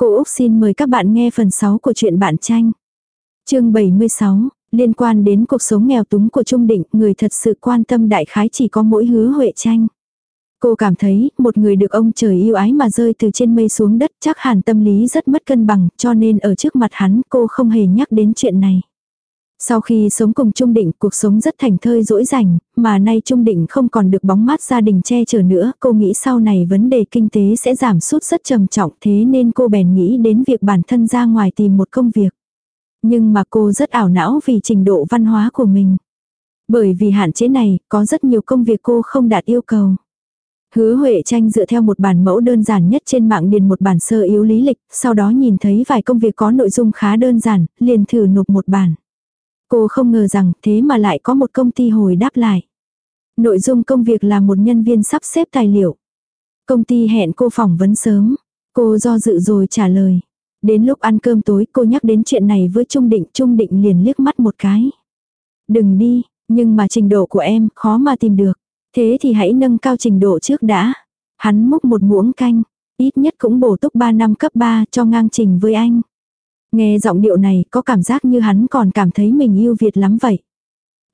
Cô Úc xin mời các bạn nghe phần 6 của truyện bạn tranh. chương 76, liên quan đến cuộc sống nghèo túng của Trung Định, người thật sự quan tâm đại khái chỉ có mỗi hứa Huệ tranh. Cô cảm thấy, một người được ông trời yêu ái mà rơi từ trên mây xuống đất chắc hẳn tâm lý rất mất cân bằng, cho nên ở trước mặt hắn cô không hề nhắc đến chuyện này. Sau khi sống cùng Trung Định, cuộc sống rất thành thơi dỗi rảnh, mà nay Trung Định không còn được bóng mát gia đình che chở nữa, cô nghĩ sau này vấn đề kinh tế sẽ giảm sút rất trầm trọng thế nên cô bèn nghĩ đến việc bản thân ra ngoài tìm một công việc. Nhưng mà cô rất ảo não vì trình độ văn hóa của mình. Bởi vì hạn chế này, có rất nhiều công việc cô không đạt yêu cầu. Hứa Huệ tranh dựa theo một bản mẫu đơn giản nhất trên mạng điền một bản sơ yếu lý lịch, sau đó nhìn thấy vài công việc có nội dung khá đơn giản, liền thử nộp một bản. Cô không ngờ rằng thế mà lại có một công ty hồi đáp lại. Nội dung công việc là một nhân viên sắp xếp tài liệu. Công ty hẹn cô phỏng vấn sớm. Cô do dự rồi trả lời. Đến lúc ăn cơm tối cô nhắc đến chuyện này với Trung Định. Trung Định liền liếc mắt một cái. Đừng đi, nhưng mà trình độ của em khó mà tìm được. Thế thì hãy nâng cao trình độ trước đã. Hắn múc một muỗng canh. Ít nhất cũng bổ túc 3 năm cấp 3 cho ngang trình với anh. Nghe giọng điệu này có cảm giác như hắn còn cảm thấy mình yêu Việt lắm vậy.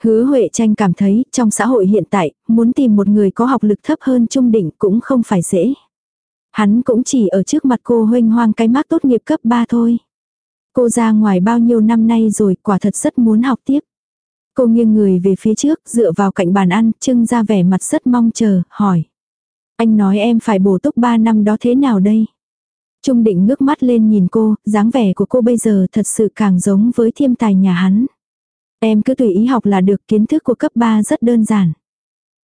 Hứa Huệ tranh cảm thấy trong xã hội hiện tại, muốn tìm một người có học lực thấp hơn trung đỉnh cũng không phải dễ. Hắn cũng chỉ ở trước mặt cô huynh hoang cái mác tốt nghiệp cấp 3 thôi. Cô ra ngoài bao nhiêu năm nay rồi quả thật rất muốn học tiếp. Cô nghiêng người về phía trước, dựa vào cạnh bàn ăn, trưng ra vẻ mặt rất mong chờ, hỏi. Anh nói em phải bổ túc 3 năm đó thế nào đây? Trung định ngước mắt lên nhìn cô, dáng vẻ của cô bây giờ thật sự càng giống với thiêm tài nhà hắn. Em cứ tùy ý học là được kiến thức của cấp 3 rất đơn giản.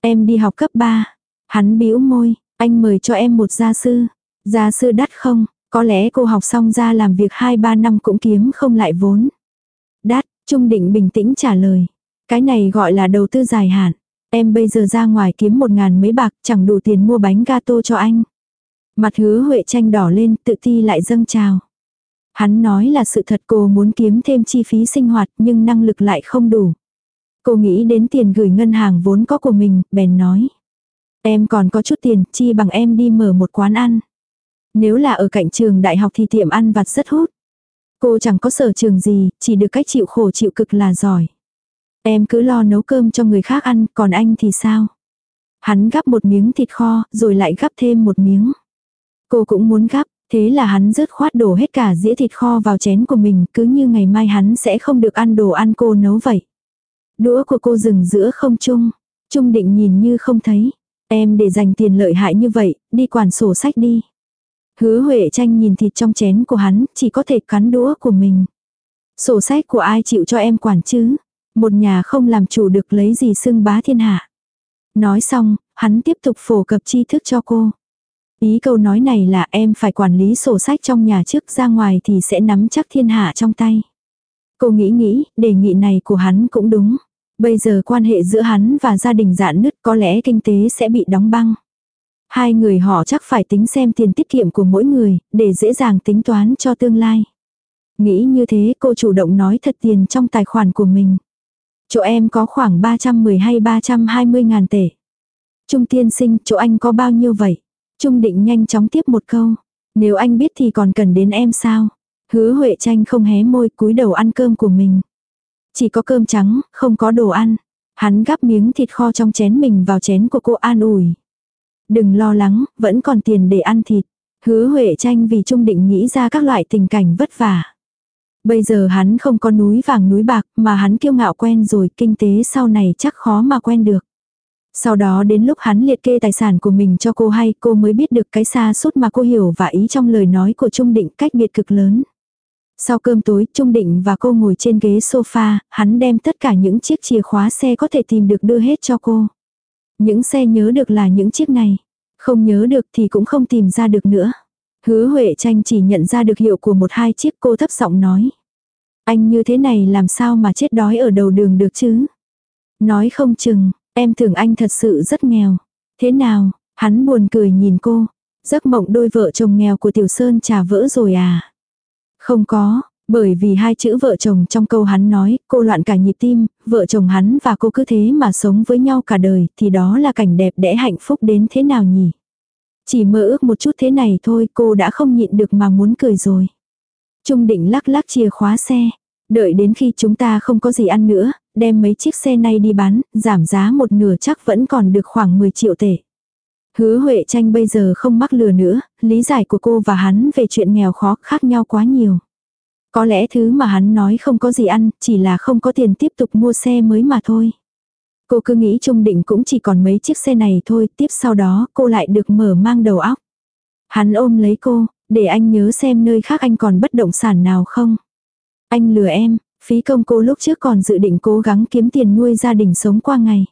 Em đi học cấp 3. Hắn bĩu môi, anh mời cho em một gia sư. Gia sư đắt không? Có lẽ cô học xong ra làm việc 2-3 năm cũng kiếm không lại vốn. Đắt, Trung định bình tĩnh trả lời. Cái này gọi là đầu tư dài hạn. Em bây giờ ra ngoài kiếm một ngàn mấy bạc chẳng đủ tiền mua bánh gato cho anh. Mặt hứa Huệ tranh đỏ lên, tự ti lại dâng trào. Hắn nói là sự thật cô muốn kiếm thêm chi phí sinh hoạt nhưng năng lực lại không đủ. Cô nghĩ đến tiền gửi ngân hàng vốn có của mình, bèn nói. Em còn có chút tiền, chi bằng em đi mở một quán ăn. Nếu là ở cạnh trường đại học thì tiệm ăn vặt rất hút. Cô chẳng có sở trường gì, chỉ được cách chịu khổ chịu cực là giỏi. Em cứ lo nấu cơm cho người khác ăn, còn anh thì sao? Hắn gắp một miếng thịt kho, rồi lại gắp thêm một miếng. Cô cũng muốn gắp, thế là hắn rớt khoát đổ hết cả dĩa thịt kho vào chén của mình, cứ như ngày mai hắn sẽ không được ăn đồ ăn cô nấu vậy. Đũa của cô dừng giữa không trung, trung định nhìn như không thấy. Em để dành tiền lợi hại như vậy, đi quản sổ sách đi. Hứa Huệ tranh nhìn thịt trong chén của hắn, chỉ có thể cắn đũa của mình. Sổ sách của ai chịu cho em quản chứ? Một nhà không làm chủ được lấy gì xưng bá thiên hạ. Nói xong, hắn tiếp tục phổ cập tri thức cho cô. Ý câu nói này là em phải quản lý sổ sách trong nhà trước ra ngoài thì sẽ nắm chắc thiên hạ trong tay. Cô nghĩ nghĩ, đề nghị này của hắn cũng đúng. Bây giờ quan hệ giữa hắn và gia đình dạn nứt có lẽ kinh tế sẽ bị đóng băng. Hai người họ chắc phải tính xem tiền tiết kiệm của mỗi người, để dễ dàng tính toán cho tương lai. Nghĩ như thế cô chủ động nói thật tiền trong tài khoản của mình. Chỗ em có khoảng 310 hay 320 ngàn tệ. Trung tiên sinh, chỗ anh có bao nhiêu vậy? Trung định nhanh chóng tiếp một câu. Nếu anh biết thì còn cần đến em sao? Hứa Huệ tranh không hé môi cúi đầu ăn cơm của mình. Chỉ có cơm trắng, không có đồ ăn. Hắn gắp miếng thịt kho trong chén mình vào chén của cô an ủi. Đừng lo lắng, vẫn còn tiền để ăn thịt. Hứa Huệ tranh vì Trung định nghĩ ra các loại tình cảnh vất vả. Bây giờ hắn không có núi vàng núi bạc mà hắn kiêu ngạo quen rồi kinh tế sau này chắc khó mà quen được. Sau đó đến lúc hắn liệt kê tài sản của mình cho cô hay cô mới biết được cái xa suốt mà cô hiểu và ý trong lời nói của Trung Định cách biệt cực lớn. Sau cơm tối Trung Định và cô ngồi trên ghế sofa, hắn đem tất cả những chiếc chìa khóa xe có thể tìm được đưa hết cho cô. Những xe nhớ được là những chiếc này. Không nhớ được thì cũng không tìm ra được nữa. Hứa Huệ tranh chỉ nhận ra được hiệu của một hai chiếc cô thấp giọng nói. Anh như thế này làm sao mà chết đói ở đầu đường được chứ? Nói không chừng, Em thường anh thật sự rất nghèo. Thế nào, hắn buồn cười nhìn cô. Giấc mộng đôi vợ chồng nghèo của Tiểu Sơn trà vỡ rồi à? Không có, bởi vì hai chữ vợ chồng trong câu hắn nói, cô loạn cả nhịp tim, vợ chồng hắn và cô cứ thế mà sống với nhau cả đời, thì đó là cảnh đẹp đẽ hạnh phúc đến thế nào nhỉ? Chỉ mơ ước một chút thế này thôi cô đã không nhịn được mà muốn cười rồi. Trung định lắc lắc chìa khóa xe. Đợi đến khi chúng ta không có gì ăn nữa, đem mấy chiếc xe này đi bán, giảm giá một nửa chắc vẫn còn được khoảng 10 triệu tệ. Hứa Huệ tranh bây giờ không mắc lừa nữa, lý giải của cô và hắn về chuyện nghèo khó khác nhau quá nhiều. Có lẽ thứ mà hắn nói không có gì ăn, chỉ là không có tiền tiếp tục mua xe mới mà thôi. Cô cứ nghĩ trung định cũng chỉ còn mấy chiếc xe này thôi, tiếp sau đó cô lại được mở mang đầu óc. Hắn ôm lấy cô, để anh nhớ xem nơi khác anh còn bất động sản nào không. Anh lừa em, phí công cô lúc trước còn dự định cố gắng kiếm tiền nuôi gia đình sống qua ngày.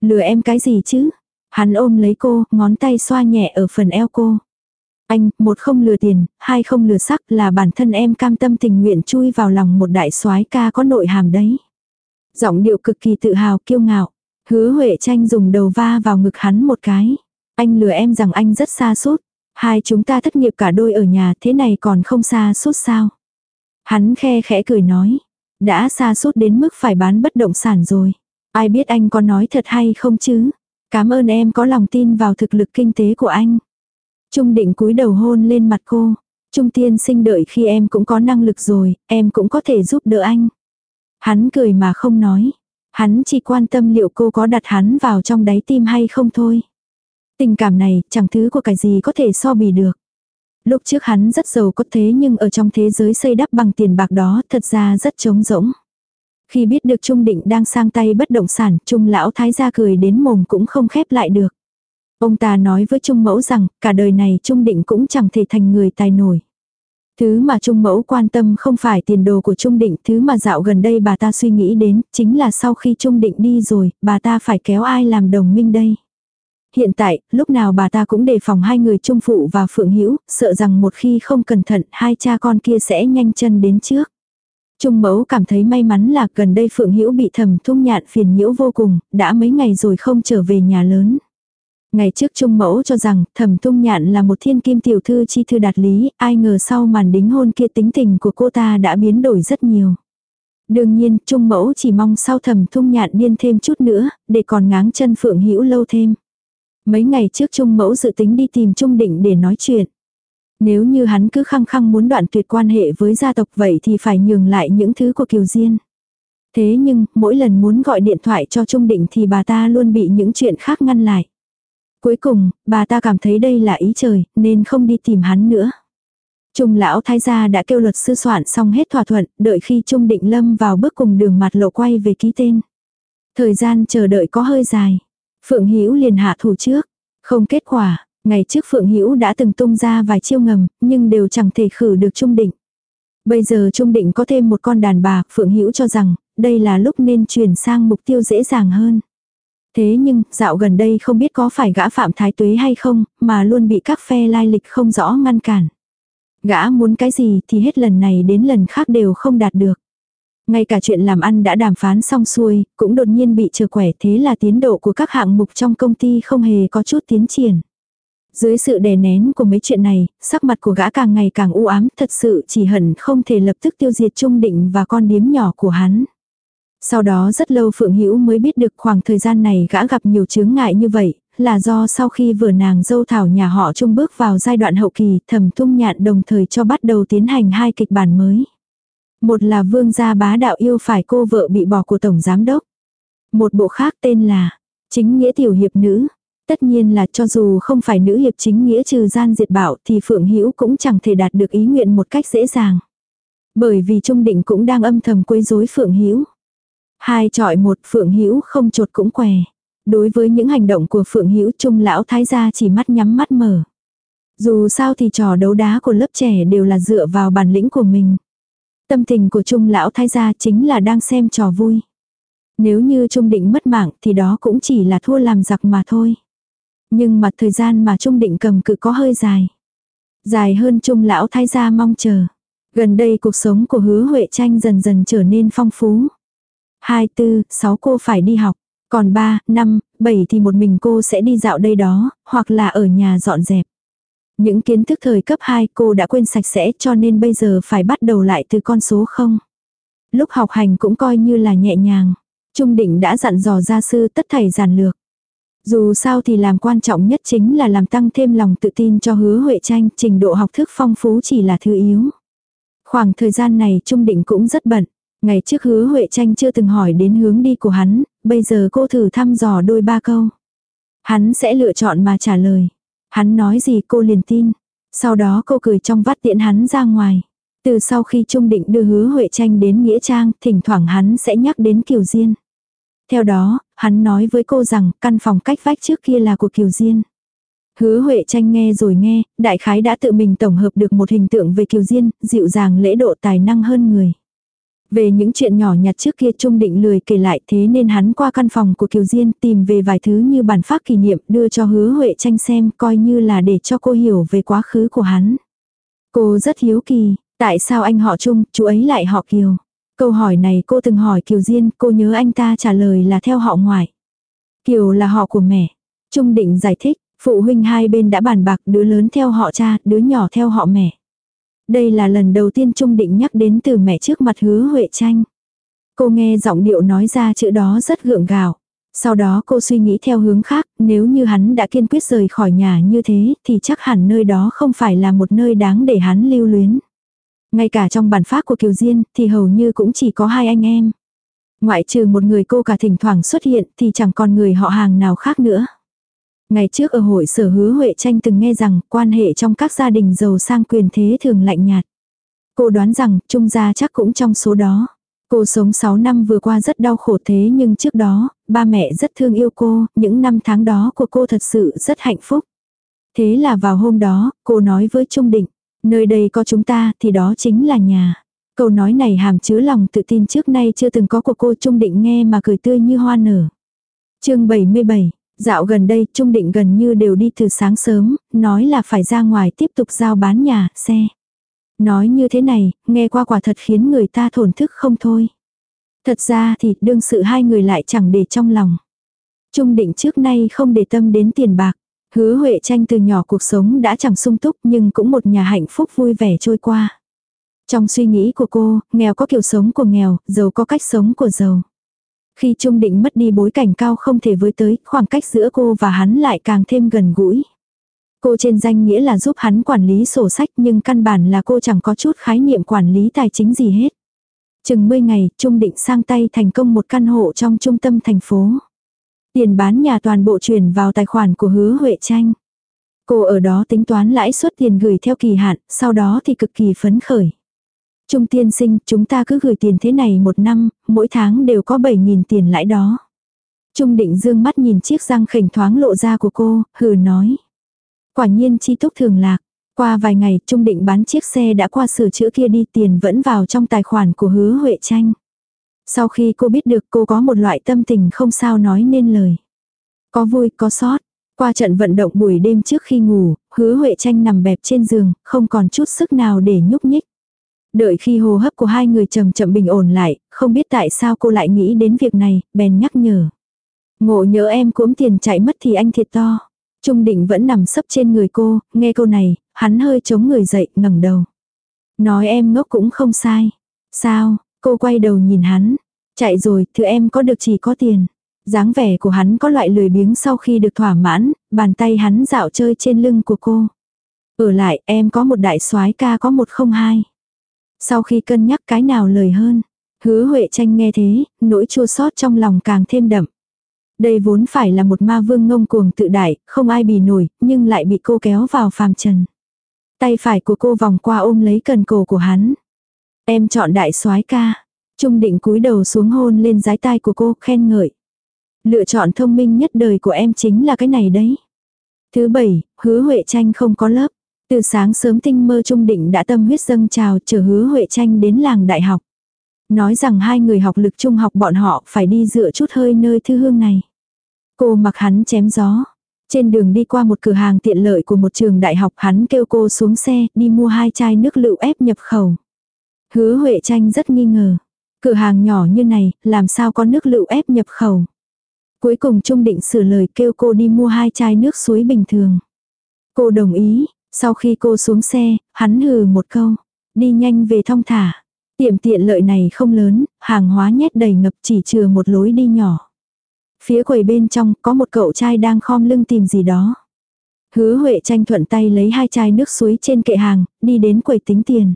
Lừa em cái gì chứ? Hắn ôm lấy cô, ngón tay xoa nhẹ ở phần eo cô. Anh, một không lừa tiền, hai không lừa sắc là bản thân em cam tâm tình nguyện chui vào lòng một đại soái ca có nội hàm đấy. Giọng điệu cực kỳ tự hào kiêu ngạo. Hứa Huệ tranh dùng đầu va vào ngực hắn một cái. Anh lừa em rằng anh rất xa suốt. Hai chúng ta thất nghiệp cả đôi ở nhà thế này còn không xa suốt sao. Hắn khe khẽ cười nói. Đã xa suốt đến mức phải bán bất động sản rồi. Ai biết anh có nói thật hay không chứ. Cảm ơn em có lòng tin vào thực lực kinh tế của anh. Trung định cúi đầu hôn lên mặt cô. Trung tiên sinh đợi khi em cũng có năng lực rồi, em cũng có thể giúp đỡ anh. Hắn cười mà không nói. Hắn chỉ quan tâm liệu cô có đặt hắn vào trong đáy tim hay không thôi. Tình cảm này chẳng thứ của cái gì có thể so bì được. Lúc trước hắn rất giàu có thế nhưng ở trong thế giới xây đắp bằng tiền bạc đó thật ra rất trống rỗng. Khi biết được Trung Định đang sang tay bất động sản, Trung lão thái gia cười đến mồm cũng không khép lại được. Ông ta nói với Trung mẫu rằng, cả đời này Trung Định cũng chẳng thể thành người tài nổi. Thứ mà Trung Mẫu quan tâm không phải tiền đồ của Trung Định, thứ mà dạo gần đây bà ta suy nghĩ đến, chính là sau khi Trung Định đi rồi, bà ta phải kéo ai làm đồng minh đây. Hiện tại, lúc nào bà ta cũng đề phòng hai người Trung Phụ và Phượng Hữu sợ rằng một khi không cẩn thận, hai cha con kia sẽ nhanh chân đến trước. Trung Mẫu cảm thấy may mắn là gần đây Phượng Hữu bị thầm thung nhạn phiền nhiễu vô cùng, đã mấy ngày rồi không trở về nhà lớn. Ngày trước Trung Mẫu cho rằng thẩm thung nhạn là một thiên kim tiểu thư chi thư đạt lý, ai ngờ sau màn đính hôn kia tính tình của cô ta đã biến đổi rất nhiều. Đương nhiên, Trung Mẫu chỉ mong sau thẩm thung nhạn điên thêm chút nữa, để còn ngáng chân Phượng Hữu lâu thêm. Mấy ngày trước Trung Mẫu dự tính đi tìm Trung Định để nói chuyện. Nếu như hắn cứ khăng khăng muốn đoạn tuyệt quan hệ với gia tộc vậy thì phải nhường lại những thứ của Kiều Diên. Thế nhưng, mỗi lần muốn gọi điện thoại cho Trung Định thì bà ta luôn bị những chuyện khác ngăn lại. Cuối cùng, bà ta cảm thấy đây là ý trời, nên không đi tìm hắn nữa. Trung lão thái gia đã kêu luật sư soạn xong hết thỏa thuận, đợi khi Trung định lâm vào bước cùng đường mặt lộ quay về ký tên. Thời gian chờ đợi có hơi dài. Phượng Hữu liền hạ thủ trước. Không kết quả, ngày trước Phượng Hữu đã từng tung ra vài chiêu ngầm, nhưng đều chẳng thể khử được Trung định. Bây giờ Trung định có thêm một con đàn bà, Phượng Hữu cho rằng, đây là lúc nên chuyển sang mục tiêu dễ dàng hơn. Thế nhưng, dạo gần đây không biết có phải gã phạm thái tuế hay không, mà luôn bị các phe lai lịch không rõ ngăn cản. Gã muốn cái gì thì hết lần này đến lần khác đều không đạt được. Ngay cả chuyện làm ăn đã đàm phán xong xuôi, cũng đột nhiên bị chờ quẻ thế là tiến độ của các hạng mục trong công ty không hề có chút tiến triển. Dưới sự đè nén của mấy chuyện này, sắc mặt của gã càng ngày càng u ám, thật sự chỉ hận không thể lập tức tiêu diệt Trung Định và con điếm nhỏ của hắn. Sau đó rất lâu Phượng Hữu mới biết được khoảng thời gian này gã gặp nhiều chướng ngại như vậy, là do sau khi vừa nàng dâu thảo nhà họ trung bước vào giai đoạn hậu kỳ, thẩm thung nhạn đồng thời cho bắt đầu tiến hành hai kịch bản mới. Một là vương gia bá đạo yêu phải cô vợ bị bỏ của tổng giám đốc. Một bộ khác tên là chính nghĩa tiểu hiệp nữ. Tất nhiên là cho dù không phải nữ hiệp chính nghĩa trừ gian diệt bảo thì Phượng Hữu cũng chẳng thể đạt được ý nguyện một cách dễ dàng. Bởi vì Trung Định cũng đang âm thầm quấy rối Phượng Hữu. Hai trọi một, Phượng Hữu không trột cũng què. Đối với những hành động của Phượng Hữu, Trung lão thái gia chỉ mắt nhắm mắt mở. Dù sao thì trò đấu đá của lớp trẻ đều là dựa vào bản lĩnh của mình. Tâm tình của Trung lão thái gia chính là đang xem trò vui. Nếu như Trung định mất mạng thì đó cũng chỉ là thua làm giặc mà thôi. Nhưng mặt thời gian mà Trung định cầm cự có hơi dài. Dài hơn Trung lão thái gia mong chờ. Gần đây cuộc sống của hứa Huệ tranh dần dần trở nên phong phú. 2, 4, 6 cô phải đi học. Còn 3, 5, 7 thì một mình cô sẽ đi dạo đây đó, hoặc là ở nhà dọn dẹp. Những kiến thức thời cấp 2 cô đã quên sạch sẽ cho nên bây giờ phải bắt đầu lại từ con số 0. Lúc học hành cũng coi như là nhẹ nhàng. Trung định đã dặn dò gia sư tất thảy giản lược. Dù sao thì làm quan trọng nhất chính là làm tăng thêm lòng tự tin cho hứa Huệ tranh, trình độ học thức phong phú chỉ là thứ yếu. Khoảng thời gian này Trung Định cũng rất bận. Ngày trước hứa Huệ tranh chưa từng hỏi đến hướng đi của hắn, bây giờ cô thử thăm dò đôi ba câu. Hắn sẽ lựa chọn mà trả lời. Hắn nói gì cô liền tin. Sau đó cô cười trong vắt tiện hắn ra ngoài. Từ sau khi Trung Định đưa hứa Huệ tranh đến Nghĩa Trang, thỉnh thoảng hắn sẽ nhắc đến Kiều Diên. Theo đó, hắn nói với cô rằng căn phòng cách vách trước kia là của Kiều Diên. Hứa Huệ tranh nghe rồi nghe, đại khái đã tự mình tổng hợp được một hình tượng về Kiều Diên, dịu dàng lễ độ tài năng hơn người. Về những chuyện nhỏ nhặt trước kia Trung Định lười kể lại thế nên hắn qua căn phòng của Kiều Diên tìm về vài thứ như bản pháp kỷ niệm đưa cho hứa Huệ tranh xem coi như là để cho cô hiểu về quá khứ của hắn. Cô rất hiếu kỳ, tại sao anh họ Trung, chú ấy lại họ Kiều. Câu hỏi này cô từng hỏi Kiều Diên, cô nhớ anh ta trả lời là theo họ ngoại. Kiều là họ của mẹ. Trung định giải thích, phụ huynh hai bên đã bàn bạc đứa lớn theo họ cha, đứa nhỏ theo họ mẹ. Đây là lần đầu tiên Trung định nhắc đến từ mẹ trước mặt hứa Huệ tranh. Cô nghe giọng điệu nói ra chữ đó rất gượng gạo. Sau đó cô suy nghĩ theo hướng khác, nếu như hắn đã kiên quyết rời khỏi nhà như thế thì chắc hẳn nơi đó không phải là một nơi đáng để hắn lưu luyến. Ngay cả trong bản pháp của Kiều Diên thì hầu như cũng chỉ có hai anh em. Ngoại trừ một người cô cả thỉnh thoảng xuất hiện thì chẳng còn người họ hàng nào khác nữa. Ngày trước ở hội sở hứa Huệ Tranh từng nghe rằng quan hệ trong các gia đình giàu sang quyền thế thường lạnh nhạt. Cô đoán rằng Trung gia chắc cũng trong số đó. Cô sống 6 năm vừa qua rất đau khổ thế nhưng trước đó, ba mẹ rất thương yêu cô, những năm tháng đó của cô thật sự rất hạnh phúc. Thế là vào hôm đó, cô nói với Trung Định, Nơi đây có chúng ta thì đó chính là nhà. Câu nói này hàm chứa lòng tự tin trước nay chưa từng có của cô Trung Định nghe mà cười tươi như hoa nở. chương 77, dạo gần đây Trung Định gần như đều đi từ sáng sớm, nói là phải ra ngoài tiếp tục giao bán nhà, xe. Nói như thế này, nghe qua quả thật khiến người ta thổn thức không thôi. Thật ra thì đương sự hai người lại chẳng để trong lòng. Trung Định trước nay không để tâm đến tiền bạc. Hứa Huệ tranh từ nhỏ cuộc sống đã chẳng sung túc nhưng cũng một nhà hạnh phúc vui vẻ trôi qua. Trong suy nghĩ của cô, nghèo có kiểu sống của nghèo, giàu có cách sống của giàu. Khi Trung Định mất đi bối cảnh cao không thể với tới, khoảng cách giữa cô và hắn lại càng thêm gần gũi. Cô trên danh nghĩa là giúp hắn quản lý sổ sách nhưng căn bản là cô chẳng có chút khái niệm quản lý tài chính gì hết. Chừng 10 ngày, Trung Định sang tay thành công một căn hộ trong trung tâm thành phố. Tiền bán nhà toàn bộ chuyển vào tài khoản của hứa Huệ Tranh. Cô ở đó tính toán lãi suất tiền gửi theo kỳ hạn, sau đó thì cực kỳ phấn khởi. Trung tiên sinh, chúng ta cứ gửi tiền thế này một năm, mỗi tháng đều có 7.000 tiền lãi đó. Trung định dương mắt nhìn chiếc răng khỉnh thoáng lộ ra của cô, hừ nói. Quả nhiên chi túc thường lạc. Qua vài ngày, Trung định bán chiếc xe đã qua sửa chữa kia đi tiền vẫn vào trong tài khoản của hứa Huệ Tranh. Sau khi cô biết được cô có một loại tâm tình không sao nói nên lời. Có vui, có sót. Qua trận vận động buổi đêm trước khi ngủ, hứa Huệ Tranh nằm bẹp trên giường, không còn chút sức nào để nhúc nhích. Đợi khi hô hấp của hai người chậm chậm bình ổn lại, không biết tại sao cô lại nghĩ đến việc này, bèn nhắc nhở. Ngộ nhớ em cuống tiền chạy mất thì anh thiệt to. Trung định vẫn nằm sấp trên người cô, nghe câu này, hắn hơi chống người dậy, ngẩng đầu. Nói em ngốc cũng không sai. Sao, Cô quay đầu nhìn hắn. Chạy rồi, thứ em có được chỉ có tiền. dáng vẻ của hắn có loại lười biếng sau khi được thỏa mãn, bàn tay hắn dạo chơi trên lưng của cô. Ở lại, em có một đại soái ca có một không hai. Sau khi cân nhắc cái nào lời hơn, hứa Huệ tranh nghe thế, nỗi chua xót trong lòng càng thêm đậm. Đây vốn phải là một ma vương ngông cuồng tự đại, không ai bì nổi, nhưng lại bị cô kéo vào phàm trần. Tay phải của cô vòng qua ôm lấy cần cổ của hắn. Em chọn đại soái ca. Trung định cúi đầu xuống hôn lên giái tai của cô, khen ngợi. Lựa chọn thông minh nhất đời của em chính là cái này đấy. Thứ bảy, hứa Huệ Tranh không có lớp. Từ sáng sớm tinh mơ Trung định đã tâm huyết dâng trào chờ hứa Huệ Tranh đến làng đại học. Nói rằng hai người học lực trung học bọn họ phải đi dựa chút hơi nơi thư hương này. Cô mặc hắn chém gió. Trên đường đi qua một cửa hàng tiện lợi của một trường đại học hắn kêu cô xuống xe đi mua hai chai nước lựu ép nhập khẩu. Hứa Huệ Tranh rất nghi ngờ. Cửa hàng nhỏ như này, làm sao có nước lựu ép nhập khẩu. Cuối cùng Trung định sửa lời kêu cô đi mua hai chai nước suối bình thường. Cô đồng ý, sau khi cô xuống xe, hắn hừ một câu. Đi nhanh về thong thả. Tiệm tiện lợi này không lớn, hàng hóa nhét đầy ngập chỉ chừa một lối đi nhỏ. Phía quầy bên trong có một cậu trai đang khom lưng tìm gì đó. Hứa Huệ tranh thuận tay lấy hai chai nước suối trên kệ hàng, đi đến quầy tính tiền.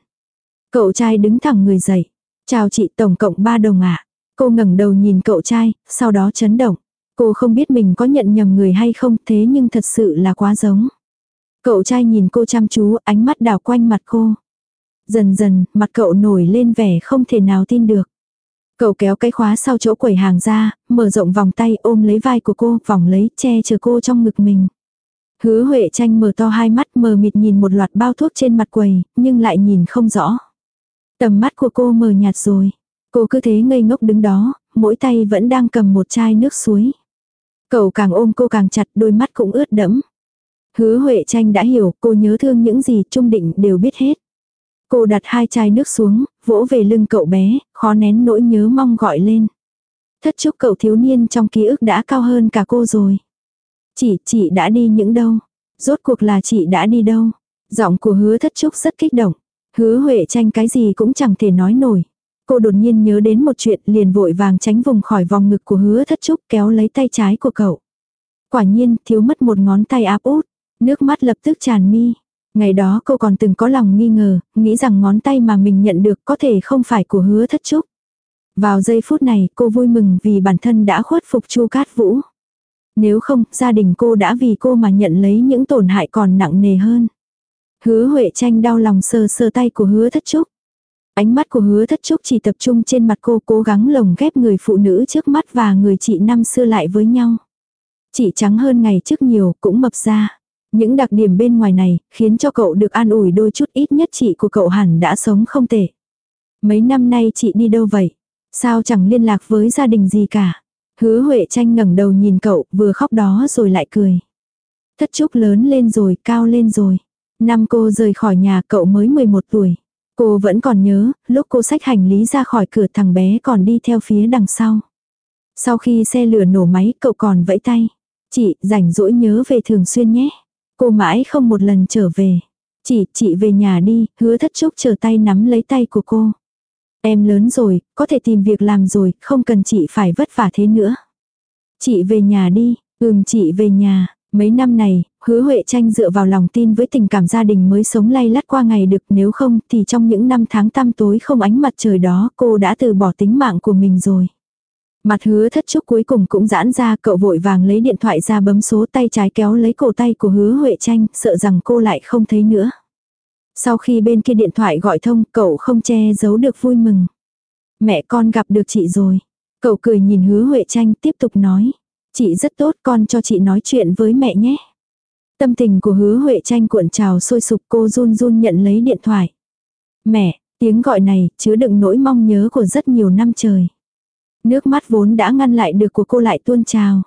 Cậu trai đứng thẳng người dậy. Chào chị tổng cộng 3 đồng ạ. Cô ngẩng đầu nhìn cậu trai, sau đó chấn động. Cô không biết mình có nhận nhầm người hay không thế nhưng thật sự là quá giống. Cậu trai nhìn cô chăm chú, ánh mắt đảo quanh mặt cô. Dần dần, mặt cậu nổi lên vẻ không thể nào tin được. Cậu kéo cái khóa sau chỗ quầy hàng ra, mở rộng vòng tay ôm lấy vai của cô, vòng lấy, che chở cô trong ngực mình. Hứa Huệ tranh mở to hai mắt mờ mịt nhìn một loạt bao thuốc trên mặt quầy, nhưng lại nhìn không rõ. Tầm mắt của cô mờ nhạt rồi. Cô cứ thế ngây ngốc đứng đó, mỗi tay vẫn đang cầm một chai nước suối. Cậu càng ôm cô càng chặt, đôi mắt cũng ướt đẫm. Hứa Huệ tranh đã hiểu, cô nhớ thương những gì Trung Định đều biết hết. Cô đặt hai chai nước xuống, vỗ về lưng cậu bé, khó nén nỗi nhớ mong gọi lên. Thất chúc cậu thiếu niên trong ký ức đã cao hơn cả cô rồi. Chị, chị đã đi những đâu? Rốt cuộc là chị đã đi đâu? Giọng của hứa thất trúc rất kích động. Hứa Huệ tranh cái gì cũng chẳng thể nói nổi. Cô đột nhiên nhớ đến một chuyện liền vội vàng tránh vùng khỏi vòng ngực của hứa thất trúc kéo lấy tay trái của cậu. Quả nhiên thiếu mất một ngón tay áp út. Nước mắt lập tức tràn mi. Ngày đó cô còn từng có lòng nghi ngờ, nghĩ rằng ngón tay mà mình nhận được có thể không phải của hứa thất trúc. Vào giây phút này cô vui mừng vì bản thân đã khuất phục Chu Cát Vũ. Nếu không, gia đình cô đã vì cô mà nhận lấy những tổn hại còn nặng nề hơn. Hứa Huệ tranh đau lòng sờ sờ tay của hứa thất trúc. Ánh mắt của hứa thất trúc chỉ tập trung trên mặt cô cố gắng lồng ghép người phụ nữ trước mắt và người chị năm xưa lại với nhau. Chị trắng hơn ngày trước nhiều cũng mập ra. Những đặc điểm bên ngoài này khiến cho cậu được an ủi đôi chút ít nhất chị của cậu hẳn đã sống không tệ. Mấy năm nay chị đi đâu vậy? Sao chẳng liên lạc với gia đình gì cả? Hứa Huệ tranh ngẩng đầu nhìn cậu vừa khóc đó rồi lại cười. Thất trúc lớn lên rồi, cao lên rồi. Năm cô rời khỏi nhà cậu mới 11 tuổi. Cô vẫn còn nhớ, lúc cô xách hành lý ra khỏi cửa thằng bé còn đi theo phía đằng sau. Sau khi xe lửa nổ máy cậu còn vẫy tay. Chị, rảnh rỗi nhớ về thường xuyên nhé. Cô mãi không một lần trở về. Chị, chị về nhà đi, hứa thất trúc chờ tay nắm lấy tay của cô. Em lớn rồi, có thể tìm việc làm rồi, không cần chị phải vất vả thế nữa. Chị về nhà đi, ừm chị về nhà. Mấy năm này, hứa Huệ tranh dựa vào lòng tin với tình cảm gia đình mới sống lay lắt qua ngày được nếu không thì trong những năm tháng tăm tối không ánh mặt trời đó cô đã từ bỏ tính mạng của mình rồi. Mặt hứa thất trúc cuối cùng cũng giãn ra cậu vội vàng lấy điện thoại ra bấm số tay trái kéo lấy cổ tay của hứa Huệ tranh sợ rằng cô lại không thấy nữa. Sau khi bên kia điện thoại gọi thông cậu không che giấu được vui mừng. Mẹ con gặp được chị rồi. Cậu cười nhìn hứa Huệ tranh tiếp tục nói. Chị rất tốt con cho chị nói chuyện với mẹ nhé. Tâm tình của hứa Huệ tranh cuộn trào sôi sục cô run run nhận lấy điện thoại. Mẹ, tiếng gọi này chứa đựng nỗi mong nhớ của rất nhiều năm trời. Nước mắt vốn đã ngăn lại được của cô lại tuôn trào.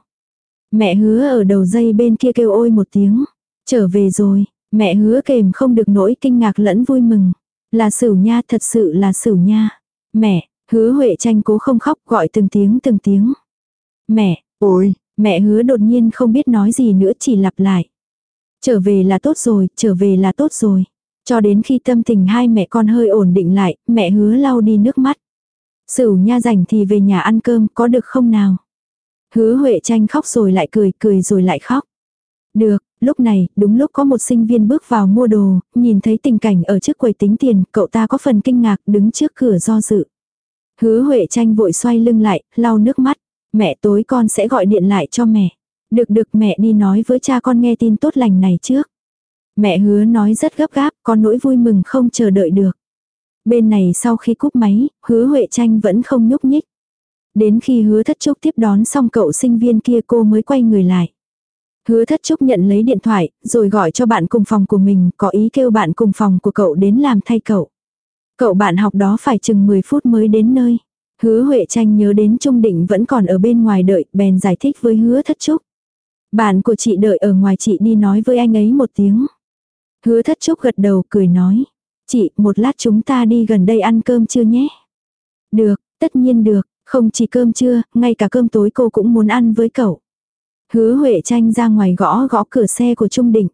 Mẹ hứa ở đầu dây bên kia kêu ôi một tiếng. Trở về rồi, mẹ hứa kềm không được nỗi kinh ngạc lẫn vui mừng. Là sửu nha thật sự là sửu nha. Mẹ, hứa Huệ tranh cố không khóc gọi từng tiếng từng tiếng. Mẹ, ôi, mẹ hứa đột nhiên không biết nói gì nữa chỉ lặp lại. Trở về là tốt rồi, trở về là tốt rồi. Cho đến khi tâm tình hai mẹ con hơi ổn định lại, mẹ hứa lau đi nước mắt. Sửu nha rảnh thì về nhà ăn cơm có được không nào? Hứa Huệ tranh khóc rồi lại cười, cười rồi lại khóc. Được, lúc này, đúng lúc có một sinh viên bước vào mua đồ, nhìn thấy tình cảnh ở trước quầy tính tiền, cậu ta có phần kinh ngạc đứng trước cửa do dự. Hứa Huệ tranh vội xoay lưng lại, lau nước mắt. Mẹ tối con sẽ gọi điện lại cho mẹ. Được được mẹ đi nói với cha con nghe tin tốt lành này trước. Mẹ hứa nói rất gấp gáp, con nỗi vui mừng không chờ đợi được. Bên này sau khi cúp máy, hứa Huệ tranh vẫn không nhúc nhích. Đến khi hứa thất trúc tiếp đón xong cậu sinh viên kia cô mới quay người lại. Hứa thất trúc nhận lấy điện thoại, rồi gọi cho bạn cùng phòng của mình, có ý kêu bạn cùng phòng của cậu đến làm thay cậu. Cậu bạn học đó phải chừng 10 phút mới đến nơi. Hứa Huệ tranh nhớ đến Trung Định vẫn còn ở bên ngoài đợi, bèn giải thích với hứa thất trúc. Bạn của chị đợi ở ngoài chị đi nói với anh ấy một tiếng. Hứa thất trúc gật đầu cười nói. Chị, một lát chúng ta đi gần đây ăn cơm chưa nhé? Được, tất nhiên được, không chỉ cơm trưa, ngay cả cơm tối cô cũng muốn ăn với cậu. Hứa Huệ tranh ra ngoài gõ gõ cửa xe của Trung Định.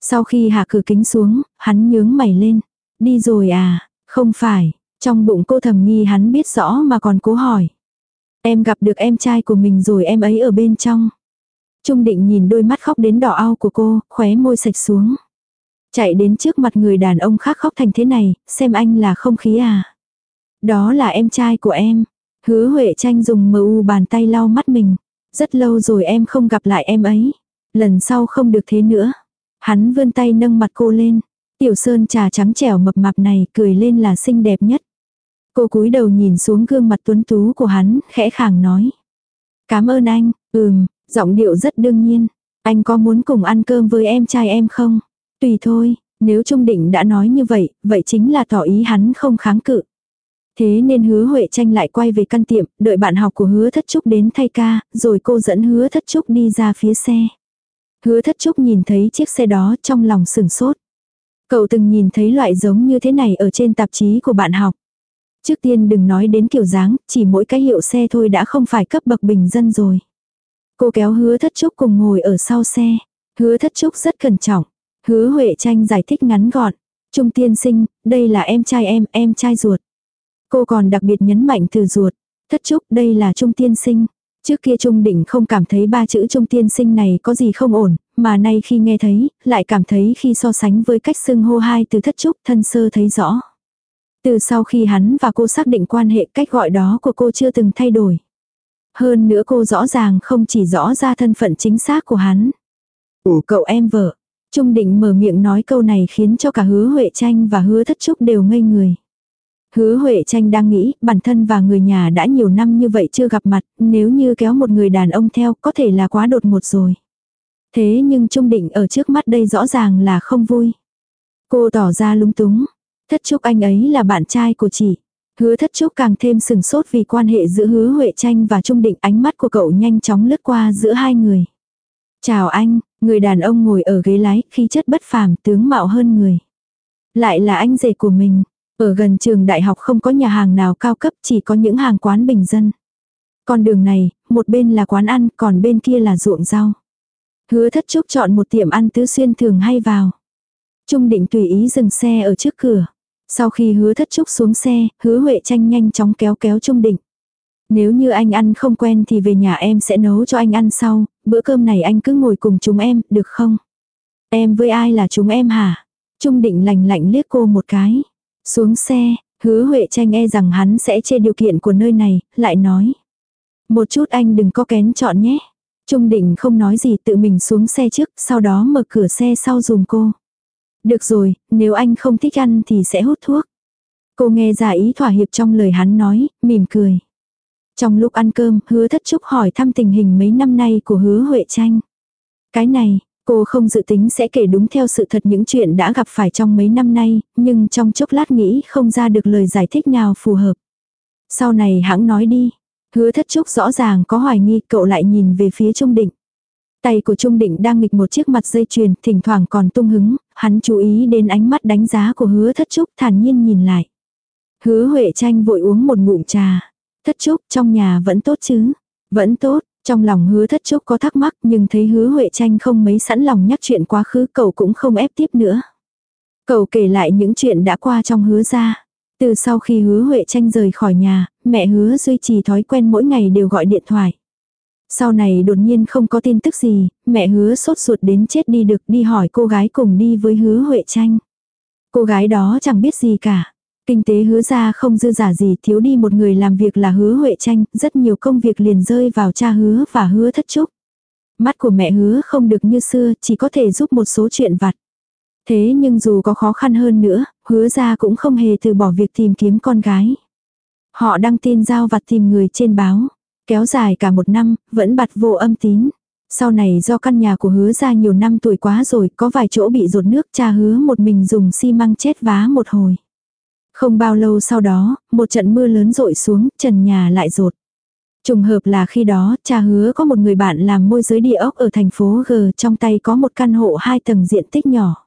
Sau khi hạ cửa kính xuống, hắn nhướng mày lên. Đi rồi à, không phải, trong bụng cô thầm nghi hắn biết rõ mà còn cố hỏi. Em gặp được em trai của mình rồi em ấy ở bên trong. Trung định nhìn đôi mắt khóc đến đỏ ao của cô, khóe môi sạch xuống. Chạy đến trước mặt người đàn ông khác khóc thành thế này, xem anh là không khí à. Đó là em trai của em. Hứa Huệ tranh dùng mờ u bàn tay lau mắt mình. Rất lâu rồi em không gặp lại em ấy. Lần sau không được thế nữa. Hắn vươn tay nâng mặt cô lên. Tiểu Sơn trà trắng trẻo mập mạp này cười lên là xinh đẹp nhất. Cô cúi đầu nhìn xuống gương mặt tuấn tú của hắn, khẽ khàng nói. Cảm ơn anh, ừm, giọng điệu rất đương nhiên. Anh có muốn cùng ăn cơm với em trai em không? Tùy thôi, nếu Trung Định đã nói như vậy, vậy chính là tỏ ý hắn không kháng cự. Thế nên hứa Huệ tranh lại quay về căn tiệm, đợi bạn học của hứa thất trúc đến thay ca, rồi cô dẫn hứa thất trúc đi ra phía xe. Hứa thất trúc nhìn thấy chiếc xe đó trong lòng sừng sốt. Cậu từng nhìn thấy loại giống như thế này ở trên tạp chí của bạn học. Trước tiên đừng nói đến kiểu dáng, chỉ mỗi cái hiệu xe thôi đã không phải cấp bậc bình dân rồi. Cô kéo hứa thất trúc cùng ngồi ở sau xe. Hứa thất trúc rất cẩn trọng. Hứa Huệ tranh giải thích ngắn gọn. Trung tiên sinh, đây là em trai em, em trai ruột. Cô còn đặc biệt nhấn mạnh từ ruột. Thất trúc, đây là Trung tiên sinh. Trước kia Trung Định không cảm thấy ba chữ Trung tiên sinh này có gì không ổn, mà nay khi nghe thấy, lại cảm thấy khi so sánh với cách xưng hô hai từ thất trúc thân sơ thấy rõ. Từ sau khi hắn và cô xác định quan hệ cách gọi đó của cô chưa từng thay đổi. Hơn nữa cô rõ ràng không chỉ rõ ra thân phận chính xác của hắn. Ủa cậu em vợ. Trung định mở miệng nói câu này khiến cho cả hứa Huệ Tranh và hứa Thất Trúc đều ngây người. Hứa Huệ Tranh đang nghĩ, bản thân và người nhà đã nhiều năm như vậy chưa gặp mặt, nếu như kéo một người đàn ông theo có thể là quá đột ngột rồi. Thế nhưng Trung Định ở trước mắt đây rõ ràng là không vui. Cô tỏ ra lúng túng. Thất Trúc anh ấy là bạn trai của chị. Hứa Thất Trúc càng thêm sừng sốt vì quan hệ giữa Hứa Huệ Tranh và Trung Định ánh mắt của cậu nhanh chóng lướt qua giữa hai người. Chào anh, người đàn ông ngồi ở ghế lái, khí chất bất phàm, tướng mạo hơn người. Lại là anh rể của mình. Ở gần trường đại học không có nhà hàng nào cao cấp, chỉ có những hàng quán bình dân. Con đường này, một bên là quán ăn, còn bên kia là ruộng rau. Hứa thất trúc chọn một tiệm ăn tứ xuyên thường hay vào. Trung định tùy ý dừng xe ở trước cửa. Sau khi hứa thất trúc xuống xe, hứa Huệ tranh nhanh chóng kéo kéo Trung định. Nếu như anh ăn không quen thì về nhà em sẽ nấu cho anh ăn sau, bữa cơm này anh cứ ngồi cùng chúng em, được không? Em với ai là chúng em hả? Trung định lành lạnh liếc cô một cái. Xuống xe, hứa Huệ tranh e rằng hắn sẽ chê điều kiện của nơi này, lại nói. Một chút anh đừng có kén chọn nhé. Trung định không nói gì tự mình xuống xe trước, sau đó mở cửa xe sau dùm cô. Được rồi, nếu anh không thích ăn thì sẽ hút thuốc. Cô nghe ra ý thỏa hiệp trong lời hắn nói, mỉm cười. Trong lúc ăn cơm, hứa thất trúc hỏi thăm tình hình mấy năm nay của hứa Huệ Tranh. Cái này, cô không dự tính sẽ kể đúng theo sự thật những chuyện đã gặp phải trong mấy năm nay, nhưng trong chốc lát nghĩ không ra được lời giải thích nào phù hợp. Sau này hãng nói đi. Hứa thất trúc rõ ràng có hoài nghi cậu lại nhìn về phía Trung Định. Tay của Trung Định đang nghịch một chiếc mặt dây chuyền, thỉnh thoảng còn tung hứng, hắn chú ý đến ánh mắt đánh giá của hứa thất trúc thản nhiên nhìn lại. Hứa Huệ tranh vội uống một ngụm trà. Thất trúc trong nhà vẫn tốt chứ? Vẫn tốt, trong lòng hứa thất trúc có thắc mắc nhưng thấy hứa Huệ tranh không mấy sẵn lòng nhắc chuyện quá khứ cậu cũng không ép tiếp nữa. Cậu kể lại những chuyện đã qua trong hứa ra. Từ sau khi hứa Huệ tranh rời khỏi nhà, mẹ hứa duy trì thói quen mỗi ngày đều gọi điện thoại. Sau này đột nhiên không có tin tức gì, mẹ hứa sốt ruột đến chết đi được đi hỏi cô gái cùng đi với hứa Huệ tranh. Cô gái đó chẳng biết gì cả. Kinh tế hứa ra không dư giả gì thiếu đi một người làm việc là hứa Huệ tranh, rất nhiều công việc liền rơi vào cha hứa và hứa thất trúc. Mắt của mẹ hứa không được như xưa, chỉ có thể giúp một số chuyện vặt. Thế nhưng dù có khó khăn hơn nữa, hứa ra cũng không hề từ bỏ việc tìm kiếm con gái. Họ đăng tin giao vặt tìm người trên báo. Kéo dài cả một năm, vẫn bặt vô âm tín. Sau này do căn nhà của hứa ra nhiều năm tuổi quá rồi, có vài chỗ bị rột nước cha hứa một mình dùng xi măng chết vá một hồi. Không bao lâu sau đó, một trận mưa lớn rội xuống, trần nhà lại rột. Trùng hợp là khi đó, cha hứa có một người bạn làm môi giới địa ốc ở thành phố G, trong tay có một căn hộ hai tầng diện tích nhỏ.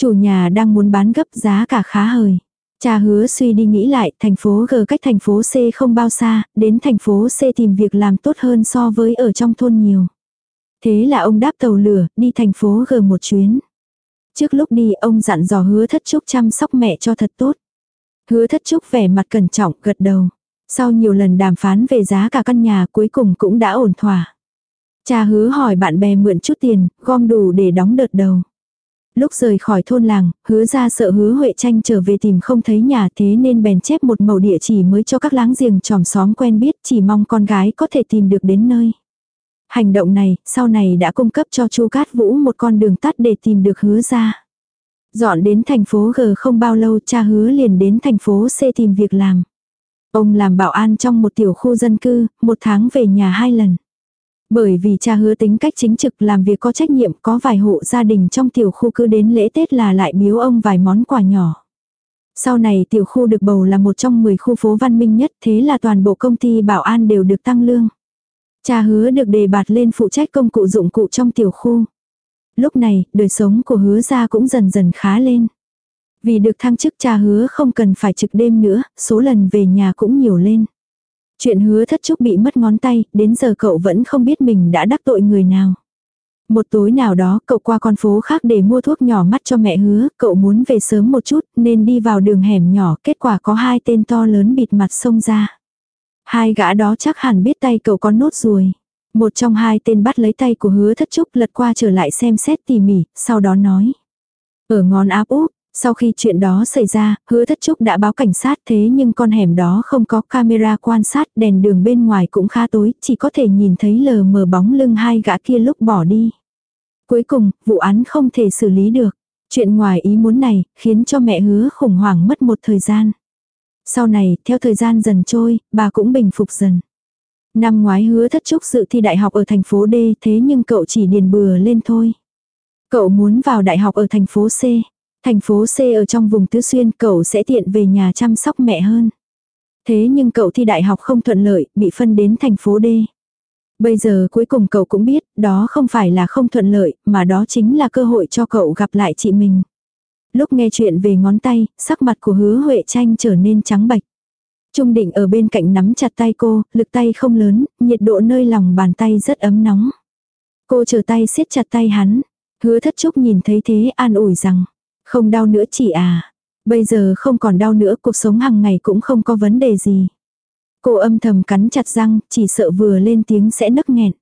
Chủ nhà đang muốn bán gấp giá cả khá hời. Cha hứa suy đi nghĩ lại, thành phố G cách thành phố C không bao xa, đến thành phố C tìm việc làm tốt hơn so với ở trong thôn nhiều. Thế là ông đáp tàu lửa, đi thành phố G một chuyến. Trước lúc đi, ông dặn dò hứa thất trúc chăm sóc mẹ cho thật tốt. Hứa thất trúc vẻ mặt cẩn trọng, gật đầu. Sau nhiều lần đàm phán về giá cả căn nhà cuối cùng cũng đã ổn thỏa. Cha hứa hỏi bạn bè mượn chút tiền, gom đủ để đóng đợt đầu. Lúc rời khỏi thôn làng, hứa ra sợ hứa Huệ tranh trở về tìm không thấy nhà thế nên bèn chép một mẩu địa chỉ mới cho các láng giềng tròm xóm quen biết chỉ mong con gái có thể tìm được đến nơi. Hành động này, sau này đã cung cấp cho chu Cát Vũ một con đường tắt để tìm được hứa ra. Dọn đến thành phố G không bao lâu cha hứa liền đến thành phố C tìm việc làm. Ông làm bảo an trong một tiểu khu dân cư, một tháng về nhà hai lần. Bởi vì cha hứa tính cách chính trực làm việc có trách nhiệm có vài hộ gia đình trong tiểu khu cứ đến lễ Tết là lại biếu ông vài món quà nhỏ. Sau này tiểu khu được bầu là một trong 10 khu phố văn minh nhất thế là toàn bộ công ty bảo an đều được tăng lương. Cha hứa được đề bạt lên phụ trách công cụ dụng cụ trong tiểu khu. Lúc này, đời sống của hứa gia cũng dần dần khá lên. Vì được thăng chức cha hứa không cần phải trực đêm nữa, số lần về nhà cũng nhiều lên. Chuyện hứa thất trúc bị mất ngón tay, đến giờ cậu vẫn không biết mình đã đắc tội người nào. Một tối nào đó cậu qua con phố khác để mua thuốc nhỏ mắt cho mẹ hứa, cậu muốn về sớm một chút nên đi vào đường hẻm nhỏ, kết quả có hai tên to lớn bịt mặt xông ra. Hai gã đó chắc hẳn biết tay cậu có nốt ruồi. Một trong hai tên bắt lấy tay của hứa thất trúc lật qua trở lại xem xét tỉ mỉ, sau đó nói. Ở ngón áp úp, sau khi chuyện đó xảy ra, hứa thất trúc đã báo cảnh sát thế nhưng con hẻm đó không có camera quan sát, đèn đường bên ngoài cũng khá tối, chỉ có thể nhìn thấy lờ mờ bóng lưng hai gã kia lúc bỏ đi. Cuối cùng, vụ án không thể xử lý được. Chuyện ngoài ý muốn này, khiến cho mẹ hứa khủng hoảng mất một thời gian. Sau này, theo thời gian dần trôi, bà cũng bình phục dần. Năm ngoái hứa thất trúc dự thi đại học ở thành phố D thế nhưng cậu chỉ điền bừa lên thôi. Cậu muốn vào đại học ở thành phố C. Thành phố C ở trong vùng Tứ Xuyên cậu sẽ tiện về nhà chăm sóc mẹ hơn. Thế nhưng cậu thi đại học không thuận lợi, bị phân đến thành phố D. Bây giờ cuối cùng cậu cũng biết, đó không phải là không thuận lợi, mà đó chính là cơ hội cho cậu gặp lại chị mình. Lúc nghe chuyện về ngón tay, sắc mặt của hứa Huệ tranh trở nên trắng bạch. Trung định ở bên cạnh nắm chặt tay cô, lực tay không lớn, nhiệt độ nơi lòng bàn tay rất ấm nóng. Cô trở tay siết chặt tay hắn. Hứa thất trúc nhìn thấy thế an ủi rằng, không đau nữa chị à. Bây giờ không còn đau nữa, cuộc sống hàng ngày cũng không có vấn đề gì. Cô âm thầm cắn chặt răng, chỉ sợ vừa lên tiếng sẽ nấc nghẹn.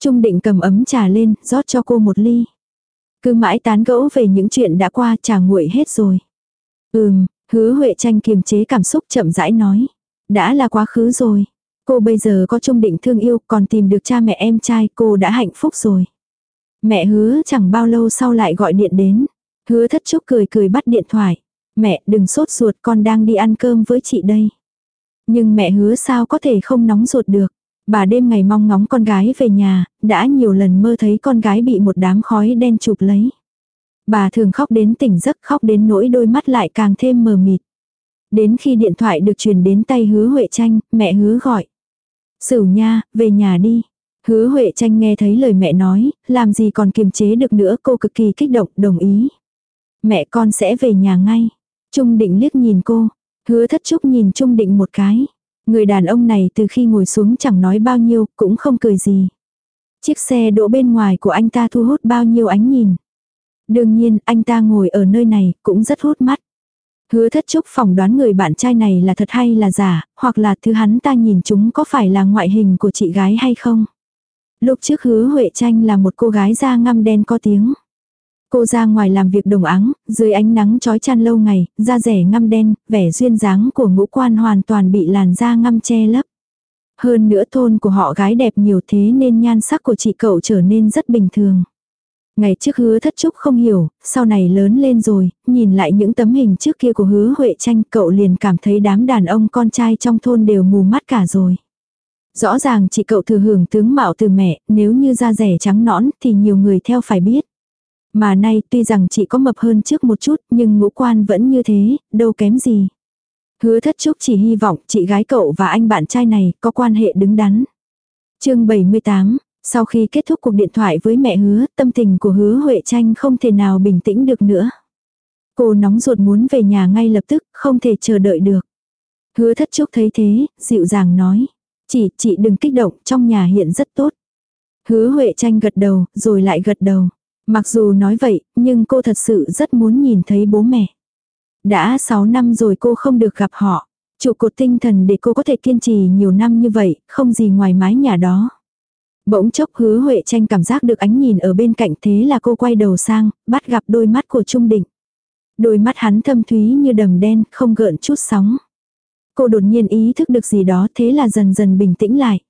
Trung định cầm ấm trà lên, rót cho cô một ly. Cứ mãi tán gẫu về những chuyện đã qua trà nguội hết rồi. Ừm, hứa Huệ tranh kiềm chế cảm xúc chậm rãi nói. Đã là quá khứ rồi. Cô bây giờ có trung định thương yêu còn tìm được cha mẹ em trai cô đã hạnh phúc rồi. Mẹ hứa chẳng bao lâu sau lại gọi điện đến. Hứa thất trúc cười cười bắt điện thoại. Mẹ đừng sốt ruột con đang đi ăn cơm với chị đây. Nhưng mẹ hứa sao có thể không nóng ruột được. Bà đêm ngày mong ngóng con gái về nhà, đã nhiều lần mơ thấy con gái bị một đám khói đen chụp lấy. Bà thường khóc đến tỉnh giấc khóc đến nỗi đôi mắt lại càng thêm mờ mịt. Đến khi điện thoại được truyền đến tay hứa Huệ tranh, mẹ hứa gọi. Sửu nha, về nhà đi. Hứa Huệ tranh nghe thấy lời mẹ nói, làm gì còn kiềm chế được nữa cô cực kỳ kích động, đồng ý. Mẹ con sẽ về nhà ngay. Trung định liếc nhìn cô. Hứa thất trúc nhìn Trung định một cái. Người đàn ông này từ khi ngồi xuống chẳng nói bao nhiêu, cũng không cười gì. Chiếc xe đỗ bên ngoài của anh ta thu hút bao nhiêu ánh nhìn. Đương nhiên, anh ta ngồi ở nơi này, cũng rất hút mắt. Hứa thất trúc phỏng đoán người bạn trai này là thật hay là giả, hoặc là thứ hắn ta nhìn chúng có phải là ngoại hình của chị gái hay không. Lúc trước hứa Huệ Tranh là một cô gái da ngăm đen có tiếng. Cô ra ngoài làm việc đồng áng, dưới ánh nắng trói chăn lâu ngày, da rẻ ngăm đen, vẻ duyên dáng của ngũ quan hoàn toàn bị làn da ngăm che lấp. Hơn nữa thôn của họ gái đẹp nhiều thế nên nhan sắc của chị cậu trở nên rất bình thường. Ngày trước hứa thất trúc không hiểu, sau này lớn lên rồi, nhìn lại những tấm hình trước kia của hứa Huệ tranh cậu liền cảm thấy đám đàn ông con trai trong thôn đều mù mắt cả rồi. Rõ ràng chị cậu thừa hưởng tướng mạo từ mẹ, nếu như da rẻ trắng nõn thì nhiều người theo phải biết. Mà nay tuy rằng chị có mập hơn trước một chút nhưng ngũ quan vẫn như thế, đâu kém gì. Hứa thất trúc chỉ hy vọng chị gái cậu và anh bạn trai này có quan hệ đứng đắn. chương 78, sau khi kết thúc cuộc điện thoại với mẹ hứa, tâm tình của hứa Huệ Tranh không thể nào bình tĩnh được nữa. Cô nóng ruột muốn về nhà ngay lập tức, không thể chờ đợi được. Hứa thất trúc thấy thế, dịu dàng nói. Chị, chị đừng kích động, trong nhà hiện rất tốt. Hứa Huệ Tranh gật đầu, rồi lại gật đầu. Mặc dù nói vậy, nhưng cô thật sự rất muốn nhìn thấy bố mẹ. Đã 6 năm rồi cô không được gặp họ. Trụ cột tinh thần để cô có thể kiên trì nhiều năm như vậy, không gì ngoài mái nhà đó. Bỗng chốc hứa Huệ tranh cảm giác được ánh nhìn ở bên cạnh thế là cô quay đầu sang, bắt gặp đôi mắt của Trung Định. Đôi mắt hắn thâm thúy như đầm đen, không gợn chút sóng. Cô đột nhiên ý thức được gì đó thế là dần dần bình tĩnh lại.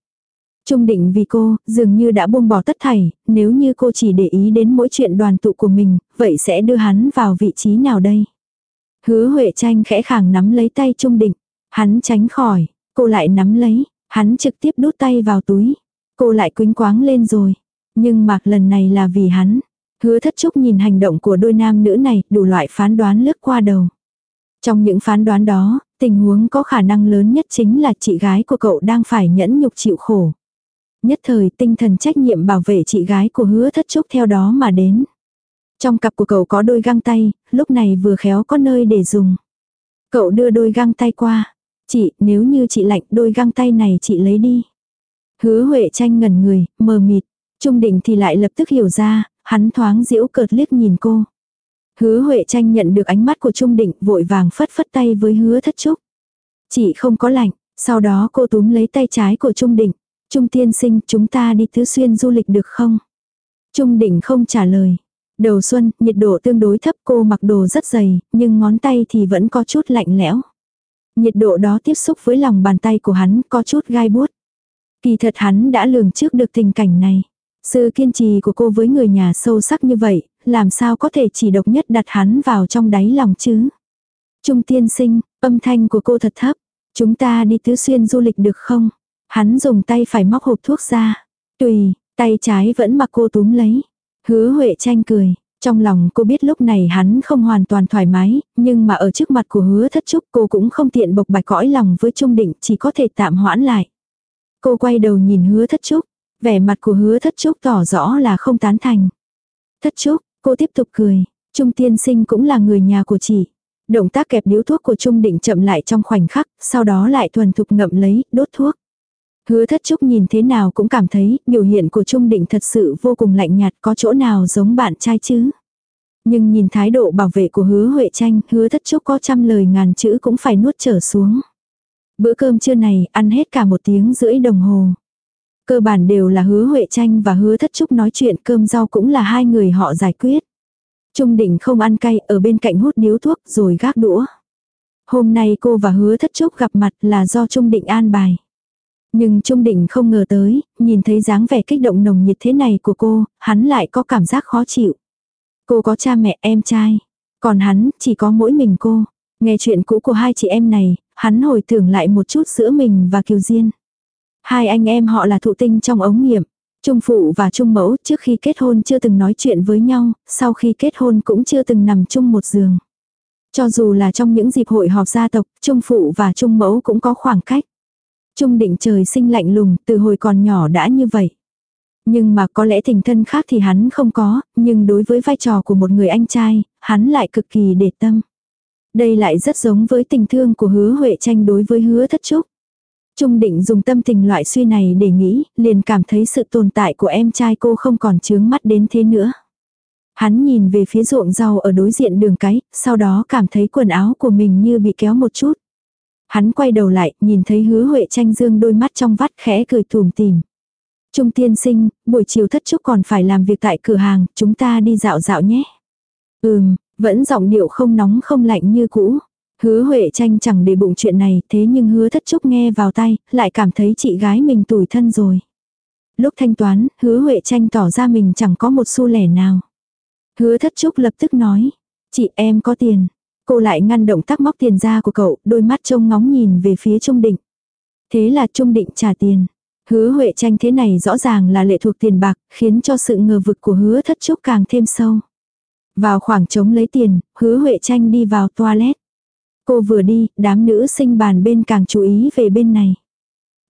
Trung định vì cô, dường như đã buông bỏ tất thảy, nếu như cô chỉ để ý đến mỗi chuyện đoàn tụ của mình, vậy sẽ đưa hắn vào vị trí nào đây? Hứa Huệ tranh khẽ khàng nắm lấy tay Trung định. Hắn tránh khỏi, cô lại nắm lấy, hắn trực tiếp đút tay vào túi. Cô lại quính quáng lên rồi. Nhưng mạc lần này là vì hắn. Hứa thất trúc nhìn hành động của đôi nam nữ này, đủ loại phán đoán lướt qua đầu. Trong những phán đoán đó, tình huống có khả năng lớn nhất chính là chị gái của cậu đang phải nhẫn nhục chịu khổ. Nhất thời tinh thần trách nhiệm bảo vệ chị gái của hứa thất trúc theo đó mà đến. Trong cặp của cậu có đôi găng tay, lúc này vừa khéo có nơi để dùng. Cậu đưa đôi găng tay qua. Chị, nếu như chị lạnh đôi găng tay này chị lấy đi. Hứa Huệ tranh ngẩn người, mờ mịt. Trung định thì lại lập tức hiểu ra, hắn thoáng diễu cợt liếc nhìn cô. Hứa Huệ tranh nhận được ánh mắt của Trung định vội vàng phất phất tay với hứa thất trúc. Chị không có lạnh, sau đó cô túm lấy tay trái của Trung định. Trung tiên sinh chúng ta đi tứ xuyên du lịch được không? Trung định không trả lời. Đầu xuân, nhiệt độ tương đối thấp cô mặc đồ rất dày, nhưng ngón tay thì vẫn có chút lạnh lẽo. Nhiệt độ đó tiếp xúc với lòng bàn tay của hắn có chút gai buốt. Kỳ thật hắn đã lường trước được tình cảnh này. Sự kiên trì của cô với người nhà sâu sắc như vậy, làm sao có thể chỉ độc nhất đặt hắn vào trong đáy lòng chứ? Trung tiên sinh, âm thanh của cô thật thấp. Chúng ta đi tứ xuyên du lịch được không? Hắn dùng tay phải móc hộp thuốc ra. Tùy, tay trái vẫn mặc cô túm lấy. Hứa Huệ tranh cười. Trong lòng cô biết lúc này hắn không hoàn toàn thoải mái, nhưng mà ở trước mặt của hứa thất trúc cô cũng không tiện bộc bạch cõi lòng với trung định chỉ có thể tạm hoãn lại. Cô quay đầu nhìn hứa thất trúc, vẻ mặt của hứa thất trúc tỏ rõ là không tán thành. Thất trúc, cô tiếp tục cười, trung tiên sinh cũng là người nhà của chị. Động tác kẹp điếu thuốc của Trung Định chậm lại trong khoảnh khắc, sau đó lại thuần thục ngậm lấy, đốt thuốc. Hứa thất trúc nhìn thế nào cũng cảm thấy biểu hiện của Trung Định thật sự vô cùng lạnh nhạt có chỗ nào giống bạn trai chứ. Nhưng nhìn thái độ bảo vệ của hứa Huệ tranh, hứa thất trúc có trăm lời ngàn chữ cũng phải nuốt trở xuống. Bữa cơm trưa này ăn hết cả một tiếng rưỡi đồng hồ. Cơ bản đều là hứa Huệ tranh và hứa thất trúc nói chuyện cơm rau cũng là hai người họ giải quyết. Trung định không ăn cay ở bên cạnh hút điếu thuốc rồi gác đũa. Hôm nay cô và hứa thất trúc gặp mặt là do Trung định an bài. Nhưng Trung Định không ngờ tới, nhìn thấy dáng vẻ kích động nồng nhiệt thế này của cô, hắn lại có cảm giác khó chịu. Cô có cha mẹ em trai, còn hắn chỉ có mỗi mình cô. Nghe chuyện cũ của hai chị em này, hắn hồi tưởng lại một chút giữa mình và Kiều Diên. Hai anh em họ là thụ tinh trong ống nghiệm. Trung phụ và trung mẫu trước khi kết hôn chưa từng nói chuyện với nhau, sau khi kết hôn cũng chưa từng nằm chung một giường. Cho dù là trong những dịp hội họp gia tộc, trung phụ và trung mẫu cũng có khoảng cách. Trung định trời sinh lạnh lùng, từ hồi còn nhỏ đã như vậy. Nhưng mà có lẽ tình thân khác thì hắn không có, nhưng đối với vai trò của một người anh trai, hắn lại cực kỳ để tâm. Đây lại rất giống với tình thương của hứa Huệ tranh đối với hứa thất trúc. Trung định dùng tâm tình loại suy này để nghĩ, liền cảm thấy sự tồn tại của em trai cô không còn chướng mắt đến thế nữa. Hắn nhìn về phía ruộng rau ở đối diện đường cái, sau đó cảm thấy quần áo của mình như bị kéo một chút. Hắn quay đầu lại, nhìn thấy hứa Huệ tranh dương đôi mắt trong vắt khẽ cười thùm tìm. Trung tiên sinh, buổi chiều thất trúc còn phải làm việc tại cửa hàng, chúng ta đi dạo dạo nhé. Ừm, vẫn giọng điệu không nóng không lạnh như cũ. Hứa Huệ tranh chẳng để bụng chuyện này, thế nhưng hứa thất trúc nghe vào tay, lại cảm thấy chị gái mình tủi thân rồi. Lúc thanh toán, hứa Huệ tranh tỏ ra mình chẳng có một xu lẻ nào. Hứa thất trúc lập tức nói, chị em có tiền. Cô lại ngăn động tác móc tiền ra của cậu, đôi mắt trông ngóng nhìn về phía Trung Định. Thế là Trung Định trả tiền. Hứa Huệ tranh thế này rõ ràng là lệ thuộc tiền bạc, khiến cho sự ngờ vực của hứa thất trúc càng thêm sâu. Vào khoảng trống lấy tiền, hứa Huệ tranh đi vào toilet. Cô vừa đi, đám nữ sinh bàn bên càng chú ý về bên này.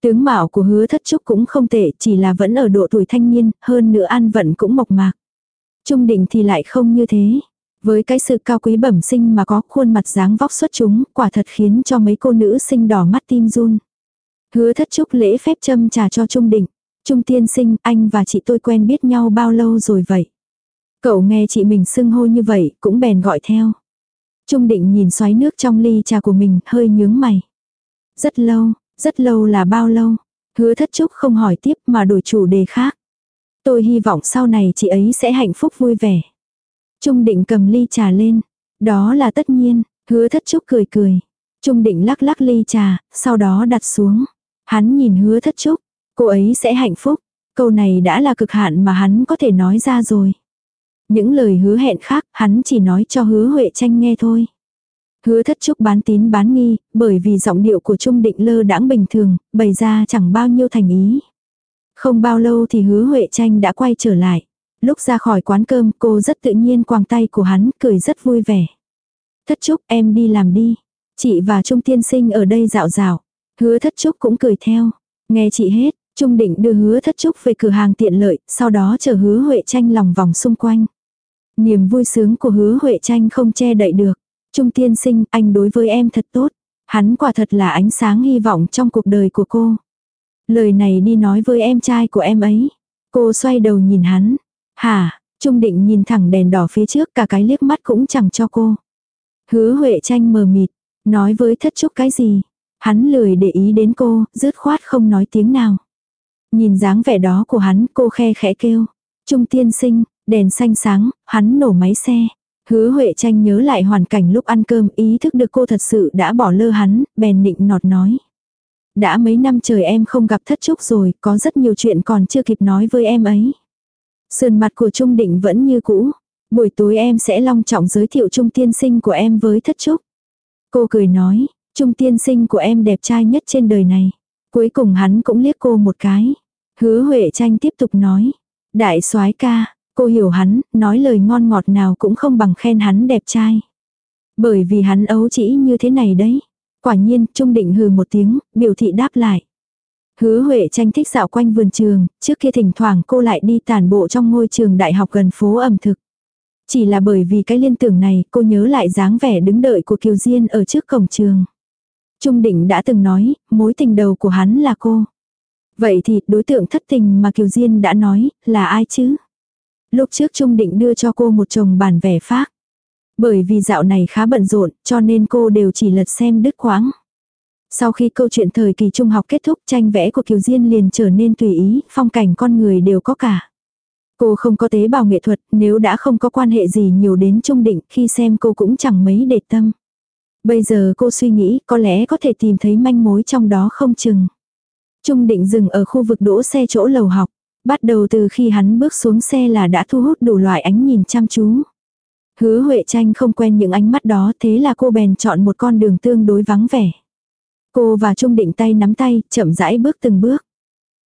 Tướng mạo của hứa thất trúc cũng không tệ, chỉ là vẫn ở độ tuổi thanh niên, hơn nữa ăn vận cũng mộc mạc. Trung định thì lại không như thế. Với cái sự cao quý bẩm sinh mà có khuôn mặt dáng vóc xuất chúng, quả thật khiến cho mấy cô nữ sinh đỏ mắt tim run. Hứa thất trúc lễ phép châm trà cho Trung Định. Trung tiên sinh, anh và chị tôi quen biết nhau bao lâu rồi vậy? Cậu nghe chị mình xưng hô như vậy, cũng bèn gọi theo. Trung định nhìn xoáy nước trong ly trà của mình, hơi nhướng mày. Rất lâu, rất lâu là bao lâu? Hứa thất trúc không hỏi tiếp mà đổi chủ đề khác. Tôi hy vọng sau này chị ấy sẽ hạnh phúc vui vẻ. Trung định cầm ly trà lên. Đó là tất nhiên, hứa thất trúc cười cười. Trung định lắc lắc ly trà, sau đó đặt xuống. Hắn nhìn hứa thất trúc, cô ấy sẽ hạnh phúc. Câu này đã là cực hạn mà hắn có thể nói ra rồi. Những lời hứa hẹn khác, hắn chỉ nói cho hứa Huệ tranh nghe thôi. Hứa thất trúc bán tín bán nghi, bởi vì giọng điệu của Trung Định lơ đãng bình thường, bày ra chẳng bao nhiêu thành ý. Không bao lâu thì hứa Huệ tranh đã quay trở lại. Lúc ra khỏi quán cơm cô rất tự nhiên quàng tay của hắn, cười rất vui vẻ. Thất trúc em đi làm đi. Chị và Trung tiên sinh ở đây dạo dạo. Hứa thất trúc cũng cười theo. Nghe chị hết, Trung định đưa hứa thất trúc về cửa hàng tiện lợi, sau đó chờ hứa Huệ tranh lòng vòng xung quanh. Niềm vui sướng của hứa Huệ tranh không che đậy được. Trung tiên sinh, anh đối với em thật tốt. Hắn quả thật là ánh sáng hy vọng trong cuộc đời của cô. Lời này đi nói với em trai của em ấy. Cô xoay đầu nhìn hắn. Hả, Trung định nhìn thẳng đèn đỏ phía trước cả cái liếc mắt cũng chẳng cho cô. Hứa Huệ tranh mờ mịt, nói với thất trúc cái gì. Hắn lười để ý đến cô, rứt khoát không nói tiếng nào. Nhìn dáng vẻ đó của hắn, cô khe khẽ kêu. Trung tiên sinh, đèn xanh sáng, hắn nổ máy xe. Hứa Huệ tranh nhớ lại hoàn cảnh lúc ăn cơm, ý thức được cô thật sự đã bỏ lơ hắn, bèn nịnh nọt nói. Đã mấy năm trời em không gặp thất trúc rồi, có rất nhiều chuyện còn chưa kịp nói với em ấy. Sườn mặt của Trung Định vẫn như cũ. Buổi tối em sẽ long trọng giới thiệu Trung tiên sinh của em với thất trúc. Cô cười nói, Trung tiên sinh của em đẹp trai nhất trên đời này. Cuối cùng hắn cũng liếc cô một cái. Hứa Huệ tranh tiếp tục nói. Đại soái ca, cô hiểu hắn, nói lời ngon ngọt nào cũng không bằng khen hắn đẹp trai. Bởi vì hắn ấu chỉ như thế này đấy. Quả nhiên, Trung Định hừ một tiếng, biểu thị đáp lại. Hứa Huệ tranh thích dạo quanh vườn trường, trước kia thỉnh thoảng cô lại đi tản bộ trong ngôi trường đại học gần phố ẩm thực. Chỉ là bởi vì cái liên tưởng này, cô nhớ lại dáng vẻ đứng đợi của Kiều Diên ở trước cổng trường. Trung Định đã từng nói, mối tình đầu của hắn là cô. Vậy thì đối tượng thất tình mà Kiều Diên đã nói, là ai chứ? Lúc trước Trung Định đưa cho cô một chồng bản vẽ phác. Bởi vì dạo này khá bận rộn, cho nên cô đều chỉ lật xem đứt khoáng Sau khi câu chuyện thời kỳ trung học kết thúc tranh vẽ của Kiều Diên liền trở nên tùy ý, phong cảnh con người đều có cả. Cô không có tế bào nghệ thuật, nếu đã không có quan hệ gì nhiều đến Trung Định, khi xem cô cũng chẳng mấy để tâm. Bây giờ cô suy nghĩ có lẽ có thể tìm thấy manh mối trong đó không chừng. Trung Định dừng ở khu vực đỗ xe chỗ lầu học. Bắt đầu từ khi hắn bước xuống xe là đã thu hút đủ loại ánh nhìn chăm chú. Hứa Huệ Tranh không quen những ánh mắt đó thế là cô bèn chọn một con đường tương đối vắng vẻ. Cô và Trung Định tay nắm tay, chậm rãi bước từng bước.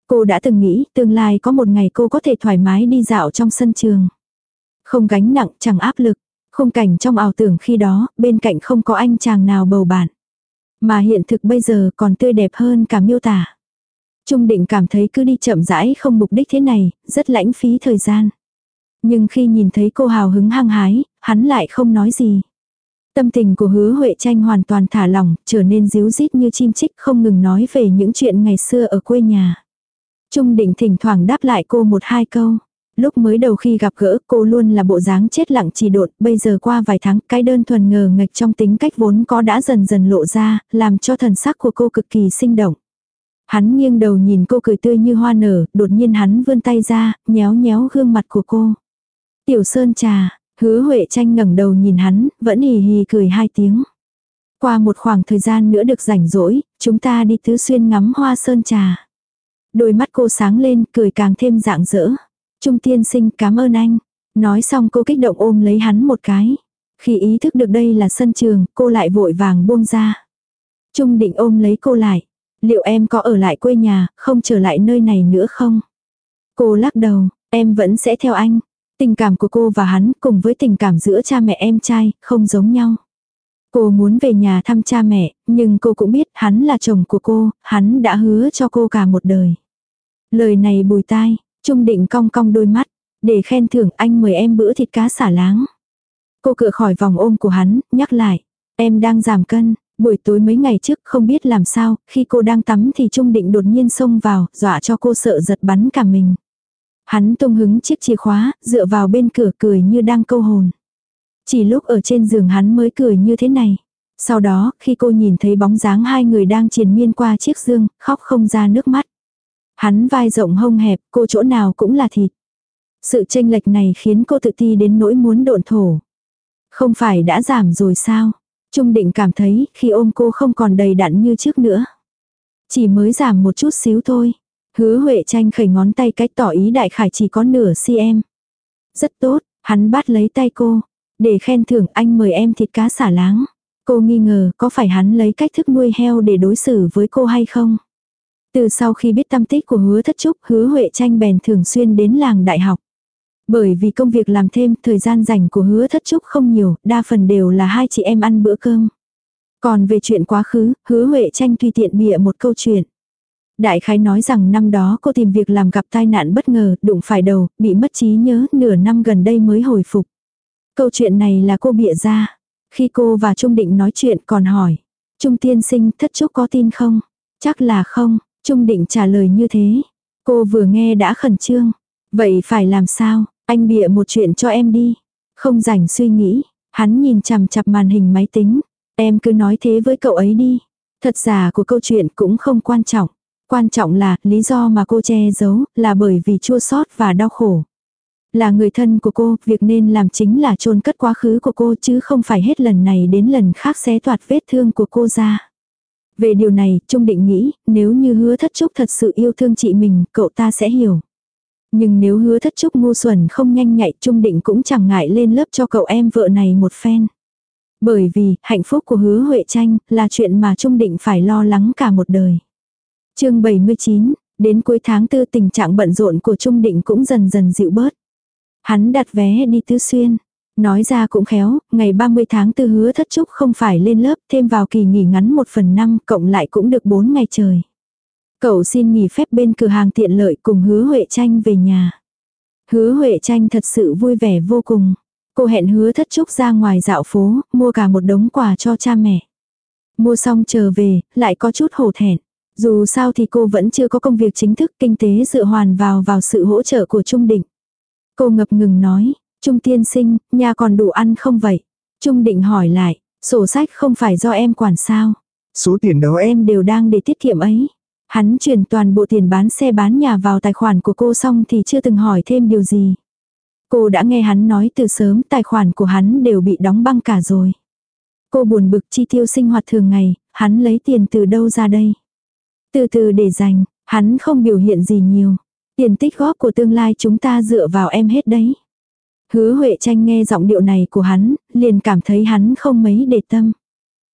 Cô đã từng nghĩ tương lai có một ngày cô có thể thoải mái đi dạo trong sân trường. Không gánh nặng, chẳng áp lực. Khung cảnh trong ảo tưởng khi đó, bên cạnh không có anh chàng nào bầu bạn. Mà hiện thực bây giờ còn tươi đẹp hơn cả miêu tả. Trung định cảm thấy cứ đi chậm rãi không mục đích thế này, rất lãng phí thời gian. Nhưng khi nhìn thấy cô hào hứng hăng hái, hắn lại không nói gì. Tâm tình của hứa Huệ tranh hoàn toàn thả lỏng, trở nên díu dít như chim chích không ngừng nói về những chuyện ngày xưa ở quê nhà. Trung định thỉnh thoảng đáp lại cô một hai câu. Lúc mới đầu khi gặp gỡ cô luôn là bộ dáng chết lặng chỉ đột, bây giờ qua vài tháng cái đơn thuần ngờ ngạch trong tính cách vốn có đã dần dần lộ ra, làm cho thần sắc của cô cực kỳ sinh động. Hắn nghiêng đầu nhìn cô cười tươi như hoa nở, đột nhiên hắn vươn tay ra, nhéo nhéo gương mặt của cô. Tiểu Sơn trà, hứa Huệ tranh ngẩng đầu nhìn hắn, vẫn hì hì cười hai tiếng. Qua một khoảng thời gian nữa được rảnh rỗi, chúng ta đi tứ xuyên ngắm hoa sơn trà. Đôi mắt cô sáng lên, cười càng thêm dạng dỡ. Trung tiên sinh cảm ơn anh. Nói xong cô kích động ôm lấy hắn một cái. Khi ý thức được đây là sân trường, cô lại vội vàng buông ra. Trung định ôm lấy cô lại. Liệu em có ở lại quê nhà, không trở lại nơi này nữa không? Cô lắc đầu, em vẫn sẽ theo anh. Tình cảm của cô và hắn cùng với tình cảm giữa cha mẹ em trai, không giống nhau. Cô muốn về nhà thăm cha mẹ, nhưng cô cũng biết hắn là chồng của cô, hắn đã hứa cho cô cả một đời. Lời này bùi tai, Trung định cong cong đôi mắt, để khen thưởng anh mời em bữa thịt cá xả láng. Cô cựa khỏi vòng ôm của hắn, nhắc lại, em đang giảm cân, Buổi tối mấy ngày trước không biết làm sao, khi cô đang tắm thì Trung Định đột nhiên xông vào, dọa cho cô sợ giật bắn cả mình. Hắn tung hứng chiếc chìa khóa, dựa vào bên cửa cười như đang câu hồn. Chỉ lúc ở trên giường hắn mới cười như thế này. Sau đó, khi cô nhìn thấy bóng dáng hai người đang triền miên qua chiếc dương, khóc không ra nước mắt. Hắn vai rộng hông hẹp, cô chỗ nào cũng là thịt. Sự tranh lệch này khiến cô tự ti đến nỗi muốn độn thổ. Không phải đã giảm rồi sao? Trung định cảm thấy khi ôm cô không còn đầy đặn như trước nữa. Chỉ mới giảm một chút xíu thôi. Hứa Huệ tranh khẩy ngón tay cách tỏ ý đại khải chỉ có nửa cm. Rất tốt, hắn bắt lấy tay cô. Để khen thưởng anh mời em thịt cá xả láng. Cô nghi ngờ có phải hắn lấy cách thức nuôi heo để đối xử với cô hay không? Từ sau khi biết tâm tích của hứa thất trúc, hứa Huệ tranh bèn thường xuyên đến làng đại học. Bởi vì công việc làm thêm, thời gian dành của hứa thất trúc không nhiều, đa phần đều là hai chị em ăn bữa cơm. Còn về chuyện quá khứ, hứa Huệ tranh tùy tiện bịa một câu chuyện. Đại khái nói rằng năm đó cô tìm việc làm gặp tai nạn bất ngờ, đụng phải đầu, bị mất trí nhớ, nửa năm gần đây mới hồi phục. Câu chuyện này là cô bịa ra. Khi cô và Trung Định nói chuyện còn hỏi. Trung tiên sinh thất trúc có tin không? Chắc là không, Trung Định trả lời như thế. Cô vừa nghe đã khẩn trương. Vậy phải làm sao? Anh bịa một chuyện cho em đi. Không rảnh suy nghĩ. Hắn nhìn chằm chặp màn hình máy tính. Em cứ nói thế với cậu ấy đi. Thật giả của câu chuyện cũng không quan trọng. Quan trọng là lý do mà cô che giấu là bởi vì chua xót và đau khổ. Là người thân của cô, việc nên làm chính là chôn cất quá khứ của cô chứ không phải hết lần này đến lần khác xé toạt vết thương của cô ra. Về điều này, Trung định nghĩ, nếu như hứa thất trúc thật sự yêu thương chị mình, cậu ta sẽ hiểu. Nhưng nếu hứa thất trúc ngu xuẩn không nhanh nhạy Trung định cũng chẳng ngại lên lớp cho cậu em vợ này một phen. Bởi vì, hạnh phúc của hứa Huệ Tranh là chuyện mà Trung định phải lo lắng cả một đời. chương 79, đến cuối tháng tư tình trạng bận rộn của Trung định cũng dần dần dịu bớt. Hắn đặt vé đi Tứ Xuyên. Nói ra cũng khéo, ngày 30 tháng tư hứa thất trúc không phải lên lớp, thêm vào kỳ nghỉ ngắn 1 phần 5, cộng lại cũng được 4 ngày trời. Cậu xin nghỉ phép bên cửa hàng tiện lợi cùng hứa Huệ Tranh về nhà. Hứa Huệ Tranh thật sự vui vẻ vô cùng. Cô hẹn hứa thất trúc ra ngoài dạo phố, mua cả một đống quà cho cha mẹ. Mua xong trở về, lại có chút hổ thẹn. Dù sao thì cô vẫn chưa có công việc chính thức, kinh tế dựa hoàn vào vào sự hỗ trợ của Trung Định. Cô ngập ngừng nói, Trung tiên sinh, nhà còn đủ ăn không vậy? Trung Định hỏi lại, sổ sách không phải do em quản sao? Số tiền đó em đều đang để tiết kiệm ấy. Hắn chuyển toàn bộ tiền bán xe bán nhà vào tài khoản của cô xong thì chưa từng hỏi thêm điều gì. Cô đã nghe hắn nói từ sớm tài khoản của hắn đều bị đóng băng cả rồi. Cô buồn bực chi tiêu sinh hoạt thường ngày, hắn lấy tiền từ đâu ra đây. Từ từ để dành, hắn không biểu hiện gì nhiều. Tiền tích góp của tương lai chúng ta dựa vào em hết đấy. Hứa Huệ tranh nghe giọng điệu này của hắn, liền cảm thấy hắn không mấy để tâm.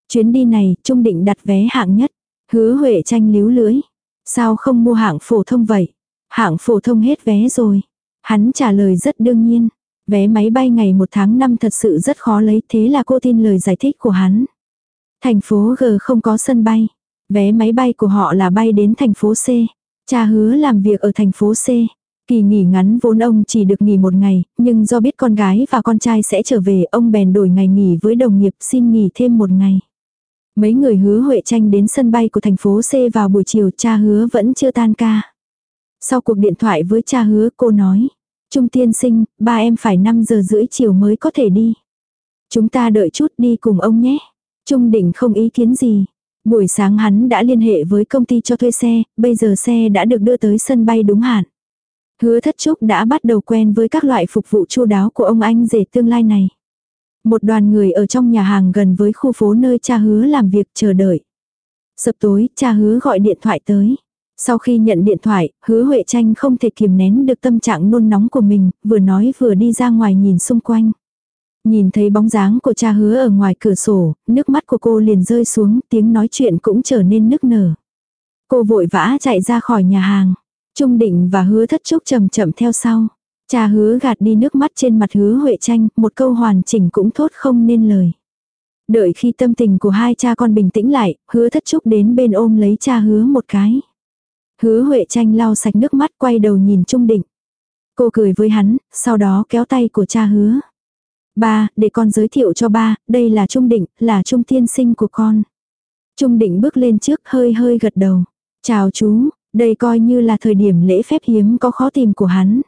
Chuyến đi này, Trung định đặt vé hạng nhất. Hứa Huệ tranh líu lưới. Sao không mua hạng phổ thông vậy? Hạng phổ thông hết vé rồi. Hắn trả lời rất đương nhiên. Vé máy bay ngày 1 tháng 5 thật sự rất khó lấy thế là cô tin lời giải thích của hắn. Thành phố G không có sân bay. Vé máy bay của họ là bay đến thành phố C. Cha hứa làm việc ở thành phố C. Kỳ nghỉ ngắn vốn ông chỉ được nghỉ một ngày, nhưng do biết con gái và con trai sẽ trở về, ông bèn đổi ngày nghỉ với đồng nghiệp xin nghỉ thêm một ngày. Mấy người hứa Huệ tranh đến sân bay của thành phố C vào buổi chiều cha hứa vẫn chưa tan ca. Sau cuộc điện thoại với cha hứa cô nói. Trung tiên sinh, ba em phải 5 giờ rưỡi chiều mới có thể đi. Chúng ta đợi chút đi cùng ông nhé. Trung định không ý kiến gì. Buổi sáng hắn đã liên hệ với công ty cho thuê xe, bây giờ xe đã được đưa tới sân bay đúng hạn. Hứa thất trúc đã bắt đầu quen với các loại phục vụ chu đáo của ông anh rể tương lai này. Một đoàn người ở trong nhà hàng gần với khu phố nơi cha hứa làm việc chờ đợi. Sập tối, cha hứa gọi điện thoại tới. Sau khi nhận điện thoại, hứa Huệ Tranh không thể kiềm nén được tâm trạng nôn nóng của mình, vừa nói vừa đi ra ngoài nhìn xung quanh. Nhìn thấy bóng dáng của cha hứa ở ngoài cửa sổ, nước mắt của cô liền rơi xuống, tiếng nói chuyện cũng trở nên nức nở. Cô vội vã chạy ra khỏi nhà hàng. Trung định và hứa thất trúc chậm chậm theo sau. Cha hứa gạt đi nước mắt trên mặt hứa Huệ Tranh, một câu hoàn chỉnh cũng thốt không nên lời. Đợi khi tâm tình của hai cha con bình tĩnh lại, hứa thất trúc đến bên ôm lấy cha hứa một cái. Hứa Huệ Tranh lau sạch nước mắt quay đầu nhìn Trung Định. Cô cười với hắn, sau đó kéo tay của cha hứa. Ba, để con giới thiệu cho ba, đây là Trung Định, là Trung thiên Sinh của con. Trung Định bước lên trước hơi hơi gật đầu. Chào chú, đây coi như là thời điểm lễ phép hiếm có khó tìm của hắn.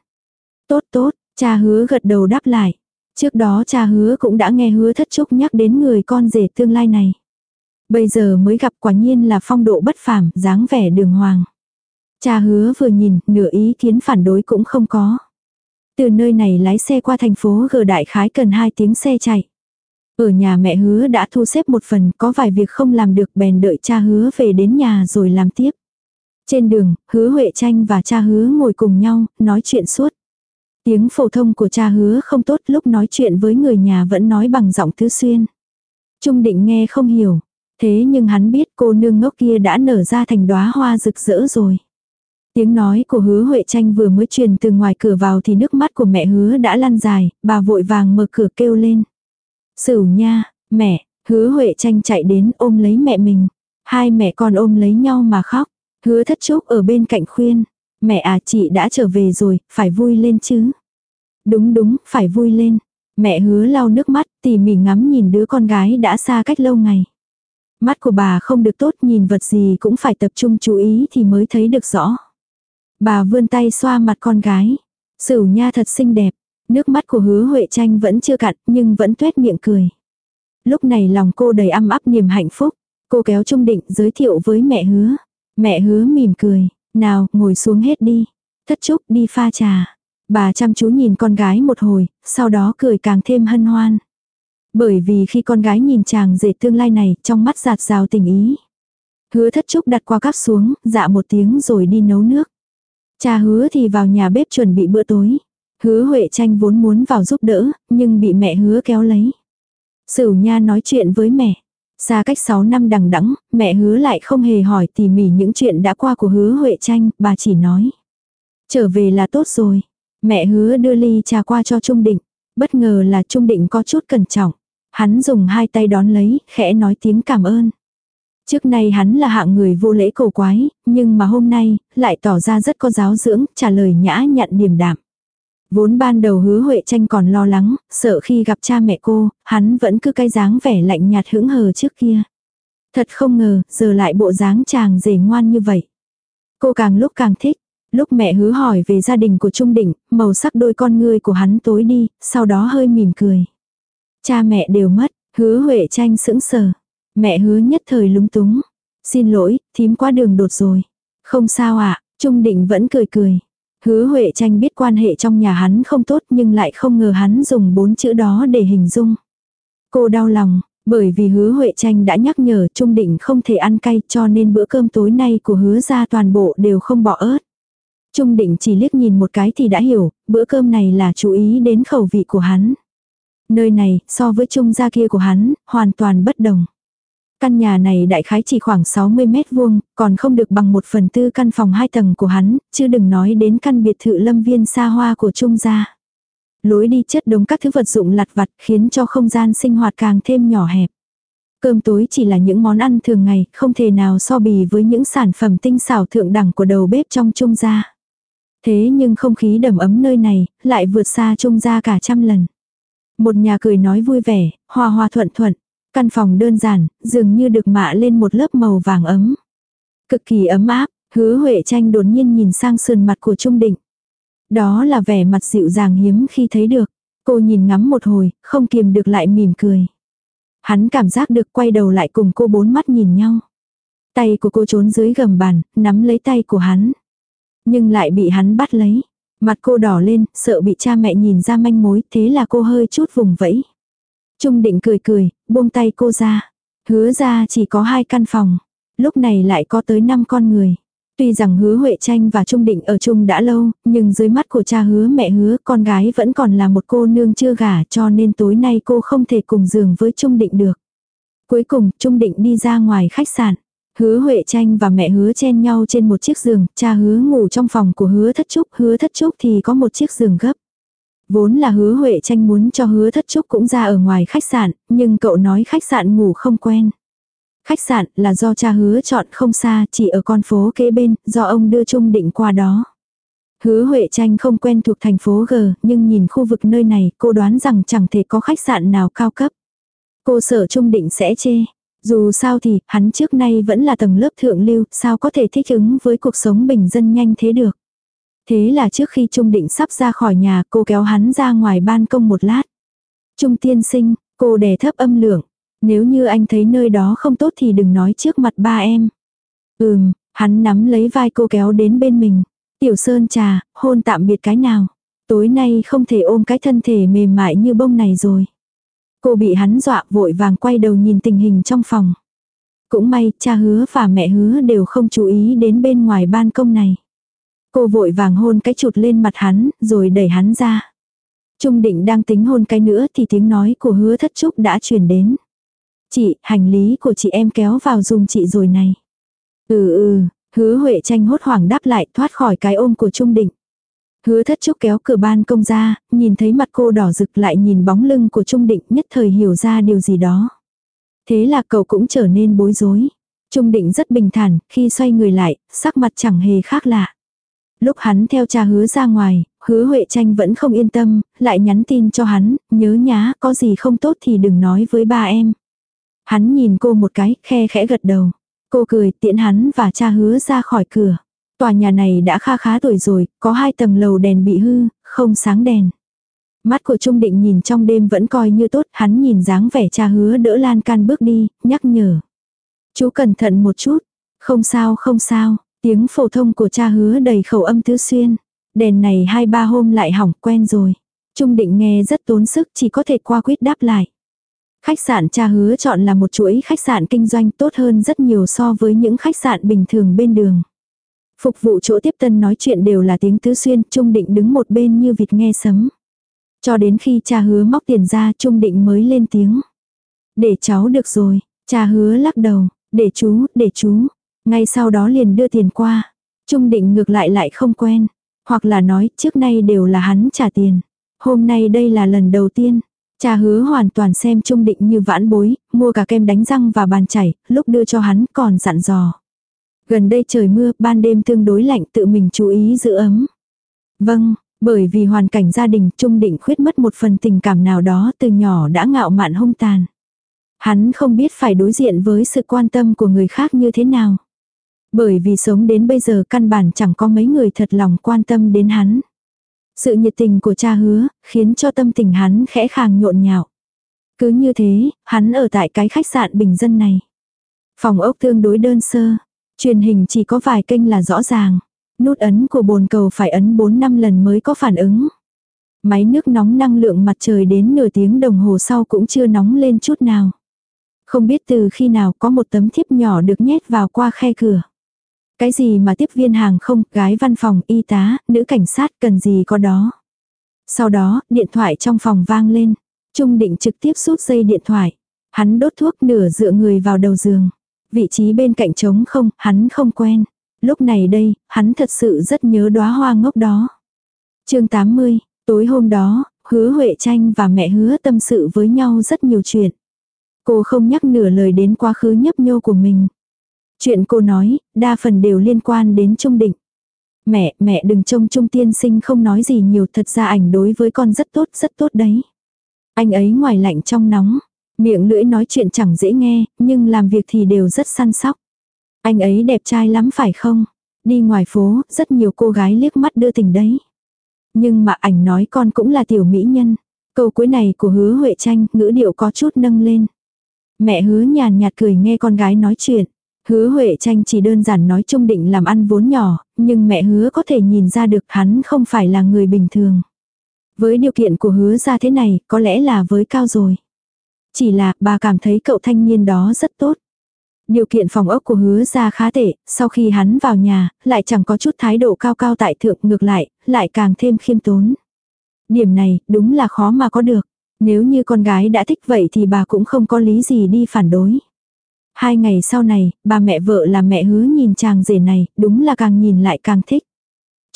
Tốt tốt, cha hứa gật đầu đáp lại. Trước đó cha hứa cũng đã nghe hứa thất trúc nhắc đến người con rể tương lai này. Bây giờ mới gặp quả nhiên là phong độ bất phàm, dáng vẻ đường hoàng. Cha hứa vừa nhìn, nửa ý kiến phản đối cũng không có. Từ nơi này lái xe qua thành phố G đại khái cần 2 tiếng xe chạy. Ở nhà mẹ hứa đã thu xếp một phần, có vài việc không làm được bèn đợi cha hứa về đến nhà rồi làm tiếp. Trên đường, hứa Huệ Tranh và cha hứa ngồi cùng nhau, nói chuyện suốt. Tiếng phổ thông của cha hứa không tốt lúc nói chuyện với người nhà vẫn nói bằng giọng tứ xuyên. Trung định nghe không hiểu. Thế nhưng hắn biết cô nương ngốc kia đã nở ra thành đóa hoa rực rỡ rồi. Tiếng nói của hứa Huệ Tranh vừa mới truyền từ ngoài cửa vào thì nước mắt của mẹ hứa đã lăn dài, bà vội vàng mở cửa kêu lên. Sửu nha, mẹ, hứa Huệ Tranh chạy đến ôm lấy mẹ mình. Hai mẹ con ôm lấy nhau mà khóc. Hứa thất trúc ở bên cạnh khuyên. Mẹ à chị đã trở về rồi, phải vui lên chứ. Đúng đúng, phải vui lên. Mẹ hứa lau nước mắt tỉ mỉ ngắm nhìn đứa con gái đã xa cách lâu ngày. Mắt của bà không được tốt nhìn vật gì cũng phải tập trung chú ý thì mới thấy được rõ. Bà vươn tay xoa mặt con gái. Sửu nha thật xinh đẹp. Nước mắt của hứa Huệ Tranh vẫn chưa cạn nhưng vẫn tuét miệng cười. Lúc này lòng cô đầy âm áp niềm hạnh phúc. Cô kéo Trung Định giới thiệu với mẹ hứa. Mẹ hứa mỉm cười. Nào, ngồi xuống hết đi. Thất trúc đi pha trà. Bà chăm chú nhìn con gái một hồi, sau đó cười càng thêm hân hoan. Bởi vì khi con gái nhìn chàng rể tương lai này, trong mắt giạt rào tình ý. Hứa thất trúc đặt qua cắp xuống, dạ một tiếng rồi đi nấu nước. Cha hứa thì vào nhà bếp chuẩn bị bữa tối. Hứa Huệ tranh vốn muốn vào giúp đỡ, nhưng bị mẹ hứa kéo lấy. Sửu nha nói chuyện với mẹ. Xa cách 6 năm đằng đẵng, mẹ hứa lại không hề hỏi tỉ mỉ những chuyện đã qua của hứa Huệ tranh, bà chỉ nói. Trở về là tốt rồi. Mẹ hứa đưa ly trà qua cho Trung Định. Bất ngờ là Trung Định có chút cẩn trọng. Hắn dùng hai tay đón lấy, khẽ nói tiếng cảm ơn. Trước nay hắn là hạng người vô lễ cầu quái, nhưng mà hôm nay, lại tỏ ra rất có giáo dưỡng, trả lời nhã nhặn điềm đạm. Vốn ban đầu hứa Huệ tranh còn lo lắng, sợ khi gặp cha mẹ cô, hắn vẫn cứ cái dáng vẻ lạnh nhạt hững hờ trước kia. Thật không ngờ, giờ lại bộ dáng chàng rể ngoan như vậy. Cô càng lúc càng thích. Lúc mẹ hứa hỏi về gia đình của Trung Định, màu sắc đôi con ngươi của hắn tối đi, sau đó hơi mỉm cười. Cha mẹ đều mất, hứa Huệ tranh sững sờ. Mẹ hứa nhất thời lúng túng. Xin lỗi, thím qua đường đột rồi. Không sao ạ, à, Trung Định vẫn cười cười. Hứa Huệ tranh biết quan hệ trong nhà hắn không tốt nhưng lại không ngờ hắn dùng bốn chữ đó để hình dung. Cô đau lòng, bởi vì hứa Huệ tranh đã nhắc nhở Trung Định không thể ăn cay cho nên bữa cơm tối nay của hứa ra toàn bộ đều không bỏ ớt. Trung Định chỉ liếc nhìn một cái thì đã hiểu, bữa cơm này là chú ý đến khẩu vị của hắn. Nơi này, so với Trung gia kia của hắn, hoàn toàn bất đồng. Căn nhà này đại khái chỉ khoảng 60 mét vuông, còn không được bằng một phần tư căn phòng hai tầng của hắn, chứ đừng nói đến căn biệt thự lâm viên xa hoa của Trung gia. Lối đi chất đống các thứ vật dụng lặt vặt khiến cho không gian sinh hoạt càng thêm nhỏ hẹp. Cơm tối chỉ là những món ăn thường ngày, không thể nào so bì với những sản phẩm tinh xảo thượng đẳng của đầu bếp trong Trung gia. Thế nhưng không khí đầm ấm nơi này, lại vượt xa Trung gia cả trăm lần. Một nhà cười nói vui vẻ, hòa hòa thuận thuận, Căn phòng đơn giản, dường như được mạ lên một lớp màu vàng ấm. Cực kỳ ấm áp, hứa Huệ tranh đột nhiên nhìn sang sườn mặt của Trung Định. Đó là vẻ mặt dịu dàng hiếm khi thấy được. Cô nhìn ngắm một hồi, không kiềm được lại mỉm cười. Hắn cảm giác được quay đầu lại cùng cô bốn mắt nhìn nhau. Tay của cô trốn dưới gầm bàn, nắm lấy tay của hắn. Nhưng lại bị hắn bắt lấy. Mặt cô đỏ lên, sợ bị cha mẹ nhìn ra manh mối, thế là cô hơi chút vùng vẫy. Trung định cười cười, buông tay cô ra. Hứa ra chỉ có hai căn phòng. Lúc này lại có tới năm con người. Tuy rằng hứa Huệ Tranh và Trung Định ở chung đã lâu, nhưng dưới mắt của cha hứa mẹ hứa con gái vẫn còn là một cô nương chưa gả cho nên tối nay cô không thể cùng giường với Trung Định được. Cuối cùng Trung Định đi ra ngoài khách sạn. Hứa Huệ Tranh và mẹ hứa chen nhau trên một chiếc giường, cha hứa ngủ trong phòng của hứa thất trúc, hứa thất trúc thì có một chiếc giường gấp. Vốn là hứa Huệ tranh muốn cho hứa thất trúc cũng ra ở ngoài khách sạn, nhưng cậu nói khách sạn ngủ không quen. Khách sạn là do cha hứa chọn không xa, chỉ ở con phố kế bên, do ông đưa Trung Định qua đó. Hứa Huệ tranh không quen thuộc thành phố G, nhưng nhìn khu vực nơi này, cô đoán rằng chẳng thể có khách sạn nào cao cấp. Cô sợ Trung Định sẽ chê. Dù sao thì, hắn trước nay vẫn là tầng lớp thượng lưu, sao có thể thích ứng với cuộc sống bình dân nhanh thế được. Thế là trước khi Trung Định sắp ra khỏi nhà cô kéo hắn ra ngoài ban công một lát. Trung tiên sinh, cô đè thấp âm lượng. Nếu như anh thấy nơi đó không tốt thì đừng nói trước mặt ba em. Ừm, hắn nắm lấy vai cô kéo đến bên mình. Tiểu Sơn trà, hôn tạm biệt cái nào. Tối nay không thể ôm cái thân thể mềm mại như bông này rồi. Cô bị hắn dọa vội vàng quay đầu nhìn tình hình trong phòng. Cũng may cha hứa và mẹ hứa đều không chú ý đến bên ngoài ban công này. Cô vội vàng hôn cái chụt lên mặt hắn, rồi đẩy hắn ra. Trung định đang tính hôn cái nữa thì tiếng nói của hứa thất trúc đã truyền đến. Chị, hành lý của chị em kéo vào dùng chị rồi này. Ừ ừ, hứa Huệ tranh hốt hoảng đáp lại thoát khỏi cái ôm của Trung định. Hứa thất trúc kéo cửa ban công ra, nhìn thấy mặt cô đỏ rực lại nhìn bóng lưng của Trung định nhất thời hiểu ra điều gì đó. Thế là cậu cũng trở nên bối rối. Trung định rất bình thản, khi xoay người lại, sắc mặt chẳng hề khác lạ. Lúc hắn theo cha hứa ra ngoài, hứa Huệ tranh vẫn không yên tâm, lại nhắn tin cho hắn, nhớ nhá, có gì không tốt thì đừng nói với ba em. Hắn nhìn cô một cái, khe khẽ gật đầu. Cô cười tiễn hắn và cha hứa ra khỏi cửa. Tòa nhà này đã kha khá tuổi rồi, có hai tầng lầu đèn bị hư, không sáng đèn. Mắt của Trung Định nhìn trong đêm vẫn coi như tốt, hắn nhìn dáng vẻ cha hứa đỡ lan can bước đi, nhắc nhở. Chú cẩn thận một chút. Không sao không sao, tiếng phổ thông của cha hứa đầy khẩu âm tứ xuyên. Đèn này hai ba hôm lại hỏng quen rồi. Trung Định nghe rất tốn sức chỉ có thể qua quyết đáp lại. Khách sạn cha hứa chọn là một chuỗi khách sạn kinh doanh tốt hơn rất nhiều so với những khách sạn bình thường bên đường. Phục vụ chỗ tiếp tân nói chuyện đều là tiếng tứ xuyên, Trung Định đứng một bên như vịt nghe sấm. Cho đến khi cha hứa móc tiền ra Trung Định mới lên tiếng. Để cháu được rồi, cha hứa lắc đầu, để chú, để chú. Ngay sau đó liền đưa tiền qua. Trung Định ngược lại lại không quen. Hoặc là nói trước nay đều là hắn trả tiền. Hôm nay đây là lần đầu tiên. Cha hứa hoàn toàn xem Trung Định như vãn bối, mua cả kem đánh răng và bàn chảy, lúc đưa cho hắn còn dặn dò. Gần đây trời mưa, ban đêm tương đối lạnh tự mình chú ý giữ ấm. Vâng, bởi vì hoàn cảnh gia đình Trung Định khuyết mất một phần tình cảm nào đó từ nhỏ đã ngạo mạn hung tàn. Hắn không biết phải đối diện với sự quan tâm của người khác như thế nào. Bởi vì sống đến bây giờ căn bản chẳng có mấy người thật lòng quan tâm đến hắn. Sự nhiệt tình của cha hứa, khiến cho tâm tình hắn khẽ khàng nhộn nhạo. Cứ như thế, hắn ở tại cái khách sạn bình dân này. Phòng ốc tương đối đơn sơ. Truyền hình chỉ có vài kênh là rõ ràng. Nút ấn của bồn cầu phải ấn 4 năm lần mới có phản ứng. Máy nước nóng năng lượng mặt trời đến nửa tiếng đồng hồ sau cũng chưa nóng lên chút nào. Không biết từ khi nào có một tấm thiếp nhỏ được nhét vào qua khe cửa. Cái gì mà tiếp viên hàng không, gái văn phòng, y tá, nữ cảnh sát cần gì có đó. Sau đó, điện thoại trong phòng vang lên. Trung định trực tiếp rút dây điện thoại. Hắn đốt thuốc nửa dựa người vào đầu giường. Vị trí bên cạnh trống không, hắn không quen. Lúc này đây, hắn thật sự rất nhớ đóa hoa ngốc đó. chương 80, tối hôm đó, hứa Huệ Tranh và mẹ hứa tâm sự với nhau rất nhiều chuyện. Cô không nhắc nửa lời đến quá khứ nhấp nhô của mình. Chuyện cô nói, đa phần đều liên quan đến Trung Định. Mẹ, mẹ đừng trông Trung Tiên Sinh không nói gì nhiều thật ra ảnh đối với con rất tốt, rất tốt đấy. Anh ấy ngoài lạnh trong nóng, miệng lưỡi nói chuyện chẳng dễ nghe, nhưng làm việc thì đều rất săn sóc. Anh ấy đẹp trai lắm phải không? Đi ngoài phố, rất nhiều cô gái liếc mắt đưa tình đấy. Nhưng mà ảnh nói con cũng là tiểu mỹ nhân. Câu cuối này của hứa Huệ Tranh, ngữ điệu có chút nâng lên. Mẹ hứa nhàn nhạt cười nghe con gái nói chuyện. Hứa Huệ Tranh chỉ đơn giản nói trung định làm ăn vốn nhỏ, nhưng mẹ hứa có thể nhìn ra được hắn không phải là người bình thường. Với điều kiện của hứa ra thế này, có lẽ là với cao rồi. Chỉ là bà cảm thấy cậu thanh niên đó rất tốt. Điều kiện phòng ốc của hứa ra khá tệ, sau khi hắn vào nhà, lại chẳng có chút thái độ cao cao tại thượng ngược lại, lại càng thêm khiêm tốn. Điểm này, đúng là khó mà có được. Nếu như con gái đã thích vậy thì bà cũng không có lý gì đi phản đối. Hai ngày sau này, bà mẹ vợ là mẹ hứa nhìn chàng rể này, đúng là càng nhìn lại càng thích.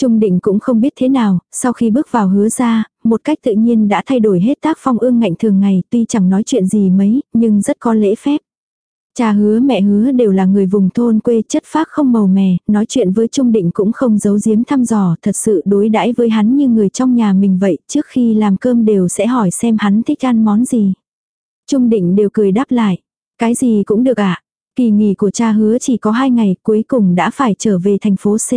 Trung định cũng không biết thế nào, sau khi bước vào hứa ra, một cách tự nhiên đã thay đổi hết tác phong ương ngạnh thường ngày, tuy chẳng nói chuyện gì mấy, nhưng rất có lễ phép. Cha hứa mẹ hứa đều là người vùng thôn quê chất phác không màu mè, nói chuyện với Trung Định cũng không giấu giếm thăm dò, thật sự đối đãi với hắn như người trong nhà mình vậy, trước khi làm cơm đều sẽ hỏi xem hắn thích ăn món gì. Trung Định đều cười đáp lại, cái gì cũng được ạ. À? Kỳ nghỉ của cha hứa chỉ có hai ngày, cuối cùng đã phải trở về thành phố C.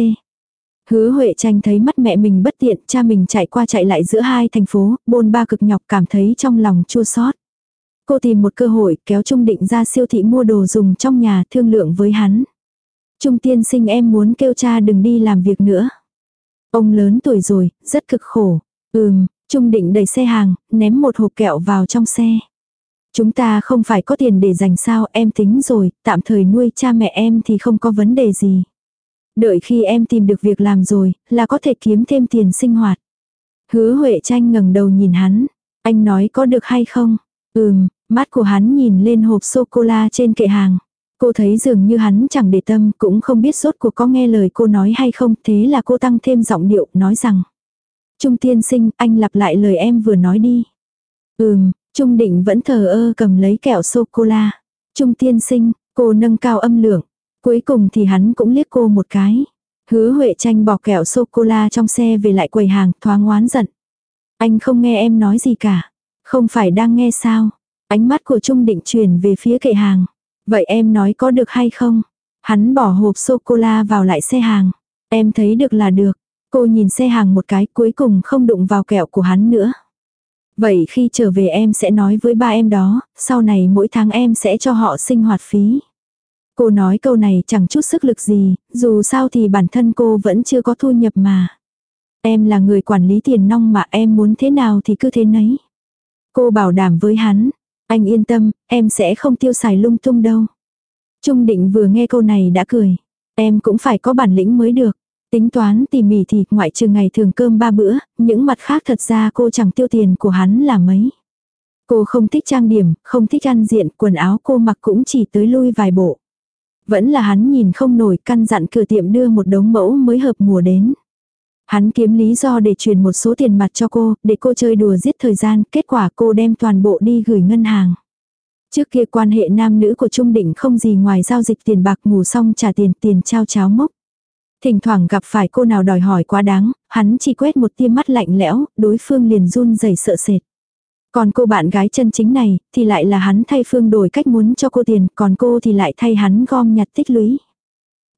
Hứa Huệ tranh thấy mắt mẹ mình bất tiện, cha mình chạy qua chạy lại giữa hai thành phố, bôn ba cực nhọc cảm thấy trong lòng chua xót. Cô tìm một cơ hội kéo Trung Định ra siêu thị mua đồ dùng trong nhà thương lượng với hắn. Trung tiên sinh em muốn kêu cha đừng đi làm việc nữa. Ông lớn tuổi rồi, rất cực khổ. Ừm, Trung Định đẩy xe hàng, ném một hộp kẹo vào trong xe. Chúng ta không phải có tiền để dành sao, em tính rồi, tạm thời nuôi cha mẹ em thì không có vấn đề gì. Đợi khi em tìm được việc làm rồi, là có thể kiếm thêm tiền sinh hoạt. Hứa Huệ tranh ngẩng đầu nhìn hắn. Anh nói có được hay không? Ừm, mắt của hắn nhìn lên hộp sô-cô-la trên kệ hàng. Cô thấy dường như hắn chẳng để tâm, cũng không biết rốt cuộc có nghe lời cô nói hay không, thế là cô tăng thêm giọng điệu, nói rằng. Trung tiên sinh, anh lặp lại lời em vừa nói đi. Ừm, Trung định vẫn thờ ơ cầm lấy kẹo sô-cô-la. Trung tiên sinh, cô nâng cao âm lượng. Cuối cùng thì hắn cũng liếc cô một cái. Hứa Huệ tranh bỏ kẹo sô-cô-la trong xe về lại quầy hàng, thoáng oán giận. Anh không nghe em nói gì cả. Không phải đang nghe sao. Ánh mắt của Trung định chuyển về phía kệ hàng. Vậy em nói có được hay không? Hắn bỏ hộp sô-cô-la vào lại xe hàng. Em thấy được là được. Cô nhìn xe hàng một cái cuối cùng không đụng vào kẹo của hắn nữa. Vậy khi trở về em sẽ nói với ba em đó, sau này mỗi tháng em sẽ cho họ sinh hoạt phí. Cô nói câu này chẳng chút sức lực gì, dù sao thì bản thân cô vẫn chưa có thu nhập mà. Em là người quản lý tiền nong mà em muốn thế nào thì cứ thế nấy. Cô bảo đảm với hắn, anh yên tâm, em sẽ không tiêu xài lung tung đâu. Trung định vừa nghe câu này đã cười. Em cũng phải có bản lĩnh mới được. Tính toán tỉ mỉ thì ngoại trừ ngày thường cơm ba bữa, những mặt khác thật ra cô chẳng tiêu tiền của hắn là mấy. Cô không thích trang điểm, không thích ăn diện, quần áo cô mặc cũng chỉ tới lui vài bộ. Vẫn là hắn nhìn không nổi căn dặn cửa tiệm đưa một đống mẫu mới hợp mùa đến. Hắn kiếm lý do để truyền một số tiền mặt cho cô, để cô chơi đùa giết thời gian, kết quả cô đem toàn bộ đi gửi ngân hàng. Trước kia quan hệ nam nữ của Trung Định không gì ngoài giao dịch tiền bạc ngủ xong trả tiền tiền trao cháo mốc. Thỉnh thoảng gặp phải cô nào đòi hỏi quá đáng, hắn chỉ quét một tia mắt lạnh lẽo, đối phương liền run rẩy sợ sệt. Còn cô bạn gái chân chính này, thì lại là hắn thay Phương đổi cách muốn cho cô tiền, còn cô thì lại thay hắn gom nhặt tích lũy.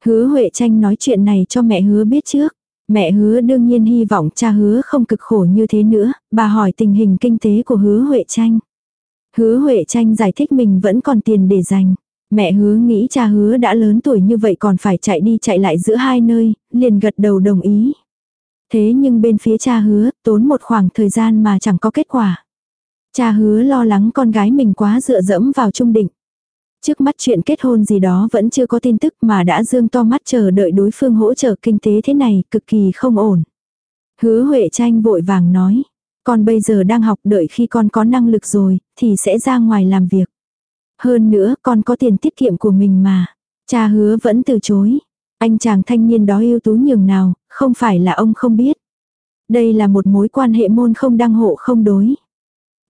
Hứa Huệ Tranh nói chuyện này cho mẹ hứa biết trước. Mẹ hứa đương nhiên hy vọng cha hứa không cực khổ như thế nữa, bà hỏi tình hình kinh tế của hứa Huệ Tranh. Hứa Huệ Tranh giải thích mình vẫn còn tiền để dành. Mẹ hứa nghĩ cha hứa đã lớn tuổi như vậy còn phải chạy đi chạy lại giữa hai nơi, liền gật đầu đồng ý. Thế nhưng bên phía cha hứa, tốn một khoảng thời gian mà chẳng có kết quả. Cha hứa lo lắng con gái mình quá dựa dẫm vào trung định. Trước mắt chuyện kết hôn gì đó vẫn chưa có tin tức mà đã dương to mắt chờ đợi đối phương hỗ trợ kinh tế thế này cực kỳ không ổn. Hứa Huệ tranh vội vàng nói. Con bây giờ đang học đợi khi con có năng lực rồi thì sẽ ra ngoài làm việc. Hơn nữa con có tiền tiết kiệm của mình mà. Cha hứa vẫn từ chối. Anh chàng thanh niên đó ưu tú nhường nào, không phải là ông không biết. Đây là một mối quan hệ môn không đăng hộ không đối.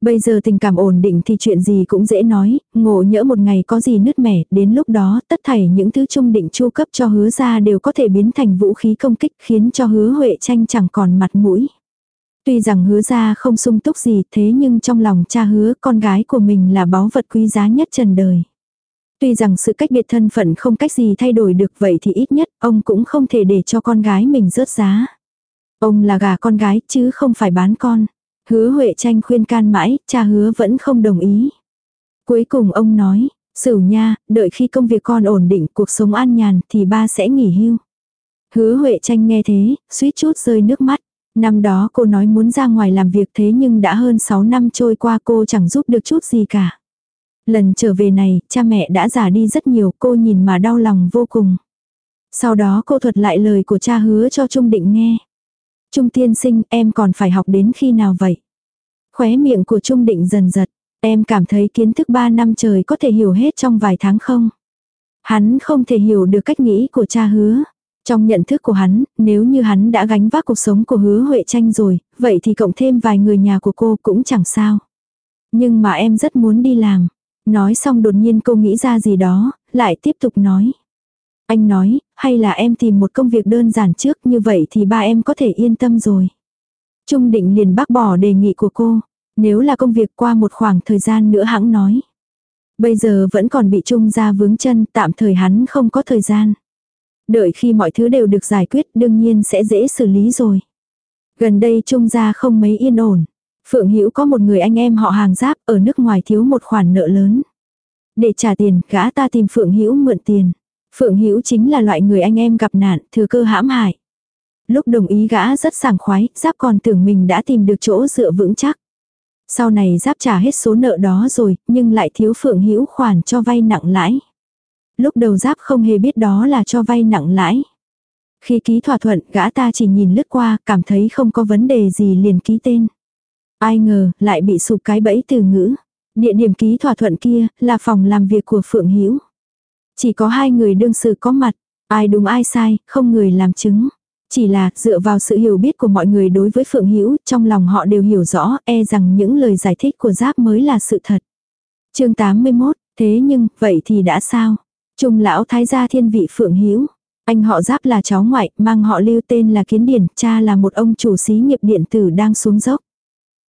Bây giờ tình cảm ổn định thì chuyện gì cũng dễ nói, ngộ nhỡ một ngày có gì nứt mẻ, đến lúc đó tất thảy những thứ trung định chu cấp cho hứa ra đều có thể biến thành vũ khí công kích khiến cho hứa Huệ tranh chẳng còn mặt mũi. Tuy rằng hứa ra không sung túc gì thế nhưng trong lòng cha hứa con gái của mình là báu vật quý giá nhất trần đời. Tuy rằng sự cách biệt thân phận không cách gì thay đổi được vậy thì ít nhất ông cũng không thể để cho con gái mình rớt giá. Ông là gà con gái chứ không phải bán con. Hứa Huệ tranh khuyên can mãi, cha hứa vẫn không đồng ý. Cuối cùng ông nói, Sửu nha, đợi khi công việc con ổn định cuộc sống an nhàn thì ba sẽ nghỉ hưu. Hứa Huệ tranh nghe thế, suýt chút rơi nước mắt. Năm đó cô nói muốn ra ngoài làm việc thế nhưng đã hơn 6 năm trôi qua cô chẳng giúp được chút gì cả. Lần trở về này, cha mẹ đã già đi rất nhiều, cô nhìn mà đau lòng vô cùng. Sau đó cô thuật lại lời của cha hứa cho Trung Định nghe. Trung tiên sinh, em còn phải học đến khi nào vậy? Khóe miệng của Trung Định dần giật. Em cảm thấy kiến thức 3 năm trời có thể hiểu hết trong vài tháng không? Hắn không thể hiểu được cách nghĩ của cha hứa. Trong nhận thức của hắn, nếu như hắn đã gánh vác cuộc sống của hứa Huệ tranh rồi, vậy thì cộng thêm vài người nhà của cô cũng chẳng sao. Nhưng mà em rất muốn đi làm. Nói xong đột nhiên cô nghĩ ra gì đó, lại tiếp tục nói. Anh nói, hay là em tìm một công việc đơn giản trước như vậy thì ba em có thể yên tâm rồi. Trung định liền bác bỏ đề nghị của cô. Nếu là công việc qua một khoảng thời gian nữa hãng nói. Bây giờ vẫn còn bị Trung ra vướng chân tạm thời hắn không có thời gian. Đợi khi mọi thứ đều được giải quyết đương nhiên sẽ dễ xử lý rồi. Gần đây Trung gia không mấy yên ổn. Phượng Hữu có một người anh em họ hàng giáp ở nước ngoài thiếu một khoản nợ lớn. Để trả tiền, gã ta tìm Phượng Hữu mượn tiền. Phượng Hữu chính là loại người anh em gặp nạn, thừa cơ hãm hại. Lúc đồng ý gã rất sảng khoái, giáp còn tưởng mình đã tìm được chỗ dựa vững chắc. Sau này giáp trả hết số nợ đó rồi, nhưng lại thiếu Phượng Hữu khoản cho vay nặng lãi. Lúc đầu giáp không hề biết đó là cho vay nặng lãi. Khi ký thỏa thuận, gã ta chỉ nhìn lướt qua, cảm thấy không có vấn đề gì liền ký tên. Ai ngờ, lại bị sụp cái bẫy từ ngữ. Địa điểm ký thỏa thuận kia, là phòng làm việc của Phượng Hữu Chỉ có hai người đương sự có mặt, ai đúng ai sai, không người làm chứng. Chỉ là, dựa vào sự hiểu biết của mọi người đối với Phượng Hữu trong lòng họ đều hiểu rõ, e rằng những lời giải thích của Giáp mới là sự thật. chương 81, thế nhưng, vậy thì đã sao? Trung lão thái gia thiên vị Phượng Hữu Anh họ Giáp là cháu ngoại, mang họ lưu tên là Kiến Điển, cha là một ông chủ xí nghiệp điện tử đang xuống dốc.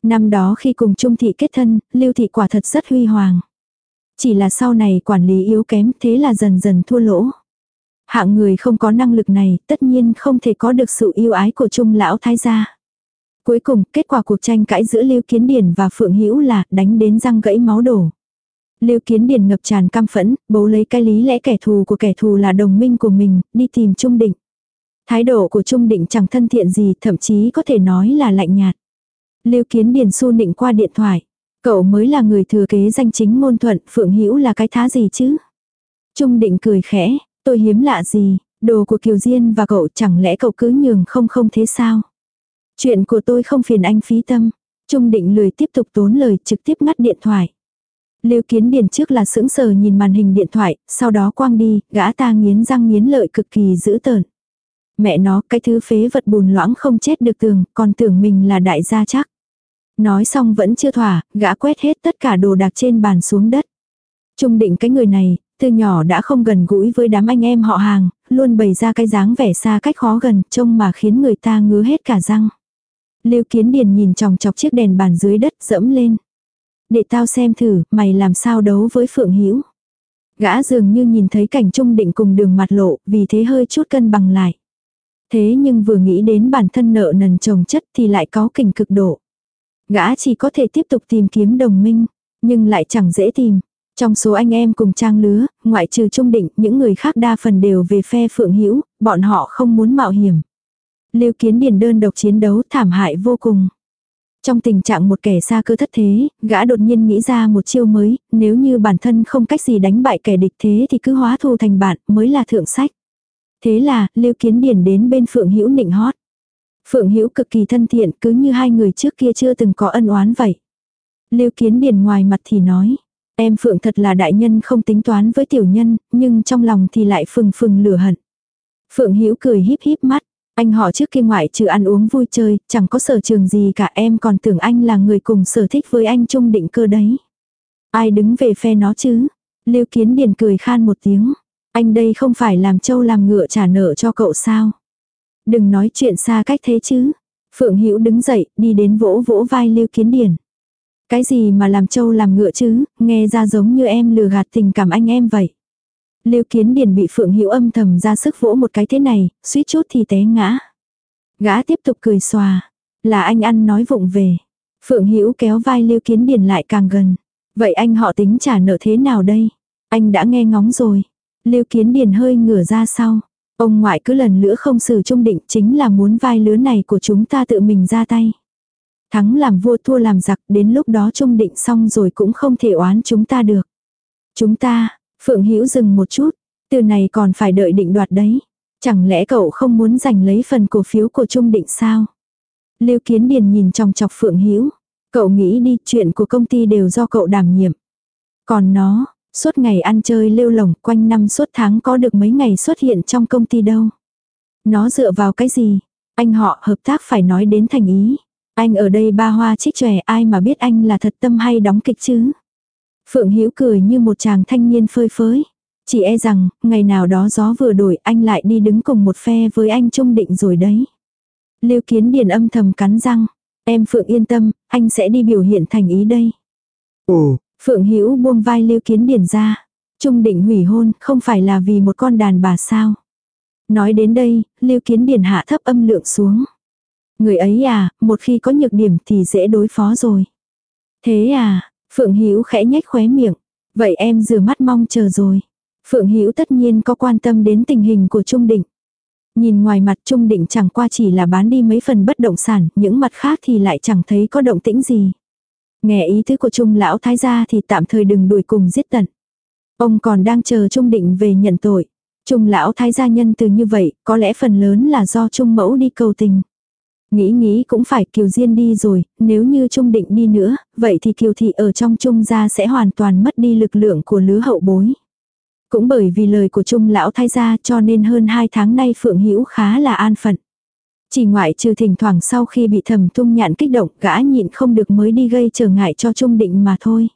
Năm đó khi cùng Trung thị kết thân, Lưu thị quả thật rất huy hoàng. Chỉ là sau này quản lý yếu kém thế là dần dần thua lỗ. Hạng người không có năng lực này tất nhiên không thể có được sự yêu ái của Trung lão thái gia. Cuối cùng, kết quả cuộc tranh cãi giữa Lưu Kiến Điển và Phượng Hữu là đánh đến răng gãy máu đổ. Lưu Kiến Điền ngập tràn căm phẫn, bố lấy cái lý lẽ kẻ thù của kẻ thù là đồng minh của mình, đi tìm Trung Định. Thái độ của Trung Định chẳng thân thiện gì, thậm chí có thể nói là lạnh nhạt. Lưu Kiến Điền su nịnh qua điện thoại. Cậu mới là người thừa kế danh chính ngôn thuận, Phượng Hữu là cái thá gì chứ? Trung định cười khẽ, tôi hiếm lạ gì, đồ của Kiều Diên và cậu chẳng lẽ cậu cứ nhường không không thế sao? Chuyện của tôi không phiền anh phí tâm. Trung định lười tiếp tục tốn lời trực tiếp ngắt điện thoại. Lưu Kiến Điền trước là sững sờ nhìn màn hình điện thoại, sau đó quang đi, gã ta nghiến răng nghiến lợi cực kỳ dữ tợn. Mẹ nó, cái thứ phế vật bùn loãng không chết được tường, còn tưởng mình là đại gia chắc. Nói xong vẫn chưa thỏa, gã quét hết tất cả đồ đạc trên bàn xuống đất. Trung định cái người này, từ nhỏ đã không gần gũi với đám anh em họ hàng, luôn bày ra cái dáng vẻ xa cách khó gần, trông mà khiến người ta ngứa hết cả răng. Lưu Kiến Điền nhìn chòng chọc chiếc đèn bàn dưới đất dẫm lên. Để tao xem thử, mày làm sao đấu với Phượng Hữu Gã dường như nhìn thấy cảnh trung định cùng đường mặt lộ, vì thế hơi chút cân bằng lại. Thế nhưng vừa nghĩ đến bản thân nợ nần chồng chất thì lại có kình cực độ. Gã chỉ có thể tiếp tục tìm kiếm đồng minh, nhưng lại chẳng dễ tìm. Trong số anh em cùng trang lứa, ngoại trừ trung định, những người khác đa phần đều về phe phượng hữu bọn họ không muốn mạo hiểm. Lưu kiến điền đơn độc chiến đấu thảm hại vô cùng. Trong tình trạng một kẻ xa cơ thất thế, gã đột nhiên nghĩ ra một chiêu mới, nếu như bản thân không cách gì đánh bại kẻ địch thế thì cứ hóa thù thành bạn mới là thượng sách. Thế là, Lưu Kiến Điền đến bên Phượng Hữu nịnh hót. Phượng Hữu cực kỳ thân thiện, cứ như hai người trước kia chưa từng có ân oán vậy. Lưu Kiến Điền ngoài mặt thì nói, em Phượng thật là đại nhân không tính toán với tiểu nhân, nhưng trong lòng thì lại phừng phừng lửa hận. Phượng Hữu cười híp híp mắt, anh họ trước kia ngoại trừ ăn uống vui chơi, chẳng có sở trường gì cả em còn tưởng anh là người cùng sở thích với anh trung định cơ đấy. Ai đứng về phe nó chứ? Lưu Kiến Điền cười khan một tiếng. Anh đây không phải làm trâu làm ngựa trả nợ cho cậu sao? Đừng nói chuyện xa cách thế chứ. Phượng Hữu đứng dậy, đi đến vỗ vỗ vai Lưu Kiến điền Cái gì mà làm trâu làm ngựa chứ, nghe ra giống như em lừa gạt tình cảm anh em vậy. Lưu Kiến Điền bị Phượng Hữu âm thầm ra sức vỗ một cái thế này, suýt chút thì té ngã. Gã tiếp tục cười xòa, là anh ăn nói vụng về. Phượng Hữu kéo vai Lưu Kiến Điền lại càng gần. Vậy anh họ tính trả nợ thế nào đây? Anh đã nghe ngóng rồi. Lưu Kiến Điền hơi ngửa ra sau. Ông ngoại cứ lần lữa không xử trung định chính là muốn vai lứa này của chúng ta tự mình ra tay. Thắng làm vua thua làm giặc đến lúc đó trung định xong rồi cũng không thể oán chúng ta được. Chúng ta, Phượng Hữu dừng một chút, từ này còn phải đợi định đoạt đấy. Chẳng lẽ cậu không muốn giành lấy phần cổ phiếu của Trung Định sao? Lưu Kiến Điền nhìn trong chọc Phượng Hữu, cậu nghĩ đi, chuyện của công ty đều do cậu đảm nhiệm. Còn nó, Suốt ngày ăn chơi lêu lồng quanh năm suốt tháng có được mấy ngày xuất hiện trong công ty đâu. Nó dựa vào cái gì? Anh họ hợp tác phải nói đến thành ý. Anh ở đây ba hoa trích chòe ai mà biết anh là thật tâm hay đóng kịch chứ? Phượng Hữu cười như một chàng thanh niên phơi phới. Chỉ e rằng, ngày nào đó gió vừa đổi anh lại đi đứng cùng một phe với anh Trung Định rồi đấy. Lưu Kiến Điền âm thầm cắn răng. Em Phượng yên tâm, anh sẽ đi biểu hiện thành ý đây. Ồ, Phượng Hữu buông vai Lưu Kiến Điển ra. Trung định hủy hôn, không phải là vì một con đàn bà sao? Nói đến đây, Lưu Kiến Điển hạ thấp âm lượng xuống. Người ấy à, một khi có nhược điểm thì dễ đối phó rồi. Thế à, Phượng Hữu khẽ nhếch khóe miệng. Vậy em rửa mắt mong chờ rồi. Phượng Hữu tất nhiên có quan tâm đến tình hình của Trung Định. Nhìn ngoài mặt Trung Định chẳng qua chỉ là bán đi mấy phần bất động sản, những mặt khác thì lại chẳng thấy có động tĩnh gì. Nghe ý tứ của Trung lão thái gia thì tạm thời đừng đuổi cùng giết tận. Ông còn đang chờ Trung Định về nhận tội. Trung lão thái gia nhân từ như vậy, có lẽ phần lớn là do Trung mẫu đi cầu tình. Nghĩ nghĩ cũng phải Kiều Diên đi rồi, nếu như Trung Định đi nữa, vậy thì Kiều Thị ở trong Trung gia sẽ hoàn toàn mất đi lực lượng của lứa hậu bối. Cũng bởi vì lời của Trung lão thay ra cho nên hơn hai tháng nay Phượng Hữu khá là an phận. Chỉ ngoại trừ thỉnh thoảng sau khi bị thầm tung nhạn kích động gã nhịn không được mới đi gây trở ngại cho Trung Định mà thôi.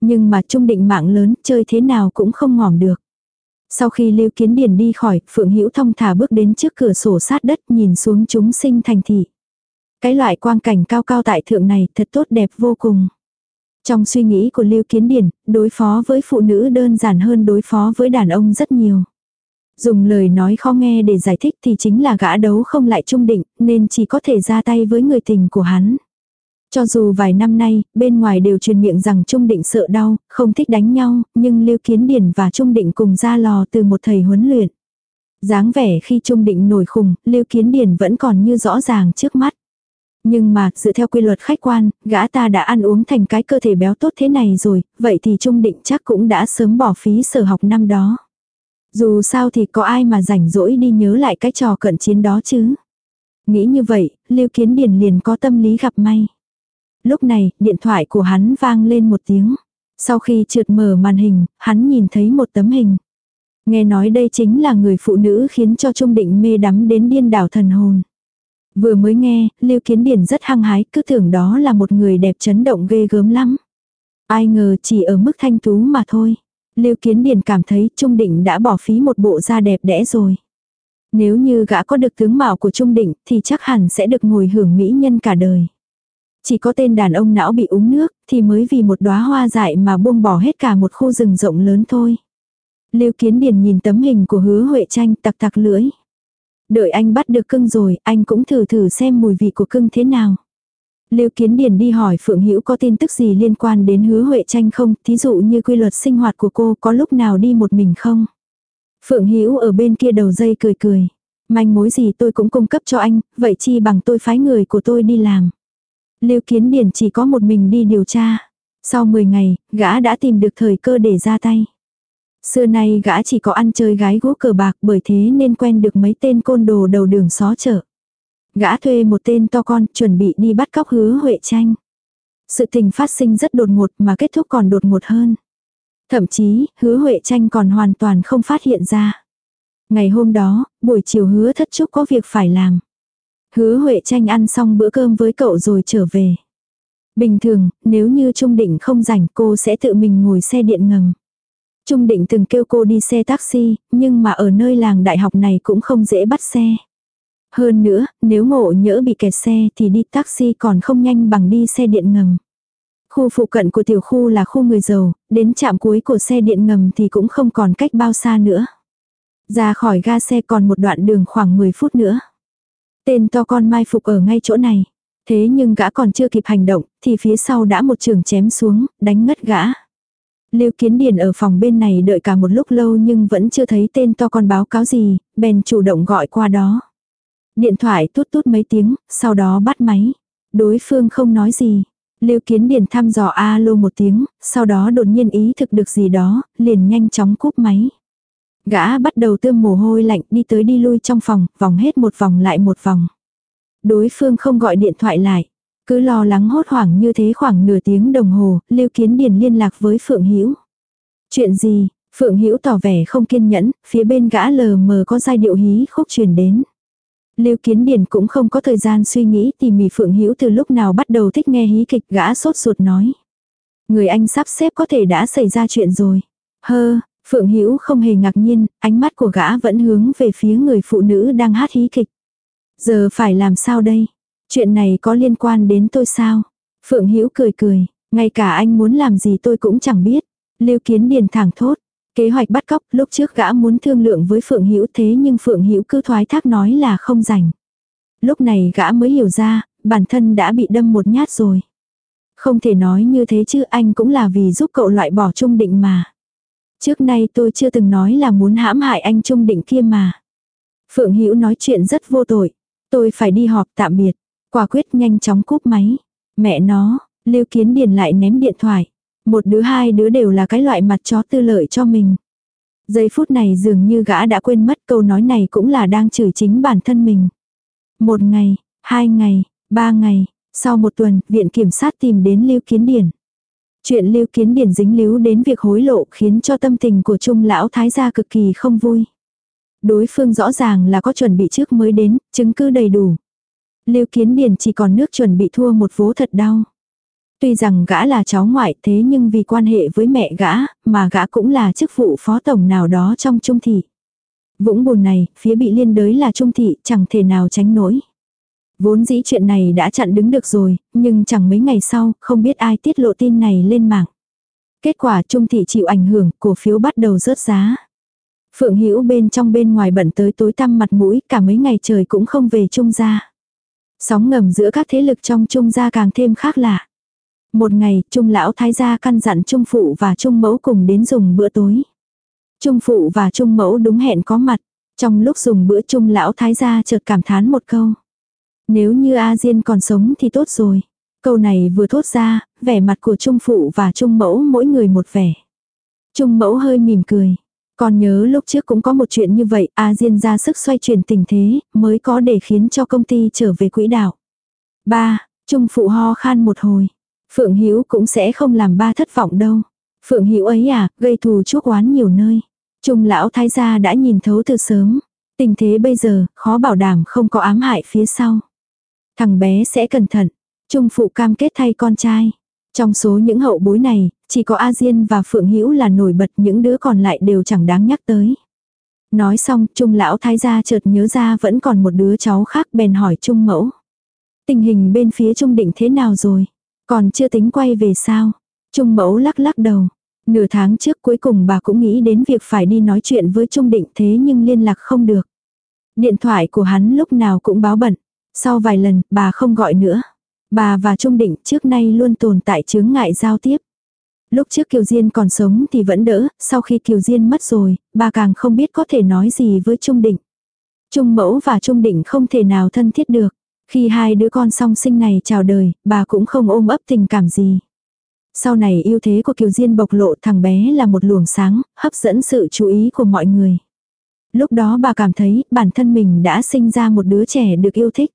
Nhưng mà Trung Định mạng lớn chơi thế nào cũng không ngỏm được. Sau khi Lưu Kiến Điền đi khỏi, Phượng Hữu thông thả bước đến trước cửa sổ sát đất nhìn xuống chúng sinh thành thị. Cái loại quang cảnh cao cao tại thượng này thật tốt đẹp vô cùng. Trong suy nghĩ của Lưu Kiến Điền, đối phó với phụ nữ đơn giản hơn đối phó với đàn ông rất nhiều. Dùng lời nói khó nghe để giải thích thì chính là gã đấu không lại trung định, nên chỉ có thể ra tay với người tình của hắn. Cho dù vài năm nay, bên ngoài đều truyền miệng rằng Trung Định sợ đau, không thích đánh nhau, nhưng Lưu Kiến Điển và Trung Định cùng ra lò từ một thầy huấn luyện. dáng vẻ khi Trung Định nổi khùng, Lưu Kiến Điển vẫn còn như rõ ràng trước mắt. Nhưng mà, dựa theo quy luật khách quan, gã ta đã ăn uống thành cái cơ thể béo tốt thế này rồi, vậy thì Trung Định chắc cũng đã sớm bỏ phí sở học năm đó. Dù sao thì có ai mà rảnh rỗi đi nhớ lại cái trò cận chiến đó chứ. Nghĩ như vậy, Lưu Kiến Điền liền có tâm lý gặp may. Lúc này, điện thoại của hắn vang lên một tiếng. Sau khi trượt mở màn hình, hắn nhìn thấy một tấm hình. Nghe nói đây chính là người phụ nữ khiến cho Trung Định mê đắm đến điên đảo thần hồn. Vừa mới nghe, Lưu Kiến Điển rất hăng hái, cứ tưởng đó là một người đẹp chấn động ghê gớm lắm. Ai ngờ chỉ ở mức thanh tú mà thôi. Lưu Kiến Điển cảm thấy Trung Định đã bỏ phí một bộ da đẹp đẽ rồi. Nếu như gã có được tướng mạo của Trung Định thì chắc hẳn sẽ được ngồi hưởng mỹ nhân cả đời. Chỉ có tên đàn ông não bị uống nước thì mới vì một đóa hoa dại mà buông bỏ hết cả một khu rừng rộng lớn thôi. Lưu Kiến Điền nhìn tấm hình của hứa Huệ Tranh tặc tặc lưỡi. Đợi anh bắt được cưng rồi, anh cũng thử thử xem mùi vị của cưng thế nào. Lưu Kiến Điền đi hỏi Phượng Hữu có tin tức gì liên quan đến hứa Huệ Tranh không, thí dụ như quy luật sinh hoạt của cô có lúc nào đi một mình không. Phượng Hữu ở bên kia đầu dây cười cười. Manh mối gì tôi cũng cung cấp cho anh, vậy chi bằng tôi phái người của tôi đi làm. Lưu Kiến Điền chỉ có một mình đi điều tra. Sau 10 ngày, gã đã tìm được thời cơ để ra tay. Xưa nay gã chỉ có ăn chơi gái gỗ cờ bạc bởi thế nên quen được mấy tên côn đồ đầu đường xó chợ. Gã thuê một tên to con chuẩn bị đi bắt cóc hứa Huệ Tranh. Sự tình phát sinh rất đột ngột mà kết thúc còn đột ngột hơn. Thậm chí, hứa Huệ Tranh còn hoàn toàn không phát hiện ra. Ngày hôm đó, buổi chiều hứa thất trúc có việc phải làm. Hứa Huệ tranh ăn xong bữa cơm với cậu rồi trở về. Bình thường, nếu như Trung Định không rảnh cô sẽ tự mình ngồi xe điện ngầm. Trung Định từng kêu cô đi xe taxi, nhưng mà ở nơi làng đại học này cũng không dễ bắt xe. Hơn nữa, nếu ngộ nhỡ bị kẹt xe thì đi taxi còn không nhanh bằng đi xe điện ngầm. Khu phụ cận của tiểu khu là khu người giàu, đến trạm cuối của xe điện ngầm thì cũng không còn cách bao xa nữa. Ra khỏi ga xe còn một đoạn đường khoảng 10 phút nữa. Tên to con mai phục ở ngay chỗ này. Thế nhưng gã còn chưa kịp hành động, thì phía sau đã một trường chém xuống, đánh ngất gã. Lưu Kiến Điền ở phòng bên này đợi cả một lúc lâu nhưng vẫn chưa thấy tên to con báo cáo gì, bèn chủ động gọi qua đó. Điện thoại tút tút mấy tiếng, sau đó bắt máy. Đối phương không nói gì. Lưu Kiến Điền thăm dò alo một tiếng, sau đó đột nhiên ý thực được gì đó, liền nhanh chóng cúp máy. Gã bắt đầu tươm mồ hôi lạnh đi tới đi lui trong phòng, vòng hết một vòng lại một vòng. Đối phương không gọi điện thoại lại. Cứ lo lắng hốt hoảng như thế khoảng nửa tiếng đồng hồ, Lưu Kiến Điền liên lạc với Phượng Hữu. Chuyện gì? Phượng Hữu tỏ vẻ không kiên nhẫn, phía bên gã lờ mờ có giai điệu hí khúc truyền đến. Lưu Kiến Điền cũng không có thời gian suy nghĩ tỉ mỉ Phượng Hữu từ lúc nào bắt đầu thích nghe hí kịch, gã sốt ruột nói: "Người anh sắp xếp có thể đã xảy ra chuyện rồi." "Hơ, Phượng Hữu không hề ngạc nhiên, ánh mắt của gã vẫn hướng về phía người phụ nữ đang hát hí kịch. Giờ phải làm sao đây? Chuyện này có liên quan đến tôi sao? Phượng Hữu cười cười, ngay cả anh muốn làm gì tôi cũng chẳng biết. Lưu Kiến Điền thẳng thốt, kế hoạch bắt cóc, lúc trước gã muốn thương lượng với Phượng Hữu thế nhưng Phượng Hữu cứ thoái thác nói là không rảnh. Lúc này gã mới hiểu ra, bản thân đã bị đâm một nhát rồi. Không thể nói như thế chứ anh cũng là vì giúp cậu loại bỏ Trung Định mà. Trước nay tôi chưa từng nói là muốn hãm hại anh Trung Định kia mà. Phượng Hữu nói chuyện rất vô tội. Tôi phải đi họp tạm biệt. Quả quyết nhanh chóng cúp máy. Mẹ nó, Lưu Kiến Điền lại ném điện thoại. Một đứa hai đứa đều là cái loại mặt chó tư lợi cho mình. Giây phút này dường như gã đã quên mất câu nói này cũng là đang chửi chính bản thân mình. Một ngày, hai ngày, ba ngày, sau một tuần, viện kiểm sát tìm đến Lưu Kiến Điển. Chuyện Lưu Kiến Điển dính líu đến việc hối lộ khiến cho tâm tình của Trung lão thái gia cực kỳ không vui. Đối phương rõ ràng là có chuẩn bị trước mới đến, chứng cứ đầy đủ. Lưu Kiến Điển chỉ còn nước chuẩn bị thua một vố thật đau. Tuy rằng gã là cháu ngoại thế nhưng vì quan hệ với mẹ gã, mà gã cũng là chức vụ phó tổng nào đó trong trung thị. Vũng bùn này, phía bị liên đới là trung thị, chẳng thể nào tránh nổi. Vốn dĩ chuyện này đã chặn đứng được rồi, nhưng chẳng mấy ngày sau, không biết ai tiết lộ tin này lên mạng. Kết quả trung thị chịu ảnh hưởng, cổ phiếu bắt đầu rớt giá. Phượng Hữu bên trong bên ngoài bận tới tối tăm mặt mũi, cả mấy ngày trời cũng không về trung gia. Sóng ngầm giữa các thế lực trong trung gia càng thêm khác lạ. Một ngày, trung lão thái gia căn dặn trung phụ và trung mẫu cùng đến dùng bữa tối. Trung phụ và trung mẫu đúng hẹn có mặt. Trong lúc dùng bữa trung lão thái gia chợt cảm thán một câu. Nếu như A Diên còn sống thì tốt rồi. Câu này vừa thốt ra, vẻ mặt của trung phụ và trung mẫu mỗi người một vẻ. Trung mẫu hơi mỉm cười. Còn nhớ lúc trước cũng có một chuyện như vậy, A Diên ra sức xoay chuyển tình thế, mới có để khiến cho công ty trở về quỹ đạo. Ba, Trung phụ ho khan một hồi. Phượng Hữu cũng sẽ không làm ba thất vọng đâu. Phượng Hữu ấy à, gây thù chuốc oán nhiều nơi. Trung lão thái gia đã nhìn thấu từ sớm. Tình thế bây giờ, khó bảo đảm không có ám hại phía sau. Thằng bé sẽ cẩn thận. Trung phụ cam kết thay con trai. Trong số những hậu bối này, chỉ có A Diên và Phượng Hữu là nổi bật những đứa còn lại đều chẳng đáng nhắc tới. Nói xong, Trung lão thái gia chợt nhớ ra vẫn còn một đứa cháu khác bèn hỏi Trung mẫu. Tình hình bên phía Trung định thế nào rồi? Còn chưa tính quay về sao? Trung mẫu lắc lắc đầu. Nửa tháng trước cuối cùng bà cũng nghĩ đến việc phải đi nói chuyện với Trung định thế nhưng liên lạc không được. Điện thoại của hắn lúc nào cũng báo bận. Sau vài lần, bà không gọi nữa. Bà và Trung Định trước nay luôn tồn tại chướng ngại giao tiếp. Lúc trước Kiều Diên còn sống thì vẫn đỡ, sau khi Kiều Diên mất rồi, bà càng không biết có thể nói gì với Trung Định. Trung Mẫu và Trung Định không thể nào thân thiết được. Khi hai đứa con song sinh này chào đời, bà cũng không ôm ấp tình cảm gì. Sau này ưu thế của Kiều Diên bộc lộ thằng bé là một luồng sáng, hấp dẫn sự chú ý của mọi người. Lúc đó bà cảm thấy bản thân mình đã sinh ra một đứa trẻ được yêu thích.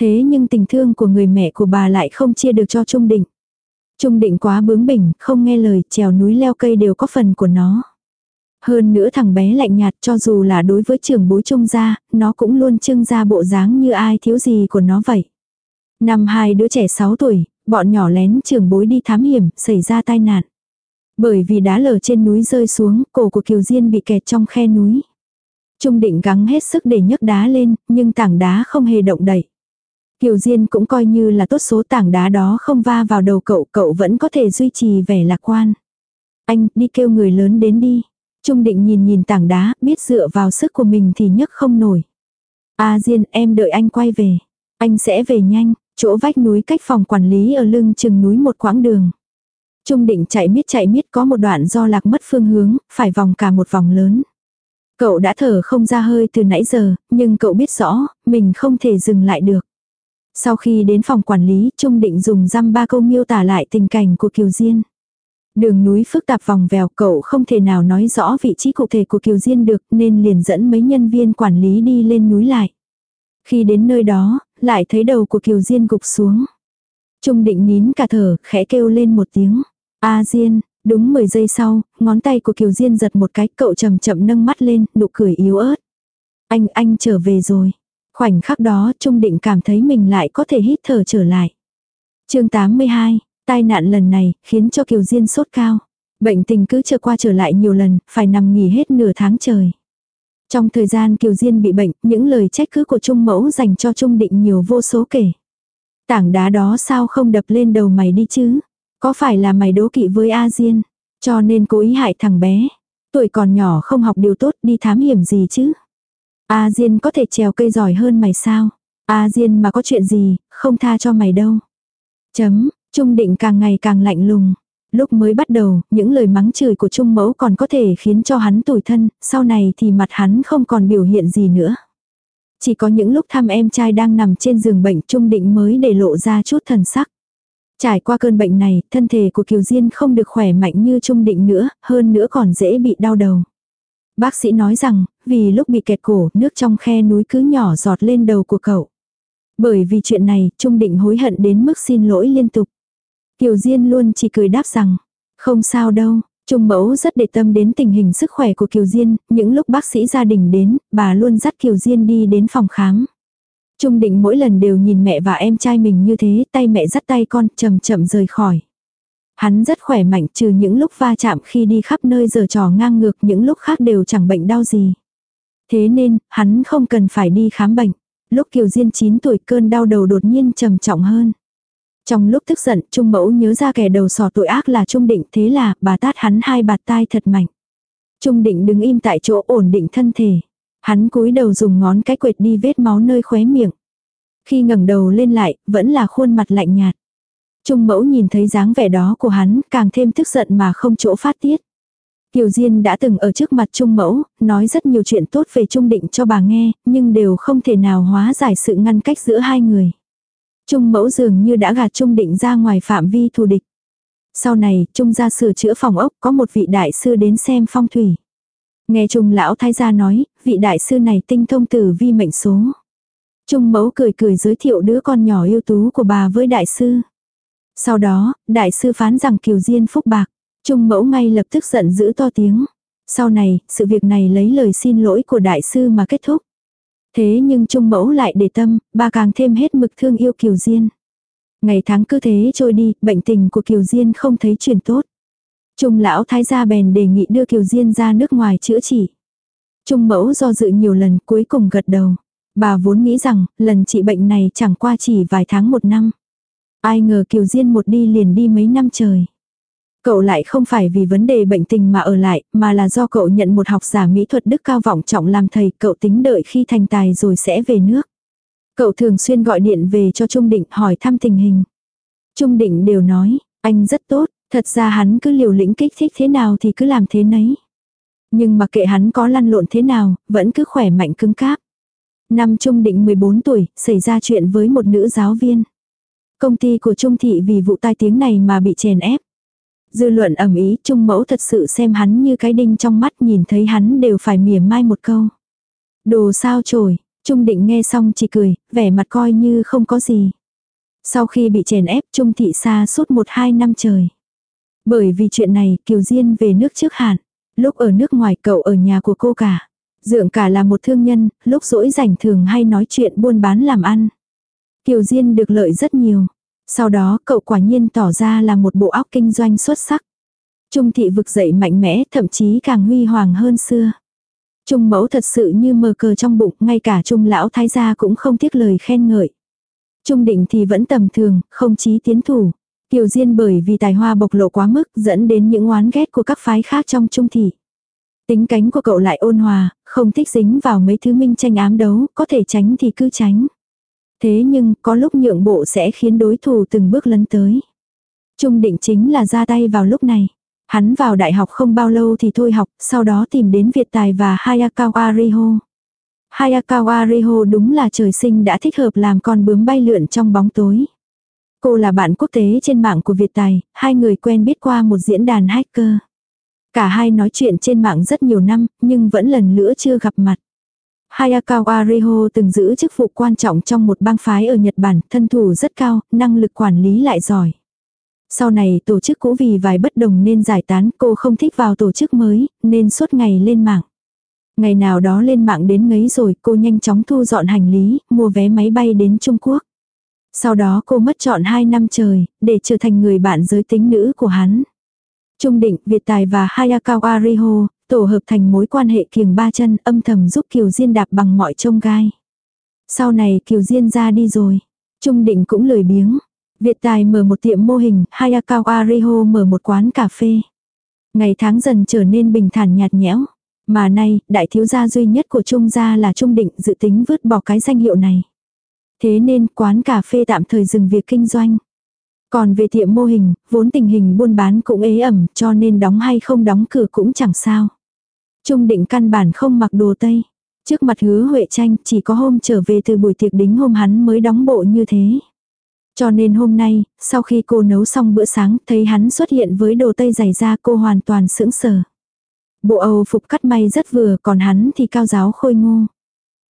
Thế nhưng tình thương của người mẹ của bà lại không chia được cho Trung Định. Trung Định quá bướng bỉnh, không nghe lời, trèo núi leo cây đều có phần của nó. Hơn nữa thằng bé lạnh nhạt cho dù là đối với trường bối trung gia, nó cũng luôn trưng ra bộ dáng như ai thiếu gì của nó vậy. Năm hai đứa trẻ 6 tuổi, bọn nhỏ lén trường bối đi thám hiểm, xảy ra tai nạn. Bởi vì đá lở trên núi rơi xuống, cổ của Kiều Diên bị kẹt trong khe núi. Trung định gắng hết sức để nhấc đá lên, nhưng tảng đá không hề động đậy. Kiều Diên cũng coi như là tốt số tảng đá đó không va vào đầu cậu, cậu vẫn có thể duy trì vẻ lạc quan. Anh, đi kêu người lớn đến đi. Trung định nhìn nhìn tảng đá, biết dựa vào sức của mình thì nhấc không nổi. A Diên, em đợi anh quay về. Anh sẽ về nhanh, chỗ vách núi cách phòng quản lý ở lưng chừng núi một quãng đường. Trung định chạy miết chạy miết có một đoạn do lạc mất phương hướng, phải vòng cả một vòng lớn. Cậu đã thở không ra hơi từ nãy giờ, nhưng cậu biết rõ, mình không thể dừng lại được. Sau khi đến phòng quản lý, Trung định dùng răm ba câu miêu tả lại tình cảnh của Kiều Diên. Đường núi phức tạp vòng vèo cậu không thể nào nói rõ vị trí cụ thể của Kiều Diên được nên liền dẫn mấy nhân viên quản lý đi lên núi lại. Khi đến nơi đó, lại thấy đầu của Kiều Diên gục xuống. Trung định nín cả thở, khẽ kêu lên một tiếng. A Diên, đúng 10 giây sau, ngón tay của Kiều Diên giật một cái, cậu chậm chậm nâng mắt lên, nụ cười yếu ớt. Anh, anh trở về rồi. Khoảnh khắc đó Trung Định cảm thấy mình lại có thể hít thở trở lại. chương 82, tai nạn lần này khiến cho Kiều Diên sốt cao. Bệnh tình cứ trở qua trở lại nhiều lần, phải nằm nghỉ hết nửa tháng trời. Trong thời gian Kiều Diên bị bệnh, những lời trách cứ của Trung Mẫu dành cho Trung Định nhiều vô số kể. Tảng đá đó sao không đập lên đầu mày đi chứ? Có phải là mày đố kỵ với A Diên? Cho nên cố ý hại thằng bé. Tuổi còn nhỏ không học điều tốt đi thám hiểm gì chứ? A Diên có thể trèo cây giỏi hơn mày sao? A Diên mà có chuyện gì, không tha cho mày đâu. Chấm, Trung Định càng ngày càng lạnh lùng. Lúc mới bắt đầu, những lời mắng chửi của Trung Mẫu còn có thể khiến cho hắn tủi thân, sau này thì mặt hắn không còn biểu hiện gì nữa. Chỉ có những lúc thăm em trai đang nằm trên giường bệnh Trung Định mới để lộ ra chút thần sắc. Trải qua cơn bệnh này, thân thể của Kiều Diên không được khỏe mạnh như Trung Định nữa, hơn nữa còn dễ bị đau đầu. Bác sĩ nói rằng, vì lúc bị kẹt cổ, nước trong khe núi cứ nhỏ giọt lên đầu của cậu. Bởi vì chuyện này, Trung Định hối hận đến mức xin lỗi liên tục. Kiều Diên luôn chỉ cười đáp rằng, không sao đâu, Trung mẫu rất để tâm đến tình hình sức khỏe của Kiều Diên, những lúc bác sĩ gia đình đến, bà luôn dắt Kiều Diên đi đến phòng khám. Trung định mỗi lần đều nhìn mẹ và em trai mình như thế, tay mẹ dắt tay con, chậm chậm rời khỏi. Hắn rất khỏe mạnh trừ những lúc va chạm khi đi khắp nơi giờ trò ngang ngược những lúc khác đều chẳng bệnh đau gì. Thế nên, hắn không cần phải đi khám bệnh. Lúc Kiều Diên 9 tuổi cơn đau đầu đột nhiên trầm trọng hơn. Trong lúc tức giận, Trung Mẫu nhớ ra kẻ đầu sò tội ác là Trung Định, thế là bà tát hắn hai bạt tai thật mạnh. Trung Định đứng im tại chỗ ổn định thân thể. Hắn cúi đầu dùng ngón cái quệt đi vết máu nơi khóe miệng. Khi ngẩng đầu lên lại, vẫn là khuôn mặt lạnh nhạt. Trung Mẫu nhìn thấy dáng vẻ đó của hắn, càng thêm tức giận mà không chỗ phát tiết. Kiều Diên đã từng ở trước mặt Trung Mẫu, nói rất nhiều chuyện tốt về Trung Định cho bà nghe, nhưng đều không thể nào hóa giải sự ngăn cách giữa hai người. Trung mẫu dường như đã gạt Trung định ra ngoài phạm vi thù địch. Sau này, Trung ra sửa chữa phòng ốc, có một vị đại sư đến xem phong thủy. Nghe Trung lão thái gia nói, vị đại sư này tinh thông tử vi mệnh số. Trung mẫu cười cười giới thiệu đứa con nhỏ yêu tú của bà với đại sư. Sau đó, đại sư phán rằng Kiều Diên phúc bạc. Trung mẫu ngay lập tức giận dữ to tiếng. Sau này, sự việc này lấy lời xin lỗi của đại sư mà kết thúc. Thế nhưng Trung Mẫu lại để tâm, bà càng thêm hết mực thương yêu Kiều Diên. Ngày tháng cứ thế trôi đi, bệnh tình của Kiều Diên không thấy chuyển tốt. Trung lão thái gia bèn đề nghị đưa Kiều Diên ra nước ngoài chữa trị. Trung mẫu do dự nhiều lần cuối cùng gật đầu. Bà vốn nghĩ rằng lần trị bệnh này chẳng qua chỉ vài tháng một năm. Ai ngờ Kiều Diên một đi liền đi mấy năm trời. Cậu lại không phải vì vấn đề bệnh tình mà ở lại, mà là do cậu nhận một học giả mỹ thuật đức cao vọng trọng làm thầy, cậu tính đợi khi thành tài rồi sẽ về nước. Cậu thường xuyên gọi điện về cho Trung Định hỏi thăm tình hình. Trung Định đều nói, anh rất tốt, thật ra hắn cứ liều lĩnh kích thích thế nào thì cứ làm thế nấy. Nhưng mà kệ hắn có lăn lộn thế nào, vẫn cứ khỏe mạnh cứng cáp. Năm Trung Định 14 tuổi, xảy ra chuyện với một nữ giáo viên. Công ty của Trung Thị vì vụ tai tiếng này mà bị chèn ép. Dư luận ẩm ý, trung mẫu thật sự xem hắn như cái đinh trong mắt nhìn thấy hắn đều phải mỉa mai một câu. Đồ sao trổi, trung định nghe xong chỉ cười, vẻ mặt coi như không có gì. Sau khi bị chèn ép trung thị xa suốt một hai năm trời. Bởi vì chuyện này Kiều Diên về nước trước hạn. Lúc ở nước ngoài cậu ở nhà của cô cả. Dượng cả là một thương nhân, lúc rỗi rảnh thường hay nói chuyện buôn bán làm ăn. Kiều Diên được lợi rất nhiều. Sau đó cậu quả nhiên tỏ ra là một bộ óc kinh doanh xuất sắc. Trung thị vực dậy mạnh mẽ, thậm chí càng huy hoàng hơn xưa. Trung mẫu thật sự như mờ cờ trong bụng, ngay cả trung lão thái gia cũng không tiếc lời khen ngợi. Trung định thì vẫn tầm thường, không chí tiến thủ. Kiều Diên bởi vì tài hoa bộc lộ quá mức dẫn đến những oán ghét của các phái khác trong trung thị. Tính cánh của cậu lại ôn hòa, không thích dính vào mấy thứ minh tranh ám đấu, có thể tránh thì cứ tránh. Thế nhưng, có lúc nhượng bộ sẽ khiến đối thủ từng bước lấn tới. Trung định chính là ra tay vào lúc này. Hắn vào đại học không bao lâu thì thôi học, sau đó tìm đến Việt Tài và Hayakawa Riho. Hayakawa Riho đúng là trời sinh đã thích hợp làm con bướm bay lượn trong bóng tối. Cô là bạn quốc tế trên mạng của Việt Tài, hai người quen biết qua một diễn đàn hacker. Cả hai nói chuyện trên mạng rất nhiều năm, nhưng vẫn lần nữa chưa gặp mặt. Hayakawa Riho từng giữ chức vụ quan trọng trong một bang phái ở Nhật Bản, thân thủ rất cao, năng lực quản lý lại giỏi. Sau này tổ chức cũ vì vài bất đồng nên giải tán, cô không thích vào tổ chức mới, nên suốt ngày lên mạng. Ngày nào đó lên mạng đến ngấy rồi, cô nhanh chóng thu dọn hành lý, mua vé máy bay đến Trung Quốc. Sau đó cô mất chọn 2 năm trời, để trở thành người bạn giới tính nữ của hắn. Trung Định, Việt Tài và Hayakawa Riho, tổ hợp thành mối quan hệ kiềng ba chân âm thầm giúp Kiều Diên đạp bằng mọi trông gai. Sau này Kiều Diên ra đi rồi. Trung định cũng lười biếng. Việt Tài mở một tiệm mô hình, Hayakawa Riho mở một quán cà phê. Ngày tháng dần trở nên bình thản nhạt nhẽo. Mà nay, đại thiếu gia duy nhất của Trung gia là Trung định dự tính vứt bỏ cái danh hiệu này. Thế nên quán cà phê tạm thời dừng việc kinh doanh. Còn về tiệm mô hình, vốn tình hình buôn bán cũng ế ẩm cho nên đóng hay không đóng cửa cũng chẳng sao. Trung định căn bản không mặc đồ tây. Trước mặt hứa Huệ tranh chỉ có hôm trở về từ buổi tiệc đính hôm hắn mới đóng bộ như thế. Cho nên hôm nay, sau khi cô nấu xong bữa sáng, thấy hắn xuất hiện với đồ tây dày da cô hoàn toàn sững sờ. Bộ Âu phục cắt may rất vừa, còn hắn thì cao giáo khôi ngô.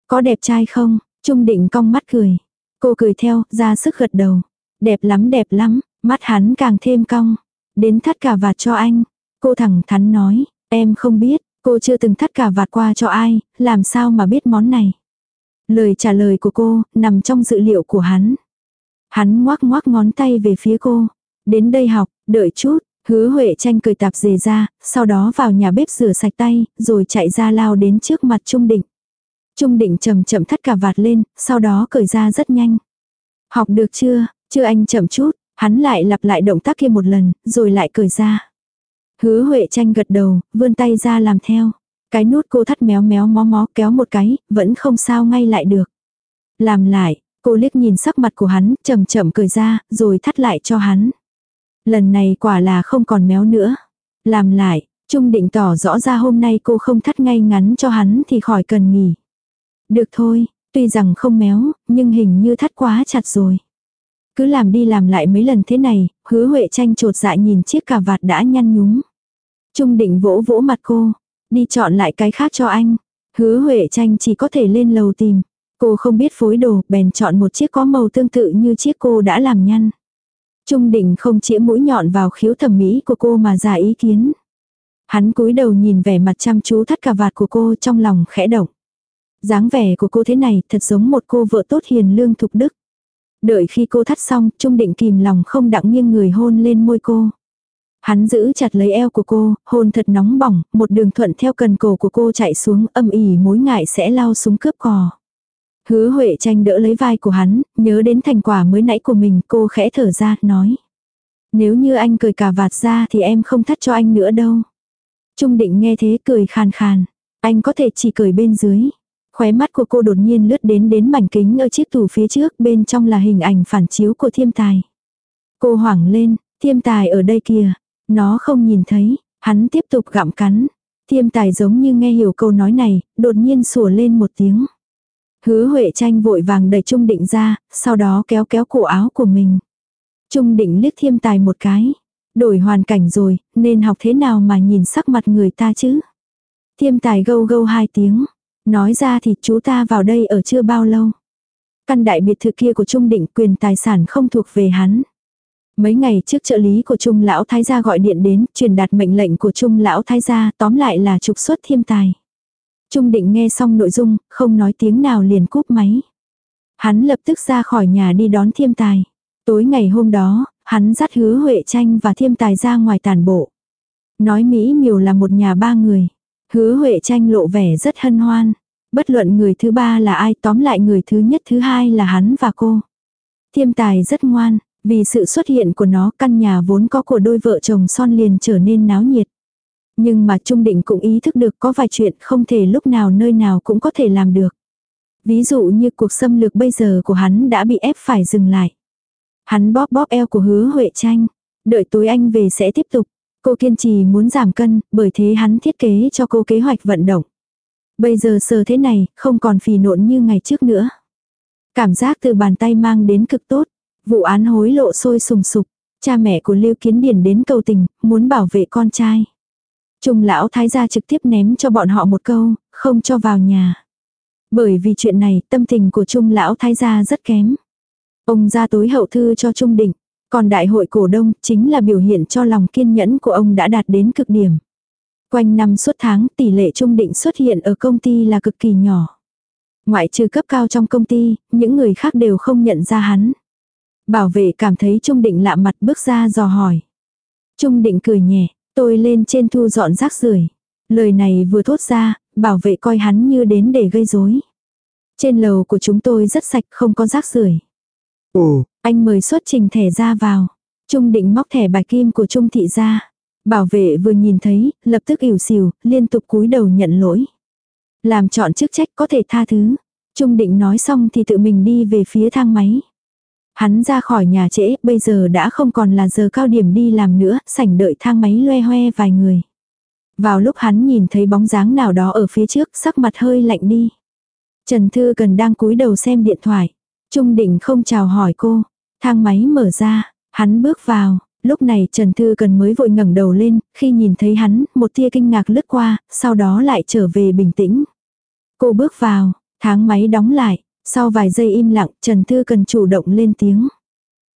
Có đẹp trai không? Trung định cong mắt cười. Cô cười theo, ra sức gật đầu. Đẹp lắm đẹp lắm, mắt hắn càng thêm cong. Đến thắt cả vạt cho anh. Cô thẳng thắn nói, em không biết, cô chưa từng thắt cả vạt qua cho ai, làm sao mà biết món này. Lời trả lời của cô, nằm trong dự liệu của hắn. Hắn ngoác ngoác ngón tay về phía cô. Đến đây học, đợi chút, hứa Huệ tranh cười tạp dề ra, sau đó vào nhà bếp rửa sạch tay, rồi chạy ra lao đến trước mặt Trung Định. Trung Định chậm chậm thắt cả vạt lên, sau đó cởi ra rất nhanh. Học được chưa, chưa anh chậm chút, hắn lại lặp lại động tác kia một lần, rồi lại cởi ra. Hứa Huệ tranh gật đầu, vươn tay ra làm theo. Cái nút cô thắt méo méo mó mó kéo một cái, vẫn không sao ngay lại được. Làm lại, cô liếc nhìn sắc mặt của hắn, chậm chậm cười ra, rồi thắt lại cho hắn. Lần này quả là không còn méo nữa. Làm lại, Trung định tỏ rõ ra hôm nay cô không thắt ngay ngắn cho hắn thì khỏi cần nghỉ. Được thôi, tuy rằng không méo, nhưng hình như thắt quá chặt rồi. Cứ làm đi làm lại mấy lần thế này, hứa Huệ tranh trột dạ nhìn chiếc cà vạt đã nhăn nhúm. Trung định vỗ vỗ mặt cô, đi chọn lại cái khác cho anh. Hứa Huệ tranh chỉ có thể lên lầu tìm. Cô không biết phối đồ, bèn chọn một chiếc có màu tương tự như chiếc cô đã làm nhăn. Trung định không chĩa mũi nhọn vào khiếu thẩm mỹ của cô mà ra ý kiến. Hắn cúi đầu nhìn vẻ mặt chăm chú thắt cà vạt của cô trong lòng khẽ động dáng vẻ của cô thế này thật giống một cô vợ tốt hiền lương thục đức. Đợi khi cô thắt xong, Trung định kìm lòng không đặng nghiêng người hôn lên môi cô. Hắn giữ chặt lấy eo của cô, hôn thật nóng bỏng, một đường thuận theo cần cổ của cô chạy xuống âm ỉ mối ngại sẽ lao xuống cướp cò. Hứa Huệ tranh đỡ lấy vai của hắn, nhớ đến thành quả mới nãy của mình, cô khẽ thở ra, nói. Nếu như anh cười cả vạt ra thì em không thắt cho anh nữa đâu. Trung định nghe thế cười khàn khàn. Anh có thể chỉ cười bên dưới. Khóe mắt của cô đột nhiên lướt đến đến mảnh kính ở chiếc tủ phía trước, bên trong là hình ảnh phản chiếu của thiêm tài. Cô hoảng lên, thiêm tài ở đây kìa. Nó không nhìn thấy, hắn tiếp tục gặm cắn. Thiêm tài giống như nghe hiểu câu nói này, đột nhiên sủa lên một tiếng. Hứa Huệ tranh vội vàng đẩy Trung Định ra, sau đó kéo kéo cổ áo của mình. Trung Định liếc thiêm tài một cái. Đổi hoàn cảnh rồi, nên học thế nào mà nhìn sắc mặt người ta chứ? Thiêm tài gâu gâu hai tiếng. Nói ra thì chú ta vào đây ở chưa bao lâu. Căn đại biệt thự kia của Trung Định quyền tài sản không thuộc về hắn. Mấy ngày trước trợ lý của Trung Lão Thái Gia gọi điện đến, truyền đạt mệnh lệnh của Trung Lão Thái Gia, tóm lại là trục xuất thiêm tài. Trung Định nghe xong nội dung, không nói tiếng nào liền cúp máy. Hắn lập tức ra khỏi nhà đi đón thiêm tài. Tối ngày hôm đó, hắn dắt hứa Huệ Tranh và thiêm tài ra ngoài tàn bộ. Nói Mỹ miều là một nhà ba người. Hứa Huệ tranh lộ vẻ rất hân hoan. Bất luận người thứ ba là ai tóm lại người thứ nhất thứ hai là hắn và cô. Thiêm tài rất ngoan, vì sự xuất hiện của nó căn nhà vốn có của đôi vợ chồng son liền trở nên náo nhiệt. Nhưng mà Trung Định cũng ý thức được có vài chuyện không thể lúc nào nơi nào cũng có thể làm được. Ví dụ như cuộc xâm lược bây giờ của hắn đã bị ép phải dừng lại. Hắn bóp bóp eo của hứa Huệ tranh. Đợi tối anh về sẽ tiếp tục. Cô kiên trì muốn giảm cân, bởi thế hắn thiết kế cho cô kế hoạch vận động. Bây giờ sờ thế này, không còn phì nộn như ngày trước nữa. Cảm giác từ bàn tay mang đến cực tốt. Vụ án hối lộ sôi sùng sục. Cha mẹ của Lưu Kiến Điền đến cầu tình, muốn bảo vệ con trai. Trung lão thái gia trực tiếp ném cho bọn họ một câu, không cho vào nhà. Bởi vì chuyện này, tâm tình của Trung lão thái gia rất kém. Ông ra tối hậu thư cho Trung Định, còn đại hội cổ đông chính là biểu hiện cho lòng kiên nhẫn của ông đã đạt đến cực điểm. Quanh năm suốt tháng tỷ lệ trung định xuất hiện ở công ty là cực kỳ nhỏ. Ngoại trừ cấp cao trong công ty, những người khác đều không nhận ra hắn. Bảo vệ cảm thấy Trung Định lạ mặt bước ra dò hỏi. Trung Định cười nhẹ, tôi lên trên thu dọn rác rưởi. Lời này vừa thốt ra, bảo vệ coi hắn như đến để gây rối. Trên lầu của chúng tôi rất sạch không có rác rưởi. Ồ, anh mời xuất trình thẻ ra vào. Trung định móc thẻ bài kim của Trung thị ra. Bảo vệ vừa nhìn thấy, lập tức ỉu xìu, liên tục cúi đầu nhận lỗi. Làm chọn chức trách có thể tha thứ. Trung định nói xong thì tự mình đi về phía thang máy. Hắn ra khỏi nhà trễ, bây giờ đã không còn là giờ cao điểm đi làm nữa, sảnh đợi thang máy loe hoe vài người. Vào lúc hắn nhìn thấy bóng dáng nào đó ở phía trước, sắc mặt hơi lạnh đi. Trần Thư Cần đang cúi đầu xem điện thoại. Trung định không chào hỏi cô. Thang máy mở ra, hắn bước vào. Lúc này Trần Thư Cần mới vội ngẩng đầu lên, khi nhìn thấy hắn, một tia kinh ngạc lướt qua, sau đó lại trở về bình tĩnh. Cô bước vào, tháng máy đóng lại, sau vài giây im lặng, Trần Thư Cần chủ động lên tiếng.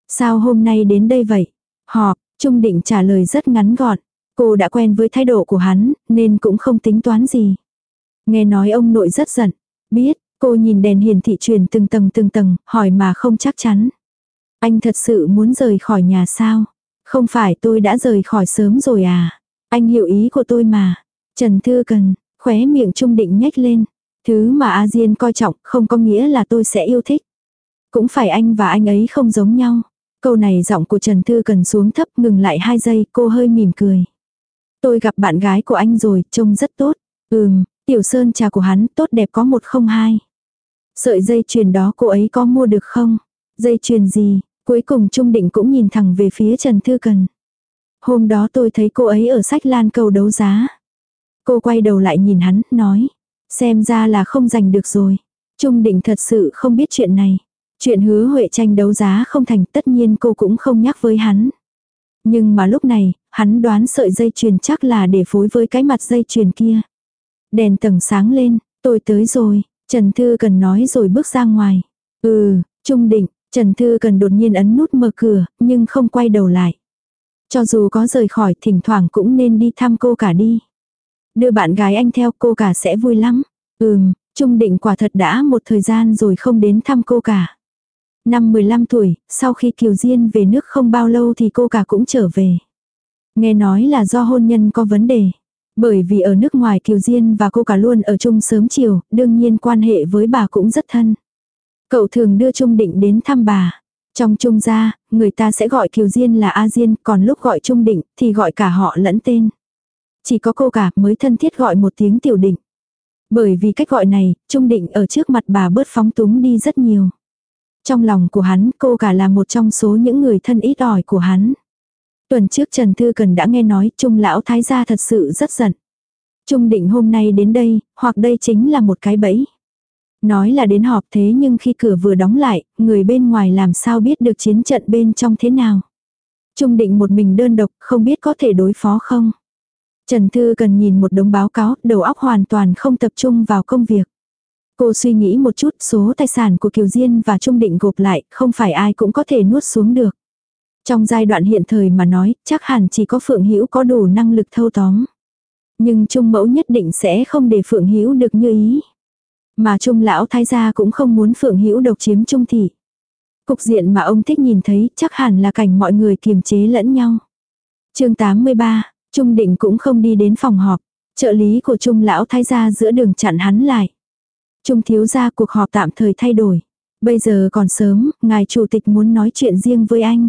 Sao hôm nay đến đây vậy? Họp, Trung Định trả lời rất ngắn gọn. Cô đã quen với thái độ của hắn, nên cũng không tính toán gì. Nghe nói ông nội rất giận. Biết, cô nhìn đèn hiển thị truyền từng tầng từng tầng, hỏi mà không chắc chắn. Anh thật sự muốn rời khỏi nhà sao? Không phải tôi đã rời khỏi sớm rồi à? Anh hiểu ý của tôi mà. Trần Thư Cần, khóe miệng trung định nhếch lên. Thứ mà A Diên coi trọng không có nghĩa là tôi sẽ yêu thích. Cũng phải anh và anh ấy không giống nhau. Câu này giọng của Trần Thư Cần xuống thấp ngừng lại hai giây cô hơi mỉm cười. Tôi gặp bạn gái của anh rồi, trông rất tốt. Ừm, tiểu sơn trà của hắn tốt đẹp có một không hai. Sợi dây chuyền đó cô ấy có mua được không? Dây chuyền gì? Cuối cùng Trung Định cũng nhìn thẳng về phía Trần Thư Cần. Hôm đó tôi thấy cô ấy ở sách lan cầu đấu giá. Cô quay đầu lại nhìn hắn, nói. Xem ra là không giành được rồi. Trung Định thật sự không biết chuyện này. Chuyện hứa Huệ tranh đấu giá không thành tất nhiên cô cũng không nhắc với hắn. Nhưng mà lúc này, hắn đoán sợi dây chuyền chắc là để phối với cái mặt dây chuyền kia. Đèn tầng sáng lên, tôi tới rồi, Trần Thư cần nói rồi bước ra ngoài. Ừ, Trung Định, Trần Thư cần đột nhiên ấn nút mở cửa, nhưng không quay đầu lại. Cho dù có rời khỏi, thỉnh thoảng cũng nên đi thăm cô cả đi. Đưa bạn gái anh theo cô cả sẽ vui lắm. Ừm, Trung Định quả thật đã một thời gian rồi không đến thăm cô cả. Năm 15 tuổi, sau khi Kiều Diên về nước không bao lâu thì cô cả cũng trở về. Nghe nói là do hôn nhân có vấn đề. Bởi vì ở nước ngoài Kiều Diên và cô cả luôn ở chung sớm chiều, đương nhiên quan hệ với bà cũng rất thân. Cậu thường đưa Trung Định đến thăm bà. Trong Trung gia, người ta sẽ gọi Kiều Diên là A Diên, còn lúc gọi Trung Định thì gọi cả họ lẫn tên. Chỉ có cô cả mới thân thiết gọi một tiếng tiểu định. Bởi vì cách gọi này, Trung Định ở trước mặt bà bớt phóng túng đi rất nhiều. Trong lòng của hắn, cô cả là một trong số những người thân ít ỏi của hắn. Tuần trước Trần Thư Cần đã nghe nói Trung lão thái gia thật sự rất giận. Trung định hôm nay đến đây, hoặc đây chính là một cái bẫy. Nói là đến họp thế nhưng khi cửa vừa đóng lại, người bên ngoài làm sao biết được chiến trận bên trong thế nào. Trung định một mình đơn độc, không biết có thể đối phó không. Trần Thư cần nhìn một đống báo cáo, đầu óc hoàn toàn không tập trung vào công việc. Cô suy nghĩ một chút số tài sản của Kiều Diên và Trung Định gộp lại, không phải ai cũng có thể nuốt xuống được. Trong giai đoạn hiện thời mà nói, chắc hẳn chỉ có Phượng Hữu có đủ năng lực thâu tóm. Nhưng Trung Mẫu nhất định sẽ không để Phượng Hữu được như ý. Mà Trung lão thái gia cũng không muốn Phượng Hữu độc chiếm Trung thị. Cục diện mà ông thích nhìn thấy chắc hẳn là cảnh mọi người kiềm chế lẫn nhau. Chương 83, Trung Định cũng không đi đến phòng họp. Trợ lý của Trung lão thái gia giữa đường chặn hắn lại. Trung thiếu gia cuộc họp tạm thời thay đổi. Bây giờ còn sớm, ngài chủ tịch muốn nói chuyện riêng với anh.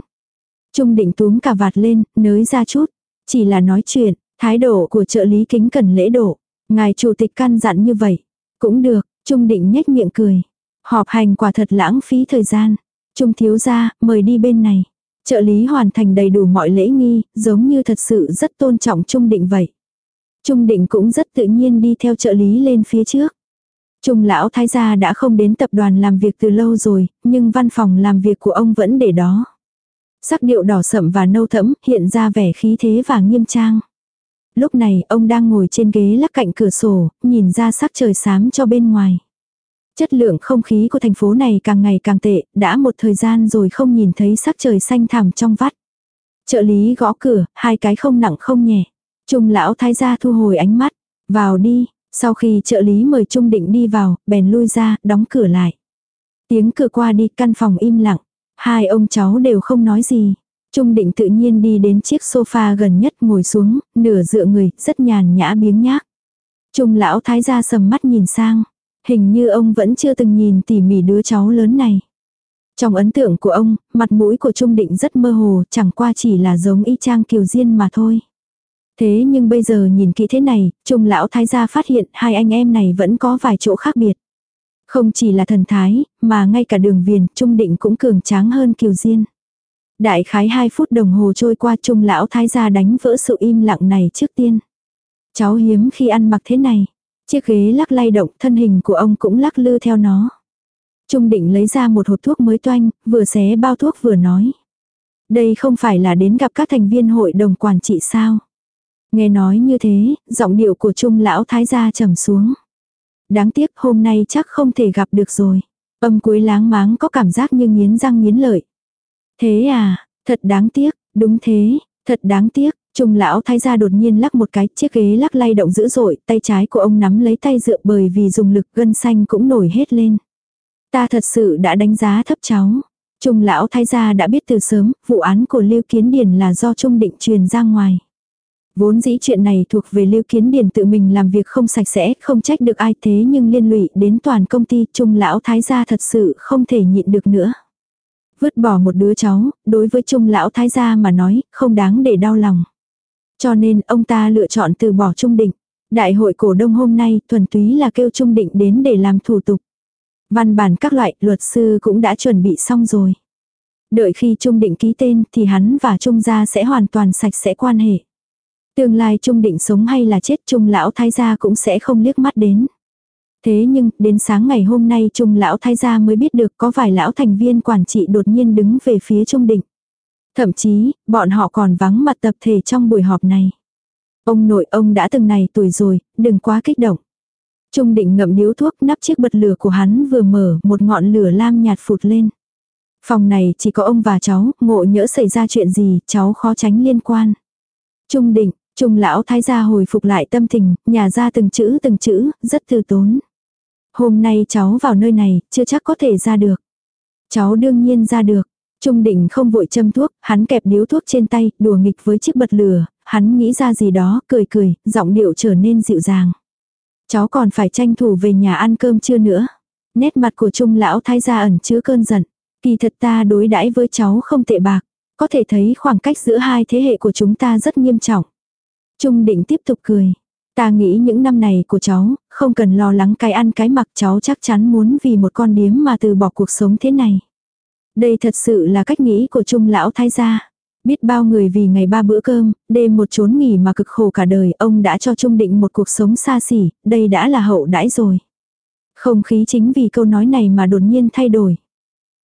Trung định túm cả vạt lên, nới ra chút. Chỉ là nói chuyện, thái độ của trợ lý kính cần lễ độ. Ngài chủ tịch căn dặn như vậy. Cũng được, Trung định nhếch miệng cười. Họp hành quả thật lãng phí thời gian. Trung thiếu gia, mời đi bên này. Trợ lý hoàn thành đầy đủ mọi lễ nghi, giống như thật sự rất tôn trọng Trung định vậy. Trung định cũng rất tự nhiên đi theo trợ lý lên phía trước. Trung lão thái gia đã không đến tập đoàn làm việc từ lâu rồi, nhưng văn phòng làm việc của ông vẫn để đó. Sắc điệu đỏ sậm và nâu thẫm hiện ra vẻ khí thế và nghiêm trang. Lúc này ông đang ngồi trên ghế lắc cạnh cửa sổ, nhìn ra sắc trời xám cho bên ngoài. Chất lượng không khí của thành phố này càng ngày càng tệ, đã một thời gian rồi không nhìn thấy sắc trời xanh thẳm trong vắt. Trợ lý gõ cửa, hai cái không nặng không nhẹ. Trung lão thái gia thu hồi ánh mắt. Vào đi, sau khi trợ lý mời Trung định đi vào, bèn lui ra, đóng cửa lại. Tiếng cửa qua đi, căn phòng im lặng. Hai ông cháu đều không nói gì. Trung định tự nhiên đi đến chiếc sofa gần nhất ngồi xuống, nửa dựa người, rất nhàn nhã biếng nhác. Trung lão thái gia sầm mắt nhìn sang. Hình như ông vẫn chưa từng nhìn tỉ mỉ đứa cháu lớn này. Trong ấn tượng của ông, mặt mũi của Trung Định rất mơ hồ, chẳng qua chỉ là giống y chang Kiều Diên mà thôi. Thế nhưng bây giờ nhìn kỹ thế này, Trung lão thái gia phát hiện hai anh em này vẫn có vài chỗ khác biệt. Không chỉ là thần thái, mà ngay cả đường viền, trung định cũng cường tráng hơn kiều diên. Đại khái 2 phút đồng hồ trôi qua trung lão thái gia đánh vỡ sự im lặng này trước tiên. Cháu hiếm khi ăn mặc thế này. Chiếc ghế lắc lay động, thân hình của ông cũng lắc lư theo nó. Trung định lấy ra một hộp thuốc mới toanh, vừa xé bao thuốc vừa nói. Đây không phải là đến gặp các thành viên hội đồng quản trị sao. Nghe nói như thế, giọng điệu của trung lão thái gia trầm xuống. Đáng tiếc hôm nay chắc không thể gặp được rồi. Âm cuối láng máng có cảm giác như nghiến răng nghiến lợi. Thế à, thật đáng tiếc, đúng thế, thật đáng tiếc. Trung lão thái gia đột nhiên lắc một cái, chiếc ghế lắc lay động dữ dội, tay trái của ông nắm lấy tay dựa bởi vì dùng lực gân xanh cũng nổi hết lên. Ta thật sự đã đánh giá thấp cháu. Trung lão thái gia đã biết từ sớm, vụ án của Lưu Kiến Điền là do Trung định truyền ra ngoài. Vốn dĩ chuyện này thuộc về Lưu Kiến Điền tự mình làm việc không sạch sẽ, không trách được ai thế nhưng liên lụy đến toàn công ty Trung lão thái gia thật sự không thể nhịn được nữa. Vứt bỏ một đứa cháu, đối với Trung lão thái gia mà nói, không đáng để đau lòng. Cho nên ông ta lựa chọn từ bỏ Trung Định. Đại hội cổ đông hôm nay thuần túy là kêu Trung Định đến để làm thủ tục. Văn bản các loại luật sư cũng đã chuẩn bị xong rồi. Đợi khi Trung Định ký tên thì hắn và Trung gia sẽ hoàn toàn sạch sẽ quan hệ. Tương lai Trung Định sống hay là chết Trung lão thái gia cũng sẽ không liếc mắt đến. Thế nhưng, đến sáng ngày hôm nay Trung lão thái gia mới biết được có vài lão thành viên quản trị đột nhiên đứng về phía Trung Định. Thậm chí, bọn họ còn vắng mặt tập thể trong buổi họp này. Ông nội ông đã từng này tuổi rồi, đừng quá kích động. Trung định ngậm điếu thuốc nắp chiếc bật lửa của hắn vừa mở một ngọn lửa lam nhạt phụt lên. Phòng này chỉ có ông và cháu, ngộ nhỡ xảy ra chuyện gì, cháu khó tránh liên quan. Trung định, trung lão thái gia hồi phục lại tâm tình, nhà ra từng chữ từng chữ, rất từ tốn. Hôm nay cháu vào nơi này, chưa chắc có thể ra được. Cháu đương nhiên ra được. Trung định không vội châm thuốc, hắn kẹp điếu thuốc trên tay, đùa nghịch với chiếc bật lửa, hắn nghĩ ra gì đó, cười cười, giọng điệu trở nên dịu dàng. Cháu còn phải tranh thủ về nhà ăn cơm chưa nữa. Nét mặt của trung lão thái gia ẩn chứa cơn giận. Kỳ thật ta đối đãi với cháu không tệ bạc. Có thể thấy khoảng cách giữa hai thế hệ của chúng ta rất nghiêm trọng. Trung định tiếp tục cười. Ta nghĩ những năm này của cháu, không cần lo lắng cái ăn cái mặc cháu chắc chắn muốn vì một con điếm mà từ bỏ cuộc sống thế này. Đây thật sự là cách nghĩ của trung lão thái gia. Biết bao người vì ngày ba bữa cơm, đêm một chốn nghỉ mà cực khổ cả đời, ông đã cho Trung Định một cuộc sống xa xỉ, đây đã là hậu đãi rồi. Không khí chính vì câu nói này mà đột nhiên thay đổi.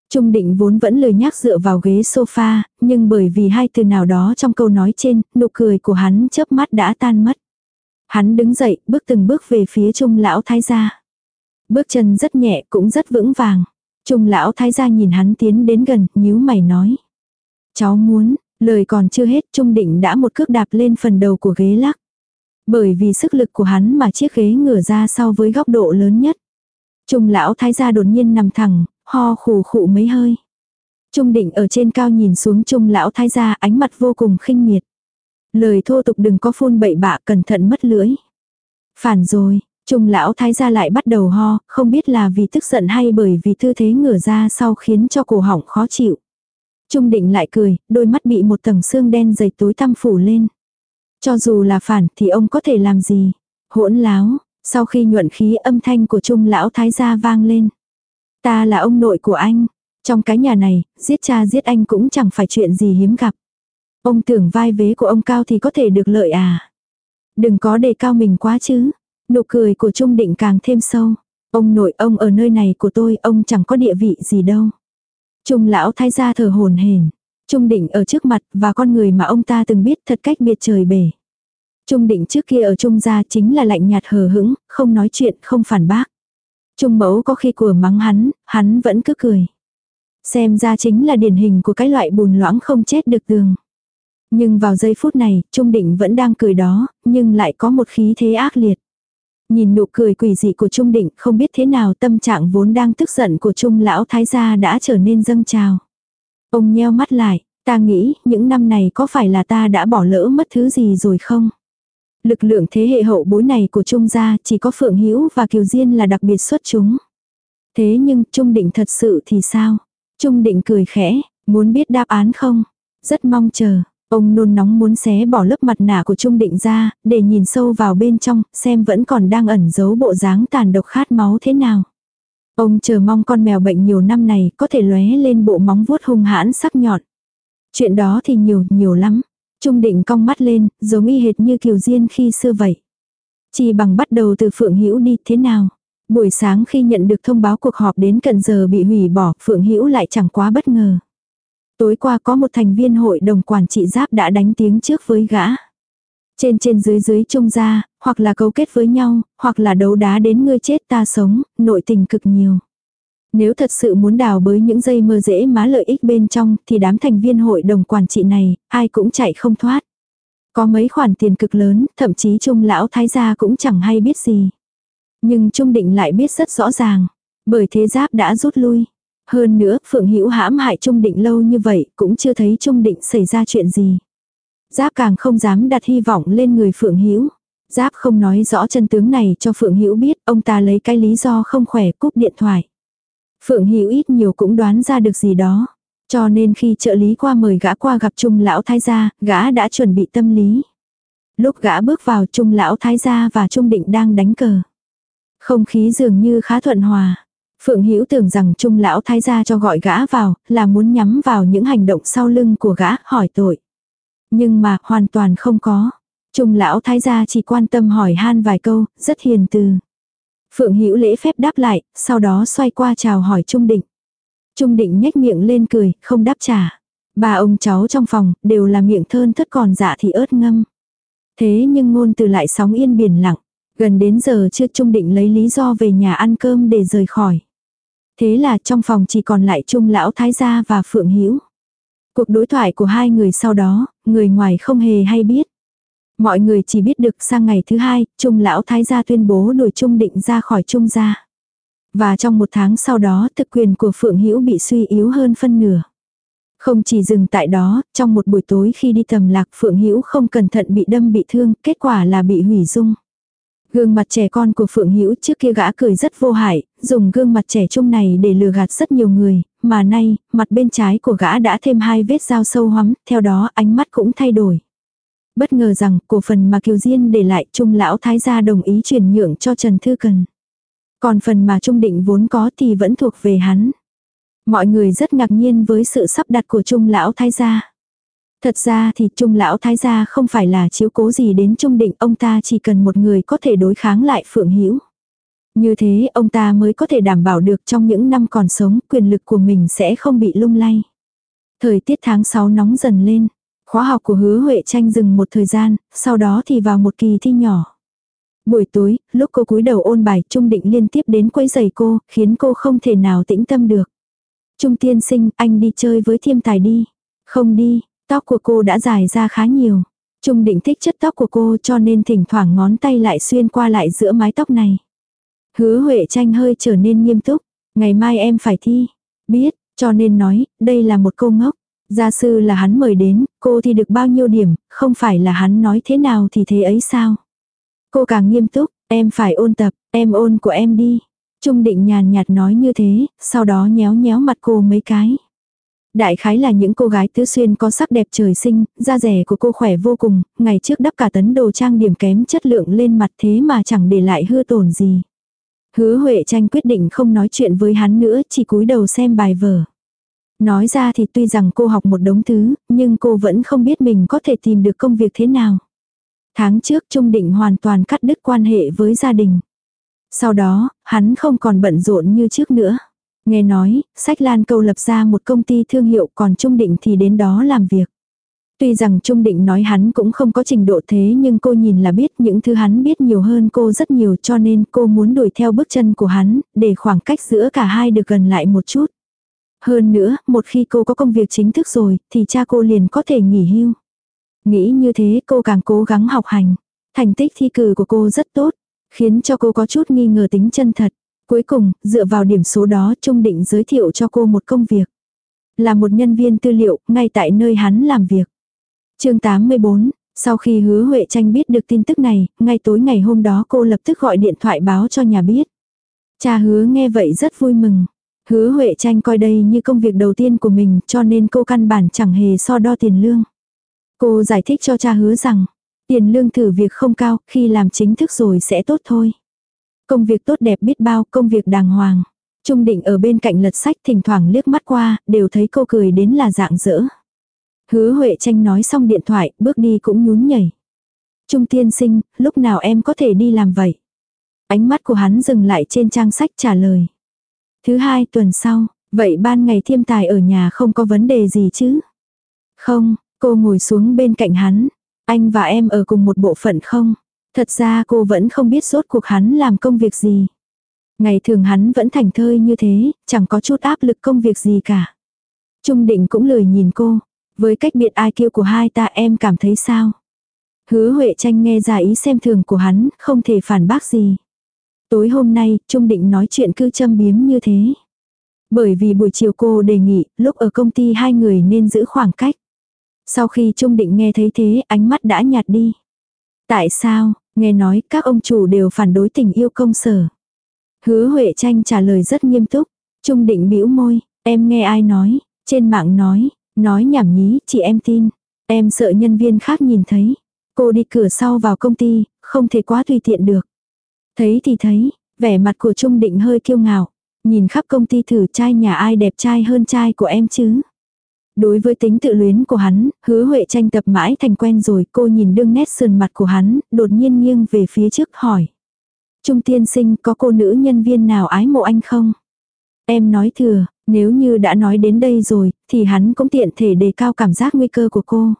Trung Định vốn vẫn lười nhác dựa vào ghế sofa, nhưng bởi vì hai từ nào đó trong câu nói trên, nụ cười của hắn chớp mắt đã tan mất. Hắn đứng dậy, bước từng bước về phía Trung lão thái gia. Bước chân rất nhẹ cũng rất vững vàng. Trung lão thái gia nhìn hắn tiến đến gần, nhíu mày nói. Cháu muốn, lời còn chưa hết Trung định đã một cước đạp lên phần đầu của ghế lắc. Bởi vì sức lực của hắn mà chiếc ghế ngửa ra so với góc độ lớn nhất. Trung lão thái gia đột nhiên nằm thẳng, ho khủ khụ mấy hơi. Trung định ở trên cao nhìn xuống trung lão thái gia ánh mặt vô cùng khinh miệt. Lời thô tục đừng có phun bậy bạ cẩn thận mất lưỡi. Phản rồi, Trung lão thái gia lại bắt đầu ho, không biết là vì tức giận hay bởi vì tư thế ngửa ra sau khiến cho cổ họng khó chịu. Trung định lại cười, đôi mắt bị một tầng xương đen dày tối tăm phủ lên. Cho dù là phản thì ông có thể làm gì? Hỗn láo, sau khi nhuận khí âm thanh của trung lão thái gia vang lên. Ta là ông nội của anh. Trong cái nhà này, giết cha giết anh cũng chẳng phải chuyện gì hiếm gặp. Ông tưởng vai vế của ông cao thì có thể được lợi à? Đừng có đề cao mình quá chứ. Nụ cười của Trung Định càng thêm sâu. Ông nội ông ở nơi này của tôi, ông chẳng có địa vị gì đâu. Trung lão thái gia thở hồn hển. Trung Định ở trước mặt và con người mà ông ta từng biết thật cách biệt trời bể. Trung Định trước kia ở Trung gia chính là lạnh nhạt hờ hững, không nói chuyện, không phản bác. Trung mẫu có khi của mắng hắn, hắn vẫn cứ cười. Xem ra chính là điển hình của cái loại bùn loãng không chết được tường. Nhưng vào giây phút này, Trung Định vẫn đang cười đó, nhưng lại có một khí thế ác liệt. Nhìn nụ cười quỷ dị của Trung Định không biết thế nào tâm trạng vốn đang tức giận của Trung lão thái gia đã trở nên dâng trào. Ông nheo mắt lại, ta nghĩ những năm này có phải là ta đã bỏ lỡ mất thứ gì rồi không? Lực lượng thế hệ hậu bối này của Trung gia chỉ có Phượng Hữu và Kiều Diên là đặc biệt xuất chúng. Thế nhưng Trung Định thật sự thì sao? Trung Định cười khẽ, muốn biết đáp án không? Rất mong chờ. Ông nôn nóng muốn xé bỏ lớp mặt nạ của Trung Định ra, để nhìn sâu vào bên trong, xem vẫn còn đang ẩn giấu bộ dáng tàn độc khát máu thế nào. Ông chờ mong con mèo bệnh nhiều năm này có thể lóe lên bộ móng vuốt hung hãn sắc nhọn. Chuyện đó thì nhiều, nhiều lắm. Trung định cong mắt lên, giống y hệt như Kiều Diên khi xưa vậy. Chỉ bằng bắt đầu từ Phượng Hữu đi thế nào. Buổi sáng khi nhận được thông báo cuộc họp đến cận giờ bị hủy bỏ, Phượng Hữu lại chẳng quá bất ngờ. Tối qua có một thành viên hội đồng quản trị giáp đã đánh tiếng trước với gã. Trên trên dưới dưới trung ra, hoặc là cấu kết với nhau, hoặc là đấu đá đến ngươi chết ta sống, nội tình cực nhiều. Nếu thật sự muốn đào bới những dây mơ dễ má lợi ích bên trong thì đám thành viên hội đồng quản trị này, ai cũng chạy không thoát. Có mấy khoản tiền cực lớn, thậm chí trung lão thái gia cũng chẳng hay biết gì. Nhưng trung định lại biết rất rõ ràng, bởi thế giáp đã rút lui. Hơn nữa, Phượng Hữu hãm hại Trung Định lâu như vậy, cũng chưa thấy Trung Định xảy ra chuyện gì. Giáp càng không dám đặt hy vọng lên người Phượng Hữu. Giáp không nói rõ chân tướng này cho Phượng Hữu biết, ông ta lấy cái lý do không khỏe cúp điện thoại. Phượng Hữu ít nhiều cũng đoán ra được gì đó. Cho nên khi trợ lý qua mời gã qua gặp Trung lão thái gia, gã đã chuẩn bị tâm lý. Lúc gã bước vào Trung lão thái gia và Trung định đang đánh cờ. Không khí dường như khá thuận hòa. Phượng Hữu tưởng rằng Trung lão thái gia cho gọi gã vào, là muốn nhắm vào những hành động sau lưng của gã, hỏi tội. Nhưng mà hoàn toàn không có. Trung lão thái gia chỉ quan tâm hỏi han vài câu, rất hiền từ. Phượng Hữu lễ phép đáp lại, sau đó xoay qua chào hỏi Trung Định. Trung Định nhếch miệng lên cười, không đáp trả. Ba ông cháu trong phòng đều là miệng thơn thất còn dạ thì ớt ngâm. Thế nhưng ngôn từ lại sóng yên biển lặng. Gần đến giờ chưa Trung Định lấy lý do về nhà ăn cơm để rời khỏi. Thế là trong phòng chỉ còn lại Trung lão thái gia và Phượng Hữu. Cuộc đối thoại của hai người sau đó, người ngoài không hề hay biết. Mọi người chỉ biết được sang ngày thứ hai, Trung lão thái gia tuyên bố đuổi Trung định ra khỏi Trung gia. Và trong một tháng sau đó thực quyền của Phượng Hữu bị suy yếu hơn phân nửa. Không chỉ dừng tại đó, trong một buổi tối khi đi tầm lạc Phượng Hữu không cẩn thận bị đâm bị thương, kết quả là bị hủy dung. Gương mặt trẻ con của Phượng Hữu trước kia gã cười rất vô hại, dùng gương mặt trẻ trung này để lừa gạt rất nhiều người, mà nay, mặt bên trái của gã đã thêm hai vết dao sâu hoắm, theo đó ánh mắt cũng thay đổi. Bất ngờ rằng, cổ phần mà Kiều Diên để lại Trung lão thái gia đồng ý chuyển nhượng cho Trần Thư Cần. Còn phần mà Trung định vốn có thì vẫn thuộc về hắn. Mọi người rất ngạc nhiên với sự sắp đặt của Trung lão thái gia. Thật ra thì Trung lão thái gia không phải là chiếu cố gì đến Trung định, ông ta chỉ cần một người có thể đối kháng lại Phượng Hữu. Như thế ông ta mới có thể đảm bảo được trong những năm còn sống quyền lực của mình sẽ không bị lung lay. Thời tiết tháng 6 nóng dần lên. Khóa học của hứa Huệ tranh dừng một thời gian, sau đó thì vào một kỳ thi nhỏ. Buổi tối, lúc cô cúi đầu ôn bài Trung định liên tiếp đến quấy giày cô, khiến cô không thể nào tĩnh tâm được. Trung tiên sinh, anh đi chơi với thiêm tài đi. Không đi, tóc của cô đã dài ra khá nhiều. Trung định thích chất tóc của cô cho nên thỉnh thoảng ngón tay lại xuyên qua lại giữa mái tóc này. Hứa Huệ tranh hơi trở nên nghiêm túc. Ngày mai em phải thi. Biết, cho nên nói, đây là một câu ngốc. Gia sư là hắn mời đến, cô thì được bao nhiêu điểm, không phải là hắn nói thế nào thì thế ấy sao. Cô càng nghiêm túc, em phải ôn tập, em ôn của em đi. Trung định nhàn nhạt nói như thế, sau đó nhéo nhéo mặt cô mấy cái. Đại khái là những cô gái tứ xuyên có sắc đẹp trời sinh, da rẻ của cô khỏe vô cùng, ngày trước đắp cả tấn đồ trang điểm kém chất lượng lên mặt thế mà chẳng để lại hư tổn gì. Hứa Huệ tranh quyết định không nói chuyện với hắn nữa, chỉ cúi đầu xem bài vở. Nói ra thì tuy rằng cô học một đống thứ, nhưng cô vẫn không biết mình có thể tìm được công việc thế nào. Tháng trước Trung Định hoàn toàn cắt đứt quan hệ với gia đình. Sau đó, hắn không còn bận rộn như trước nữa. Nghe nói, Sách Lan Câu lập ra một công ty thương hiệu còn Trung Định thì đến đó làm việc. Tuy rằng Trung Định nói hắn cũng không có trình độ thế nhưng cô nhìn là biết những thứ hắn biết nhiều hơn cô rất nhiều cho nên cô muốn đuổi theo bước chân của hắn, để khoảng cách giữa cả hai được gần lại một chút. Hơn nữa, một khi cô có công việc chính thức rồi, thì cha cô liền có thể nghỉ hưu. Nghĩ như thế cô càng cố gắng học hành. Thành tích thi cử của cô rất tốt, khiến cho cô có chút nghi ngờ tính chân thật. Cuối cùng, dựa vào điểm số đó Trung Định giới thiệu cho cô một công việc. Là một nhân viên tư liệu, ngay tại nơi hắn làm việc chương 84, sau khi hứa Huệ tranh biết được tin tức này, ngay tối ngày hôm đó cô lập tức gọi điện thoại báo cho nhà biết. Cha hứa nghe vậy rất vui mừng. Hứa Huệ tranh coi đây như công việc đầu tiên của mình cho nên cô căn bản chẳng hề so đo tiền lương. Cô giải thích cho cha hứa rằng, tiền lương thử việc không cao, khi làm chính thức rồi sẽ tốt thôi. Công việc tốt đẹp biết bao, công việc đàng hoàng. Trung định ở bên cạnh lật sách thỉnh thoảng liếc mắt qua, đều thấy cô cười đến là dạng dỡ. Hứa Huệ tranh nói xong điện thoại, bước đi cũng nhún nhảy. Trung tiên sinh, lúc nào em có thể đi làm vậy? Ánh mắt của hắn dừng lại trên trang sách trả lời. Thứ hai tuần sau, vậy ban ngày thiêm tài ở nhà không có vấn đề gì chứ? Không, cô ngồi xuống bên cạnh hắn. Anh và em ở cùng một bộ phận không? Thật ra cô vẫn không biết rốt cuộc hắn làm công việc gì. Ngày thường hắn vẫn thành thơi như thế, chẳng có chút áp lực công việc gì cả. Trung định cũng lười nhìn cô. Với cách biệt ai kêu của hai ta em cảm thấy sao? Hứa Huệ tranh nghe ra ý xem thường của hắn, không thể phản bác gì. Tối hôm nay, Trung định nói chuyện cứ châm biếm như thế. Bởi vì buổi chiều cô đề nghị, lúc ở công ty hai người nên giữ khoảng cách. Sau khi Trung định nghe thấy thế, ánh mắt đã nhạt đi. Tại sao, nghe nói các ông chủ đều phản đối tình yêu công sở. Hứa Huệ tranh trả lời rất nghiêm túc. Trung định bĩu môi, em nghe ai nói, trên mạng nói, nói nhảm nhí, chị em tin. Em sợ nhân viên khác nhìn thấy. Cô đi cửa sau vào công ty, không thể quá tùy tiện được. Thấy thì thấy, vẻ mặt của Trung Định hơi kiêu ngạo. Nhìn khắp công ty thử trai nhà ai đẹp trai hơn trai của em chứ. Đối với tính tự luyến của hắn, hứa Huệ tranh tập mãi thành quen rồi cô nhìn đương nét sườn mặt của hắn, đột nhiên nghiêng về phía trước hỏi. Trung tiên sinh có cô nữ nhân viên nào ái mộ anh không? Em nói thừa, nếu như đã nói đến đây rồi, thì hắn cũng tiện thể đề cao cảm giác nguy cơ của cô.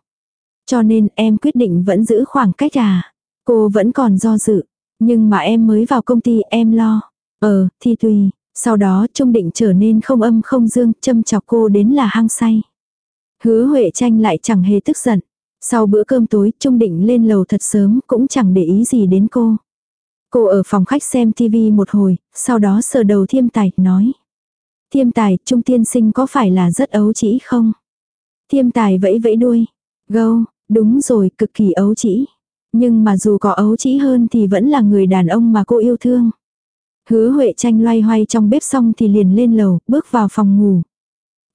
Cho nên em quyết định vẫn giữ khoảng cách à. Cô vẫn còn do dự. Nhưng mà em mới vào công ty em lo. Ờ, thì tùy. Sau đó Trung Định trở nên không âm không dương, châm chọc cô đến là hăng say. Hứa Huệ tranh lại chẳng hề tức giận. Sau bữa cơm tối, Trung Định lên lầu thật sớm, cũng chẳng để ý gì đến cô. Cô ở phòng khách xem tivi một hồi, sau đó sờ đầu thiêm tài, nói. Thiêm tài, Trung tiên sinh có phải là rất ấu trĩ không? Thiêm tài vẫy vẫy đuôi. Gâu, đúng rồi, cực kỳ ấu trĩ. Nhưng mà dù có ấu trĩ hơn thì vẫn là người đàn ông mà cô yêu thương. Hứa Huệ tranh loay hoay trong bếp xong thì liền lên lầu, bước vào phòng ngủ.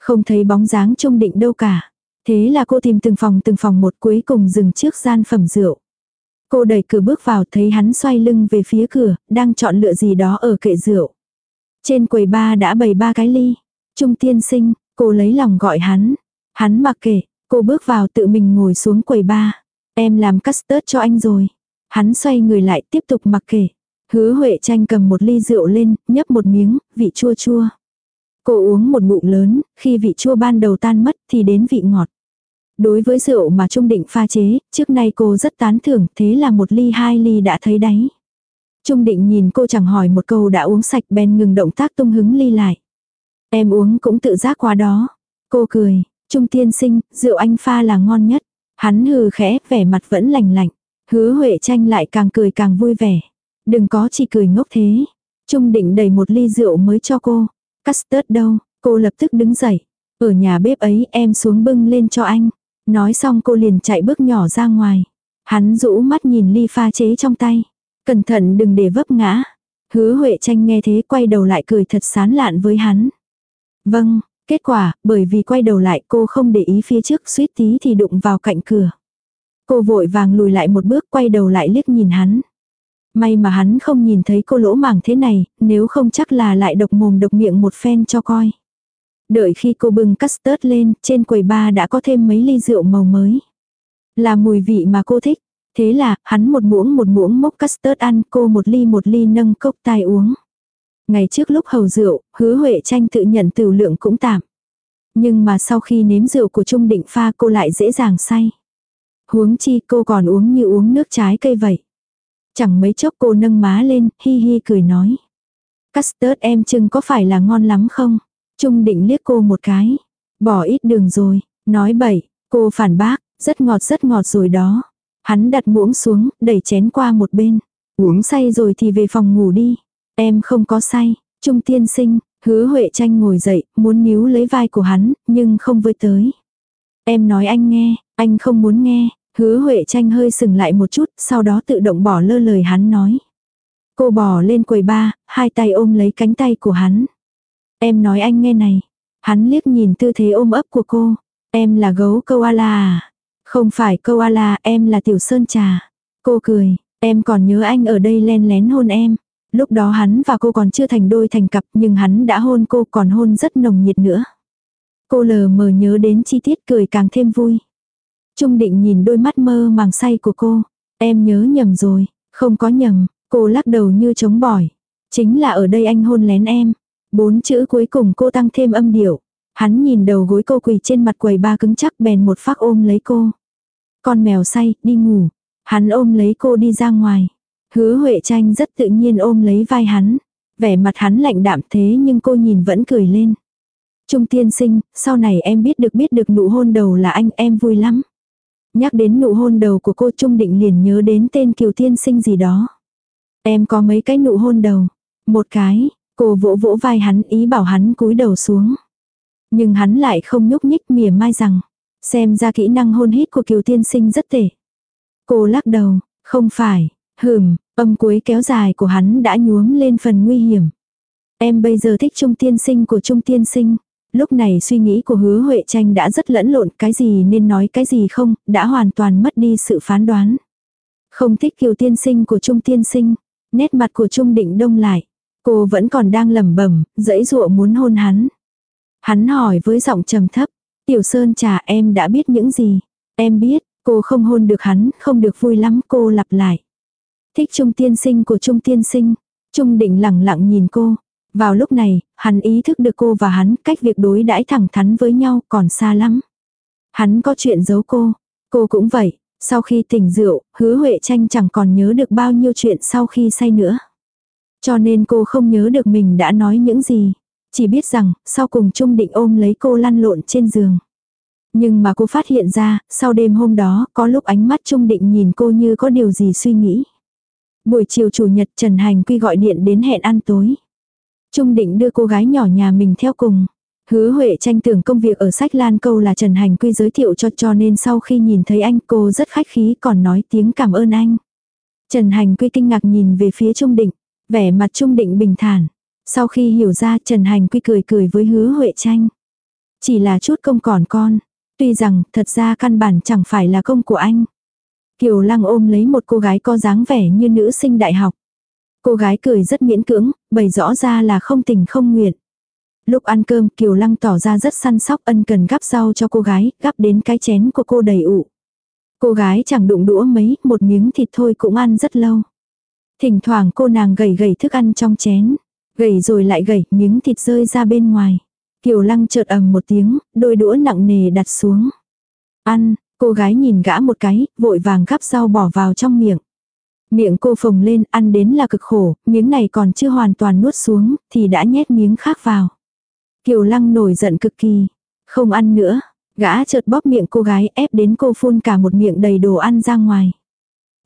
Không thấy bóng dáng trung định đâu cả. Thế là cô tìm từng phòng từng phòng một cuối cùng dừng trước gian phẩm rượu. Cô đẩy cửa bước vào thấy hắn xoay lưng về phía cửa, đang chọn lựa gì đó ở kệ rượu. Trên quầy ba đã bày ba cái ly. Trung tiên sinh, cô lấy lòng gọi hắn. Hắn mặc kệ, cô bước vào tự mình ngồi xuống quầy ba. Em làm custard cho anh rồi. Hắn xoay người lại tiếp tục mặc kệ. Hứa Huệ tranh cầm một ly rượu lên, nhấp một miếng, vị chua chua. Cô uống một ngụm lớn, khi vị chua ban đầu tan mất thì đến vị ngọt. Đối với rượu mà Trung Định pha chế, trước nay cô rất tán thưởng, thế là một ly hai ly đã thấy đáy. Trung Định nhìn cô chẳng hỏi một câu đã uống sạch bèn ngừng động tác tung hứng ly lại. Em uống cũng tự giác quá đó. Cô cười, Trung tiên sinh, rượu anh pha là ngon nhất. Hắn hừ khẽ, vẻ mặt vẫn lành lạnh. Hứa Huệ tranh lại càng cười càng vui vẻ. Đừng có chỉ cười ngốc thế. Trung định đầy một ly rượu mới cho cô. Custard đâu, cô lập tức đứng dậy. Ở nhà bếp ấy em xuống bưng lên cho anh. Nói xong cô liền chạy bước nhỏ ra ngoài. Hắn rũ mắt nhìn ly pha chế trong tay. Cẩn thận đừng để vấp ngã. Hứa Huệ tranh nghe thế quay đầu lại cười thật sán lạn với hắn. Vâng, kết quả, bởi vì quay đầu lại cô không để ý phía trước suýt tí thì đụng vào cạnh cửa. Cô vội vàng lùi lại một bước quay đầu lại liếc nhìn hắn. May mà hắn không nhìn thấy cô lỗ mảng thế này, nếu không chắc là lại độc mồm độc miệng một phen cho coi. Đợi khi cô bưng custard lên, trên quầy ba đã có thêm mấy ly rượu màu mới. Là mùi vị mà cô thích. Thế là, hắn một muỗng một muỗng mốc custard ăn, cô một ly một ly nâng cốc tai uống. Ngày trước lúc hầu rượu, hứa Huệ tranh tự nhận tiểu lượng cũng tạm. Nhưng mà sau khi nếm rượu của Trung Định pha cô lại dễ dàng say. Huống chi cô còn uống như uống nước trái cây vậy. Chẳng mấy chốc cô nâng má lên, hi hi cười nói. Custard em chừng có phải là ngon lắm không? Trung định liếc cô một cái. Bỏ ít đường rồi, nói bậy, cô phản bác, rất ngọt rất ngọt rồi đó. Hắn đặt muỗng xuống, đẩy chén qua một bên. Uống say rồi thì về phòng ngủ đi. Em không có say. Trung tiên sinh, hứa Huệ tranh ngồi dậy, muốn níu lấy vai của hắn, nhưng không với tới. Em nói anh nghe, anh không muốn nghe. Hứa Huệ tranh hơi sừng lại một chút, sau đó tự động bỏ lơ lời hắn nói. Cô bò lên quầy ba, hai tay ôm lấy cánh tay của hắn. Em nói anh nghe này. Hắn liếc nhìn tư thế ôm ấp của cô. Em là gấu koala à? Không phải koala, em là tiểu sơn trà. Cô cười, em còn nhớ anh ở đây len lén hôn em. Lúc đó hắn và cô còn chưa thành đôi thành cặp nhưng hắn đã hôn cô còn hôn rất nồng nhiệt nữa. Cô lờ mờ nhớ đến chi tiết cười càng thêm vui. Trung định nhìn đôi mắt mơ màng say của cô. Em nhớ nhầm rồi, không có nhầm, cô lắc đầu như chống bỏi. Chính là ở đây anh hôn lén em. Bốn chữ cuối cùng cô tăng thêm âm điệu. Hắn nhìn đầu gối cô quỳ trên mặt quầy ba cứng chắc bèn một phát ôm lấy cô. Con mèo say, đi ngủ. Hắn ôm lấy cô đi ra ngoài. Hứa Huệ Tranh rất tự nhiên ôm lấy vai hắn. Vẻ mặt hắn lạnh đạm thế nhưng cô nhìn vẫn cười lên. Trung tiên sinh, sau này em biết được biết được nụ hôn đầu là anh em vui lắm. Nhắc đến nụ hôn đầu của cô Trung định liền nhớ đến tên kiều tiên sinh gì đó. Em có mấy cái nụ hôn đầu. Một cái, cô vỗ vỗ vai hắn ý bảo hắn cúi đầu xuống. Nhưng hắn lại không nhúc nhích mỉa mai rằng. Xem ra kỹ năng hôn hít của kiều tiên sinh rất tệ. Cô lắc đầu, không phải, hừm, âm cuối kéo dài của hắn đã nhuốm lên phần nguy hiểm. Em bây giờ thích trung tiên sinh của trung tiên sinh. Lúc này suy nghĩ của hứa Huệ Tranh đã rất lẫn lộn cái gì nên nói cái gì không, đã hoàn toàn mất đi sự phán đoán. Không thích kiều tiên sinh của trung tiên sinh, nét mặt của trung định đông lại. Cô vẫn còn đang lẩm bẩm, dãy dụa muốn hôn hắn. Hắn hỏi với giọng trầm thấp, tiểu sơn trà em đã biết những gì. Em biết, cô không hôn được hắn, không được vui lắm cô lặp lại. Thích trung tiên sinh của trung tiên sinh. Trung định lẳng lặng nhìn cô, vào lúc này, hắn ý thức được cô và hắn cách việc đối đãi thẳng thắn với nhau còn xa lắm. Hắn có chuyện giấu cô, cô cũng vậy. Sau khi tỉnh rượu, hứa Huệ Tranh chẳng còn nhớ được bao nhiêu chuyện sau khi say nữa. Cho nên cô không nhớ được mình đã nói những gì. Chỉ biết rằng, sau cùng Trung Định ôm lấy cô lăn lộn trên giường. Nhưng mà cô phát hiện ra, sau đêm hôm đó, có lúc ánh mắt Trung Định nhìn cô như có điều gì suy nghĩ. Buổi chiều chủ nhật Trần Hành Quy gọi điện đến hẹn ăn tối. Trung định đưa cô gái nhỏ nhà mình theo cùng. Hứa Huệ tranh tưởng công việc ở sách Lan Câu là Trần Hành Quy giới thiệu cho cho nên sau khi nhìn thấy anh cô rất khách khí còn nói tiếng cảm ơn anh. Trần Hành Quy kinh ngạc nhìn về phía Trung Định, vẻ mặt Trung Định bình thản. Sau khi hiểu ra Trần Hành Quy cười cười với hứa Huệ tranh. Chỉ là chút công còn con. Tuy rằng thật ra căn bản chẳng phải là công của anh. Kiều Lăng ôm lấy một cô gái có dáng vẻ như nữ sinh đại học. Cô gái cười rất miễn cưỡng, bày rõ ra là không tình không nguyện. Lúc ăn cơm Kiều Lăng tỏ ra rất săn sóc ân cần gắp rau cho cô gái, gắp đến cái chén của cô đầy ụ. Cô gái chẳng đụng đũa mấy, một miếng thịt thôi cũng ăn rất lâu. Thỉnh thoảng cô nàng gầy gầy thức ăn trong chén. Gầy rồi lại gầy, miếng thịt rơi ra bên ngoài. Kiều Lăng chợt ầm một tiếng, đôi đũa nặng nề đặt xuống. Ăn, cô gái nhìn gã một cái, vội vàng gắp rau bỏ vào trong miệng. Miệng cô phồng lên ăn đến là cực khổ, miếng này còn chưa hoàn toàn nuốt xuống, thì đã nhét miếng khác vào. Kiều Lăng nổi giận cực kỳ. Không ăn nữa. Gã chợt bóp miệng cô gái ép đến cô phun cả một miệng đầy đồ ăn ra ngoài.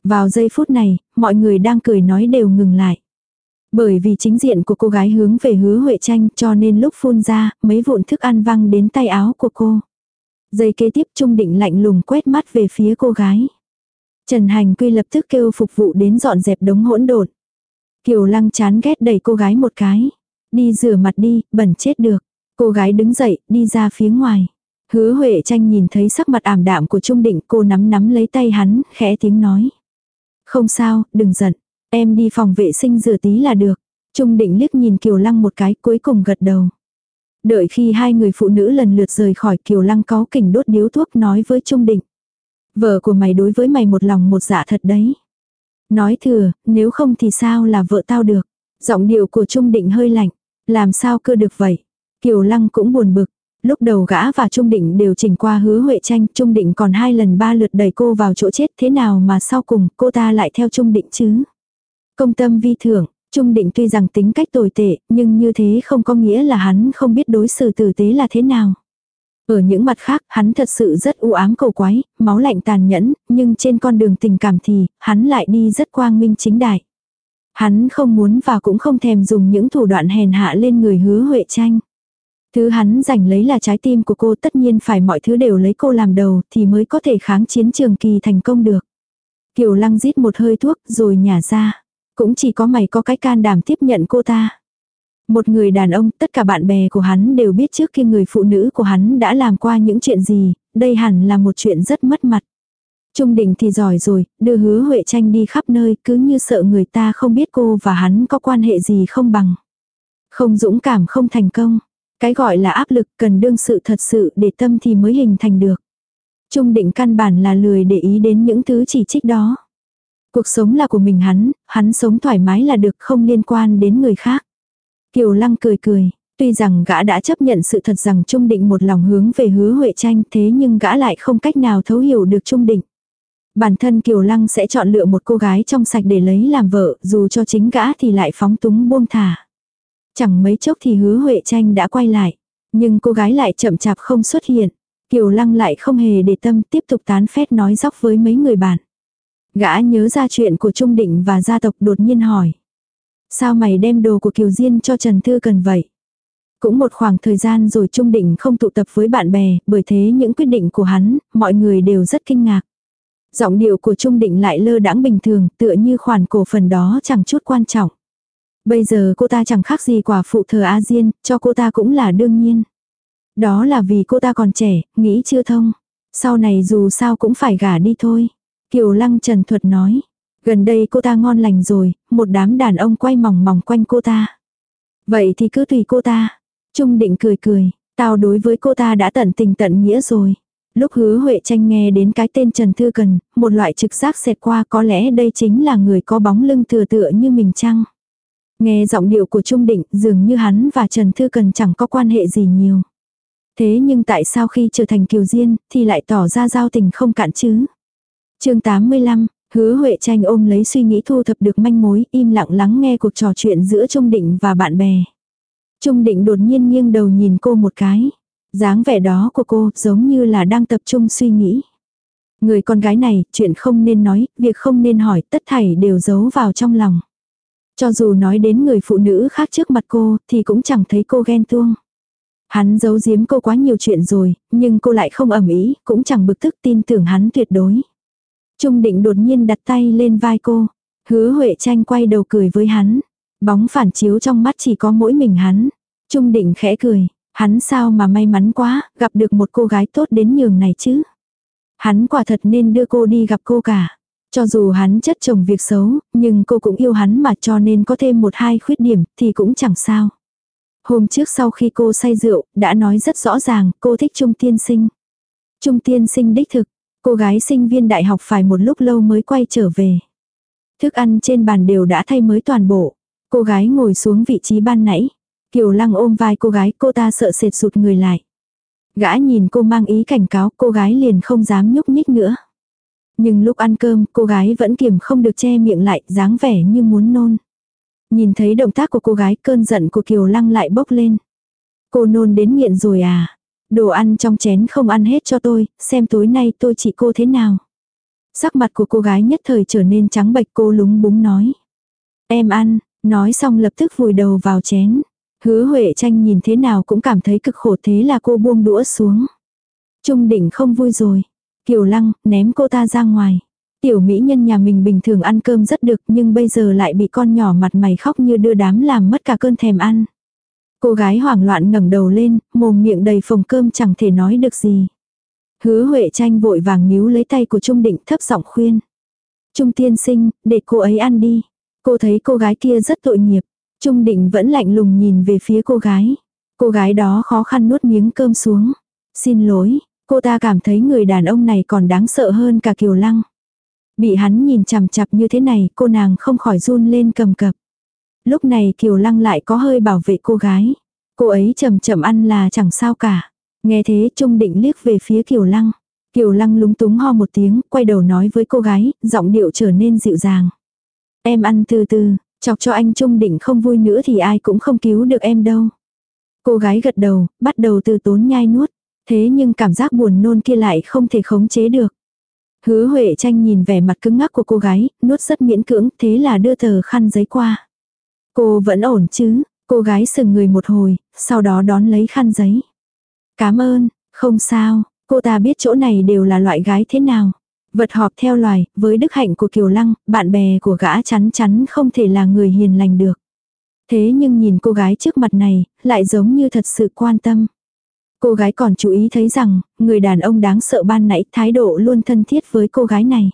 Vào giây phút này, mọi người đang cười nói đều ngừng lại. Bởi vì chính diện của cô gái hướng về hứa Huệ Tranh cho nên lúc phun ra, mấy vụn thức ăn văng đến tay áo của cô. Giây kế tiếp Trung Định lạnh lùng quét mắt về phía cô gái. Trần Hành Quy lập tức kêu phục vụ đến dọn dẹp đống hỗn độn. Kiều Lăng chán ghét đẩy cô gái một cái. Đi rửa mặt đi, bẩn chết được. Cô gái đứng dậy, đi ra phía ngoài. Hứa Huệ tranh nhìn thấy sắc mặt ảm đạm của Trung Định cô nắm nắm lấy tay hắn, khẽ tiếng nói. Không sao, đừng giận. Em đi phòng vệ sinh rửa tí là được. Trung Định liếc nhìn Kiều Lăng một cái cuối cùng gật đầu. Đợi khi hai người phụ nữ lần lượt rời khỏi Kiều Lăng có kỉnh đốt điếu thuốc nói với Trung Định. Vợ của mày đối với mày một lòng một dạ thật đấy. Nói thừa, nếu không thì sao là vợ tao được. Giọng điệu của Trung Định hơi lạnh. Làm sao cơ được vậy? Kiều Lăng cũng buồn bực. Lúc đầu gã và Trung Định đều chỉnh qua hứa Huệ Tranh. Trung Định còn hai lần ba lượt đẩy cô vào chỗ chết thế nào mà sau cùng cô ta lại theo Trung Định chứ? Công tâm vi thưởng, Trung Định tuy rằng tính cách tồi tệ, nhưng như thế không có nghĩa là hắn không biết đối xử tử tế là thế nào. Ở những mặt khác, hắn thật sự rất u ám cầu quái, máu lạnh tàn nhẫn, nhưng trên con đường tình cảm thì, hắn lại đi rất quang minh chính đại. Hắn không muốn và cũng không thèm dùng những thủ đoạn hèn hạ lên người hứa Huệ tranh. Thứ hắn giành lấy là trái tim của cô tất nhiên phải mọi thứ đều lấy cô làm đầu thì mới có thể kháng chiến trường kỳ thành công được. Kiều lăng rít một hơi thuốc rồi nhả ra. Cũng chỉ có mày có cái can đảm tiếp nhận cô ta. Một người đàn ông, tất cả bạn bè của hắn đều biết trước khi người phụ nữ của hắn đã làm qua những chuyện gì, đây hẳn là một chuyện rất mất mặt. Trung định thì giỏi rồi, đưa hứa Huệ tranh đi khắp nơi cứ như sợ người ta không biết cô và hắn có quan hệ gì không bằng. Không dũng cảm không thành công. Cái gọi là áp lực cần đương sự thật sự để tâm thì mới hình thành được. Trung định căn bản là lười để ý đến những thứ chỉ trích đó. Cuộc sống là của mình hắn, hắn sống thoải mái là được không liên quan đến người khác. Kiều Lăng cười cười, tuy rằng gã đã chấp nhận sự thật rằng Trung Định một lòng hướng về hứa Huệ tranh thế nhưng gã lại không cách nào thấu hiểu được Trung Định. Bản thân Kiều Lăng sẽ chọn lựa một cô gái trong sạch để lấy làm vợ, dù cho chính gã thì lại phóng túng buông thả. Chẳng mấy chốc thì hứa Huệ tranh đã quay lại, nhưng cô gái lại chậm chạp không xuất hiện. Kiều Lăng lại không hề để tâm tiếp tục tán phét nói dóc với mấy người bạn. Gã nhớ ra chuyện của Trung Định và gia tộc đột nhiên hỏi. Sao mày đem đồ của Kiều Diên cho Trần Thư Cần vậy? Cũng một khoảng thời gian rồi Trung Định không tụ tập với bạn bè, bởi thế những quyết định của hắn, mọi người đều rất kinh ngạc. Giọng điệu của Trung Định lại lơ đãng bình thường, tựa như khoản cổ phần đó chẳng chút quan trọng. Bây giờ cô ta chẳng khác gì quả phụ thờ A Diên, cho cô ta cũng là đương nhiên. Đó là vì cô ta còn trẻ, nghĩ chưa thông. Sau này dù sao cũng phải gả đi thôi. Kiều Lăng Trần Thuật nói. Gần đây cô ta ngon lành rồi, một đám đàn ông quay mỏng mỏng quanh cô ta. Vậy thì cứ tùy cô ta. Trung định cười cười, tao đối với cô ta đã tận tình tận nghĩa rồi. Lúc hứa Huệ tranh nghe đến cái tên Trần Thư Cần, một loại trực giác xẹt qua có lẽ đây chính là người có bóng lưng thừa tựa như mình chăng. Nghe giọng điệu của Trung Định dường như hắn và Trần Thư Cần chẳng có quan hệ gì nhiều. Thế nhưng tại sao khi trở thành kiều diên thì lại tỏ ra giao tình không cạn chứ? chương 85, hứa Huệ tranh ôm lấy suy nghĩ thu thập được manh mối im lặng lắng nghe cuộc trò chuyện giữa Trung Định và bạn bè. Trung Định đột nhiên nghiêng đầu nhìn cô một cái. dáng vẻ đó của cô giống như là đang tập trung suy nghĩ. Người con gái này, chuyện không nên nói, việc không nên hỏi, tất thảy đều giấu vào trong lòng. Cho dù nói đến người phụ nữ khác trước mặt cô, thì cũng chẳng thấy cô ghen tuông. Hắn giấu giếm cô quá nhiều chuyện rồi, nhưng cô lại không ẩm ý, cũng chẳng bực tức tin tưởng hắn tuyệt đối. Trung định đột nhiên đặt tay lên vai cô. Hứa Huệ tranh quay đầu cười với hắn. Bóng phản chiếu trong mắt chỉ có mỗi mình hắn. Trung định khẽ cười. Hắn sao mà may mắn quá, gặp được một cô gái tốt đến nhường này chứ. Hắn quả thật nên đưa cô đi gặp cô cả. Cho dù hắn chất chồng việc xấu, nhưng cô cũng yêu hắn mà cho nên có thêm một hai khuyết điểm thì cũng chẳng sao. Hôm trước sau khi cô say rượu, đã nói rất rõ ràng cô thích Trung Tiên Sinh. Trung Tiên Sinh đích thực, cô gái sinh viên đại học phải một lúc lâu mới quay trở về. Thức ăn trên bàn đều đã thay mới toàn bộ. Cô gái ngồi xuống vị trí ban nãy. Kiều Lăng ôm vai cô gái, cô ta sợ sệt sụt người lại. Gã nhìn cô mang ý cảnh cáo, cô gái liền không dám nhúc nhích nữa. Nhưng lúc ăn cơm, cô gái vẫn kiềm không được che miệng lại, dáng vẻ như muốn nôn. Nhìn thấy động tác của cô gái, cơn giận của Kiều Lăng lại bốc lên. Cô nôn đến nghiện rồi à? Đồ ăn trong chén không ăn hết cho tôi, xem tối nay tôi chỉ cô thế nào. Sắc mặt của cô gái nhất thời trở nên trắng bệch cô lúng búng nói. Em ăn, nói xong lập tức vùi đầu vào chén. Hứa Huệ tranh nhìn thế nào cũng cảm thấy cực khổ thế là cô buông đũa xuống. Trung đỉnh không vui rồi. Kiều Lăng, ném cô ta ra ngoài. Tiểu mỹ nhân nhà mình bình thường ăn cơm rất được nhưng bây giờ lại bị con nhỏ mặt mày khóc như đưa đám làm mất cả cơn thèm ăn. Cô gái hoảng loạn ngẩng đầu lên, mồm miệng đầy phồng cơm chẳng thể nói được gì. Hứa Huệ tranh vội vàng níu lấy tay của Trung Định thấp giọng khuyên. Trung tiên sinh, để cô ấy ăn đi. Cô thấy cô gái kia rất tội nghiệp. Trung Định vẫn lạnh lùng nhìn về phía cô gái. Cô gái đó khó khăn nuốt miếng cơm xuống. Xin lỗi, cô ta cảm thấy người đàn ông này còn đáng sợ hơn cả Kiều Lăng. Bị hắn nhìn chằm chặp như thế này cô nàng không khỏi run lên cầm cập. Lúc này Kiều Lăng lại có hơi bảo vệ cô gái. Cô ấy chậm chậm ăn là chẳng sao cả. Nghe thế Trung Định liếc về phía Kiều Lăng. Kiều Lăng lúng túng ho một tiếng, quay đầu nói với cô gái, giọng điệu trở nên dịu dàng. Em ăn từ từ, chọc cho anh Trung Định không vui nữa thì ai cũng không cứu được em đâu. Cô gái gật đầu, bắt đầu từ tốn nhai nuốt. Thế nhưng cảm giác buồn nôn kia lại không thể khống chế được. Hứa Huệ tranh nhìn vẻ mặt cứng ngắc của cô gái, nuốt rất miễn cưỡng, thế là đưa tờ khăn giấy qua. Cô vẫn ổn chứ, cô gái sừng người một hồi, sau đó đón lấy khăn giấy. Cảm ơn, không sao, cô ta biết chỗ này đều là loại gái thế nào. Vật họp theo loài, với đức hạnh của Kiều Lăng, bạn bè của gã chắn chắn không thể là người hiền lành được. Thế nhưng nhìn cô gái trước mặt này, lại giống như thật sự quan tâm. Cô gái còn chú ý thấy rằng, người đàn ông đáng sợ ban nãy thái độ luôn thân thiết với cô gái này.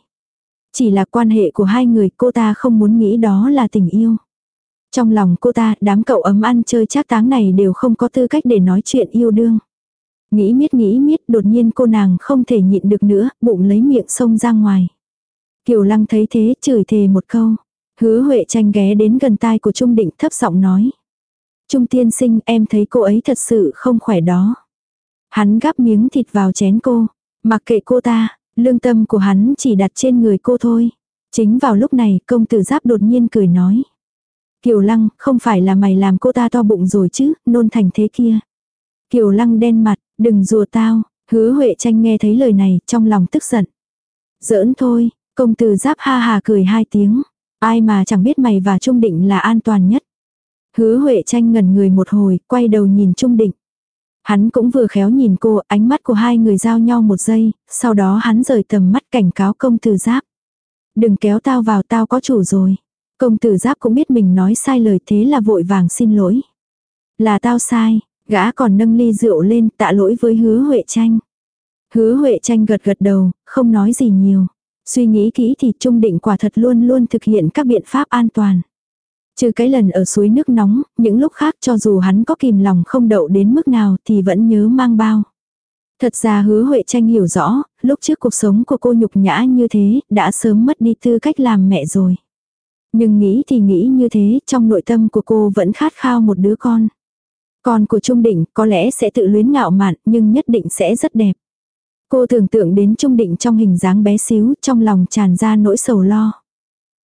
Chỉ là quan hệ của hai người cô ta không muốn nghĩ đó là tình yêu. Trong lòng cô ta, đám cậu ấm ăn chơi trác táng này đều không có tư cách để nói chuyện yêu đương. Nghĩ miết nghĩ miết, đột nhiên cô nàng không thể nhịn được nữa, bụng lấy miệng xông ra ngoài. Kiều Lăng thấy thế, chửi thề một câu. Hứa Huệ tranh ghé đến gần tai của Trung Định thấp giọng nói. Trung tiên sinh em thấy cô ấy thật sự không khỏe đó. Hắn gắp miếng thịt vào chén cô. Mặc kệ cô ta, lương tâm của hắn chỉ đặt trên người cô thôi. Chính vào lúc này công tử giáp đột nhiên cười nói. Kiều Lăng, không phải là mày làm cô ta to bụng rồi chứ, nôn thành thế kia. Kiều Lăng đen mặt, đừng rùa tao, hứa Huệ tranh nghe thấy lời này, trong lòng tức giận. Giỡn thôi, công tử giáp ha hà cười hai tiếng. Ai mà chẳng biết mày và Trung Định là an toàn nhất. Hứa Huệ tranh ngẩn người một hồi, quay đầu nhìn Trung Định. Hắn cũng vừa khéo nhìn cô, ánh mắt của hai người giao nhau một giây, sau đó hắn rời tầm mắt cảnh cáo công tử giáp. Đừng kéo tao vào tao có chủ rồi. Công tử giáp cũng biết mình nói sai lời thế là vội vàng xin lỗi. Là tao sai, gã còn nâng ly rượu lên tạ lỗi với hứa Huệ tranh. Hứa Huệ tranh gật gật đầu, không nói gì nhiều. Suy nghĩ kỹ thì Trung Định quả thật luôn luôn thực hiện các biện pháp an toàn. Trừ cái lần ở suối nước nóng, những lúc khác cho dù hắn có kìm lòng không đậu đến mức nào thì vẫn nhớ mang bao. Thật ra hứa Huệ tranh hiểu rõ, lúc trước cuộc sống của cô nhục nhã như thế, đã sớm mất đi tư cách làm mẹ rồi. Nhưng nghĩ thì nghĩ như thế, trong nội tâm của cô vẫn khát khao một đứa con. Con của Trung Định có lẽ sẽ tự luyến ngạo mạn, nhưng nhất định sẽ rất đẹp. Cô tưởng tượng đến Trung Định trong hình dáng bé xíu, trong lòng tràn ra nỗi sầu lo.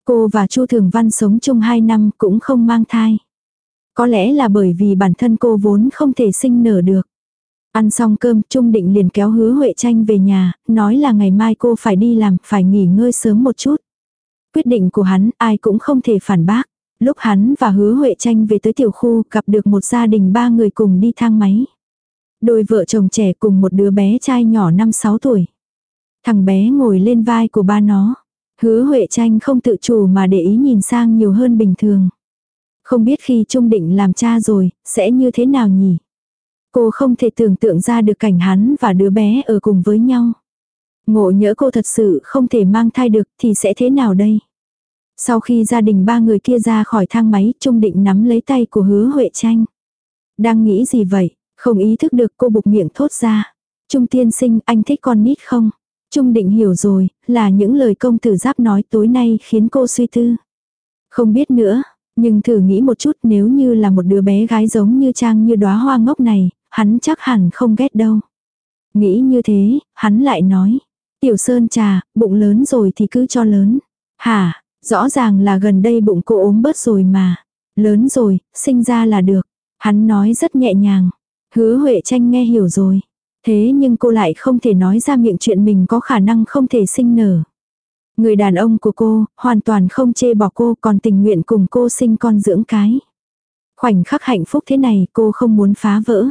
Cô và Chu Thường Văn sống chung 2 năm cũng không mang thai. Có lẽ là bởi vì bản thân cô vốn không thể sinh nở được. Ăn xong cơm, Trung Định liền kéo hứa Huệ Tranh về nhà, nói là ngày mai cô phải đi làm, phải nghỉ ngơi sớm một chút. Quyết định của hắn, ai cũng không thể phản bác. Lúc hắn và hứa Huệ Tranh về tới tiểu khu, gặp được một gia đình ba người cùng đi thang máy. Đôi vợ chồng trẻ cùng một đứa bé trai nhỏ 5-6 tuổi. Thằng bé ngồi lên vai của ba nó. Hứa Huệ Tranh không tự chủ mà để ý nhìn sang nhiều hơn bình thường. Không biết khi Trung Định làm cha rồi, sẽ như thế nào nhỉ? Cô không thể tưởng tượng ra được cảnh hắn và đứa bé ở cùng với nhau. Ngộ nhỡ cô thật sự không thể mang thai được thì sẽ thế nào đây? Sau khi gia đình ba người kia ra khỏi thang máy, Trung Định nắm lấy tay của hứa Huệ Tranh. Đang nghĩ gì vậy? Không ý thức được cô bục miệng thốt ra. Trung tiên sinh, anh thích con nít không? Trung định hiểu rồi, là những lời công tử giáp nói tối nay khiến cô suy tư. Không biết nữa, nhưng thử nghĩ một chút nếu như là một đứa bé gái giống như Trang như đóa hoa ngốc này, hắn chắc hẳn không ghét đâu. Nghĩ như thế, hắn lại nói. Tiểu Sơn trà, bụng lớn rồi thì cứ cho lớn. Hả, rõ ràng là gần đây bụng cô ốm bớt rồi mà. Lớn rồi, sinh ra là được. Hắn nói rất nhẹ nhàng. Hứa Huệ tranh nghe hiểu rồi. Thế nhưng cô lại không thể nói ra miệng chuyện mình có khả năng không thể sinh nở. Người đàn ông của cô, hoàn toàn không chê bỏ cô còn tình nguyện cùng cô sinh con dưỡng cái. Khoảnh khắc hạnh phúc thế này cô không muốn phá vỡ.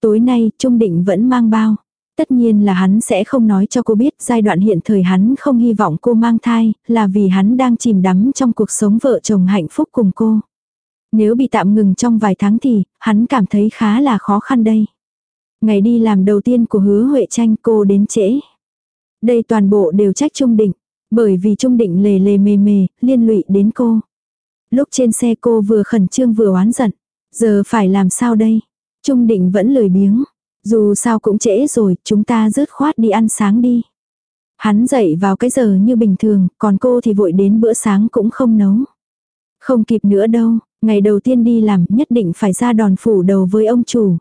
Tối nay, Trung Định vẫn mang bao. Tất nhiên là hắn sẽ không nói cho cô biết giai đoạn hiện thời hắn không hy vọng cô mang thai, là vì hắn đang chìm đắm trong cuộc sống vợ chồng hạnh phúc cùng cô. Nếu bị tạm ngừng trong vài tháng thì, hắn cảm thấy khá là khó khăn đây. Ngày đi làm đầu tiên của hứa Huệ tranh cô đến trễ. Đây toàn bộ đều trách Trung Định, bởi vì Trung Định lề lề mề mề, liên lụy đến cô. Lúc trên xe cô vừa khẩn trương vừa oán giận. Giờ phải làm sao đây? Trung Định vẫn lười biếng. Dù sao cũng trễ rồi, chúng ta rớt khoát đi ăn sáng đi. Hắn dậy vào cái giờ như bình thường, còn cô thì vội đến bữa sáng cũng không nấu. Không kịp nữa đâu, ngày đầu tiên đi làm nhất định phải ra đòn phủ đầu với ông chủ.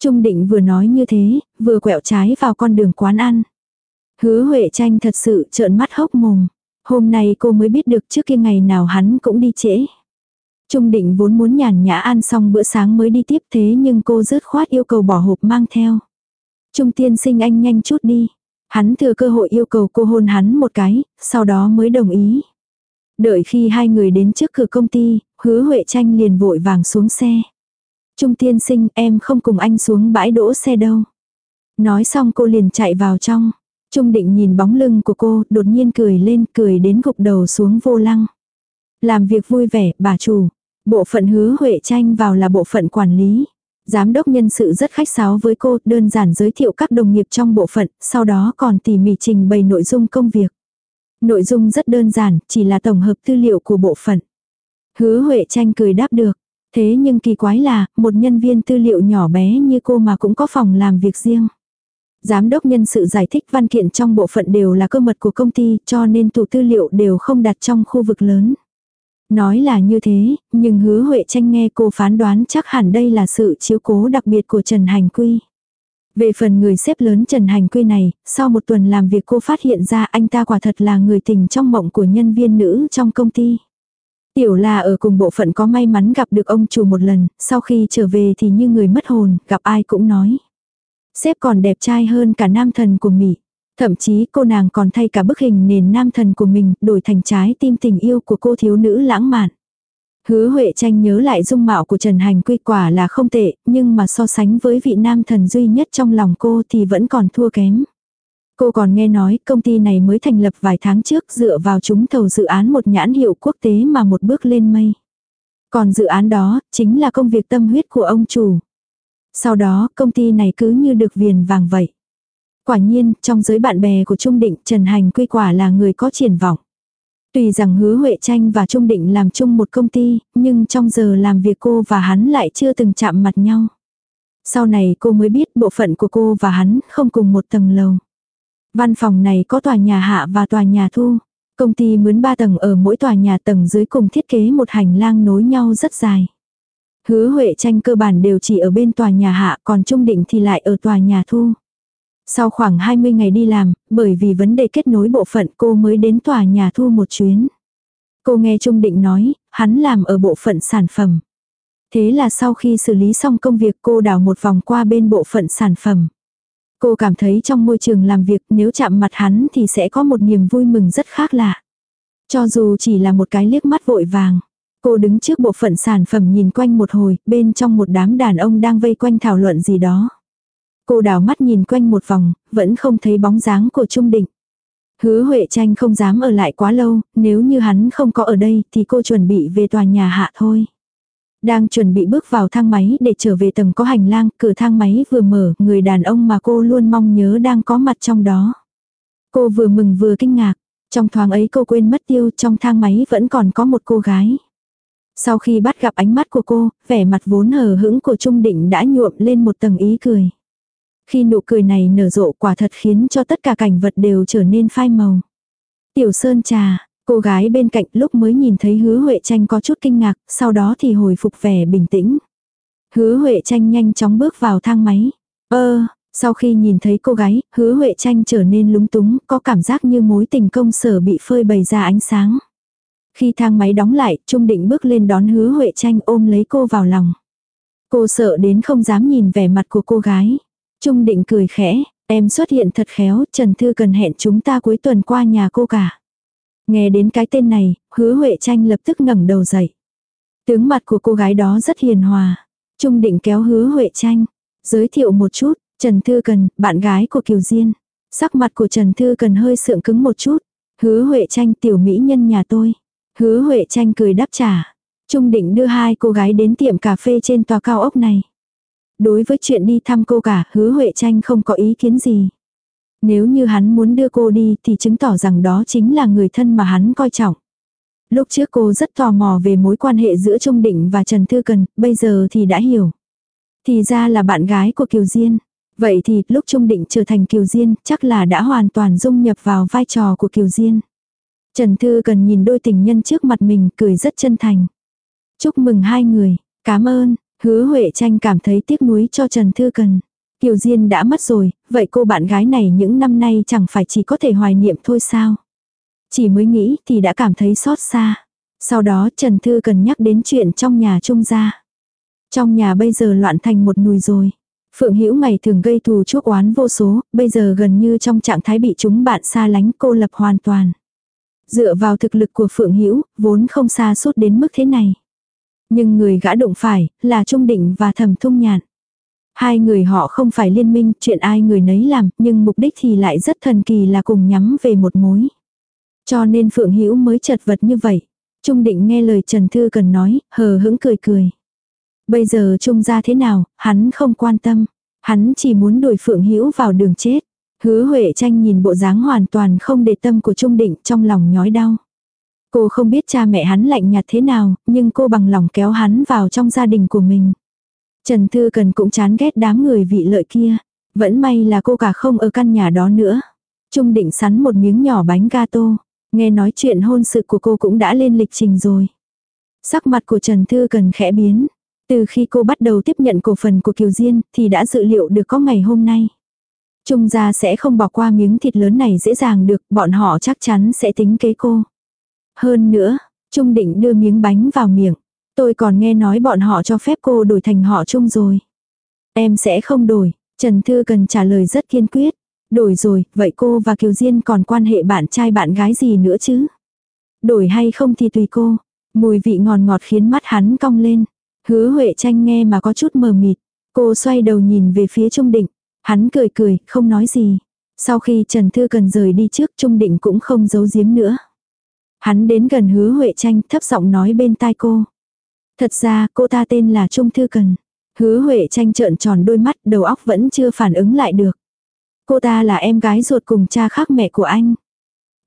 Trung định vừa nói như thế, vừa quẹo trái vào con đường quán ăn. Hứa Huệ tranh thật sự trợn mắt hốc mồm. Hôm nay cô mới biết được trước kia ngày nào hắn cũng đi trễ. Trung định vốn muốn nhàn nhã ăn xong bữa sáng mới đi tiếp thế nhưng cô rớt khoát yêu cầu bỏ hộp mang theo. Trung tiên sinh anh nhanh chút đi. Hắn thừa cơ hội yêu cầu cô hôn hắn một cái, sau đó mới đồng ý. Đợi khi hai người đến trước cửa công ty, hứa Huệ tranh liền vội vàng xuống xe. Trung tiên sinh em không cùng anh xuống bãi đỗ xe đâu. Nói xong cô liền chạy vào trong. Trung định nhìn bóng lưng của cô, đột nhiên cười lên, cười đến gục đầu xuống vô lăng. Làm việc vui vẻ, bà chủ. Bộ phận hứa Huệ tranh vào là bộ phận quản lý. Giám đốc nhân sự rất khách sáo với cô, đơn giản giới thiệu các đồng nghiệp trong bộ phận, sau đó còn tỉ mỉ trình bày nội dung công việc. Nội dung rất đơn giản, chỉ là tổng hợp tư liệu của bộ phận. Hứa Huệ tranh cười đáp được. Thế nhưng kỳ quái là, một nhân viên tư liệu nhỏ bé như cô mà cũng có phòng làm việc riêng. Giám đốc nhân sự giải thích văn kiện trong bộ phận đều là cơ mật của công ty cho nên tủ tư liệu đều không đặt trong khu vực lớn. Nói là như thế, nhưng hứa Huệ tranh nghe cô phán đoán chắc hẳn đây là sự chiếu cố đặc biệt của Trần Hành Quy. Về phần người xếp lớn Trần Hành Quy này, sau một tuần làm việc cô phát hiện ra anh ta quả thật là người tình trong mộng của nhân viên nữ trong công ty. Tiểu là ở cùng bộ phận có may mắn gặp được ông chủ một lần, sau khi trở về thì như người mất hồn, gặp ai cũng nói. xếp còn đẹp trai hơn cả nam thần của Mỹ. Thậm chí cô nàng còn thay cả bức hình nền nam thần của mình đổi thành trái tim tình yêu của cô thiếu nữ lãng mạn. Hứa Huệ tranh nhớ lại dung mạo của Trần Hành quy quả là không tệ, nhưng mà so sánh với vị nam thần duy nhất trong lòng cô thì vẫn còn thua kém. Cô còn nghe nói công ty này mới thành lập vài tháng trước dựa vào chúng thầu dự án một nhãn hiệu quốc tế mà một bước lên mây. Còn dự án đó chính là công việc tâm huyết của ông chủ. Sau đó công ty này cứ như được viền vàng vậy. Quả nhiên, trong giới bạn bè của Trung Định, Trần Hành quy quả là người có triển vọng. Tùy rằng hứa Huệ Tranh và Trung Định làm chung một công ty, nhưng trong giờ làm việc cô và hắn lại chưa từng chạm mặt nhau. Sau này cô mới biết bộ phận của cô và hắn không cùng một tầng lầu. Văn phòng này có tòa nhà hạ và tòa nhà thu. Công ty mướn 3 tầng ở mỗi tòa nhà tầng dưới cùng thiết kế một hành lang nối nhau rất dài. Hứa Huệ tranh cơ bản đều chỉ ở bên tòa nhà hạ còn Trung Định thì lại ở tòa nhà thu. Sau khoảng 20 ngày đi làm, bởi vì vấn đề kết nối bộ phận cô mới đến tòa nhà thu một chuyến. Cô nghe Trung Định nói, hắn làm ở bộ phận sản phẩm. Thế là sau khi xử lý xong công việc cô đảo một vòng qua bên bộ phận sản phẩm. Cô cảm thấy trong môi trường làm việc nếu chạm mặt hắn thì sẽ có một niềm vui mừng rất khác lạ. Cho dù chỉ là một cái liếc mắt vội vàng. Cô đứng trước bộ phận sản phẩm nhìn quanh một hồi, bên trong một đám đàn ông đang vây quanh thảo luận gì đó. Cô đảo mắt nhìn quanh một vòng, vẫn không thấy bóng dáng của Trung Định. Hứa Huệ Tranh không dám ở lại quá lâu, nếu như hắn không có ở đây thì cô chuẩn bị về tòa nhà hạ thôi. Đang chuẩn bị bước vào thang máy để trở về tầng có hành lang, cửa thang máy vừa mở, người đàn ông mà cô luôn mong nhớ đang có mặt trong đó. Cô vừa mừng vừa kinh ngạc, trong thoáng ấy cô quên mất tiêu trong thang máy vẫn còn có một cô gái. Sau khi bắt gặp ánh mắt của cô, vẻ mặt vốn hờ hững của Trung Định đã nhuộm lên một tầng ý cười. Khi nụ cười này nở rộ quả thật khiến cho tất cả cảnh vật đều trở nên phai màu. Tiểu Sơn trà, cô gái bên cạnh lúc mới nhìn thấy hứa Huệ Tranh có chút kinh ngạc, sau đó thì hồi phục vẻ bình tĩnh. Hứa Huệ Tranh nhanh chóng bước vào thang máy. Ơ, sau khi nhìn thấy cô gái, hứa Huệ Tranh trở nên lúng túng, có cảm giác như mối tình công sở bị phơi bày ra ánh sáng. Khi thang máy đóng lại, Trung Định bước lên đón hứa Huệ Tranh ôm lấy cô vào lòng. Cô sợ đến không dám nhìn vẻ mặt của cô gái. Trung định cười khẽ, em xuất hiện thật khéo, Trần Thư cần hẹn chúng ta cuối tuần qua nhà cô cả. Nghe đến cái tên này, hứa Huệ tranh lập tức ngẩng đầu dậy. Tướng mặt của cô gái đó rất hiền hòa. Trung định kéo hứa Huệ tranh. Giới thiệu một chút, Trần Thư Cần, bạn gái của Kiều Diên. Sắc mặt của Trần Thư Cần hơi sượng cứng một chút. Hứa Huệ tranh tiểu mỹ nhân nhà tôi. Hứa Huệ tranh cười đáp trả. Trung định đưa hai cô gái đến tiệm cà phê trên tòa cao ốc này. Đối với chuyện đi thăm cô cả, hứa Huệ Tranh không có ý kiến gì. Nếu như hắn muốn đưa cô đi thì chứng tỏ rằng đó chính là người thân mà hắn coi trọng. Lúc trước cô rất tò mò về mối quan hệ giữa Trung Định và Trần Thư Cần, bây giờ thì đã hiểu. Thì ra là bạn gái của Kiều Diên. Vậy thì lúc Trung Định trở thành Kiều Diên chắc là đã hoàn toàn dung nhập vào vai trò của Kiều Diên. Trần Thư Cần nhìn đôi tình nhân trước mặt mình cười rất chân thành. Chúc mừng hai người, cảm ơn, Hứa Huệ tranh cảm thấy tiếc nuối cho Trần Thư Cần. Kiều Diên đã mất rồi, vậy cô bạn gái này những năm nay chẳng phải chỉ có thể hoài niệm thôi sao? Chỉ mới nghĩ thì đã cảm thấy xót xa. Sau đó Trần Thư Cần nhắc đến chuyện trong nhà trung gia. Trong nhà bây giờ loạn thành một nùi rồi. Phượng Hữu ngày thường gây thù chuốc oán vô số, bây giờ gần như trong trạng thái bị chúng bạn xa lánh cô lập hoàn toàn. Dựa vào thực lực của Phượng Hữu vốn không xa suốt đến mức thế này. Nhưng người gã đụng phải, là Trung Định và Thẩm Thung Nhạn. Hai người họ không phải liên minh, chuyện ai người nấy làm, nhưng mục đích thì lại rất thần kỳ là cùng nhắm về một mối. Cho nên Phượng Hữu mới chật vật như vậy. Trung Định nghe lời Trần Thư Cần nói, hờ hững cười cười. Bây giờ Trung gia thế nào, hắn không quan tâm. Hắn chỉ muốn đuổi Phượng Hữu vào đường chết. Hứa Huệ tranh nhìn bộ dáng hoàn toàn không để tâm của Trung Định trong lòng nhói đau. Cô không biết cha mẹ hắn lạnh nhạt thế nào, nhưng cô bằng lòng kéo hắn vào trong gia đình của mình. Trần Thư Cần cũng chán ghét đám người vị lợi kia. Vẫn may là cô cả không ở căn nhà đó nữa. Trung định sắn một miếng nhỏ bánh gato. Nghe nói chuyện hôn sự của cô cũng đã lên lịch trình rồi. Sắc mặt của Trần Thư Cần khẽ biến. Từ khi cô bắt đầu tiếp nhận cổ phần của Kiều Diên thì đã dự liệu được có ngày hôm nay. Trung gia sẽ không bỏ qua miếng thịt lớn này dễ dàng được, bọn họ chắc chắn sẽ tính kế cô. Hơn nữa, Trung định đưa miếng bánh vào miệng. Tôi còn nghe nói bọn họ cho phép cô đổi thành họ Trung rồi. Em sẽ không đổi, Trần Thư cần trả lời rất kiên quyết. Đổi rồi, vậy cô và Kiều Diên còn quan hệ bạn trai bạn gái gì nữa chứ? Đổi hay không thì tùy cô. Mùi vị ngọt ngọt khiến mắt hắn cong lên. Hứa Huệ tranh nghe mà có chút mờ mịt. Cô xoay đầu nhìn về phía Trung Định. Hắn cười cười, không nói gì. Sau khi Trần Thư cần rời đi trước Trung Định cũng không giấu giếm nữa. Hắn đến gần hứa Huệ tranh thấp giọng nói bên tai cô. Thật ra cô ta tên là Trung Thư Cần. Hứa Huệ tranh trợn tròn đôi mắt đầu óc vẫn chưa phản ứng lại được. Cô ta là em gái ruột cùng cha khác mẹ của anh.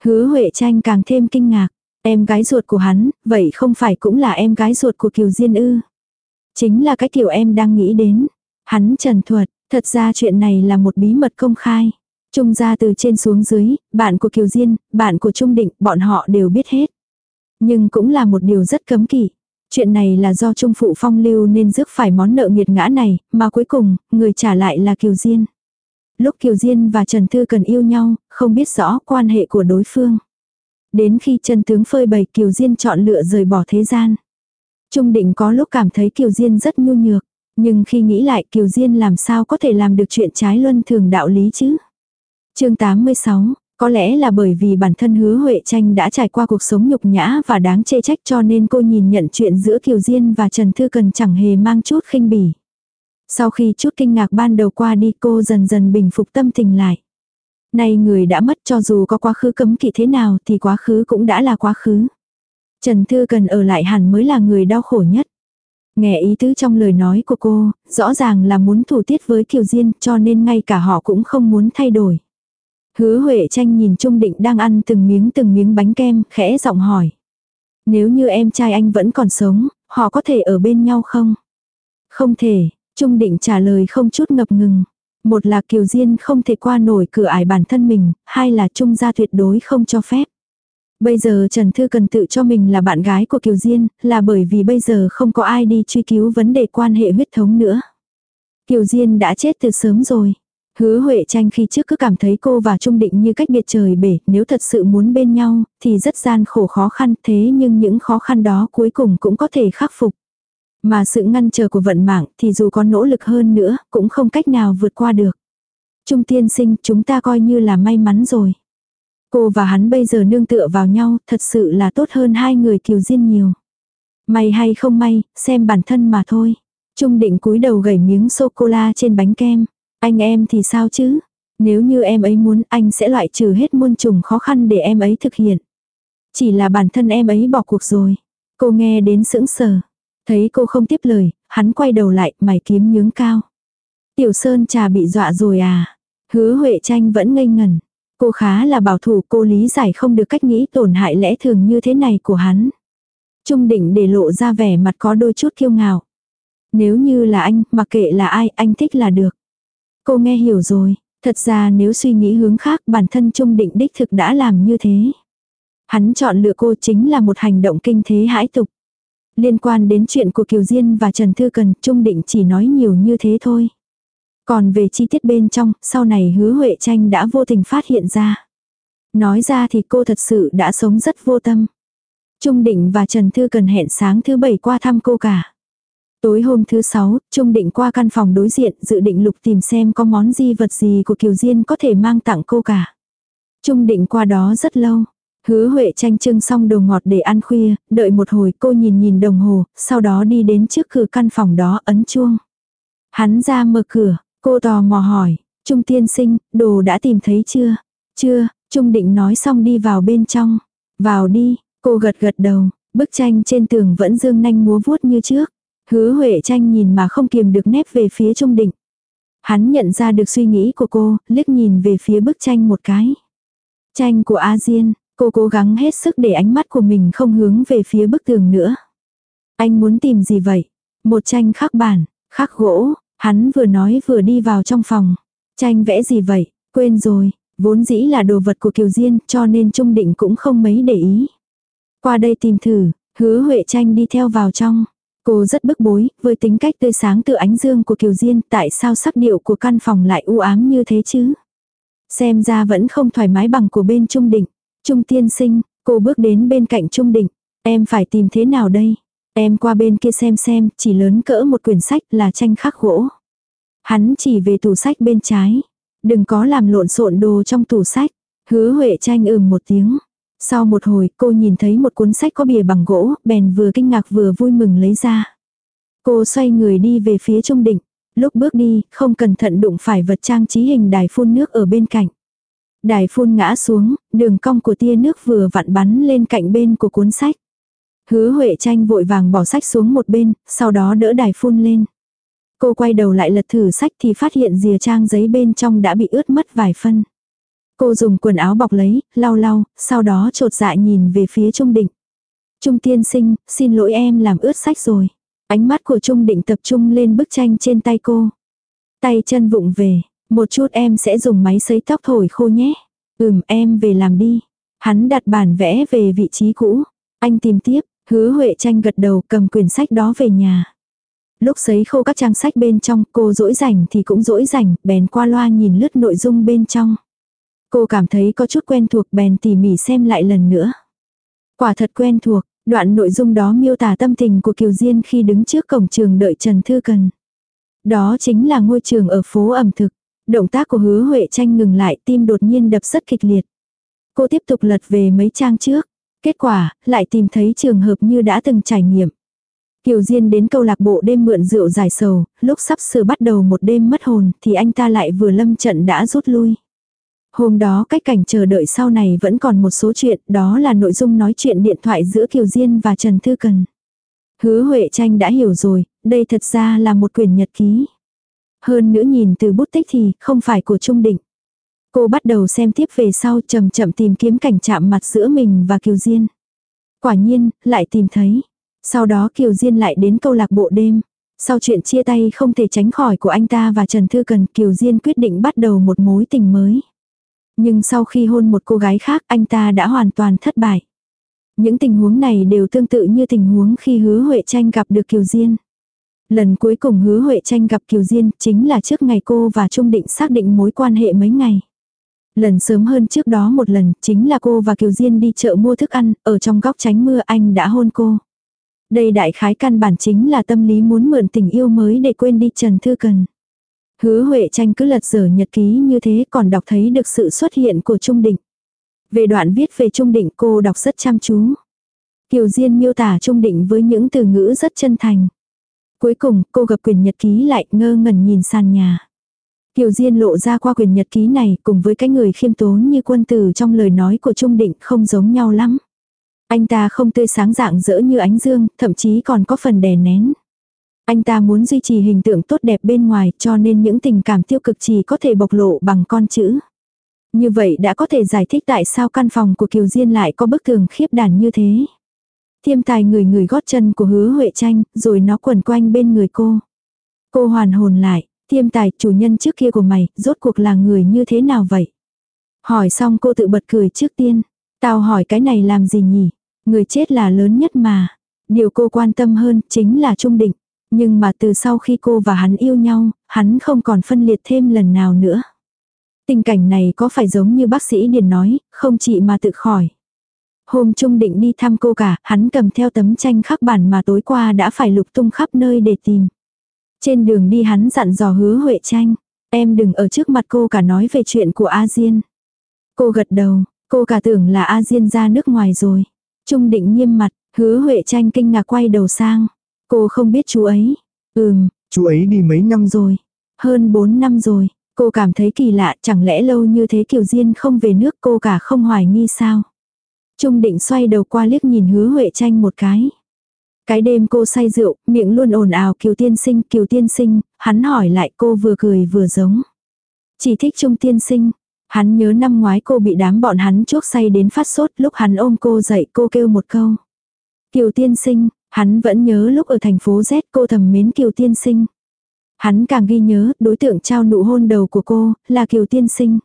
Hứa Huệ tranh càng thêm kinh ngạc. Em gái ruột của hắn, vậy không phải cũng là em gái ruột của Kiều Diên ư. Chính là cái kiểu em đang nghĩ đến. Hắn trần thuật, thật ra chuyện này là một bí mật công khai. Trung ra từ trên xuống dưới, bạn của Kiều Diên, bạn của Trung Định, bọn họ đều biết hết. Nhưng cũng là một điều rất cấm kỵ. Chuyện này là do Trung Phụ phong lưu nên rước phải món nợ nghiệt ngã này, mà cuối cùng, người trả lại là Kiều Diên. Lúc Kiều Diên và Trần Thư cần yêu nhau, không biết rõ quan hệ của đối phương. Đến khi chân tướng phơi bày Kiều Diên chọn lựa rời bỏ thế gian. Trung định có lúc cảm thấy Kiều Diên rất nhu nhược, nhưng khi nghĩ lại Kiều Diên làm sao có thể làm được chuyện trái luân thường đạo lý chứ chương 86, có lẽ là bởi vì bản thân hứa Huệ Tranh đã trải qua cuộc sống nhục nhã và đáng chê trách cho nên cô nhìn nhận chuyện giữa Kiều Diên và Trần Thư Cần chẳng hề mang chút khinh bỉ. Sau khi chút kinh ngạc ban đầu qua đi cô dần dần bình phục tâm tình lại. Nay người đã mất cho dù có quá khứ cấm kỵ thế nào thì quá khứ cũng đã là quá khứ. Trần Thư Cần ở lại hẳn mới là người đau khổ nhất. Nghe ý tứ trong lời nói của cô, rõ ràng là muốn thủ tiết với Kiều Diên cho nên ngay cả họ cũng không muốn thay đổi. Hứa Huệ tranh nhìn Trung Định đang ăn từng miếng từng miếng bánh kem, khẽ giọng hỏi. Nếu như em trai anh vẫn còn sống, họ có thể ở bên nhau không? Không thể, Trung Định trả lời không chút ngập ngừng. Một là Kiều Diên không thể qua nổi cửa ải bản thân mình, hai là Trung gia tuyệt đối không cho phép. Bây giờ Trần Thư cần tự cho mình là bạn gái của Kiều Diên, là bởi vì bây giờ không có ai đi truy cứu vấn đề quan hệ huyết thống nữa. Kiều Diên đã chết từ sớm rồi. Hứa Huệ tranh khi trước cứ cảm thấy cô và Trung Định như cách biệt trời bể, nếu thật sự muốn bên nhau, thì rất gian khổ khó khăn thế nhưng những khó khăn đó cuối cùng cũng có thể khắc phục. Mà sự ngăn trở của vận mạng thì dù có nỗ lực hơn nữa, cũng không cách nào vượt qua được. Trung tiên sinh chúng ta coi như là may mắn rồi. Cô và hắn bây giờ nương tựa vào nhau, thật sự là tốt hơn hai người kiều diên nhiều. May hay không may, xem bản thân mà thôi. Trung định cúi đầu gẩy miếng sô-cô-la trên bánh kem. Anh em thì sao chứ? Nếu như em ấy muốn anh sẽ loại trừ hết muôn trùng khó khăn để em ấy thực hiện. Chỉ là bản thân em ấy bỏ cuộc rồi. Cô nghe đến sững sờ. Thấy cô không tiếp lời, hắn quay đầu lại, mày kiếm nhướng cao. Tiểu Sơn trà bị dọa rồi à? Hứa Huệ tranh vẫn ngây ngẩn. Cô khá là bảo thủ cô lý giải không được cách nghĩ tổn hại lẽ thường như thế này của hắn. Trung định để lộ ra vẻ mặt có đôi chút kiêu ngạo. Nếu như là anh, mặc kệ là ai, anh thích là được. Cô nghe hiểu rồi, thật ra nếu suy nghĩ hướng khác bản thân Trung định đích thực đã làm như thế. Hắn chọn lựa cô chính là một hành động kinh thế hãi tục. Liên quan đến chuyện của Kiều Diên và Trần Thư Cần, Trung định chỉ nói nhiều như thế thôi. Còn về chi tiết bên trong, sau này hứa Huệ Tranh đã vô tình phát hiện ra. Nói ra thì cô thật sự đã sống rất vô tâm. Trung Định và Trần Thư Cần hẹn sáng thứ bảy qua thăm cô cả. Tối hôm thứ sáu, Trung Định qua căn phòng đối diện dự định lục tìm xem có món gì vật gì của Kiều Diên có thể mang tặng cô cả. Trung Định qua đó rất lâu. Hứa Huệ tranh trưng xong đồ ngọt để ăn khuya, đợi một hồi cô nhìn nhìn đồng hồ, sau đó đi đến trước cửa căn phòng đó ấn chuông. Hắn ra mở cửa, cô tò mò hỏi, Trung tiên sinh, đồ đã tìm thấy chưa? Chưa, Trung định nói xong đi vào bên trong. Vào đi, cô gật gật đầu, bức tranh trên tường vẫn dương nanh múa vuốt như trước. Hứa Huệ tranh nhìn mà không kiềm được nép về phía Trung Định. Hắn nhận ra được suy nghĩ của cô, liếc nhìn về phía bức tranh một cái. Tranh của A Diên, cô cố gắng hết sức để ánh mắt của mình không hướng về phía bức tường nữa. Anh muốn tìm gì vậy? Một tranh khắc bản, khắc gỗ, hắn vừa nói vừa đi vào trong phòng. Tranh vẽ gì vậy? Quên rồi, vốn dĩ là đồ vật của Kiều Diên cho nên Trung Định cũng không mấy để ý. Qua đây tìm thử, hứa Huệ tranh đi theo vào trong. Cô rất bức bối, với tính cách tươi sáng tự ánh dương của Kiều Diên, tại sao sắc điệu của căn phòng lại u ám như thế chứ? Xem ra vẫn không thoải mái bằng của bên Trung Định. Trung tiên sinh, cô bước đến bên cạnh Trung Định. Em phải tìm thế nào đây? Em qua bên kia xem xem, chỉ lớn cỡ một quyển sách là tranh khắc gỗ. Hắn chỉ về tủ sách bên trái. Đừng có làm lộn xộn đồ trong tủ sách. Hứa Huệ tranh ừm một tiếng. Sau một hồi cô nhìn thấy một cuốn sách có bìa bằng gỗ, bèn vừa kinh ngạc vừa vui mừng lấy ra. Cô xoay người đi về phía trung đỉnh. Lúc bước đi, không cẩn thận đụng phải vật trang trí hình đài phun nước ở bên cạnh. Đài phun ngã xuống, đường cong của tia nước vừa vặn bắn lên cạnh bên của cuốn sách. Hứa Huệ tranh vội vàng bỏ sách xuống một bên, sau đó đỡ đài phun lên. Cô quay đầu lại lật thử sách thì phát hiện rìa trang giấy bên trong đã bị ướt mất vài phân. Cô dùng quần áo bọc lấy, lau lau, sau đó trột dạ nhìn về phía Trung Định. Trung tiên sinh, xin lỗi em làm ướt sách rồi. Ánh mắt của Trung Định tập trung lên bức tranh trên tay cô. Tay chân vụng về, một chút em sẽ dùng máy sấy tóc thổi khô nhé. Ừm em về làm đi. Hắn đặt bản vẽ về vị trí cũ. Anh tìm tiếp, hứa Huệ tranh gật đầu cầm quyển sách đó về nhà. Lúc sấy khô các trang sách bên trong cô dỗi rảnh thì cũng dỗi rảnh, bèn qua loa nhìn lướt nội dung bên trong. Cô cảm thấy có chút quen thuộc bèn tỉ mỉ xem lại lần nữa. Quả thật quen thuộc, đoạn nội dung đó miêu tả tâm tình của Kiều Diên khi đứng trước cổng trường đợi Trần Thư Cần. Đó chính là ngôi trường ở phố ẩm thực. Động tác của hứa Huệ tranh ngừng lại tim đột nhiên đập rất kịch liệt. Cô tiếp tục lật về mấy trang trước. Kết quả, lại tìm thấy trường hợp như đã từng trải nghiệm. Kiều Diên đến câu lạc bộ đêm mượn rượu giải sầu, lúc sắp sửa bắt đầu một đêm mất hồn thì anh ta lại vừa lâm trận đã rút lui. Hôm đó cách cảnh chờ đợi sau này vẫn còn một số chuyện, đó là nội dung nói chuyện điện thoại giữa Kiều Diên và Trần Thư Cần. Hứa Huệ Tranh đã hiểu rồi, đây thật ra là một quyển nhật ký. Hơn nữa nhìn từ bút tích thì không phải của Trung Định. Cô bắt đầu xem tiếp về sau chậm chậm tìm kiếm cảnh chạm mặt giữa mình và Kiều Diên. Quả nhiên, lại tìm thấy. Sau đó Kiều Diên lại đến câu lạc bộ đêm. Sau chuyện chia tay không thể tránh khỏi của anh ta và Trần Thư Cần Kiều Diên quyết định bắt đầu một mối tình mới. Nhưng sau khi hôn một cô gái khác anh ta đã hoàn toàn thất bại. Những tình huống này đều tương tự như tình huống khi hứa Huệ Tranh gặp được Kiều Diên. Lần cuối cùng hứa Huệ Tranh gặp Kiều Diên chính là trước ngày cô và Trung Định xác định mối quan hệ mấy ngày. Lần sớm hơn trước đó một lần chính là cô và Kiều Diên đi chợ mua thức ăn, ở trong góc tránh mưa anh đã hôn cô. Đây đại khái căn bản chính là tâm lý muốn mượn tình yêu mới để quên đi Trần Thư Cần. Hứa Huệ tranh cứ lật dở nhật ký như thế còn đọc thấy được sự xuất hiện của Trung Định. Về đoạn viết về Trung Định cô đọc rất chăm chú. Kiều Diên miêu tả Trung Định với những từ ngữ rất chân thành. Cuối cùng cô gặp quyền nhật ký lại ngơ ngẩn nhìn sàn nhà. Kiều Diên lộ ra qua quyền nhật ký này cùng với cái người khiêm tốn như quân tử trong lời nói của Trung Định không giống nhau lắm. Anh ta không tươi sáng dạng dỡ như ánh dương, thậm chí còn có phần đè nén. Anh ta muốn duy trì hình tượng tốt đẹp bên ngoài cho nên những tình cảm tiêu cực chỉ có thể bộc lộ bằng con chữ. Như vậy đã có thể giải thích tại sao căn phòng của Kiều Diên lại có bức tường khiếp đàn như thế. Thiêm tài người người gót chân của hứa Huệ tranh, rồi nó quẩn quanh bên người cô. Cô hoàn hồn lại, thiêm tài chủ nhân trước kia của mày, rốt cuộc là người như thế nào vậy? Hỏi xong cô tự bật cười trước tiên. Tao hỏi cái này làm gì nhỉ? Người chết là lớn nhất mà. Điều cô quan tâm hơn chính là Trung Định. Nhưng mà từ sau khi cô và hắn yêu nhau, hắn không còn phân liệt thêm lần nào nữa. Tình cảnh này có phải giống như bác sĩ Điền nói, không chỉ mà tự khỏi. Hôm Trung định đi thăm cô cả, hắn cầm theo tấm tranh khắc bản mà tối qua đã phải lục tung khắp nơi để tìm. Trên đường đi hắn dặn dò hứa Huệ tranh, em đừng ở trước mặt cô cả nói về chuyện của A Diên. Cô gật đầu, cô cả tưởng là A Diên ra nước ngoài rồi. Trung định nghiêm mặt, hứa Huệ tranh kinh ngạc quay đầu sang. Cô không biết chú ấy. Ừm, Chú ấy đi mấy năm rồi. Hơn 4 năm rồi. Cô cảm thấy kỳ lạ, chẳng lẽ lâu như thế Kiều Diên không về nước cô cả không hoài nghi sao? Trung định xoay đầu qua liếc nhìn hứa Huệ tranh một cái. Cái đêm cô say rượu, miệng luôn ồn ào kiều tiên sinh, kiều tiên sinh, hắn hỏi lại cô vừa cười vừa giống. Chỉ thích trung tiên sinh. Hắn nhớ năm ngoái cô bị đám bọn hắn chuốc say đến phát sốt lúc hắn ôm cô dậy cô kêu một câu. Kiều tiên sinh, hắn vẫn nhớ lúc ở thành phố Z cô thầm mến kiều tiên sinh. Hắn càng ghi nhớ đối tượng trao nụ hôn đầu của cô là kiều tiên sinh.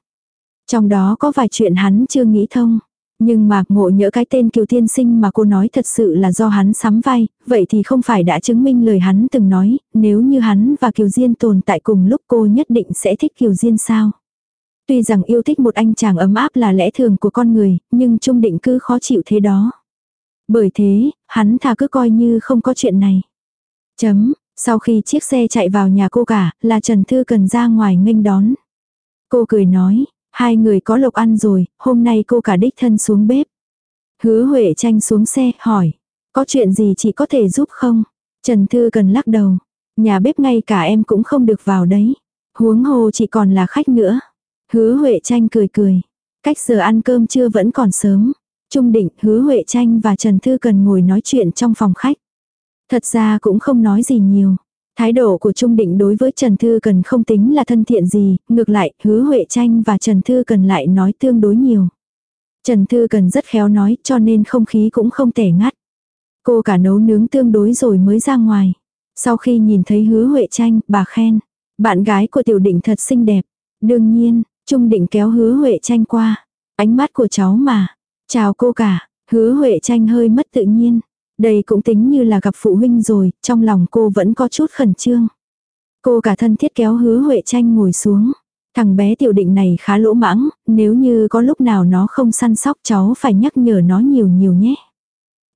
Trong đó có vài chuyện hắn chưa nghĩ thông. Nhưng mà ngộ nhỡ cái tên Kiều Tiên Sinh mà cô nói thật sự là do hắn sắm vai, vậy thì không phải đã chứng minh lời hắn từng nói, nếu như hắn và Kiều Diên tồn tại cùng lúc cô nhất định sẽ thích Kiều Diên sao. Tuy rằng yêu thích một anh chàng ấm áp là lẽ thường của con người, nhưng Trung Định cứ khó chịu thế đó. Bởi thế, hắn thà cứ coi như không có chuyện này. Chấm, sau khi chiếc xe chạy vào nhà cô cả, là Trần Thư cần ra ngoài nghênh đón. Cô cười nói, Hai người có lộc ăn rồi, hôm nay cô cả đích thân xuống bếp. Hứa Huệ tranh xuống xe, hỏi. Có chuyện gì chị có thể giúp không? Trần Thư cần lắc đầu. Nhà bếp ngay cả em cũng không được vào đấy. Huống hồ chỉ còn là khách nữa. Hứa Huệ tranh cười cười. Cách giờ ăn cơm trưa vẫn còn sớm. Trung định hứa Huệ tranh và Trần Thư cần ngồi nói chuyện trong phòng khách. Thật ra cũng không nói gì nhiều. Thái độ của Trung Định đối với Trần Thư Cần không tính là thân thiện gì, ngược lại, hứa Huệ Tranh và Trần Thư Cần lại nói tương đối nhiều. Trần Thư Cần rất khéo nói cho nên không khí cũng không tẻ ngắt. Cô cả nấu nướng tương đối rồi mới ra ngoài. Sau khi nhìn thấy hứa Huệ Tranh, bà khen. Bạn gái của Tiểu Định thật xinh đẹp. Đương nhiên, Trung Định kéo hứa Huệ Tranh qua. Ánh mắt của cháu mà. Chào cô cả. Hứa Huệ Tranh hơi mất tự nhiên. Đây cũng tính như là gặp phụ huynh rồi, trong lòng cô vẫn có chút khẩn trương. Cô cả thân thiết kéo hứa Huệ tranh ngồi xuống. Thằng bé tiểu định này khá lỗ mãng, nếu như có lúc nào nó không săn sóc cháu phải nhắc nhở nó nhiều nhiều nhé.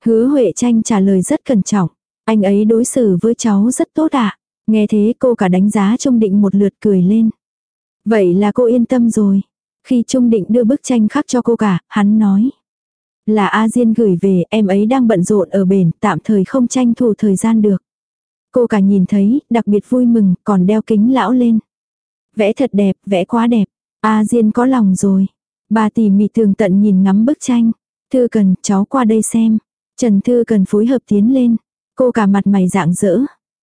Hứa Huệ tranh trả lời rất cẩn trọng. Anh ấy đối xử với cháu rất tốt ạ. À? Nghe thế cô cả đánh giá Trung Định một lượt cười lên. Vậy là cô yên tâm rồi. Khi Trung Định đưa bức tranh khắc cho cô cả, hắn nói. Là A Diên gửi về, em ấy đang bận rộn ở bển, tạm thời không tranh thủ thời gian được. Cô cả nhìn thấy, đặc biệt vui mừng, còn đeo kính lão lên. Vẽ thật đẹp, vẽ quá đẹp. A Diên có lòng rồi. Bà tỉ mỉ tường tận nhìn ngắm bức tranh. Thư cần, cháu qua đây xem. Trần Thư cần phối hợp tiến lên. Cô cả mặt mày dạng dỡ.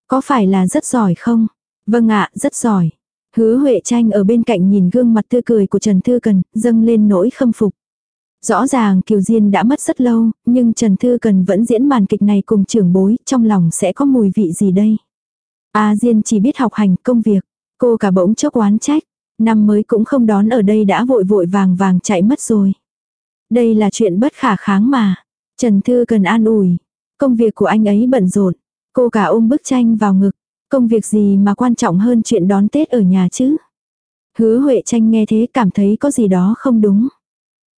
Có phải là rất giỏi không? Vâng ạ, rất giỏi. Hứa Huệ Tranh ở bên cạnh nhìn gương mặt tươi cười của Trần Thư Cần, dâng lên nỗi khâm phục. Rõ ràng Kiều Diên đã mất rất lâu, nhưng Trần Thư Cần vẫn diễn màn kịch này cùng trưởng bối, trong lòng sẽ có mùi vị gì đây? A Diên chỉ biết học hành công việc, cô cả bỗng chốc oán trách, năm mới cũng không đón ở đây đã vội vội vàng vàng chạy mất rồi. Đây là chuyện bất khả kháng mà. Trần Thư Cần an ủi, công việc của anh ấy bận rộn, cô cả ôm bức tranh vào ngực, công việc gì mà quan trọng hơn chuyện đón Tết ở nhà chứ? Hứa Huệ Tranh nghe thế cảm thấy có gì đó không đúng.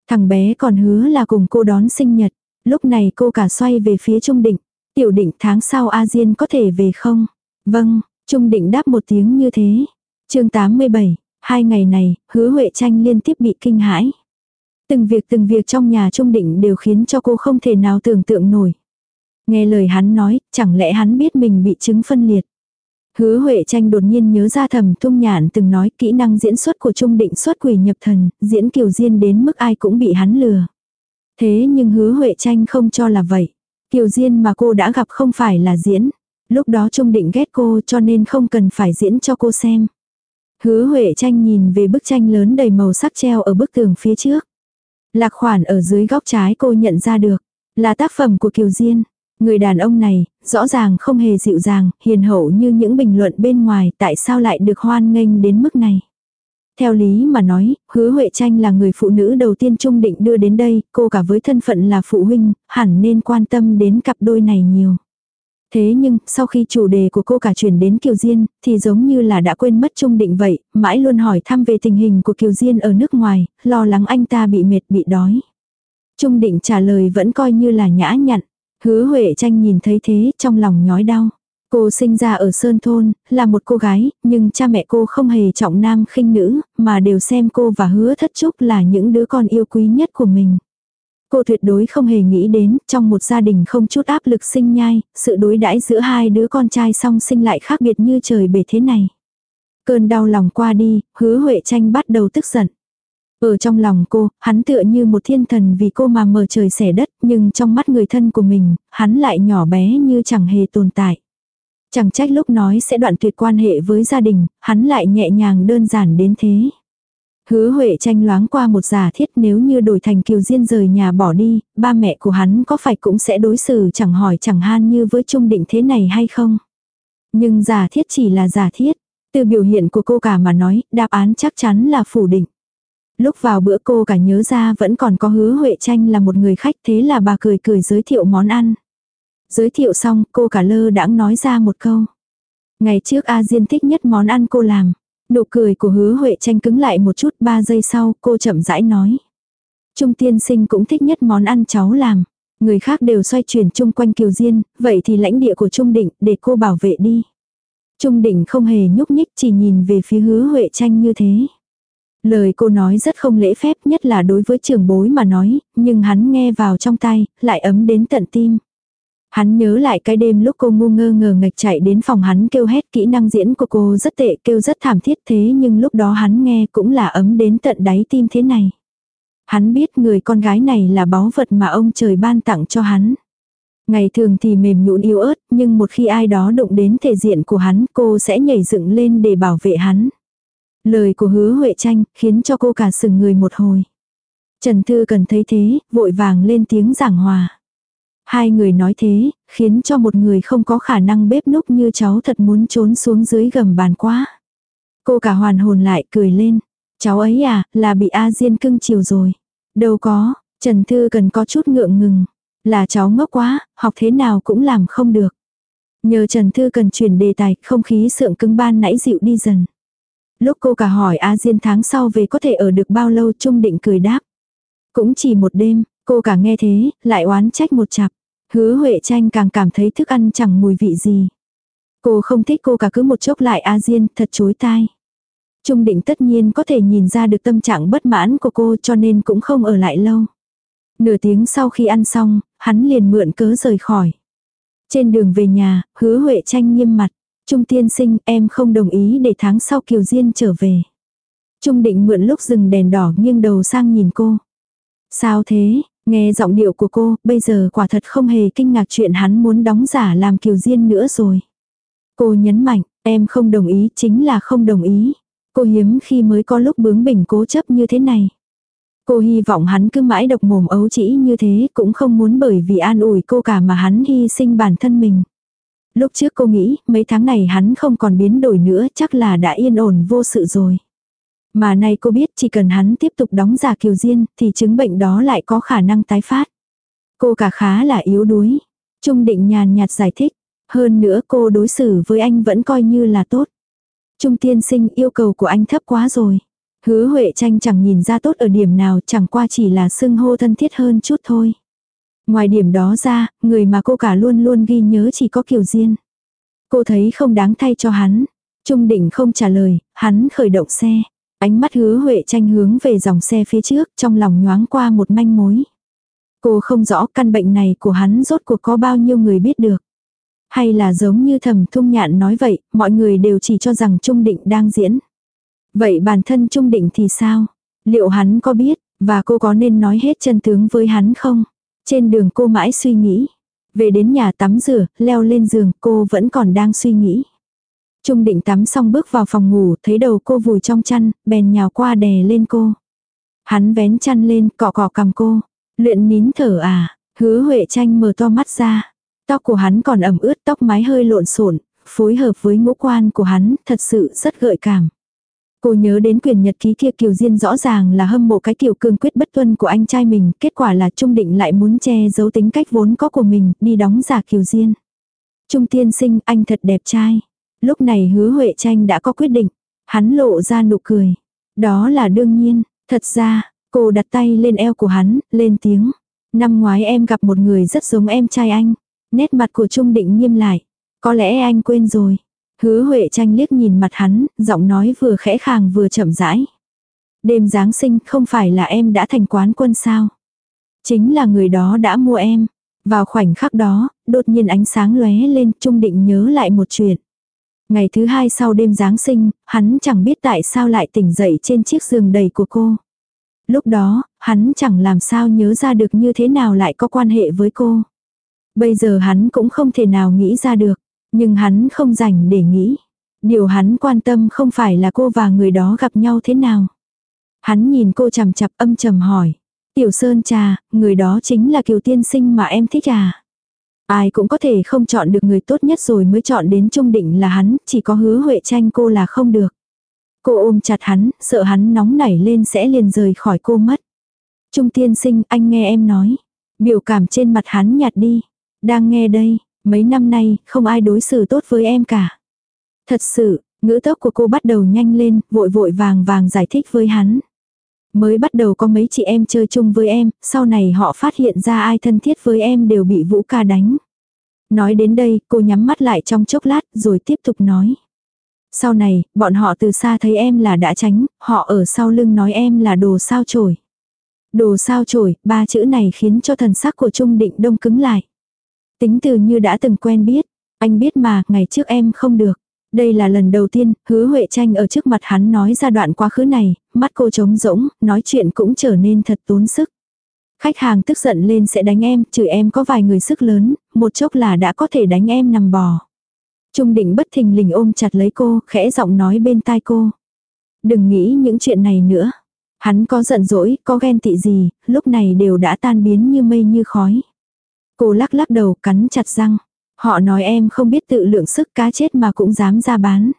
Thằng bé còn hứa là cùng cô đón sinh nhật. Lúc này cô cả xoay về phía Trung Định. Tiểu định tháng sau A Diên có thể về không? Vâng, Trung Định đáp một tiếng như thế. chương 87, hai ngày này, hứa Huệ Tranh liên tiếp bị kinh hãi. Từng việc từng việc trong nhà Trung Định đều khiến cho cô không thể nào tưởng tượng nổi. Nghe lời hắn nói, chẳng lẽ hắn biết mình bị chứng phân liệt. Hứa Huệ Tranh đột nhiên nhớ ra thầm thung nhạn từng nói kỹ năng diễn xuất của Trung Định xuất quỷ nhập thần, diễn kiều diên đến mức ai cũng bị hắn lừa. Thế nhưng hứa Huệ Tranh không cho là vậy. Kiều diên mà cô đã gặp không phải là diễn. Lúc đó Trung Định ghét cô cho nên không cần phải diễn cho cô xem. Hứa Huệ Tranh nhìn về bức tranh lớn đầy màu sắc treo ở bức tường phía trước. Lạc khoản ở dưới góc trái cô nhận ra được. Là tác phẩm của Kiều Diên. Người đàn ông này, rõ ràng không hề dịu dàng, hiền hậu như những bình luận bên ngoài, tại sao lại được hoan nghênh đến mức này. Theo lý mà nói, hứa Huệ Tranh là người phụ nữ đầu tiên Trung Định đưa đến đây, cô cả với thân phận là phụ huynh, hẳn nên quan tâm đến cặp đôi này nhiều. Thế nhưng, sau khi chủ đề của cô cả chuyển đến Kiều Diên, thì giống như là đã quên mất Trung Định vậy, mãi luôn hỏi thăm về tình hình của Kiều Diên ở nước ngoài, lo lắng anh ta bị mệt bị đói. Trung Định trả lời vẫn coi như là nhã nhặn. Hứa Huệ tranh nhìn thấy thế trong lòng nhói đau. Cô sinh ra ở Sơn Thôn, là một cô gái, nhưng cha mẹ cô không hề trọng nam khinh nữ, mà đều xem cô và hứa thất trúc là những đứa con yêu quý nhất của mình. Cô tuyệt đối không hề nghĩ đến, trong một gia đình không chút áp lực sinh nhai, sự đối đãi giữa hai đứa con trai song sinh lại khác biệt như trời bể thế này. Cơn đau lòng qua đi, hứa Huệ tranh bắt đầu tức giận. Ở trong lòng cô, hắn tựa như một thiên thần vì cô mà mở trời xẻ đất, nhưng trong mắt người thân của mình, hắn lại nhỏ bé như chẳng hề tồn tại. Chẳng trách lúc nói sẽ đoạn tuyệt quan hệ với gia đình, hắn lại nhẹ nhàng đơn giản đến thế. Hứa Huệ tranh loáng qua một giả thiết nếu như đổi thành Kiều Diên rời nhà bỏ đi, ba mẹ của hắn có phải cũng sẽ đối xử chẳng hỏi chẳng han như với Trung Định thế này hay không. Nhưng giả thiết chỉ là giả thiết. Từ biểu hiện của cô cả mà nói, đáp án chắc chắn là phủ định. Lúc vào bữa cô cả nhớ ra vẫn còn có hứa Huệ tranh là một người khách thế là bà cười cười giới thiệu món ăn. Giới thiệu xong cô cả lơ đãng nói ra một câu. Ngày trước A Diên thích nhất món ăn cô làm. Nụ cười của hứa Huệ tranh cứng lại một chút ba giây sau cô chậm rãi nói. Trung tiên sinh cũng thích nhất món ăn cháu làm. Người khác đều xoay chuyển chung quanh Kiều Diên, vậy thì lãnh địa của Trung Định để cô bảo vệ đi. Trung Định không hề nhúc nhích chỉ nhìn về phía hứa Huệ tranh như thế. Lời cô nói rất không lễ phép nhất là đối với trưởng bối mà nói, nhưng hắn nghe vào trong tay, lại ấm đến tận tim. Hắn nhớ lại cái đêm lúc cô ngu ngơ ngờ ngạch chạy đến phòng hắn kêu hét kỹ năng diễn của cô rất tệ kêu rất thảm thiết thế nhưng lúc đó hắn nghe cũng là ấm đến tận đáy tim thế này. Hắn biết người con gái này là báu vật mà ông trời ban tặng cho hắn. Ngày thường thì mềm nhũn yếu ớt nhưng một khi ai đó đụng đến thể diện của hắn cô sẽ nhảy dựng lên để bảo vệ hắn. Lời của hứa Huệ tranh khiến cho cô cả sừng người một hồi. Trần Thư cần thấy thế, vội vàng lên tiếng giảng hòa. Hai người nói thế, khiến cho một người không có khả năng bếp núc như cháu thật muốn trốn xuống dưới gầm bàn quá. Cô cả hoàn hồn lại cười lên. Cháu ấy à, là bị A Diên cưng chiều rồi. Đâu có, Trần Thư cần có chút ngượng ngừng. Là cháu ngốc quá, học thế nào cũng làm không được. Nhờ Trần Thư cần chuyển đề tài, không khí sượng cứng ban nãy dịu đi dần. Lúc cô cả hỏi A Diên tháng sau về có thể ở được bao lâu Trung định cười đáp. Cũng chỉ một đêm, cô cả nghe thế, lại oán trách một chặp. Hứa Huệ tranh càng cảm thấy thức ăn chẳng mùi vị gì. Cô không thích cô cả cứ một chốc lại A Diên, thật chối tai. Trung định tất nhiên có thể nhìn ra được tâm trạng bất mãn của cô cho nên cũng không ở lại lâu. Nửa tiếng sau khi ăn xong, hắn liền mượn cớ rời khỏi. Trên đường về nhà, hứa Huệ tranh nghiêm mặt. Trung tiên sinh em không đồng ý để tháng sau Kiều Diên trở về. Trung định mượn lúc dừng đèn đỏ nghiêng đầu sang nhìn cô. Sao thế, nghe giọng điệu của cô, bây giờ quả thật không hề kinh ngạc chuyện hắn muốn đóng giả làm Kiều Diên nữa rồi. Cô nhấn mạnh, em không đồng ý chính là không đồng ý. Cô hiếm khi mới có lúc bướng bỉnh cố chấp như thế này. Cô hy vọng hắn cứ mãi độc mồm ấu chỉ như thế cũng không muốn bởi vì an ủi cô cả mà hắn hy sinh bản thân mình. Lúc trước cô nghĩ, mấy tháng này hắn không còn biến đổi nữa, chắc là đã yên ổn vô sự rồi. Mà nay cô biết chỉ cần hắn tiếp tục đóng giả kiều diên, thì chứng bệnh đó lại có khả năng tái phát. Cô cả khá là yếu đuối. Trung định nhàn nhạt giải thích. Hơn nữa cô đối xử với anh vẫn coi như là tốt. Trung tiên sinh yêu cầu của anh thấp quá rồi. Hứa Huệ tranh chẳng nhìn ra tốt ở điểm nào, chẳng qua chỉ là xưng hô thân thiết hơn chút thôi. Ngoài điểm đó ra, người mà cô cả luôn luôn ghi nhớ chỉ có Kiều Diên. Cô thấy không đáng thay cho hắn. Trung định không trả lời, hắn khởi động xe. Ánh mắt hứa Huệ tranh hướng về dòng xe phía trước, trong lòng nhoáng qua một manh mối. Cô không rõ căn bệnh này của hắn rốt cuộc có bao nhiêu người biết được. Hay là giống như thầm thung nhạn nói vậy, mọi người đều chỉ cho rằng Trung Định đang diễn. Vậy bản thân Trung Định thì sao? Liệu hắn có biết, và cô có nên nói hết chân tướng với hắn không? Trên đường cô mãi suy nghĩ. Về đến nhà tắm rửa, leo lên giường, cô vẫn còn đang suy nghĩ. Trung định tắm xong bước vào phòng ngủ, thấy đầu cô vùi trong chăn, bèn nhào qua đè lên cô. Hắn vén chăn lên, cọ cọ cầm cô. Luyện nín thở à, hứa Huệ tranh mở to mắt ra. Tóc của hắn còn ẩm ướt, tóc mái hơi lộn xộn, phối hợp với ngũ quan của hắn, thật sự rất gợi cảm. Cô nhớ đến quyền nhật ký kia Kiều Diên rõ ràng là hâm mộ cái kiểu cương quyết bất tuân của anh trai mình, kết quả là Trung Định lại muốn che giấu tính cách vốn có của mình, đi đóng giả Kiều Diên. Trung tiên sinh, anh thật đẹp trai. Lúc này hứa Huệ tranh đã có quyết định. Hắn lộ ra nụ cười. Đó là đương nhiên, thật ra, cô đặt tay lên eo của hắn, lên tiếng. Năm ngoái em gặp một người rất giống em trai anh. Nét mặt của Trung Định nghiêm lại. Có lẽ anh quên rồi. Hứa Huệ tranh liếc nhìn mặt hắn, giọng nói vừa khẽ khàng vừa chậm rãi. Đêm Giáng sinh không phải là em đã thành quán quân sao? Chính là người đó đã mua em. Vào khoảnh khắc đó, đột nhiên ánh sáng lóe lên, Trung Định nhớ lại một chuyện. Ngày thứ hai sau đêm Giáng sinh, hắn chẳng biết tại sao lại tỉnh dậy trên chiếc giường đầy của cô. Lúc đó, hắn chẳng làm sao nhớ ra được như thế nào lại có quan hệ với cô. Bây giờ hắn cũng không thể nào nghĩ ra được, nhưng hắn không rảnh để nghĩ. Điều hắn quan tâm không phải là cô và người đó gặp nhau thế nào. Hắn nhìn cô chằm chặp âm trầm hỏi. Tiểu Sơn trà, người đó chính là kiều tiên sinh mà em thích à? Ai cũng có thể không chọn được người tốt nhất rồi mới chọn đến trung định là hắn, chỉ có hứa Huệ tranh cô là không được. Cô ôm chặt hắn, sợ hắn nóng nảy lên sẽ liền rời khỏi cô mất. Trung tiên sinh, anh nghe em nói. Biểu cảm trên mặt hắn nhạt đi. Đang nghe đây, mấy năm nay, không ai đối xử tốt với em cả. Thật sự, ngữ tốc của cô bắt đầu nhanh lên, vội vội vàng vàng giải thích với hắn. Mới bắt đầu có mấy chị em chơi chung với em, sau này họ phát hiện ra ai thân thiết với em đều bị Vũ ca đánh. Nói đến đây, cô nhắm mắt lại trong chốc lát rồi tiếp tục nói. Sau này, bọn họ từ xa thấy em là đã tránh, họ ở sau lưng nói em là đồ sao chổi. Đồ sao chổi, ba chữ này khiến cho thần sắc của Trung Định đông cứng lại. Tính từ như đã từng quen biết, anh biết mà, ngày trước em không được. Đây là lần đầu tiên, hứa Huệ Tranh ở trước mặt hắn nói ra đoạn quá khứ này, mắt cô trống rỗng, nói chuyện cũng trở nên thật tốn sức. Khách hàng tức giận lên sẽ đánh em, chửi em có vài người sức lớn, một chốc là đã có thể đánh em nằm bò. Trung định bất thình lình ôm chặt lấy cô, khẽ giọng nói bên tai cô. Đừng nghĩ những chuyện này nữa. Hắn có giận dỗi, có ghen tị gì, lúc này đều đã tan biến như mây như khói. Cô lắc lắc đầu, cắn chặt răng. Họ nói em không biết tự lượng sức cá chết mà cũng dám ra bán.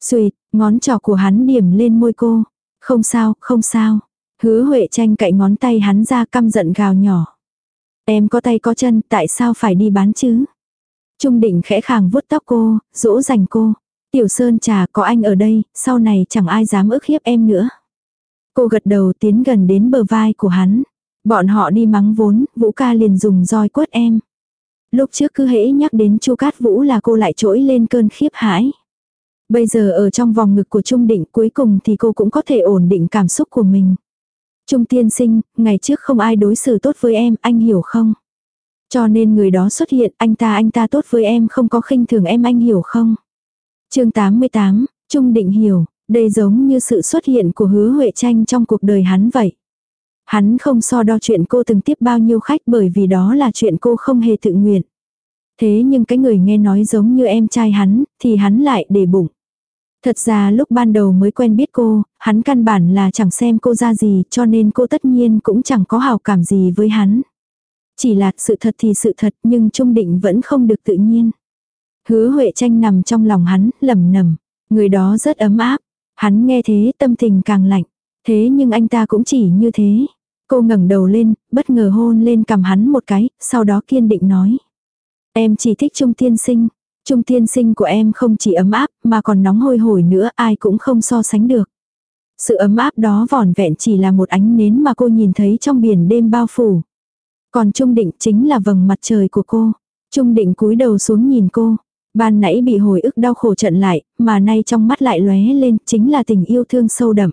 Xuyệt, ngón trỏ của hắn điểm lên môi cô. Không sao, không sao. Hứa Huệ tranh cậy ngón tay hắn ra căm giận gào nhỏ. Em có tay có chân, tại sao phải đi bán chứ? Trung định khẽ khàng vuốt tóc cô, dỗ dành cô. Tiểu Sơn trà có anh ở đây, sau này chẳng ai dám ức hiếp em nữa. Cô gật đầu tiến gần đến bờ vai của hắn. Bọn họ đi mắng vốn, Vũ ca liền dùng roi quất em. Lúc trước cứ hễ nhắc đến Chu Cát Vũ là cô lại trỗi lên cơn khiếp hãi. Bây giờ ở trong vòng ngực của Trung Định cuối cùng thì cô cũng có thể ổn định cảm xúc của mình. Trung tiên sinh, ngày trước không ai đối xử tốt với em, anh hiểu không? Cho nên người đó xuất hiện, anh ta anh ta tốt với em không có khinh thường em anh hiểu không? chương 88, Trung Định hiểu, đây giống như sự xuất hiện của hứa Huệ Tranh trong cuộc đời hắn vậy. Hắn không so đo chuyện cô từng tiếp bao nhiêu khách bởi vì đó là chuyện cô không hề tự nguyện. Thế nhưng cái người nghe nói giống như em trai hắn, thì hắn lại để bụng. Thật ra lúc ban đầu mới quen biết cô, hắn căn bản là chẳng xem cô ra gì cho nên cô tất nhiên cũng chẳng có hào cảm gì với hắn. Chỉ là sự thật thì sự thật nhưng trung định vẫn không được tự nhiên. Hứa Huệ tranh nằm trong lòng hắn, lầm nầm. Người đó rất ấm áp. Hắn nghe thế tâm tình càng lạnh. Thế nhưng anh ta cũng chỉ như thế. Cô ngẩng đầu lên, bất ngờ hôn lên cầm hắn một cái, sau đó kiên định nói. Em chỉ thích Trung Tiên Sinh. Trung Tiên Sinh của em không chỉ ấm áp mà còn nóng hôi hổi nữa ai cũng không so sánh được. Sự ấm áp đó vỏn vẹn chỉ là một ánh nến mà cô nhìn thấy trong biển đêm bao phủ. Còn Trung Định chính là vầng mặt trời của cô. Trung Định cúi đầu xuống nhìn cô. Ban nãy bị hồi ức đau khổ trận lại, mà nay trong mắt lại lóe lên, chính là tình yêu thương sâu đậm.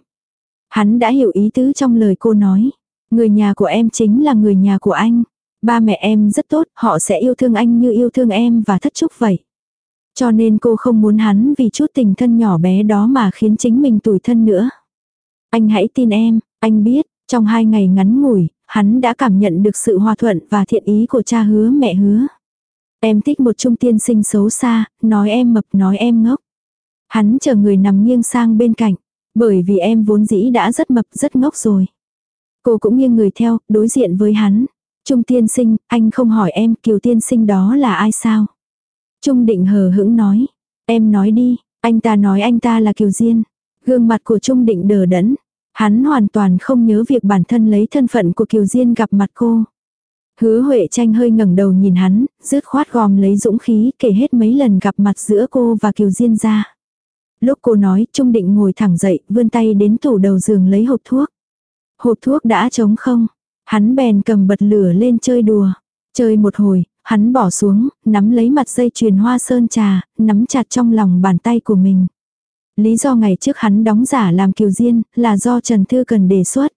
Hắn đã hiểu ý tứ trong lời cô nói. Người nhà của em chính là người nhà của anh. Ba mẹ em rất tốt, họ sẽ yêu thương anh như yêu thương em và thất trúc vậy. Cho nên cô không muốn hắn vì chút tình thân nhỏ bé đó mà khiến chính mình tủi thân nữa. Anh hãy tin em, anh biết, trong hai ngày ngắn ngủi, hắn đã cảm nhận được sự hòa thuận và thiện ý của cha hứa mẹ hứa. Em thích một trung tiên sinh xấu xa, nói em mập nói em ngốc. Hắn chờ người nằm nghiêng sang bên cạnh, bởi vì em vốn dĩ đã rất mập rất ngốc rồi. Cô cũng nghiêng người theo, đối diện với hắn. Trung tiên sinh, anh không hỏi em kiều tiên sinh đó là ai sao? Trung định hờ hững nói. Em nói đi, anh ta nói anh ta là kiều diên. Gương mặt của Trung định đờ đẫn. Hắn hoàn toàn không nhớ việc bản thân lấy thân phận của kiều diên gặp mặt cô. Hứa Huệ tranh hơi ngẩng đầu nhìn hắn, rứt khoát gòm lấy dũng khí kể hết mấy lần gặp mặt giữa cô và Kiều Diên ra. Lúc cô nói, Trung Định ngồi thẳng dậy, vươn tay đến tủ đầu giường lấy hộp thuốc. Hộp thuốc đã trống không? Hắn bèn cầm bật lửa lên chơi đùa. Chơi một hồi, hắn bỏ xuống, nắm lấy mặt dây chuyền hoa sơn trà, nắm chặt trong lòng bàn tay của mình. Lý do ngày trước hắn đóng giả làm kiều diên, là do Trần Thư cần đề xuất.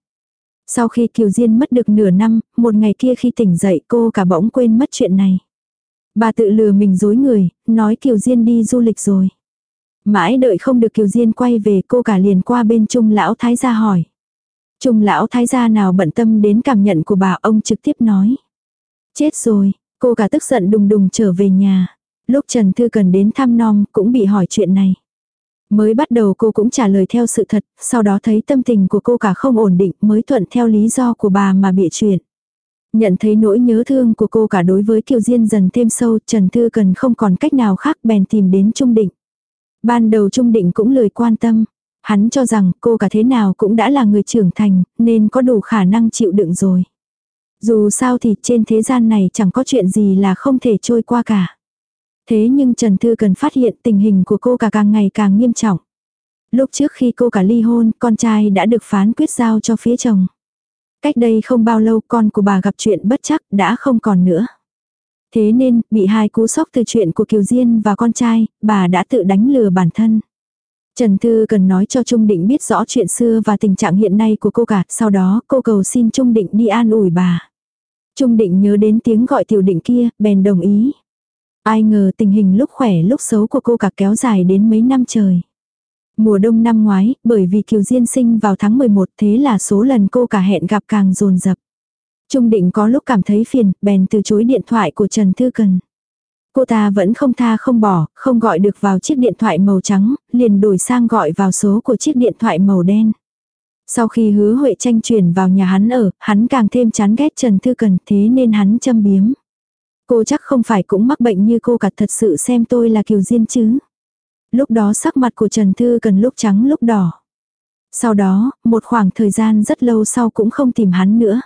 Sau khi kiều diên mất được nửa năm, một ngày kia khi tỉnh dậy cô cả bỗng quên mất chuyện này. Bà tự lừa mình dối người, nói kiều diên đi du lịch rồi. Mãi đợi không được kiều diên quay về cô cả liền qua bên trung lão thái gia hỏi. Trung lão thái gia nào bận tâm đến cảm nhận của bà ông trực tiếp nói. Chết rồi, cô cả tức giận đùng đùng trở về nhà. Lúc Trần Thư cần đến thăm non cũng bị hỏi chuyện này. Mới bắt đầu cô cũng trả lời theo sự thật, sau đó thấy tâm tình của cô cả không ổn định mới thuận theo lý do của bà mà bịa chuyện. Nhận thấy nỗi nhớ thương của cô cả đối với Kiều Diên dần thêm sâu, Trần Thư cần không còn cách nào khác bèn tìm đến Trung Định. Ban đầu Trung Định cũng lời quan tâm. Hắn cho rằng cô cả thế nào cũng đã là người trưởng thành, nên có đủ khả năng chịu đựng rồi. Dù sao thì trên thế gian này chẳng có chuyện gì là không thể trôi qua cả. Thế nhưng Trần Thư cần phát hiện tình hình của cô cả càng ngày càng nghiêm trọng. Lúc trước khi cô cả ly hôn, con trai đã được phán quyết giao cho phía chồng. Cách đây không bao lâu con của bà gặp chuyện bất chắc đã không còn nữa. Thế nên, bị hai cú sốc từ chuyện của Kiều Diên và con trai, bà đã tự đánh lừa bản thân. Trần Thư cần nói cho Trung Định biết rõ chuyện xưa và tình trạng hiện nay của cô cả, sau đó cô cầu xin Trung Định đi an ủi bà. Trung Định nhớ đến tiếng gọi tiểu định kia, bèn đồng ý. Ai ngờ tình hình lúc khỏe lúc xấu của cô cả kéo dài đến mấy năm trời. Mùa đông năm ngoái, bởi vì Kiều Diên sinh vào tháng 11 thế là số lần cô cả hẹn gặp càng dồn dập. Trung định có lúc cảm thấy phiền, bèn từ chối điện thoại của Trần Thư Cần. Cô ta vẫn không tha không bỏ, không gọi được vào chiếc điện thoại màu trắng, liền đổi sang gọi vào số của chiếc điện thoại màu đen. Sau khi hứa Huệ tranh chuyển vào nhà hắn ở, hắn càng thêm chán ghét Trần Thư Cần thế nên hắn châm biếm. Cô chắc không phải cũng mắc bệnh như cô cả thật sự xem tôi là kiều diên chứ. Lúc đó sắc mặt của Trần Thư Cần lúc trắng lúc đỏ. Sau đó, một khoảng thời gian rất lâu sau cũng không tìm hắn nữa.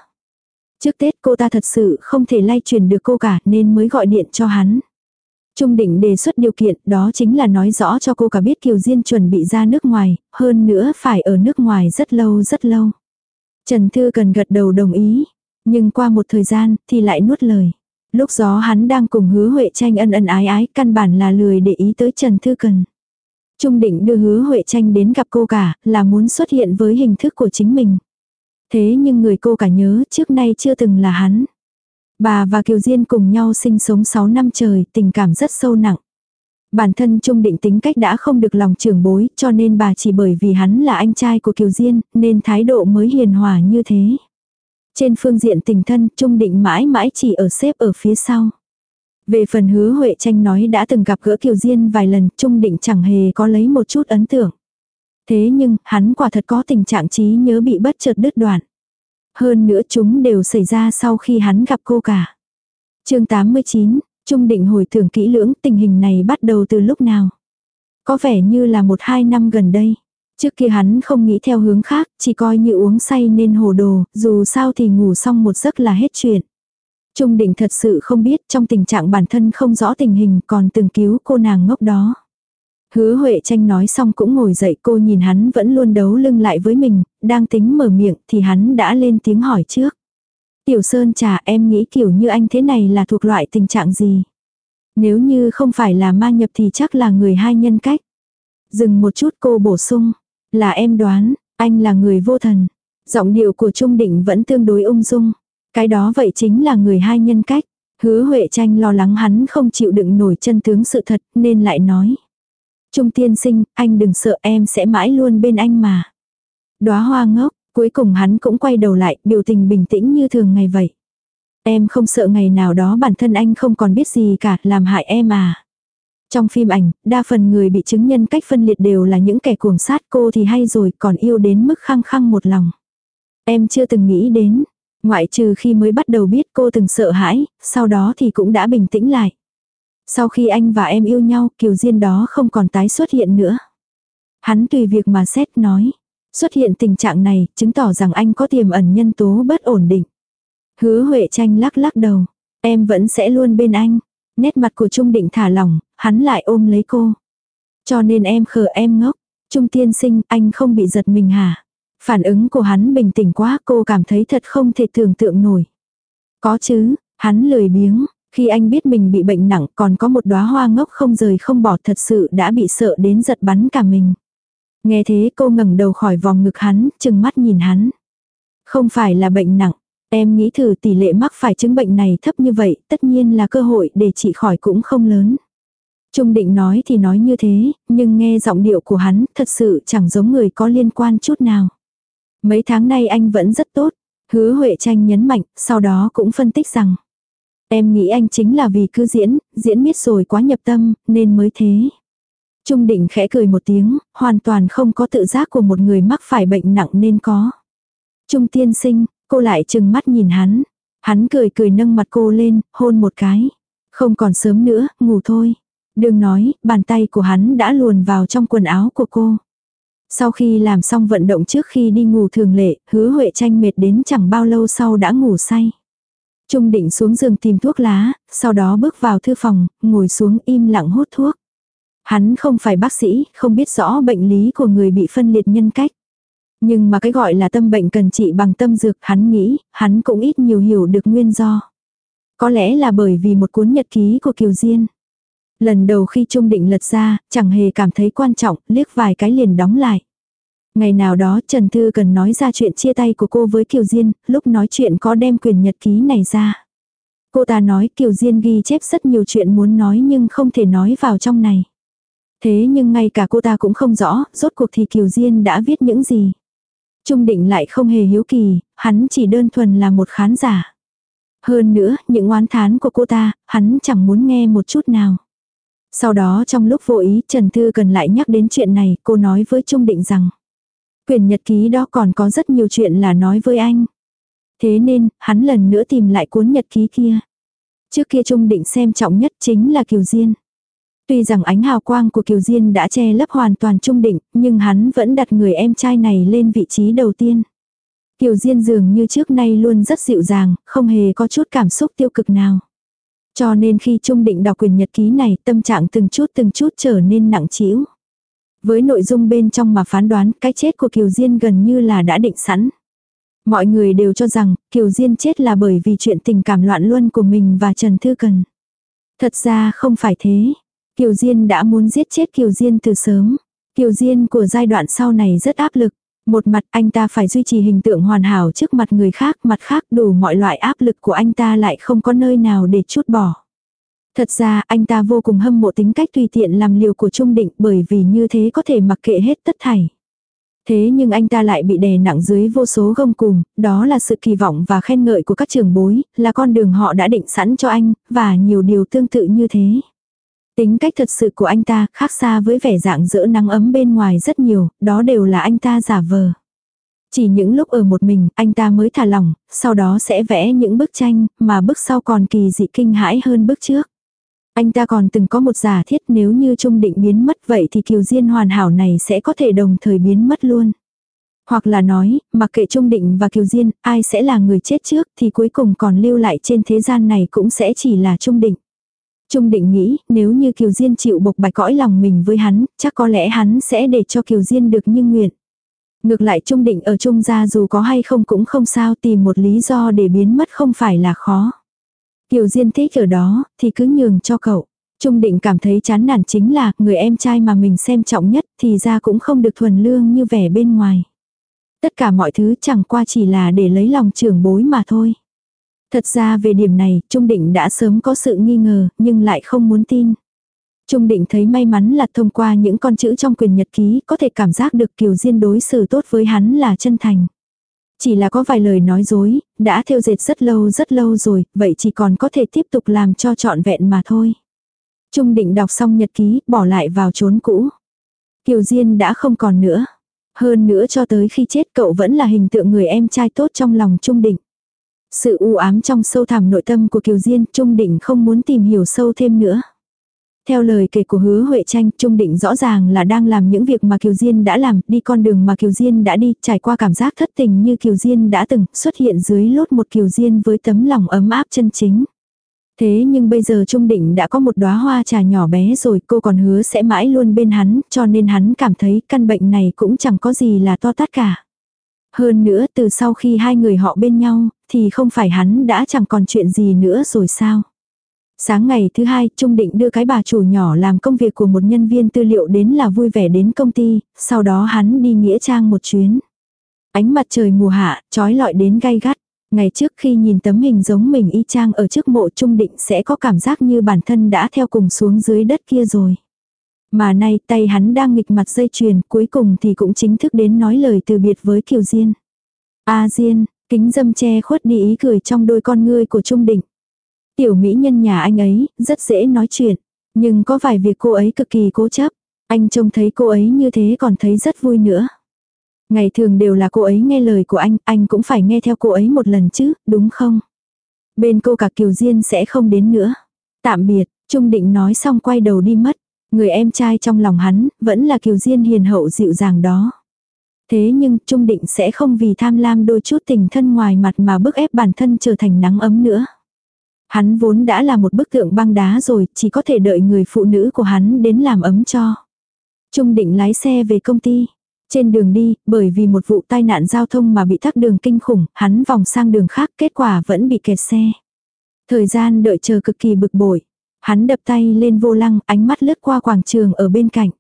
Trước Tết cô ta thật sự không thể lay truyền được cô cả nên mới gọi điện cho hắn. Trung định đề xuất điều kiện đó chính là nói rõ cho cô cả biết Kiều Diên chuẩn bị ra nước ngoài, hơn nữa phải ở nước ngoài rất lâu rất lâu. Trần Thư cần gật đầu đồng ý, nhưng qua một thời gian thì lại nuốt lời. Lúc gió hắn đang cùng hứa Huệ tranh ân ân ái ái căn bản là lười để ý tới Trần Thư cần. Trung định đưa hứa Huệ tranh đến gặp cô cả là muốn xuất hiện với hình thức của chính mình. Thế nhưng người cô cả nhớ trước nay chưa từng là hắn. Bà và Kiều Diên cùng nhau sinh sống 6 năm trời, tình cảm rất sâu nặng. Bản thân Trung Định tính cách đã không được lòng trưởng bối, cho nên bà chỉ bởi vì hắn là anh trai của Kiều Diên, nên thái độ mới hiền hòa như thế. Trên phương diện tình thân, Trung Định mãi mãi chỉ ở xếp ở phía sau. Về phần hứa Huệ tranh nói đã từng gặp gỡ Kiều Diên vài lần, Trung Định chẳng hề có lấy một chút ấn tượng. Thế nhưng, hắn quả thật có tình trạng trí nhớ bị bất chợt đứt đoạn. Hơn nữa chúng đều xảy ra sau khi hắn gặp cô cả. chương 89, Trung định hồi tưởng kỹ lưỡng tình hình này bắt đầu từ lúc nào. Có vẻ như là một hai năm gần đây. Trước kia hắn không nghĩ theo hướng khác, chỉ coi như uống say nên hồ đồ, dù sao thì ngủ xong một giấc là hết chuyện. Trung định thật sự không biết trong tình trạng bản thân không rõ tình hình còn từng cứu cô nàng ngốc đó. Hứa Huệ tranh nói xong cũng ngồi dậy cô nhìn hắn vẫn luôn đấu lưng lại với mình, đang tính mở miệng thì hắn đã lên tiếng hỏi trước. Tiểu Sơn trà em nghĩ kiểu như anh thế này là thuộc loại tình trạng gì? Nếu như không phải là ma nhập thì chắc là người hai nhân cách. Dừng một chút cô bổ sung. Là em đoán, anh là người vô thần. Giọng điệu của Trung Định vẫn tương đối ung dung. Cái đó vậy chính là người hai nhân cách. Hứa Huệ tranh lo lắng hắn không chịu đựng nổi chân tướng sự thật nên lại nói. Trung tiên sinh, anh đừng sợ em sẽ mãi luôn bên anh mà. Đóa hoa ngốc, cuối cùng hắn cũng quay đầu lại, biểu tình bình tĩnh như thường ngày vậy. Em không sợ ngày nào đó bản thân anh không còn biết gì cả, làm hại em à. Trong phim ảnh, đa phần người bị chứng nhân cách phân liệt đều là những kẻ cuồng sát cô thì hay rồi còn yêu đến mức khăng khăng một lòng. Em chưa từng nghĩ đến, ngoại trừ khi mới bắt đầu biết cô từng sợ hãi, sau đó thì cũng đã bình tĩnh lại. Sau khi anh và em yêu nhau, Kiều Diên đó không còn tái xuất hiện nữa. Hắn tùy việc mà xét nói. Xuất hiện tình trạng này, chứng tỏ rằng anh có tiềm ẩn nhân tố bất ổn định. Hứa Huệ tranh lắc lắc đầu. Em vẫn sẽ luôn bên anh. Nét mặt của Trung Định thả lỏng, hắn lại ôm lấy cô. Cho nên em khờ em ngốc. Trung tiên sinh, anh không bị giật mình hả? Phản ứng của hắn bình tĩnh quá cô cảm thấy thật không thể tưởng tượng nổi. Có chứ, hắn lười biếng, khi anh biết mình bị bệnh nặng còn có một đóa hoa ngốc không rời không bỏ thật sự đã bị sợ đến giật bắn cả mình. Nghe thế cô ngẩng đầu khỏi vòng ngực hắn, chừng mắt nhìn hắn. Không phải là bệnh nặng, em nghĩ thử tỷ lệ mắc phải chứng bệnh này thấp như vậy, tất nhiên là cơ hội để trị khỏi cũng không lớn. Trung định nói thì nói như thế, nhưng nghe giọng điệu của hắn thật sự chẳng giống người có liên quan chút nào. Mấy tháng nay anh vẫn rất tốt. Hứa Huệ Tranh nhấn mạnh, sau đó cũng phân tích rằng. Em nghĩ anh chính là vì cứ diễn, diễn miết rồi quá nhập tâm, nên mới thế. Trung định khẽ cười một tiếng, hoàn toàn không có tự giác của một người mắc phải bệnh nặng nên có. Trung tiên sinh, cô lại chừng mắt nhìn hắn. Hắn cười cười nâng mặt cô lên, hôn một cái. Không còn sớm nữa, ngủ thôi. Đừng nói, bàn tay của hắn đã luồn vào trong quần áo của cô. Sau khi làm xong vận động trước khi đi ngủ thường lệ, hứa Huệ tranh mệt đến chẳng bao lâu sau đã ngủ say. Trung định xuống giường tìm thuốc lá, sau đó bước vào thư phòng, ngồi xuống im lặng hút thuốc. Hắn không phải bác sĩ, không biết rõ bệnh lý của người bị phân liệt nhân cách. Nhưng mà cái gọi là tâm bệnh cần trị bằng tâm dược, hắn nghĩ, hắn cũng ít nhiều hiểu được nguyên do. Có lẽ là bởi vì một cuốn nhật ký của Kiều Diên. Lần đầu khi Trung Định lật ra, chẳng hề cảm thấy quan trọng, liếc vài cái liền đóng lại. Ngày nào đó Trần Thư cần nói ra chuyện chia tay của cô với Kiều Diên, lúc nói chuyện có đem quyền nhật ký này ra. Cô ta nói Kiều Diên ghi chép rất nhiều chuyện muốn nói nhưng không thể nói vào trong này. Thế nhưng ngay cả cô ta cũng không rõ, rốt cuộc thì Kiều Diên đã viết những gì. Trung định lại không hề hiếu kỳ, hắn chỉ đơn thuần là một khán giả. Hơn nữa, những oán thán của cô ta, hắn chẳng muốn nghe một chút nào. Sau đó trong lúc vô ý Trần Thư cần lại nhắc đến chuyện này, cô nói với Trung Định rằng. Quyền nhật ký đó còn có rất nhiều chuyện là nói với anh. Thế nên, hắn lần nữa tìm lại cuốn nhật ký kia. Trước kia Trung Định xem trọng nhất chính là Kiều Diên. Tuy rằng ánh hào quang của Kiều Diên đã che lấp hoàn toàn Trung Định, nhưng hắn vẫn đặt người em trai này lên vị trí đầu tiên. Kiều Diên dường như trước nay luôn rất dịu dàng, không hề có chút cảm xúc tiêu cực nào. Cho nên khi Trung Định đọc quyền nhật ký này, tâm trạng từng chút từng chút trở nên nặng trĩu. Với nội dung bên trong mà phán đoán, cái chết của Kiều Diên gần như là đã định sẵn. Mọi người đều cho rằng, Kiều Diên chết là bởi vì chuyện tình cảm loạn luân của mình và Trần Thư Cần. Thật ra không phải thế. Kiều Diên đã muốn giết chết Kiều Diên từ sớm. Kiều Diên của giai đoạn sau này rất áp lực. Một mặt anh ta phải duy trì hình tượng hoàn hảo trước mặt người khác, mặt khác đủ mọi loại áp lực của anh ta lại không có nơi nào để chút bỏ. Thật ra anh ta vô cùng hâm mộ tính cách tùy tiện làm liều của Trung Định bởi vì như thế có thể mặc kệ hết tất thảy. Thế nhưng anh ta lại bị đè nặng dưới vô số gông cùm, đó là sự kỳ vọng và khen ngợi của các trường bối, là con đường họ đã định sẵn cho anh, và nhiều điều tương tự như thế. Tính cách thật sự của anh ta khác xa với vẻ dạng dỡ nắng ấm bên ngoài rất nhiều, đó đều là anh ta giả vờ. Chỉ những lúc ở một mình, anh ta mới thả lỏng, sau đó sẽ vẽ những bức tranh, mà bức sau còn kỳ dị kinh hãi hơn bức trước. Anh ta còn từng có một giả thiết nếu như Trung Định biến mất vậy thì Kiều Diên hoàn hảo này sẽ có thể đồng thời biến mất luôn. Hoặc là nói, mặc kệ Trung Định và Kiều Diên, ai sẽ là người chết trước thì cuối cùng còn lưu lại trên thế gian này cũng sẽ chỉ là Trung Định. Trung định nghĩ, nếu như Kiều Diên chịu bộc bạch cõi lòng mình với hắn, chắc có lẽ hắn sẽ để cho Kiều Diên được như nguyện. Ngược lại Trung định ở Trung gia dù có hay không cũng không sao tìm một lý do để biến mất không phải là khó. Kiều Diên thích ở đó, thì cứ nhường cho cậu. Trung định cảm thấy chán nản chính là người em trai mà mình xem trọng nhất thì ra cũng không được thuần lương như vẻ bên ngoài. Tất cả mọi thứ chẳng qua chỉ là để lấy lòng trưởng bối mà thôi. Thật ra về điểm này, Trung Định đã sớm có sự nghi ngờ, nhưng lại không muốn tin. Trung Định thấy may mắn là thông qua những con chữ trong quyền nhật ký có thể cảm giác được Kiều Diên đối xử tốt với hắn là chân thành. Chỉ là có vài lời nói dối, đã theo dệt rất lâu rất lâu rồi, vậy chỉ còn có thể tiếp tục làm cho trọn vẹn mà thôi. Trung Định đọc xong nhật ký, bỏ lại vào chốn cũ. Kiều Diên đã không còn nữa. Hơn nữa cho tới khi chết cậu vẫn là hình tượng người em trai tốt trong lòng Trung Định. Sự u ám trong sâu thẳm nội tâm của Kiều Diên, Trung Định không muốn tìm hiểu sâu thêm nữa. Theo lời kể của hứa Huệ Tranh, Trung Định rõ ràng là đang làm những việc mà Kiều Diên đã làm, đi con đường mà Kiều Diên đã đi, trải qua cảm giác thất tình như Kiều Diên đã từng, xuất hiện dưới lốt một Kiều Diên với tấm lòng ấm áp chân chính. Thế nhưng bây giờ Trung Định đã có một đóa hoa trà nhỏ bé rồi, cô còn hứa sẽ mãi luôn bên hắn, cho nên hắn cảm thấy căn bệnh này cũng chẳng có gì là to tát cả. Hơn nữa từ sau khi hai người họ bên nhau, thì không phải hắn đã chẳng còn chuyện gì nữa rồi sao. Sáng ngày thứ hai, Trung Định đưa cái bà chủ nhỏ làm công việc của một nhân viên tư liệu đến là vui vẻ đến công ty, sau đó hắn đi Nghĩa Trang một chuyến. Ánh mặt trời mùa hạ, trói lọi đến gay gắt. Ngày trước khi nhìn tấm hình giống mình y chang ở trước mộ Trung Định sẽ có cảm giác như bản thân đã theo cùng xuống dưới đất kia rồi. Mà nay tay hắn đang nghịch mặt dây chuyền cuối cùng thì cũng chính thức đến nói lời từ biệt với Kiều Diên. A Diên, kính dâm che khuất đi ý cười trong đôi con ngươi của Trung Định. Tiểu mỹ nhân nhà anh ấy, rất dễ nói chuyện. Nhưng có vài việc cô ấy cực kỳ cố chấp. Anh trông thấy cô ấy như thế còn thấy rất vui nữa. Ngày thường đều là cô ấy nghe lời của anh, anh cũng phải nghe theo cô ấy một lần chứ, đúng không? Bên cô cả Kiều Diên sẽ không đến nữa. Tạm biệt, Trung Định nói xong quay đầu đi mất. Người em trai trong lòng hắn, vẫn là Kiều Diên hiền hậu dịu dàng đó. Thế nhưng Trung Định sẽ không vì tham lam đôi chút tình thân ngoài mặt mà bức ép bản thân trở thành nắng ấm nữa. Hắn vốn đã là một bức tượng băng đá rồi, chỉ có thể đợi người phụ nữ của hắn đến làm ấm cho. Trung Định lái xe về công ty. Trên đường đi, bởi vì một vụ tai nạn giao thông mà bị tắc đường kinh khủng, hắn vòng sang đường khác, kết quả vẫn bị kẹt xe. Thời gian đợi chờ cực kỳ bực bội. Hắn đập tay lên vô lăng, ánh mắt lướt qua quảng trường ở bên cạnh.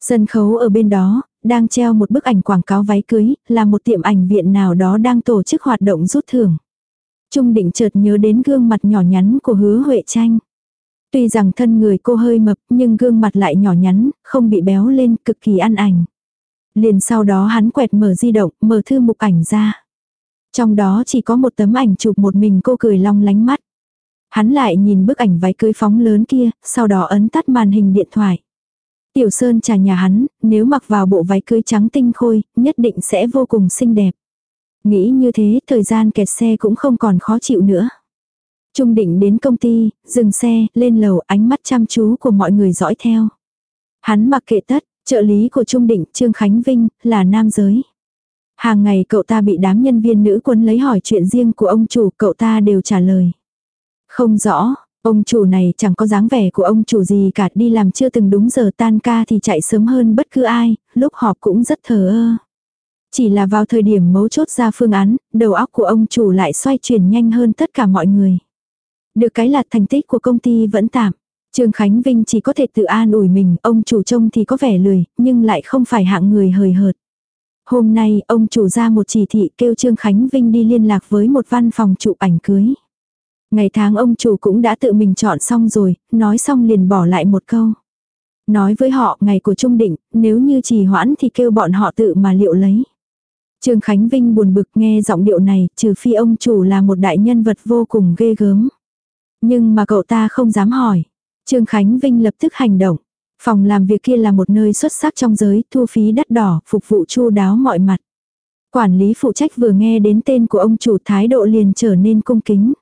Sân khấu ở bên đó, đang treo một bức ảnh quảng cáo váy cưới, là một tiệm ảnh viện nào đó đang tổ chức hoạt động rút thưởng. Trung định chợt nhớ đến gương mặt nhỏ nhắn của hứa Huệ Tranh. Tuy rằng thân người cô hơi mập nhưng gương mặt lại nhỏ nhắn, không bị béo lên, cực kỳ ăn ảnh. Liền sau đó hắn quẹt mở di động, mở thư mục ảnh ra. Trong đó chỉ có một tấm ảnh chụp một mình cô cười long lánh mắt. Hắn lại nhìn bức ảnh váy cưới phóng lớn kia, sau đó ấn tắt màn hình điện thoại. Tiểu Sơn trà nhà hắn, nếu mặc vào bộ váy cưới trắng tinh khôi, nhất định sẽ vô cùng xinh đẹp. Nghĩ như thế, thời gian kẹt xe cũng không còn khó chịu nữa. Trung định đến công ty, dừng xe, lên lầu, ánh mắt chăm chú của mọi người dõi theo. Hắn mặc kệ tất, trợ lý của Trung định, Trương Khánh Vinh, là nam giới. Hàng ngày cậu ta bị đám nhân viên nữ quân lấy hỏi chuyện riêng của ông chủ, cậu ta đều trả lời. Không rõ, ông chủ này chẳng có dáng vẻ của ông chủ gì cả, đi làm chưa từng đúng giờ tan ca thì chạy sớm hơn bất cứ ai, lúc họp cũng rất thờ ơ. Chỉ là vào thời điểm mấu chốt ra phương án, đầu óc của ông chủ lại xoay chuyển nhanh hơn tất cả mọi người. Được cái là thành tích của công ty vẫn tạm. Trương Khánh Vinh chỉ có thể tự an ủi mình, ông chủ trông thì có vẻ lười, nhưng lại không phải hạng người hời hợt. Hôm nay, ông chủ ra một chỉ thị kêu Trương Khánh Vinh đi liên lạc với một văn phòng chụp ảnh cưới. Ngày tháng ông chủ cũng đã tự mình chọn xong rồi, nói xong liền bỏ lại một câu. Nói với họ ngày của Trung Định, nếu như trì hoãn thì kêu bọn họ tự mà liệu lấy. Trương Khánh Vinh buồn bực nghe giọng điệu này, trừ phi ông chủ là một đại nhân vật vô cùng ghê gớm. Nhưng mà cậu ta không dám hỏi. Trương Khánh Vinh lập tức hành động. Phòng làm việc kia là một nơi xuất sắc trong giới, thu phí đắt đỏ, phục vụ chu đáo mọi mặt. Quản lý phụ trách vừa nghe đến tên của ông chủ thái độ liền trở nên cung kính.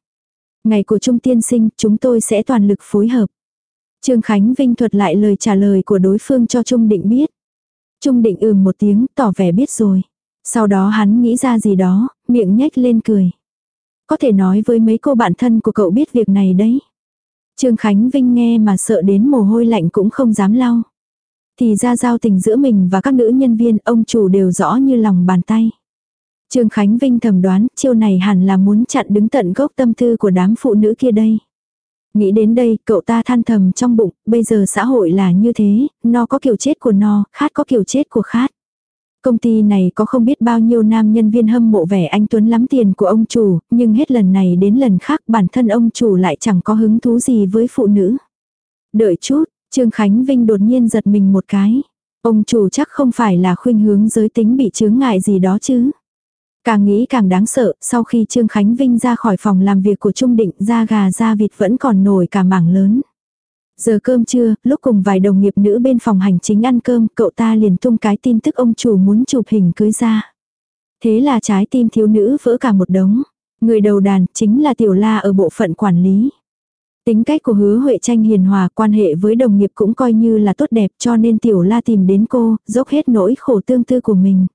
Ngày của Trung Tiên Sinh, chúng tôi sẽ toàn lực phối hợp. Trương Khánh Vinh thuật lại lời trả lời của đối phương cho Trung Định biết. Trung Định ừm một tiếng, tỏ vẻ biết rồi. Sau đó hắn nghĩ ra gì đó, miệng nhếch lên cười. Có thể nói với mấy cô bạn thân của cậu biết việc này đấy. Trương Khánh Vinh nghe mà sợ đến mồ hôi lạnh cũng không dám lau. Thì ra giao tình giữa mình và các nữ nhân viên ông chủ đều rõ như lòng bàn tay. Trương Khánh Vinh thầm đoán chiêu này hẳn là muốn chặn đứng tận gốc tâm tư của đám phụ nữ kia đây. Nghĩ đến đây, cậu ta than thầm trong bụng, bây giờ xã hội là như thế, no có kiểu chết của no, khát có kiểu chết của khát. Công ty này có không biết bao nhiêu nam nhân viên hâm mộ vẻ anh Tuấn lắm tiền của ông chủ, nhưng hết lần này đến lần khác bản thân ông chủ lại chẳng có hứng thú gì với phụ nữ. Đợi chút, Trương Khánh Vinh đột nhiên giật mình một cái. Ông chủ chắc không phải là khuynh hướng giới tính bị chướng ngại gì đó chứ. Càng nghĩ càng đáng sợ, sau khi Trương Khánh Vinh ra khỏi phòng làm việc của Trung Định ra gà ra vịt vẫn còn nổi cả mảng lớn. Giờ cơm trưa, lúc cùng vài đồng nghiệp nữ bên phòng hành chính ăn cơm, cậu ta liền tung cái tin tức ông chủ muốn chụp hình cưới ra. Thế là trái tim thiếu nữ vỡ cả một đống. Người đầu đàn chính là Tiểu La ở bộ phận quản lý. Tính cách của hứa Huệ tranh hiền hòa quan hệ với đồng nghiệp cũng coi như là tốt đẹp cho nên Tiểu La tìm đến cô, dốc hết nỗi khổ tương tư của mình.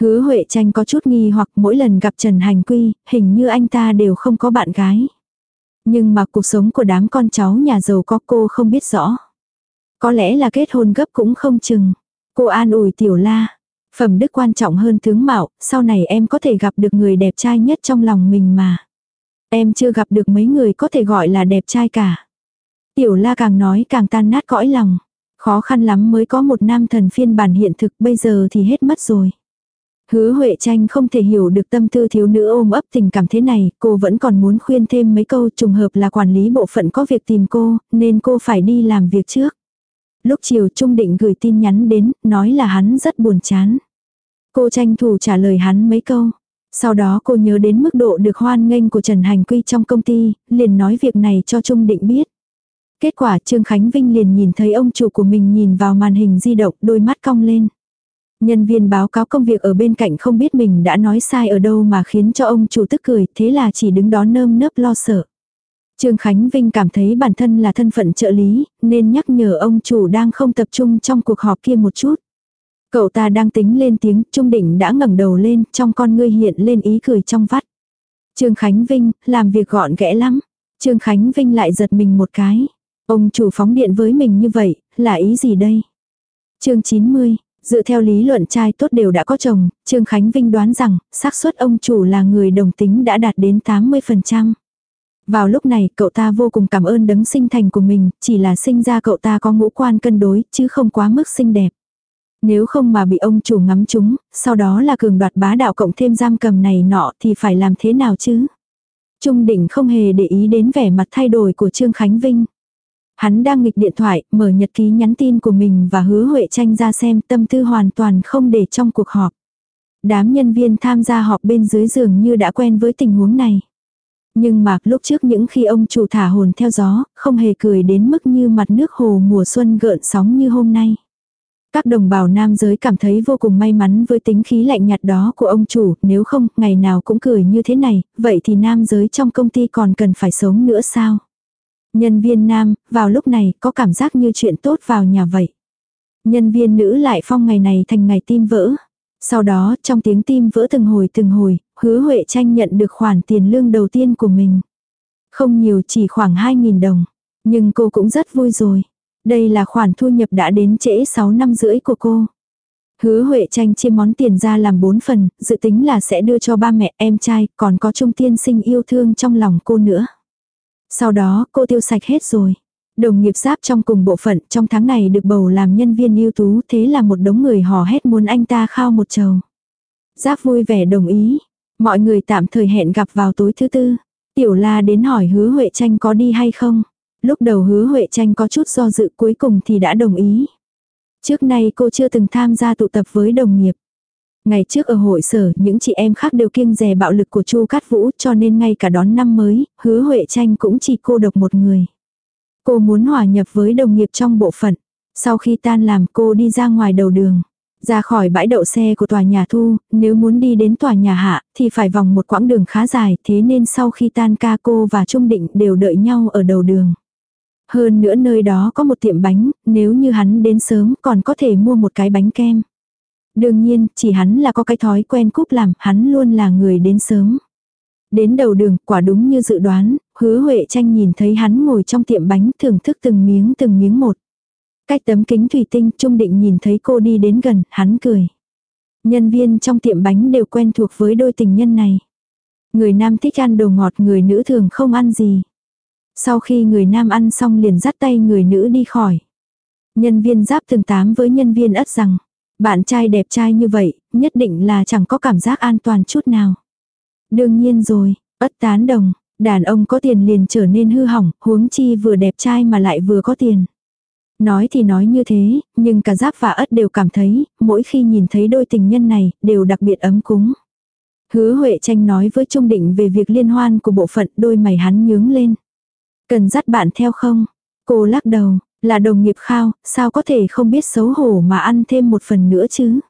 Hứa Huệ tranh có chút nghi hoặc mỗi lần gặp Trần Hành Quy, hình như anh ta đều không có bạn gái. Nhưng mà cuộc sống của đám con cháu nhà giàu có cô không biết rõ. Có lẽ là kết hôn gấp cũng không chừng. Cô an ủi tiểu la. Phẩm đức quan trọng hơn tướng mạo, sau này em có thể gặp được người đẹp trai nhất trong lòng mình mà. Em chưa gặp được mấy người có thể gọi là đẹp trai cả. Tiểu la càng nói càng tan nát cõi lòng. Khó khăn lắm mới có một nam thần phiên bản hiện thực bây giờ thì hết mất rồi. Hứa Huệ Tranh không thể hiểu được tâm tư thiếu nữ ôm ấp tình cảm thế này, cô vẫn còn muốn khuyên thêm mấy câu trùng hợp là quản lý bộ phận có việc tìm cô, nên cô phải đi làm việc trước. Lúc chiều Trung Định gửi tin nhắn đến, nói là hắn rất buồn chán. Cô tranh thủ trả lời hắn mấy câu. Sau đó cô nhớ đến mức độ được hoan nghênh của Trần Hành Quy trong công ty, liền nói việc này cho Trung Định biết. Kết quả Trương Khánh Vinh liền nhìn thấy ông chủ của mình nhìn vào màn hình di động đôi mắt cong lên. Nhân viên báo cáo công việc ở bên cạnh không biết mình đã nói sai ở đâu mà khiến cho ông chủ tức cười, thế là chỉ đứng đó nơm nớp lo sợ. Trương Khánh Vinh cảm thấy bản thân là thân phận trợ lý, nên nhắc nhở ông chủ đang không tập trung trong cuộc họp kia một chút. Cậu ta đang tính lên tiếng, Trung Định đã ngẩng đầu lên, trong con ngươi hiện lên ý cười trong vắt. Trương Khánh Vinh, làm việc gọn ghẽ lắm. Trương Khánh Vinh lại giật mình một cái. Ông chủ phóng điện với mình như vậy, là ý gì đây? chương 90, dựa theo lý luận trai tốt đều đã có chồng, Trương Khánh Vinh đoán rằng, xác suất ông chủ là người đồng tính đã đạt đến 80%. Vào lúc này, cậu ta vô cùng cảm ơn đấng sinh thành của mình, chỉ là sinh ra cậu ta có ngũ quan cân đối, chứ không quá mức xinh đẹp. Nếu không mà bị ông chủ ngắm chúng, sau đó là cường đoạt bá đạo cộng thêm giam cầm này nọ thì phải làm thế nào chứ? Trung định không hề để ý đến vẻ mặt thay đổi của Trương Khánh Vinh. Hắn đang nghịch điện thoại, mở nhật ký nhắn tin của mình và hứa Huệ tranh ra xem tâm tư hoàn toàn không để trong cuộc họp. Đám nhân viên tham gia họp bên dưới giường như đã quen với tình huống này. Nhưng mà lúc trước những khi ông chủ thả hồn theo gió, không hề cười đến mức như mặt nước hồ mùa xuân gợn sóng như hôm nay. Các đồng bào nam giới cảm thấy vô cùng may mắn với tính khí lạnh nhạt đó của ông chủ, nếu không, ngày nào cũng cười như thế này, vậy thì nam giới trong công ty còn cần phải sống nữa sao? Nhân viên nam, vào lúc này, có cảm giác như chuyện tốt vào nhà vậy. Nhân viên nữ lại phong ngày này thành ngày tim vỡ. Sau đó, trong tiếng tim vỡ từng hồi từng hồi, hứa Huệ tranh nhận được khoản tiền lương đầu tiên của mình. Không nhiều chỉ khoảng 2.000 đồng. Nhưng cô cũng rất vui rồi. Đây là khoản thu nhập đã đến trễ 6 năm rưỡi của cô. Hứa Huệ tranh chia món tiền ra làm 4 phần, dự tính là sẽ đưa cho ba mẹ em trai, còn có trung tiên sinh yêu thương trong lòng cô nữa. Sau đó, cô tiêu sạch hết rồi. Đồng nghiệp giáp trong cùng bộ phận trong tháng này được bầu làm nhân viên ưu tú thế là một đống người hò hét muốn anh ta khao một chầu. Giáp vui vẻ đồng ý. Mọi người tạm thời hẹn gặp vào tối thứ tư. Tiểu la đến hỏi hứa Huệ tranh có đi hay không. Lúc đầu hứa Huệ tranh có chút do dự cuối cùng thì đã đồng ý. Trước nay cô chưa từng tham gia tụ tập với đồng nghiệp. Ngày trước ở hội sở, những chị em khác đều kiêng dè bạo lực của Chu Cát Vũ, cho nên ngay cả đón năm mới, hứa Huệ tranh cũng chỉ cô độc một người. Cô muốn hòa nhập với đồng nghiệp trong bộ phận. Sau khi tan làm cô đi ra ngoài đầu đường. Ra khỏi bãi đậu xe của tòa nhà thu, nếu muốn đi đến tòa nhà hạ, thì phải vòng một quãng đường khá dài, thế nên sau khi tan ca cô và Trung Định đều đợi nhau ở đầu đường. Hơn nữa nơi đó có một tiệm bánh, nếu như hắn đến sớm còn có thể mua một cái bánh kem. Đương nhiên, chỉ hắn là có cái thói quen cúp làm, hắn luôn là người đến sớm. Đến đầu đường, quả đúng như dự đoán, hứa Huệ tranh nhìn thấy hắn ngồi trong tiệm bánh thưởng thức từng miếng từng miếng một. Cách tấm kính thủy tinh, Trung Định nhìn thấy cô đi đến gần, hắn cười. Nhân viên trong tiệm bánh đều quen thuộc với đôi tình nhân này. Người nam thích ăn đồ ngọt, người nữ thường không ăn gì. Sau khi người nam ăn xong liền dắt tay người nữ đi khỏi. Nhân viên giáp từng tám với nhân viên ất rằng, bạn trai đẹp trai như vậy, nhất định là chẳng có cảm giác an toàn chút nào. Đương nhiên rồi, ất tán đồng, đàn ông có tiền liền trở nên hư hỏng, huống chi vừa đẹp trai mà lại vừa có tiền. Nói thì nói như thế, nhưng cả giáp và ất đều cảm thấy, mỗi khi nhìn thấy đôi tình nhân này, đều đặc biệt ấm cúng. Hứa Huệ tranh nói với Trung Định về việc liên hoan của bộ phận đôi mày hắn nhướng lên. Cần dắt bạn theo không? Cô lắc đầu, là đồng nghiệp khao, sao có thể không biết xấu hổ mà ăn thêm một phần nữa chứ?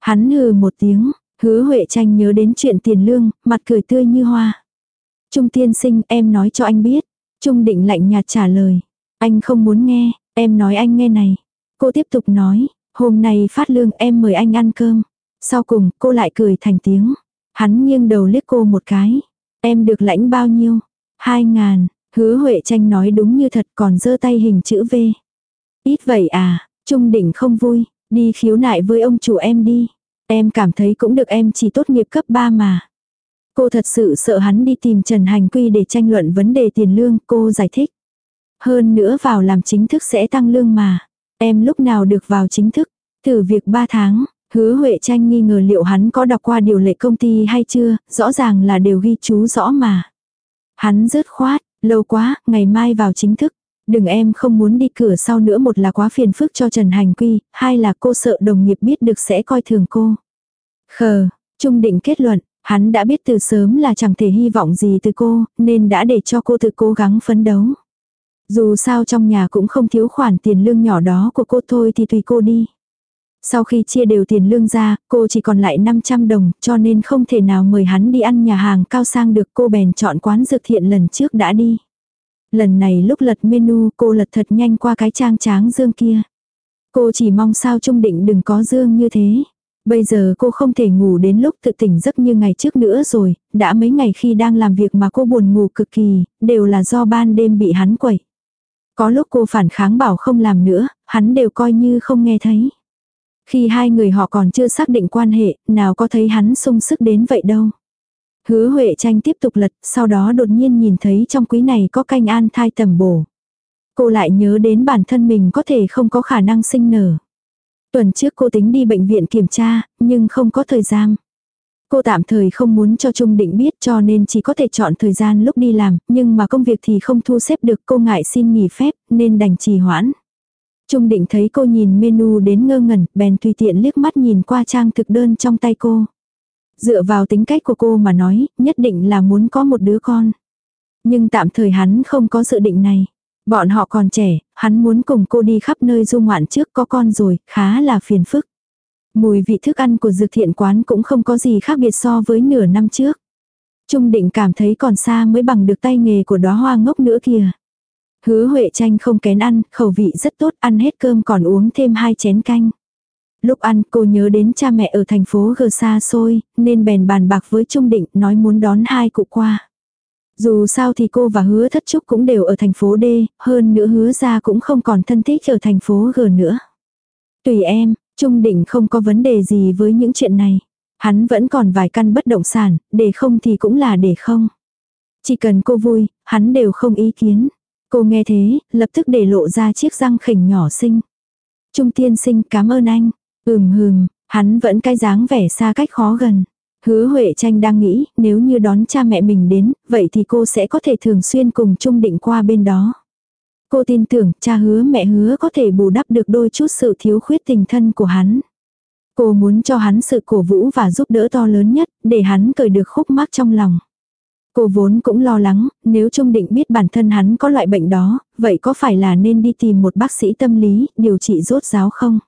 Hắn hừ một tiếng, hứa Huệ tranh nhớ đến chuyện tiền lương, mặt cười tươi như hoa. Trung tiên sinh em nói cho anh biết. Trung định lạnh nhạt trả lời. Anh không muốn nghe, em nói anh nghe này. Cô tiếp tục nói, hôm nay phát lương em mời anh ăn cơm. Sau cùng cô lại cười thành tiếng. Hắn nghiêng đầu liếc cô một cái. Em được lãnh bao nhiêu? Hai ngàn, Hứa Huệ tranh nói đúng như thật còn giơ tay hình chữ V. Ít vậy à, Trung đỉnh không vui, đi khiếu nại với ông chủ em đi. Em cảm thấy cũng được em chỉ tốt nghiệp cấp 3 mà. Cô thật sự sợ hắn đi tìm Trần Hành Quy để tranh luận vấn đề tiền lương, cô giải thích. Hơn nữa vào làm chính thức sẽ tăng lương mà. Em lúc nào được vào chính thức, thử việc 3 tháng, hứa Huệ tranh nghi ngờ liệu hắn có đọc qua điều lệ công ty hay chưa, rõ ràng là đều ghi chú rõ mà. Hắn rớt khoát, Lâu quá, ngày mai vào chính thức. Đừng em không muốn đi cửa sau nữa một là quá phiền phức cho Trần Hành Quy, hai là cô sợ đồng nghiệp biết được sẽ coi thường cô. Khờ, Trung định kết luận, Hắn đã biết từ sớm là chẳng thể hy vọng gì từ cô, nên đã để cho cô tự cố gắng phấn đấu. Dù sao trong nhà cũng không thiếu khoản tiền lương nhỏ đó của cô thôi thì tùy cô đi. Sau khi chia đều tiền lương ra, cô chỉ còn lại 500 đồng, cho nên không thể nào mời hắn đi ăn nhà hàng cao sang được cô bèn chọn quán dược thiện lần trước đã đi. Lần này lúc lật menu cô lật thật nhanh qua cái trang tráng dương kia. Cô chỉ mong sao Trung Định đừng có dương như thế. Bây giờ cô không thể ngủ đến lúc tự tỉnh giấc như ngày trước nữa rồi, đã mấy ngày khi đang làm việc mà cô buồn ngủ cực kỳ, đều là do ban đêm bị hắn quẩy. Có lúc cô phản kháng bảo không làm nữa, hắn đều coi như không nghe thấy. Khi hai người họ còn chưa xác định quan hệ, nào có thấy hắn sung sức đến vậy đâu. Hứa Huệ tranh tiếp tục lật, sau đó đột nhiên nhìn thấy trong quý này có canh an thai tầm bổ. Cô lại nhớ đến bản thân mình có thể không có khả năng sinh nở. Tuần trước cô tính đi bệnh viện kiểm tra, nhưng không có thời gian. Cô tạm thời không muốn cho Trung Định biết cho nên chỉ có thể chọn thời gian lúc đi làm, nhưng mà công việc thì không thu xếp được cô ngại xin nghỉ phép nên đành trì hoãn. Trung Định thấy cô nhìn menu đến ngơ ngẩn, bèn tùy tiện liếc mắt nhìn qua trang thực đơn trong tay cô. Dựa vào tính cách của cô mà nói, nhất định là muốn có một đứa con. Nhưng tạm thời hắn không có dự định này. Bọn họ còn trẻ, hắn muốn cùng cô đi khắp nơi du ngoạn trước có con rồi, khá là phiền phức. Mùi vị thức ăn của dược thiện quán cũng không có gì khác biệt so với nửa năm trước. Trung định cảm thấy còn xa mới bằng được tay nghề của đóa hoa ngốc nữa kìa. Hứa Huệ tranh không kén ăn, khẩu vị rất tốt, ăn hết cơm còn uống thêm hai chén canh. Lúc ăn cô nhớ đến cha mẹ ở thành phố G xa xôi, nên bèn bàn bạc với Trung Định nói muốn đón hai cụ qua. Dù sao thì cô và hứa thất trúc cũng đều ở thành phố D, hơn nữa hứa ra cũng không còn thân thích ở thành phố G nữa. Tùy em, Trung Định không có vấn đề gì với những chuyện này. Hắn vẫn còn vài căn bất động sản, để không thì cũng là để không. Chỉ cần cô vui, hắn đều không ý kiến. Cô nghe thế, lập tức để lộ ra chiếc răng khỉnh nhỏ xinh. Trung tiên sinh cảm ơn anh. Ừm hừm, hắn vẫn cái dáng vẻ xa cách khó gần. Hứa Huệ tranh đang nghĩ, nếu như đón cha mẹ mình đến, vậy thì cô sẽ có thể thường xuyên cùng Trung Định qua bên đó. Cô tin tưởng cha hứa mẹ hứa có thể bù đắp được đôi chút sự thiếu khuyết tình thân của hắn. Cô muốn cho hắn sự cổ vũ và giúp đỡ to lớn nhất, để hắn cởi được khúc mắc trong lòng. Cô vốn cũng lo lắng, nếu Trung Định biết bản thân hắn có loại bệnh đó, vậy có phải là nên đi tìm một bác sĩ tâm lý, điều trị rốt ráo không?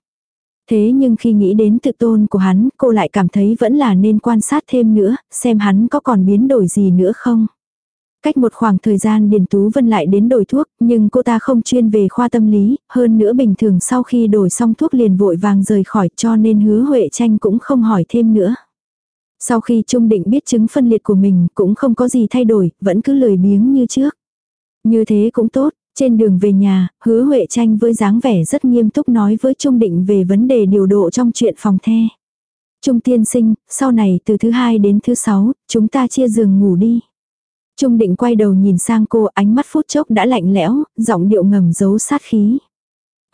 Thế nhưng khi nghĩ đến tự tôn của hắn, cô lại cảm thấy vẫn là nên quan sát thêm nữa, xem hắn có còn biến đổi gì nữa không. Cách một khoảng thời gian Điền Tú Vân lại đến đổi thuốc, nhưng cô ta không chuyên về khoa tâm lý, hơn nữa bình thường sau khi đổi xong thuốc liền vội vàng rời khỏi cho nên hứa Huệ tranh cũng không hỏi thêm nữa. Sau khi Trung Định biết chứng phân liệt của mình cũng không có gì thay đổi, vẫn cứ lười biếng như trước. Như thế cũng tốt, trên đường về nhà, hứa Huệ tranh với dáng vẻ rất nghiêm túc nói với Trung Định về vấn đề điều độ trong chuyện phòng the. Trung tiên sinh, sau này từ thứ hai đến thứ sáu, chúng ta chia giường ngủ đi. Trung định quay đầu nhìn sang cô ánh mắt phút chốc đã lạnh lẽo, giọng điệu ngầm giấu sát khí.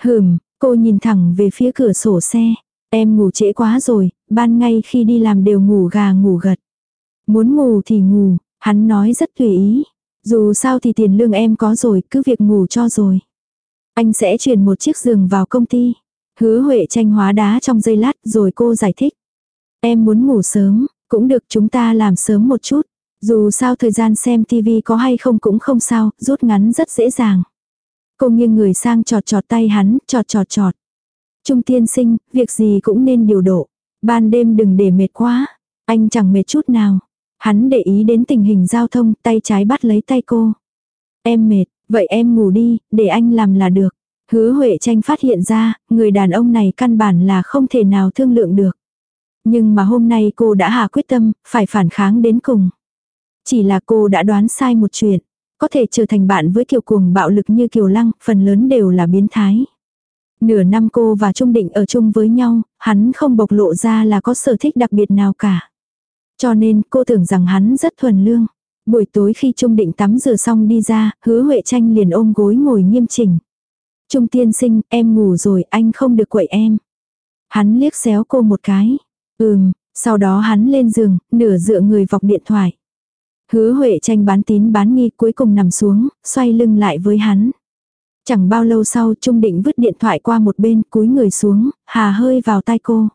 Hừm, cô nhìn thẳng về phía cửa sổ xe. Em ngủ trễ quá rồi, ban ngay khi đi làm đều ngủ gà ngủ gật. Muốn ngủ thì ngủ, hắn nói rất tùy ý. Dù sao thì tiền lương em có rồi, cứ việc ngủ cho rồi. Anh sẽ chuyển một chiếc giường vào công ty. Hứa Huệ tranh hóa đá trong giây lát rồi cô giải thích. Em muốn ngủ sớm, cũng được chúng ta làm sớm một chút. Dù sao thời gian xem tivi có hay không cũng không sao, rút ngắn rất dễ dàng. Cô nghiêng người sang trọt trọt tay hắn, trọt trọt trọt. Trung tiên sinh, việc gì cũng nên điều độ. Ban đêm đừng để mệt quá. Anh chẳng mệt chút nào. Hắn để ý đến tình hình giao thông, tay trái bắt lấy tay cô. Em mệt, vậy em ngủ đi, để anh làm là được. Hứa Huệ tranh phát hiện ra, người đàn ông này căn bản là không thể nào thương lượng được. Nhưng mà hôm nay cô đã hạ quyết tâm, phải phản kháng đến cùng. Chỉ là cô đã đoán sai một chuyện. Có thể trở thành bạn với kiều cuồng bạo lực như kiều lăng, phần lớn đều là biến thái. Nửa năm cô và Trung Định ở chung với nhau, hắn không bộc lộ ra là có sở thích đặc biệt nào cả. Cho nên cô tưởng rằng hắn rất thuần lương. Buổi tối khi Trung Định tắm rửa xong đi ra, hứa Huệ tranh liền ôm gối ngồi nghiêm chỉnh. Trung tiên sinh, em ngủ rồi, anh không được quậy em. Hắn liếc xéo cô một cái. Ừm, sau đó hắn lên giường, nửa dựa người vọc điện thoại. Hứa Huệ tranh bán tín bán nghi cuối cùng nằm xuống, xoay lưng lại với hắn. Chẳng bao lâu sau Trung Định vứt điện thoại qua một bên cúi người xuống, hà hơi vào tai cô.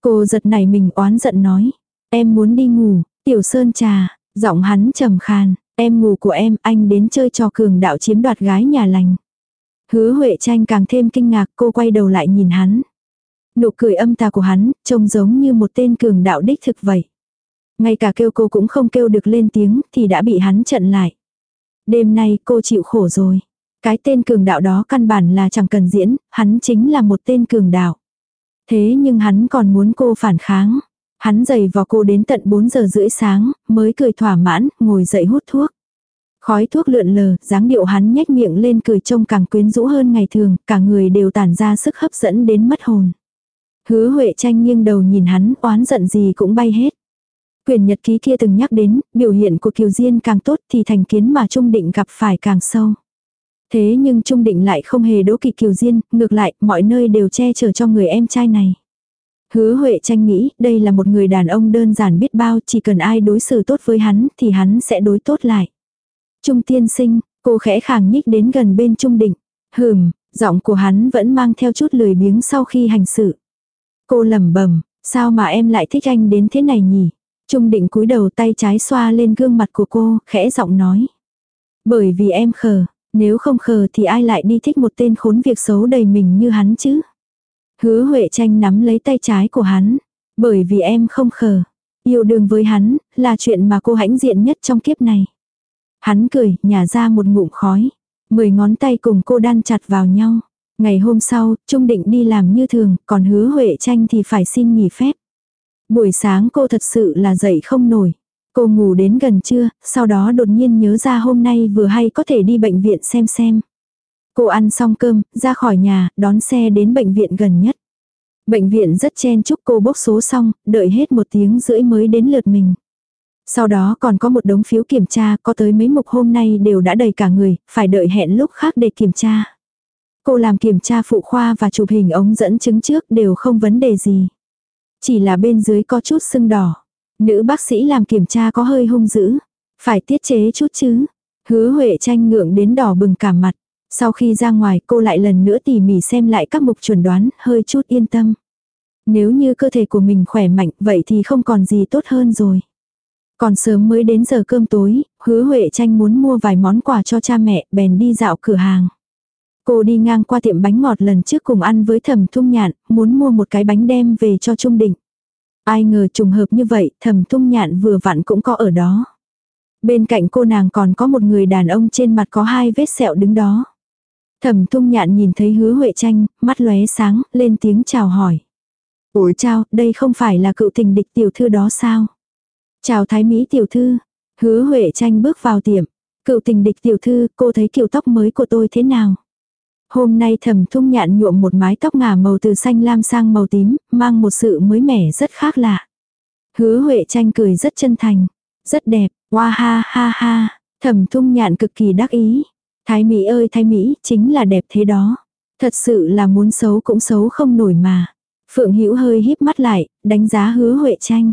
Cô giật nảy mình oán giận nói. Em muốn đi ngủ, Tiểu Sơn trà, giọng hắn trầm khàn, em ngủ của em, anh đến chơi trò cường đạo chiếm đoạt gái nhà lành. Hứa Huệ tranh càng thêm kinh ngạc cô quay đầu lại nhìn hắn. Nụ cười âm tà của hắn, trông giống như một tên cường đạo đích thực vậy. Ngay cả kêu cô cũng không kêu được lên tiếng thì đã bị hắn chặn lại. Đêm nay cô chịu khổ rồi. Cái tên cường đạo đó căn bản là chẳng cần diễn, hắn chính là một tên cường đạo. Thế nhưng hắn còn muốn cô phản kháng. Hắn giày vào cô đến tận 4 giờ rưỡi sáng, mới cười thỏa mãn, ngồi dậy hút thuốc. Khói thuốc lượn lờ, dáng điệu hắn nhếch miệng lên cười trông càng quyến rũ hơn ngày thường, cả người đều tản ra sức hấp dẫn đến mất hồn. Hứa Huệ tranh nghiêng đầu nhìn hắn, oán giận gì cũng bay hết. Quyền nhật ký kia từng nhắc đến, biểu hiện của Kiều Diên càng tốt thì thành kiến mà Trung Định gặp phải càng sâu. Thế nhưng Trung Định lại không hề đố kỵ Kiều Diên, ngược lại, mọi nơi đều che chở cho người em trai này. Hứa Huệ tranh nghĩ, đây là một người đàn ông đơn giản biết bao, chỉ cần ai đối xử tốt với hắn, thì hắn sẽ đối tốt lại. Trung tiên sinh, cô khẽ khàng nhích đến gần bên Trung Định. Hừm, giọng của hắn vẫn mang theo chút lười biếng sau khi hành sự. Cô lẩm bẩm, sao mà em lại thích anh đến thế này nhỉ? Trung định cúi đầu tay trái xoa lên gương mặt của cô, khẽ giọng nói. Bởi vì em khờ, nếu không khờ thì ai lại đi thích một tên khốn việc xấu đầy mình như hắn chứ? Hứa Huệ tranh nắm lấy tay trái của hắn. Bởi vì em không khờ. Yêu đương với hắn, là chuyện mà cô hãnh diện nhất trong kiếp này. Hắn cười, nhả ra một ngụm khói. Mười ngón tay cùng cô đan chặt vào nhau. Ngày hôm sau, Trung định đi làm như thường, còn hứa Huệ tranh thì phải xin nghỉ phép. Buổi sáng cô thật sự là dậy không nổi. Cô ngủ đến gần trưa, sau đó đột nhiên nhớ ra hôm nay vừa hay có thể đi bệnh viện xem xem. Cô ăn xong cơm, ra khỏi nhà, đón xe đến bệnh viện gần nhất. Bệnh viện rất chen chúc cô bốc số xong, đợi hết một tiếng rưỡi mới đến lượt mình. Sau đó còn có một đống phiếu kiểm tra, có tới mấy mục hôm nay đều đã đầy cả người, phải đợi hẹn lúc khác để kiểm tra. Cô làm kiểm tra phụ khoa và chụp hình ống dẫn chứng trước đều không vấn đề gì. Chỉ là bên dưới có chút sưng đỏ. Nữ bác sĩ làm kiểm tra có hơi hung dữ. Phải tiết chế chút chứ. Hứa Huệ tranh ngượng đến đỏ bừng cả mặt. Sau khi ra ngoài cô lại lần nữa tỉ mỉ xem lại các mục chuẩn đoán, hơi chút yên tâm. Nếu như cơ thể của mình khỏe mạnh vậy thì không còn gì tốt hơn rồi. Còn sớm mới đến giờ cơm tối, hứa Huệ tranh muốn mua vài món quà cho cha mẹ, bèn đi dạo cửa hàng. Cô đi ngang qua tiệm bánh ngọt lần trước cùng ăn với thẩm thung nhạn, muốn mua một cái bánh đem về cho Trung Định. Ai ngờ trùng hợp như vậy, thẩm thung nhạn vừa vặn cũng có ở đó. Bên cạnh cô nàng còn có một người đàn ông trên mặt có hai vết sẹo đứng đó. Thẩm thung nhạn nhìn thấy hứa Huệ tranh, mắt lóe sáng, lên tiếng chào hỏi. Ủa chào, đây không phải là cựu tình địch tiểu thư đó sao? Chào thái mỹ tiểu thư. Hứa Huệ tranh bước vào tiệm. Cựu tình địch tiểu thư, cô thấy kiểu tóc mới của tôi thế nào? Hôm nay thầm thung nhạn nhuộm một mái tóc ngả màu từ xanh lam sang màu tím, mang một sự mới mẻ rất khác lạ. Hứa Huệ tranh cười rất chân thành. Rất đẹp, hoa ha ha ha. Thầm thung nhạn cực kỳ đắc ý. Thái Mỹ ơi Thái Mỹ, chính là đẹp thế đó. Thật sự là muốn xấu cũng xấu không nổi mà. Phượng Hữu hơi híp mắt lại, đánh giá hứa Huệ tranh.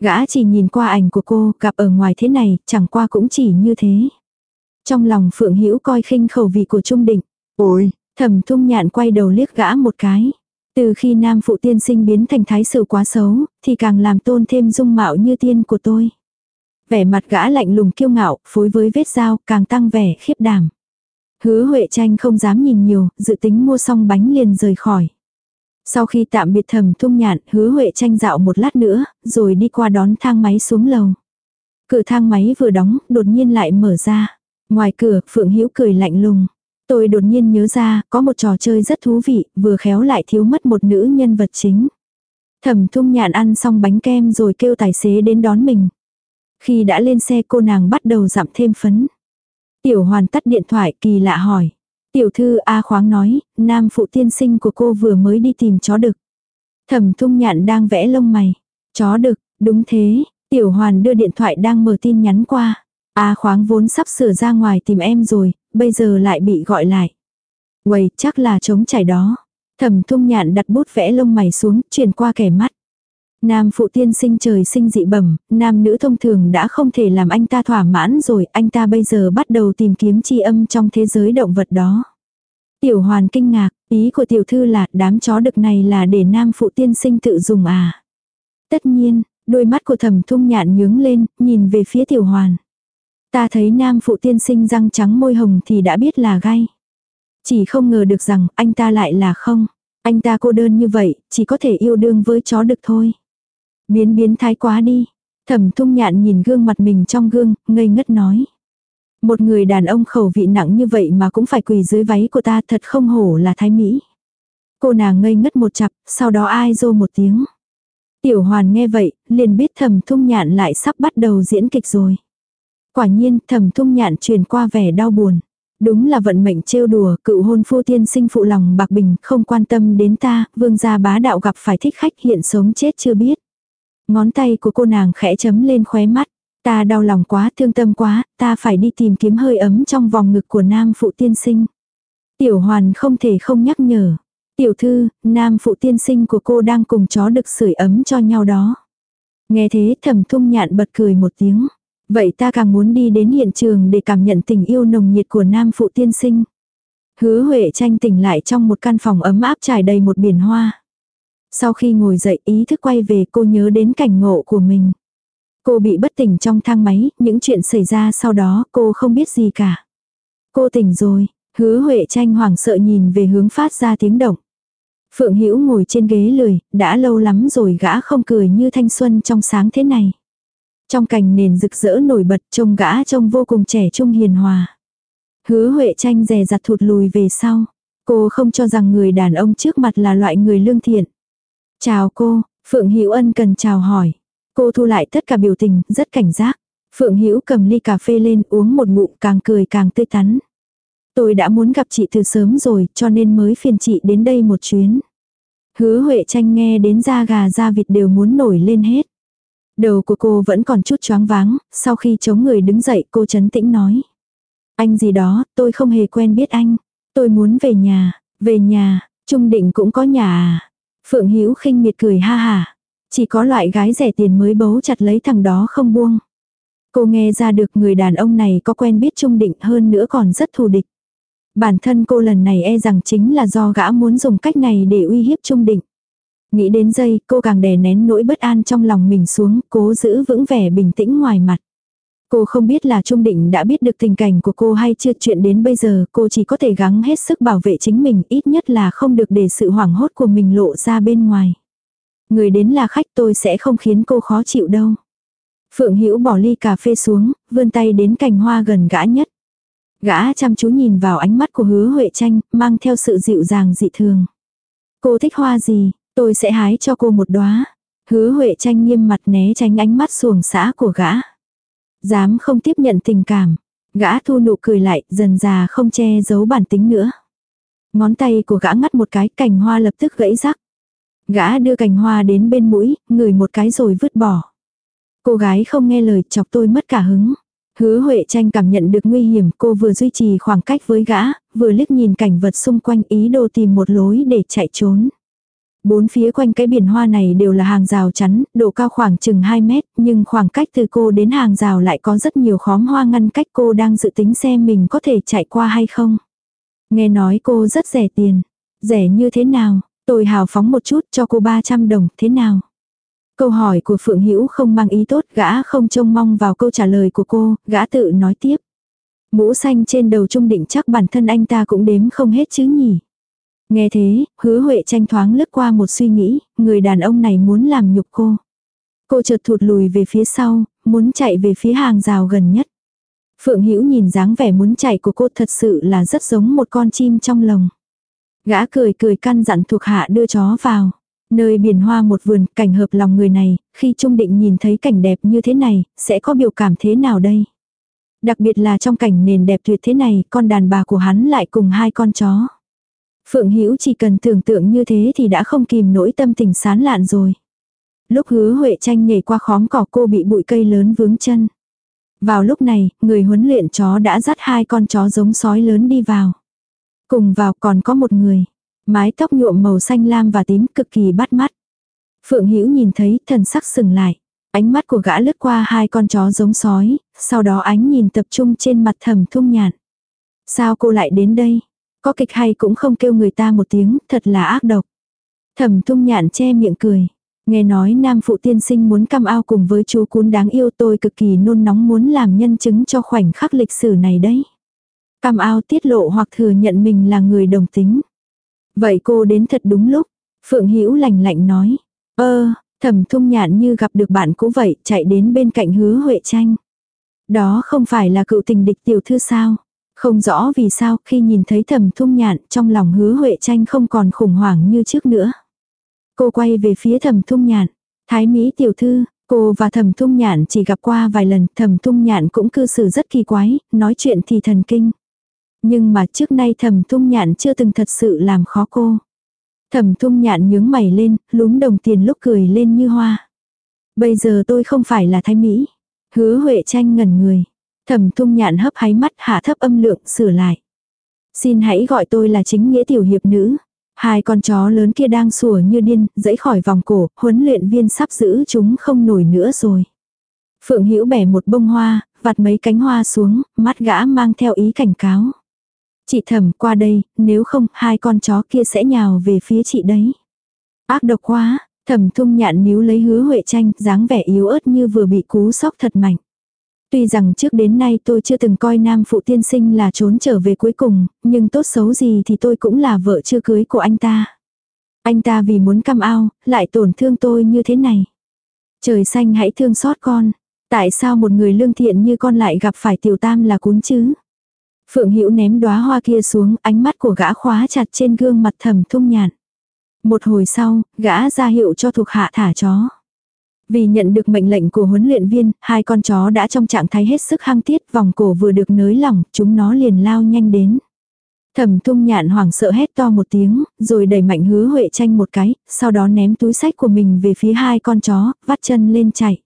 Gã chỉ nhìn qua ảnh của cô, gặp ở ngoài thế này, chẳng qua cũng chỉ như thế. Trong lòng Phượng Hữu coi khinh khẩu vị của Trung Định. Ôi, thẩm thung nhạn quay đầu liếc gã một cái. Từ khi nam phụ tiên sinh biến thành thái sự quá xấu, thì càng làm tôn thêm dung mạo như tiên của tôi. Vẻ mặt gã lạnh lùng kiêu ngạo, phối với vết dao, càng tăng vẻ khiếp đảm. Hứa Huệ tranh không dám nhìn nhiều, dự tính mua xong bánh liền rời khỏi. Sau khi tạm biệt thầm thung nhạn, hứa Huệ tranh dạo một lát nữa, rồi đi qua đón thang máy xuống lầu. Cửa thang máy vừa đóng, đột nhiên lại mở ra. Ngoài cửa, Phượng Hiếu cười lạnh lùng. Tôi đột nhiên nhớ ra, có một trò chơi rất thú vị, vừa khéo lại thiếu mất một nữ nhân vật chính. Thẩm thung nhạn ăn xong bánh kem rồi kêu tài xế đến đón mình. Khi đã lên xe cô nàng bắt đầu giảm thêm phấn. Tiểu hoàn tắt điện thoại kỳ lạ hỏi. Tiểu thư A khoáng nói, nam phụ tiên sinh của cô vừa mới đi tìm chó đực. Thẩm thung nhạn đang vẽ lông mày. Chó đực, đúng thế, tiểu hoàn đưa điện thoại đang mở tin nhắn qua. A khoáng vốn sắp sửa ra ngoài tìm em rồi, bây giờ lại bị gọi lại. Quầy, chắc là trống chảy đó. Thẩm thung nhạn đặt bút vẽ lông mày xuống, chuyển qua kẻ mắt. Nam phụ tiên sinh trời sinh dị bẩm, nam nữ thông thường đã không thể làm anh ta thỏa mãn rồi, anh ta bây giờ bắt đầu tìm kiếm chi âm trong thế giới động vật đó. Tiểu hoàn kinh ngạc, ý của tiểu thư là đám chó đực này là để nam phụ tiên sinh tự dùng à. Tất nhiên, Đôi mắt của thẩm thung nhạn nhướng lên, nhìn về phía tiểu hoàn. Ta thấy nam phụ tiên sinh răng trắng môi hồng thì đã biết là gai. Chỉ không ngờ được rằng anh ta lại là không. Anh ta cô đơn như vậy, chỉ có thể yêu đương với chó được thôi. Biến biến thái quá đi. Thẩm thung nhạn nhìn gương mặt mình trong gương, ngây ngất nói. Một người đàn ông khẩu vị nặng như vậy mà cũng phải quỳ dưới váy của ta thật không hổ là thái mỹ. Cô nàng ngây ngất một chặp, sau đó ai rô một tiếng. Tiểu hoàn nghe vậy, liền biết thầm thung nhạn lại sắp bắt đầu diễn kịch rồi. Quả nhiên thầm thung nhạn truyền qua vẻ đau buồn. Đúng là vận mệnh trêu đùa, cựu hôn phu tiên sinh phụ lòng bạc bình, không quan tâm đến ta, vương gia bá đạo gặp phải thích khách hiện sống chết chưa biết. Ngón tay của cô nàng khẽ chấm lên khóe mắt. Ta đau lòng quá, thương tâm quá, ta phải đi tìm kiếm hơi ấm trong vòng ngực của nam phụ tiên sinh. Tiểu hoàn không thể không nhắc nhở. Tiểu thư, nam phụ tiên sinh của cô đang cùng chó được sưởi ấm cho nhau đó. Nghe thế thầm thung nhạn bật cười một tiếng. Vậy ta càng muốn đi đến hiện trường để cảm nhận tình yêu nồng nhiệt của nam phụ tiên sinh. Hứa Huệ tranh tỉnh lại trong một căn phòng ấm áp trải đầy một biển hoa. Sau khi ngồi dậy ý thức quay về cô nhớ đến cảnh ngộ của mình. Cô bị bất tỉnh trong thang máy, những chuyện xảy ra sau đó cô không biết gì cả. Cô tỉnh rồi, hứa Huệ tranh hoảng sợ nhìn về hướng phát ra tiếng động. Phượng Hữu ngồi trên ghế lười, đã lâu lắm rồi gã không cười như thanh xuân trong sáng thế này. Trong cành nền rực rỡ nổi bật trông gã trông vô cùng trẻ trung hiền hòa. Hứa Huệ tranh rè rặt thụt lùi về sau. Cô không cho rằng người đàn ông trước mặt là loại người lương thiện. Chào cô, Phượng Hữu Ân cần chào hỏi. Cô thu lại tất cả biểu tình, rất cảnh giác. Phượng Hữu cầm ly cà phê lên uống một ngụm càng cười càng tươi tắn. Tôi đã muốn gặp chị từ sớm rồi cho nên mới phiền chị đến đây một chuyến. Hứa Huệ tranh nghe đến da gà da vịt đều muốn nổi lên hết. Đầu của cô vẫn còn chút choáng váng, sau khi chống người đứng dậy cô chấn tĩnh nói. Anh gì đó, tôi không hề quen biết anh. Tôi muốn về nhà, về nhà, Trung Định cũng có nhà à. Phượng Hữu khinh miệt cười ha hà. Chỉ có loại gái rẻ tiền mới bấu chặt lấy thằng đó không buông. Cô nghe ra được người đàn ông này có quen biết Trung Định hơn nữa còn rất thù địch. Bản thân cô lần này e rằng chính là do gã muốn dùng cách này để uy hiếp Trung Định. Nghĩ đến giây, cô càng đè nén nỗi bất an trong lòng mình xuống, cố giữ vững vẻ bình tĩnh ngoài mặt. Cô không biết là Trung Định đã biết được tình cảnh của cô hay chưa chuyện đến bây giờ, cô chỉ có thể gắng hết sức bảo vệ chính mình, ít nhất là không được để sự hoảng hốt của mình lộ ra bên ngoài. Người đến là khách tôi sẽ không khiến cô khó chịu đâu. Phượng Hữu bỏ ly cà phê xuống, vươn tay đến cành hoa gần gã nhất. Gã chăm chú nhìn vào ánh mắt của hứa Huệ tranh, mang theo sự dịu dàng dị thường. Cô thích hoa gì, tôi sẽ hái cho cô một đóa. Hứa Huệ tranh nghiêm mặt né tránh ánh mắt xuồng xã của gã. Dám không tiếp nhận tình cảm. Gã thu nụ cười lại, dần già không che giấu bản tính nữa. Ngón tay của gã ngắt một cái, cành hoa lập tức gãy rắc. Gã đưa cành hoa đến bên mũi, ngửi một cái rồi vứt bỏ. Cô gái không nghe lời chọc tôi mất cả hứng. Hứa Huệ tranh cảm nhận được nguy hiểm cô vừa duy trì khoảng cách với gã, vừa liếc nhìn cảnh vật xung quanh ý đồ tìm một lối để chạy trốn. Bốn phía quanh cái biển hoa này đều là hàng rào chắn, độ cao khoảng chừng 2 mét, nhưng khoảng cách từ cô đến hàng rào lại có rất nhiều khóm hoa ngăn cách cô đang dự tính xem mình có thể chạy qua hay không. Nghe nói cô rất rẻ tiền. Rẻ như thế nào? Tôi hào phóng một chút cho cô 300 đồng, thế nào? Câu hỏi của Phượng Hữu không mang ý tốt, gã không trông mong vào câu trả lời của cô, gã tự nói tiếp. Mũ xanh trên đầu trung định chắc bản thân anh ta cũng đếm không hết chứ nhỉ. Nghe thế, hứa Huệ tranh thoáng lướt qua một suy nghĩ, người đàn ông này muốn làm nhục cô. Cô chợt thụt lùi về phía sau, muốn chạy về phía hàng rào gần nhất. Phượng Hữu nhìn dáng vẻ muốn chạy của cô thật sự là rất giống một con chim trong lồng. Gã cười cười căn dặn thuộc hạ đưa chó vào. Nơi biển hoa một vườn, cảnh hợp lòng người này, khi Trung Định nhìn thấy cảnh đẹp như thế này, sẽ có biểu cảm thế nào đây? Đặc biệt là trong cảnh nền đẹp tuyệt thế này, con đàn bà của hắn lại cùng hai con chó. Phượng Hữu chỉ cần tưởng tượng như thế thì đã không kìm nổi tâm tình sán lạn rồi. Lúc hứa Huệ tranh nhảy qua khóm cỏ cô bị bụi cây lớn vướng chân. Vào lúc này, người huấn luyện chó đã dắt hai con chó giống sói lớn đi vào. Cùng vào còn có một người. Mái tóc nhuộm màu xanh lam và tím cực kỳ bắt mắt. Phượng Hữu nhìn thấy thần sắc sừng lại. Ánh mắt của gã lướt qua hai con chó giống sói, sau đó ánh nhìn tập trung trên mặt thầm thung nhạn. Sao cô lại đến đây? Có kịch hay cũng không kêu người ta một tiếng, thật là ác độc. Thẩm thung nhạn che miệng cười. Nghe nói nam phụ tiên sinh muốn cam ao cùng với chú cún đáng yêu tôi cực kỳ nôn nóng muốn làm nhân chứng cho khoảnh khắc lịch sử này đấy. Cam ao tiết lộ hoặc thừa nhận mình là người đồng tính. Vậy cô đến thật đúng lúc. Phượng Hữu lạnh lạnh nói. Ơ, thẩm thung nhạn như gặp được bạn cũ vậy, chạy đến bên cạnh hứa Huệ tranh. Đó không phải là cựu tình địch tiểu thư sao? Không rõ vì sao khi nhìn thấy thẩm thung nhạn trong lòng hứa Huệ tranh không còn khủng hoảng như trước nữa. Cô quay về phía thẩm thung nhạn. Thái Mỹ tiểu thư, cô và thẩm thung nhạn chỉ gặp qua vài lần, thẩm thung nhạn cũng cư xử rất kỳ quái, nói chuyện thì thần kinh. Nhưng mà trước nay thẩm thung nhạn chưa từng thật sự làm khó cô. Thẩm thung nhạn nhướng mày lên, lúm đồng tiền lúc cười lên như hoa. Bây giờ tôi không phải là thái Mỹ. Hứa Huệ tranh ngẩn người. Thẩm thung nhạn hấp háy mắt hạ thấp âm lượng sửa lại. Xin hãy gọi tôi là chính nghĩa tiểu hiệp nữ. Hai con chó lớn kia đang sủa như điên, dẫy khỏi vòng cổ, huấn luyện viên sắp giữ chúng không nổi nữa rồi. Phượng Hữu bẻ một bông hoa, vặt mấy cánh hoa xuống, mắt gã mang theo ý cảnh cáo. Chị thẩm qua đây, nếu không hai con chó kia sẽ nhào về phía chị đấy. Ác độc quá, thẩm thung nhạn níu lấy hứa huệ tranh, dáng vẻ yếu ớt như vừa bị cú sốc thật mạnh. Tuy rằng trước đến nay tôi chưa từng coi nam phụ tiên sinh là trốn trở về cuối cùng, nhưng tốt xấu gì thì tôi cũng là vợ chưa cưới của anh ta. Anh ta vì muốn căm ao, lại tổn thương tôi như thế này. Trời xanh hãy thương xót con. Tại sao một người lương thiện như con lại gặp phải tiểu tam là cún chứ? Phượng Hữu ném đóa hoa kia xuống, ánh mắt của gã khóa chặt trên gương mặt thầm thung nhạn. Một hồi sau, gã ra hiệu cho thuộc hạ thả chó. Vì nhận được mệnh lệnh của huấn luyện viên, hai con chó đã trong trạng thái hết sức hăng tiết, vòng cổ vừa được nới lỏng, chúng nó liền lao nhanh đến. Thẩm tung nhạn hoảng sợ hét to một tiếng, rồi đẩy mạnh hứa Huệ tranh một cái, sau đó ném túi sách của mình về phía hai con chó, vắt chân lên chạy.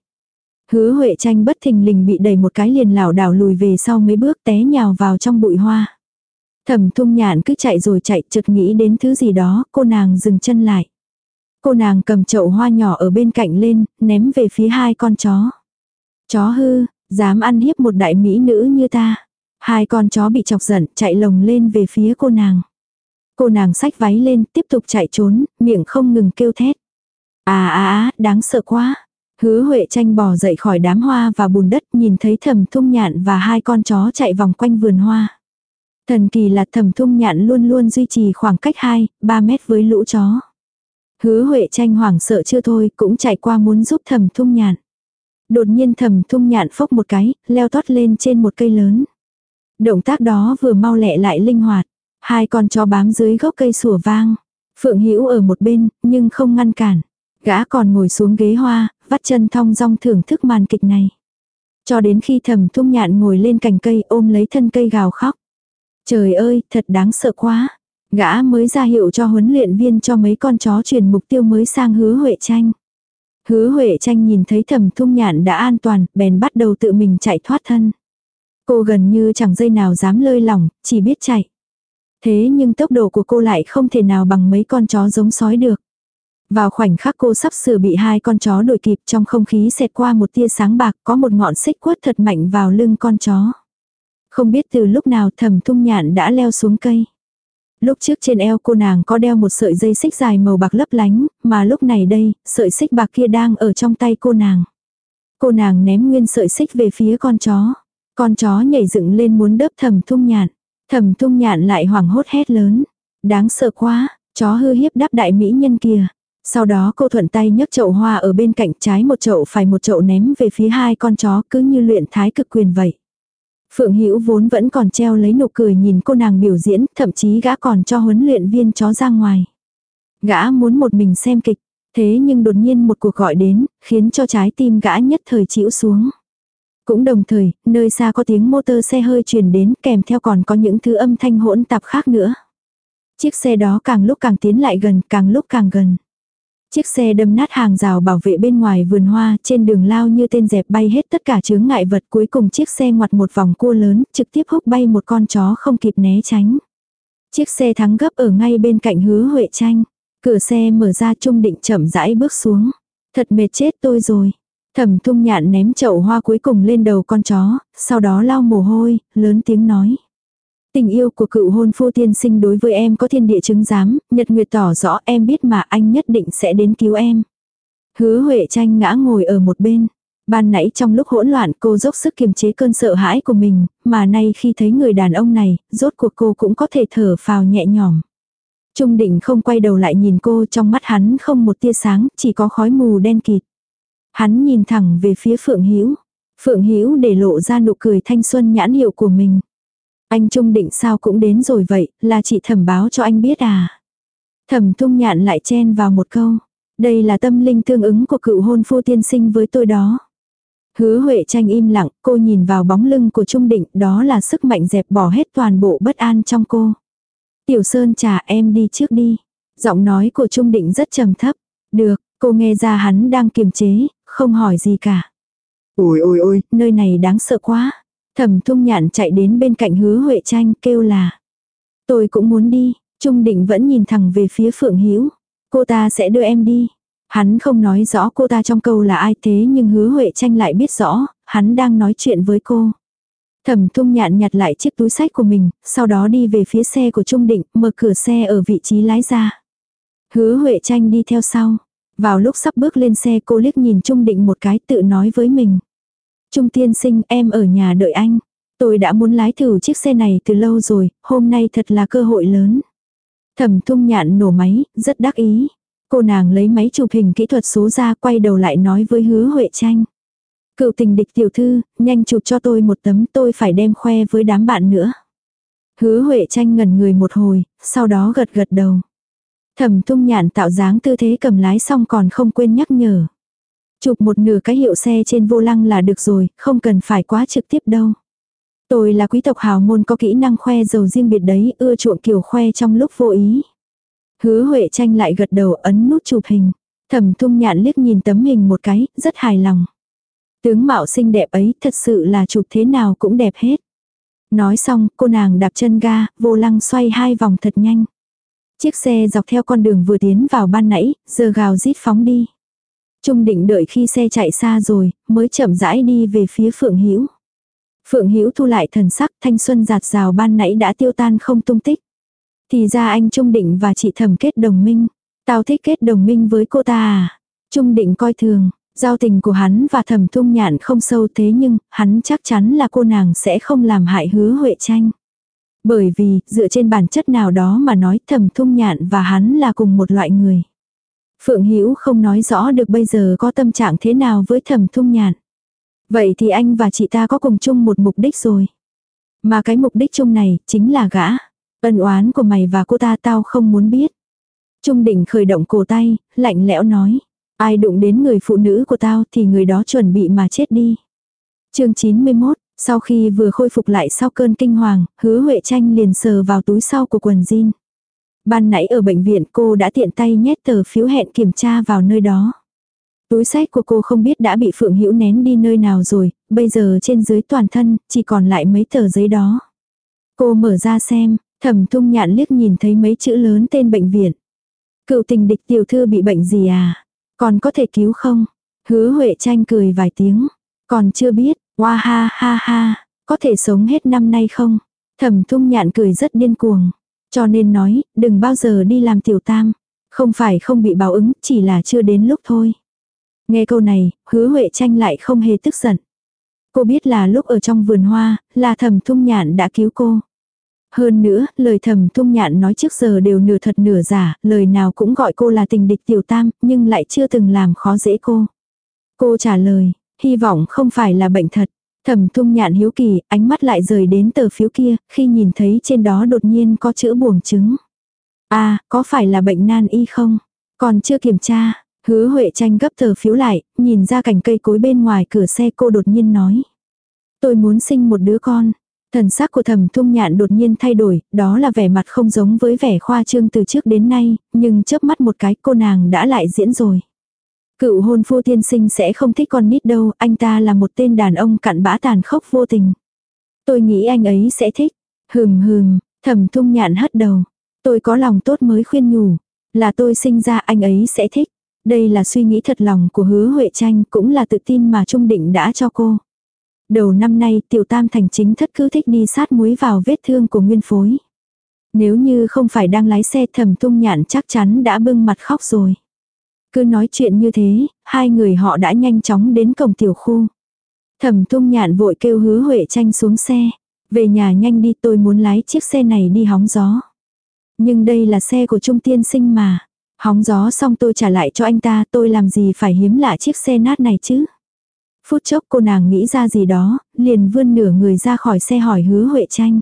Hứa Huệ tranh bất thình lình bị đẩy một cái liền lảo đảo lùi về sau mấy bước té nhào vào trong bụi hoa. Thẩm tung nhạn cứ chạy rồi chạy chợt nghĩ đến thứ gì đó, cô nàng dừng chân lại. Cô nàng cầm chậu hoa nhỏ ở bên cạnh lên, ném về phía hai con chó. Chó hư, dám ăn hiếp một đại mỹ nữ như ta. Hai con chó bị chọc giận, chạy lồng lên về phía cô nàng. Cô nàng xách váy lên, tiếp tục chạy trốn, miệng không ngừng kêu thét. À à à, đáng sợ quá. Hứa Huệ tranh bò dậy khỏi đám hoa và bùn đất nhìn thấy thầm thung nhạn và hai con chó chạy vòng quanh vườn hoa. Thần kỳ là thầm thung nhạn luôn luôn duy trì khoảng cách 2, 3 mét với lũ chó. Hứa Huệ tranh hoảng sợ chưa thôi cũng chạy qua muốn giúp thầm thung nhạn. Đột nhiên thầm thung nhạn phốc một cái, leo tót lên trên một cây lớn. Động tác đó vừa mau lẹ lại linh hoạt. Hai con chó bám dưới gốc cây sủa vang. Phượng Hữu ở một bên, nhưng không ngăn cản. Gã còn ngồi xuống ghế hoa, vắt chân thong dong thưởng thức màn kịch này. Cho đến khi thầm thung nhạn ngồi lên cành cây ôm lấy thân cây gào khóc. Trời ơi, thật đáng sợ quá. Gã mới ra hiệu cho huấn luyện viên cho mấy con chó truyền mục tiêu mới sang hứa Huệ tranh. Hứa Huệ tranh nhìn thấy thầm thung nhạn đã an toàn, bèn bắt đầu tự mình chạy thoát thân. Cô gần như chẳng dây nào dám lơi lỏng, chỉ biết chạy. Thế nhưng tốc độ của cô lại không thể nào bằng mấy con chó giống sói được. Vào khoảnh khắc cô sắp sửa bị hai con chó đuổi kịp trong không khí xẹt qua một tia sáng bạc có một ngọn xích quất thật mạnh vào lưng con chó. Không biết từ lúc nào thầm thung nhạn đã leo xuống cây. Lúc trước trên eo cô nàng có đeo một sợi dây xích dài màu bạc lấp lánh, mà lúc này đây, sợi xích bạc kia đang ở trong tay cô nàng. Cô nàng ném nguyên sợi xích về phía con chó. Con chó nhảy dựng lên muốn đớp thầm thung nhạn. Thầm thung nhạn lại hoảng hốt hét lớn. Đáng sợ quá, chó hư hiếp đáp đại mỹ nhân kia. Sau đó cô thuận tay nhấc chậu hoa ở bên cạnh trái một chậu phải một chậu ném về phía hai con chó cứ như luyện thái cực quyền vậy. Phượng Hữu vốn vẫn còn treo lấy nụ cười nhìn cô nàng biểu diễn, thậm chí gã còn cho huấn luyện viên chó ra ngoài. Gã muốn một mình xem kịch, thế nhưng đột nhiên một cuộc gọi đến, khiến cho trái tim gã nhất thời chịu xuống. Cũng đồng thời, nơi xa có tiếng motor xe hơi truyền đến kèm theo còn có những thứ âm thanh hỗn tạp khác nữa. Chiếc xe đó càng lúc càng tiến lại gần, càng lúc càng gần. Chiếc xe đâm nát hàng rào bảo vệ bên ngoài vườn hoa, trên đường lao như tên dẹp bay hết tất cả chướng ngại vật cuối cùng chiếc xe ngoặt một vòng cua lớn, trực tiếp húc bay một con chó không kịp né tránh. Chiếc xe thắng gấp ở ngay bên cạnh hứa Huệ tranh. Cửa xe mở ra trung định chậm rãi bước xuống. Thật mệt chết tôi rồi. Thẩm thung nhạn ném chậu hoa cuối cùng lên đầu con chó, sau đó lau mồ hôi, lớn tiếng nói. Tình yêu của cựu hôn phu tiên sinh đối với em có thiên địa chứng giám, nhật nguyệt tỏ rõ em biết mà anh nhất định sẽ đến cứu em. Hứa Huệ tranh ngã ngồi ở một bên. Ban nãy trong lúc hỗn loạn cô dốc sức kiềm chế cơn sợ hãi của mình, mà nay khi thấy người đàn ông này, rốt cuộc cô cũng có thể thở phào nhẹ nhõm. Trung định không quay đầu lại nhìn cô trong mắt hắn không một tia sáng, chỉ có khói mù đen kịt. Hắn nhìn thẳng về phía Phượng Hữu Phượng Hữu để lộ ra nụ cười thanh xuân nhãn hiệu của mình. Anh Trung định sao cũng đến rồi vậy, là chị thẩm báo cho anh biết à. Thẩm tung nhạn lại chen vào một câu. Đây là tâm linh tương ứng của cựu hôn phu tiên sinh với tôi đó. Hứa Huệ tranh im lặng, cô nhìn vào bóng lưng của Trung Định, đó là sức mạnh dẹp bỏ hết toàn bộ bất an trong cô. Tiểu Sơn trà em đi trước đi. Giọng nói của Trung Định rất trầm thấp. Được, cô nghe ra hắn đang kiềm chế, không hỏi gì cả. Ôi ôi ôi, nơi này đáng sợ quá. Thẩm thung nhạn chạy đến bên cạnh hứa Huệ tranh kêu là. Tôi cũng muốn đi, Trung Định vẫn nhìn thẳng về phía Phượng Hiếu. Cô ta sẽ đưa em đi. Hắn không nói rõ cô ta trong câu là ai thế nhưng hứa Huệ tranh lại biết rõ, hắn đang nói chuyện với cô. Thẩm thung nhạn nhặt lại chiếc túi sách của mình, sau đó đi về phía xe của Trung Định, mở cửa xe ở vị trí lái ra. Hứa Huệ tranh đi theo sau. Vào lúc sắp bước lên xe cô liếc nhìn Trung Định một cái tự nói với mình. Trung tiên sinh em ở nhà đợi anh. Tôi đã muốn lái thử chiếc xe này từ lâu rồi, hôm nay thật là cơ hội lớn. Thẩm thung nhạn nổ máy, rất đắc ý. Cô nàng lấy máy chụp hình kỹ thuật số ra quay đầu lại nói với hứa Huệ tranh. Cựu tình địch tiểu thư, nhanh chụp cho tôi một tấm tôi phải đem khoe với đám bạn nữa. Hứa Huệ tranh ngẩn người một hồi, sau đó gật gật đầu. Thẩm Thung nhạn tạo dáng tư thế cầm lái xong còn không quên nhắc nhở. Chụp một nửa cái hiệu xe trên vô lăng là được rồi, không cần phải quá trực tiếp đâu. Tôi là quý tộc hào môn có kỹ năng khoe giàu riêng biệt đấy, ưa chuộng kiểu khoe trong lúc vô ý. Hứa Huệ tranh lại gật đầu ấn nút chụp hình. Thẩm thung nhạn liếc nhìn tấm hình một cái, rất hài lòng. Tướng mạo xinh đẹp ấy thật sự là chụp thế nào cũng đẹp hết. Nói xong, cô nàng đạp chân ga, vô lăng xoay hai vòng thật nhanh. Chiếc xe dọc theo con đường vừa tiến vào ban nãy, giờ gào rít phóng đi. Trung định đợi khi xe chạy xa rồi, mới chậm rãi đi về phía Phượng Hữu. Phượng Hữu thu lại thần sắc, thanh xuân giạt rào ban nãy đã tiêu tan không tung tích. Thì ra anh Trung định và chị thẩm kết đồng minh. Tao thích kết đồng minh với cô ta à? Trung định coi thường, giao tình của hắn và thẩm Thung nhạn không sâu thế nhưng, hắn chắc chắn là cô nàng sẽ không làm hại hứa Huệ tranh. Bởi vì, dựa trên bản chất nào đó mà nói thẩm thung nhạn và hắn là cùng một loại người. Phượng Hữu không nói rõ được bây giờ có tâm trạng thế nào với thẩm thung nhạn. Vậy thì anh và chị ta có cùng chung một mục đích rồi. Mà cái mục đích chung này chính là gã. Ân oán của mày và cô ta tao không muốn biết. Trung đỉnh khởi động cổ tay, lạnh lẽo nói. Ai đụng đến người phụ nữ của tao thì người đó chuẩn bị mà chết đi. chương 91, sau khi vừa khôi phục lại sau cơn kinh hoàng, hứa Huệ tranh liền sờ vào túi sau của quần jean. Ban nãy ở bệnh viện cô đã tiện tay nhét tờ phiếu hẹn kiểm tra vào nơi đó. Túi sách của cô không biết đã bị Phượng Hữu nén đi nơi nào rồi, bây giờ trên dưới toàn thân, chỉ còn lại mấy tờ giấy đó. Cô mở ra xem, thẩm thung nhạn liếc nhìn thấy mấy chữ lớn tên bệnh viện. Cựu tình địch tiểu thư bị bệnh gì à? Còn có thể cứu không? Hứa Huệ tranh cười vài tiếng. Còn chưa biết, Hoa ha ha ha, có thể sống hết năm nay không? Thẩm thung nhạn cười rất điên cuồng. Cho nên nói, đừng bao giờ đi làm tiểu tam. Không phải không bị báo ứng, chỉ là chưa đến lúc thôi. Nghe câu này, hứa Huệ tranh lại không hề tức giận. Cô biết là lúc ở trong vườn hoa, là thẩm thung nhạn đã cứu cô. Hơn nữa, lời thầm thung nhạn nói trước giờ đều nửa thật nửa giả, lời nào cũng gọi cô là tình địch tiểu tam, nhưng lại chưa từng làm khó dễ cô. Cô trả lời, hy vọng không phải là bệnh thật. Thẩm thung nhạn hiếu kỳ, ánh mắt lại rời đến tờ phiếu kia, khi nhìn thấy trên đó đột nhiên có chữ buồng trứng. À, có phải là bệnh nan y không? Còn chưa kiểm tra, hứa Huệ tranh gấp tờ phiếu lại, nhìn ra cành cây cối bên ngoài cửa xe cô đột nhiên nói. Tôi muốn sinh một đứa con. Thần sắc của thẩm thung nhạn đột nhiên thay đổi, đó là vẻ mặt không giống với vẻ khoa trương từ trước đến nay, nhưng chớp mắt một cái cô nàng đã lại diễn rồi. Cựu hôn phu tiên sinh sẽ không thích con nít đâu, anh ta là một tên đàn ông cặn bã tàn khốc vô tình. Tôi nghĩ anh ấy sẽ thích. Hừm hừm, thầm thung nhạn hất đầu. Tôi có lòng tốt mới khuyên nhủ. Là tôi sinh ra anh ấy sẽ thích. Đây là suy nghĩ thật lòng của hứa Huệ Tranh cũng là tự tin mà Trung Định đã cho cô. Đầu năm nay tiểu tam thành chính thất cứ thích đi sát muối vào vết thương của nguyên phối. Nếu như không phải đang lái xe thầm tung nhạn chắc chắn đã bưng mặt khóc rồi. Cứ nói chuyện như thế, hai người họ đã nhanh chóng đến cổng tiểu khu. Thẩm tung nhạn vội kêu hứa Huệ tranh xuống xe. Về nhà nhanh đi tôi muốn lái chiếc xe này đi hóng gió. Nhưng đây là xe của Trung Tiên Sinh mà. Hóng gió xong tôi trả lại cho anh ta tôi làm gì phải hiếm lạ chiếc xe nát này chứ. Phút chốc cô nàng nghĩ ra gì đó, liền vươn nửa người ra khỏi xe hỏi hứa Huệ tranh.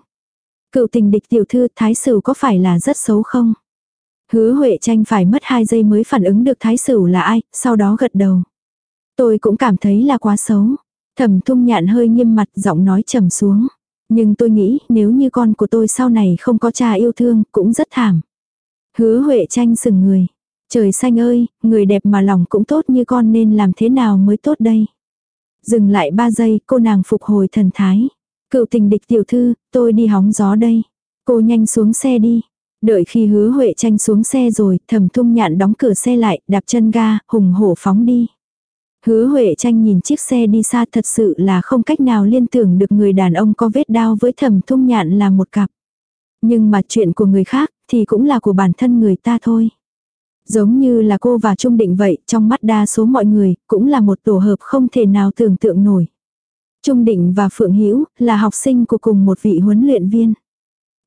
Cựu tình địch tiểu thư thái sử có phải là rất xấu không? Hứa Huệ tranh phải mất 2 giây mới phản ứng được thái sử là ai, sau đó gật đầu. Tôi cũng cảm thấy là quá xấu. Thẩm thung nhạn hơi nghiêm mặt giọng nói trầm xuống. Nhưng tôi nghĩ nếu như con của tôi sau này không có cha yêu thương cũng rất thảm. Hứa Huệ tranh sừng người. Trời xanh ơi, người đẹp mà lòng cũng tốt như con nên làm thế nào mới tốt đây. Dừng lại 3 giây, cô nàng phục hồi thần thái. Cựu tình địch tiểu thư, tôi đi hóng gió đây. Cô nhanh xuống xe đi. Đợi khi hứa Huệ tranh xuống xe rồi, thầm thung nhạn đóng cửa xe lại, đạp chân ga, hùng hổ phóng đi. Hứa Huệ tranh nhìn chiếc xe đi xa thật sự là không cách nào liên tưởng được người đàn ông có vết đao với thầm thung nhạn là một cặp. Nhưng mà chuyện của người khác thì cũng là của bản thân người ta thôi. Giống như là cô và Trung Định vậy, trong mắt đa số mọi người, cũng là một tổ hợp không thể nào tưởng tượng nổi. Trung Định và Phượng Hữu là học sinh của cùng một vị huấn luyện viên.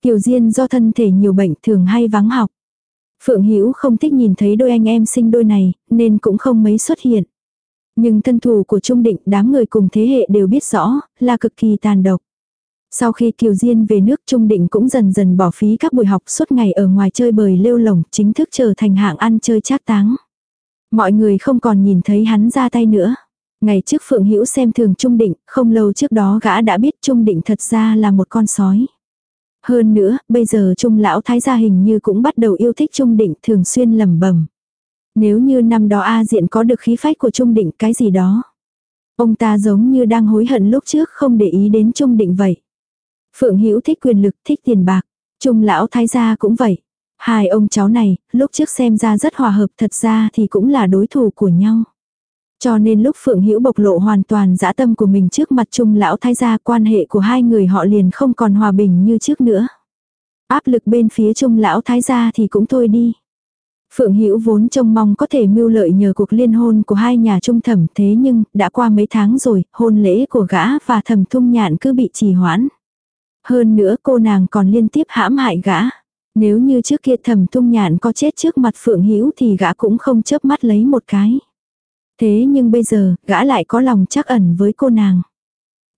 Kiều Diên do thân thể nhiều bệnh thường hay vắng học. Phượng Hữu không thích nhìn thấy đôi anh em sinh đôi này, nên cũng không mấy xuất hiện. Nhưng thân thủ của Trung Định đám người cùng thế hệ đều biết rõ, là cực kỳ tàn độc. Sau khi Kiều Diên về nước Trung Định cũng dần dần bỏ phí các buổi học suốt ngày ở ngoài chơi bời lêu lồng, chính thức trở thành hạng ăn chơi trác táng. Mọi người không còn nhìn thấy hắn ra tay nữa. Ngày trước Phượng Hữu xem thường Trung Định, không lâu trước đó gã đã biết Trung Định thật ra là một con sói. Hơn nữa, bây giờ Trung lão thái gia hình như cũng bắt đầu yêu thích Trung Định thường xuyên lẩm bẩm. Nếu như năm đó A Diện có được khí phách của Trung Định cái gì đó. Ông ta giống như đang hối hận lúc trước không để ý đến Trung Định vậy. Phượng Hữu thích quyền lực, thích tiền bạc. Trung lão thái gia cũng vậy. Hai ông cháu này, lúc trước xem ra rất hòa hợp thật ra thì cũng là đối thủ của nhau. Cho nên lúc Phượng Hữu bộc lộ hoàn toàn dã tâm của mình trước mặt Trung lão thái gia quan hệ của hai người họ liền không còn hòa bình như trước nữa. Áp lực bên phía Trung lão thái gia thì cũng thôi đi. Phượng Hữu vốn trông mong có thể mưu lợi nhờ cuộc liên hôn của hai nhà trung thẩm thế nhưng đã qua mấy tháng rồi, hôn lễ của gã và thẩm thung nhạn cứ bị trì hoãn. Hơn nữa cô nàng còn liên tiếp hãm hại gã. Nếu như trước kia thẩm thung nhạn có chết trước mặt Phượng Hữu thì gã cũng không chớp mắt lấy một cái. Thế nhưng bây giờ, gã lại có lòng chắc ẩn với cô nàng.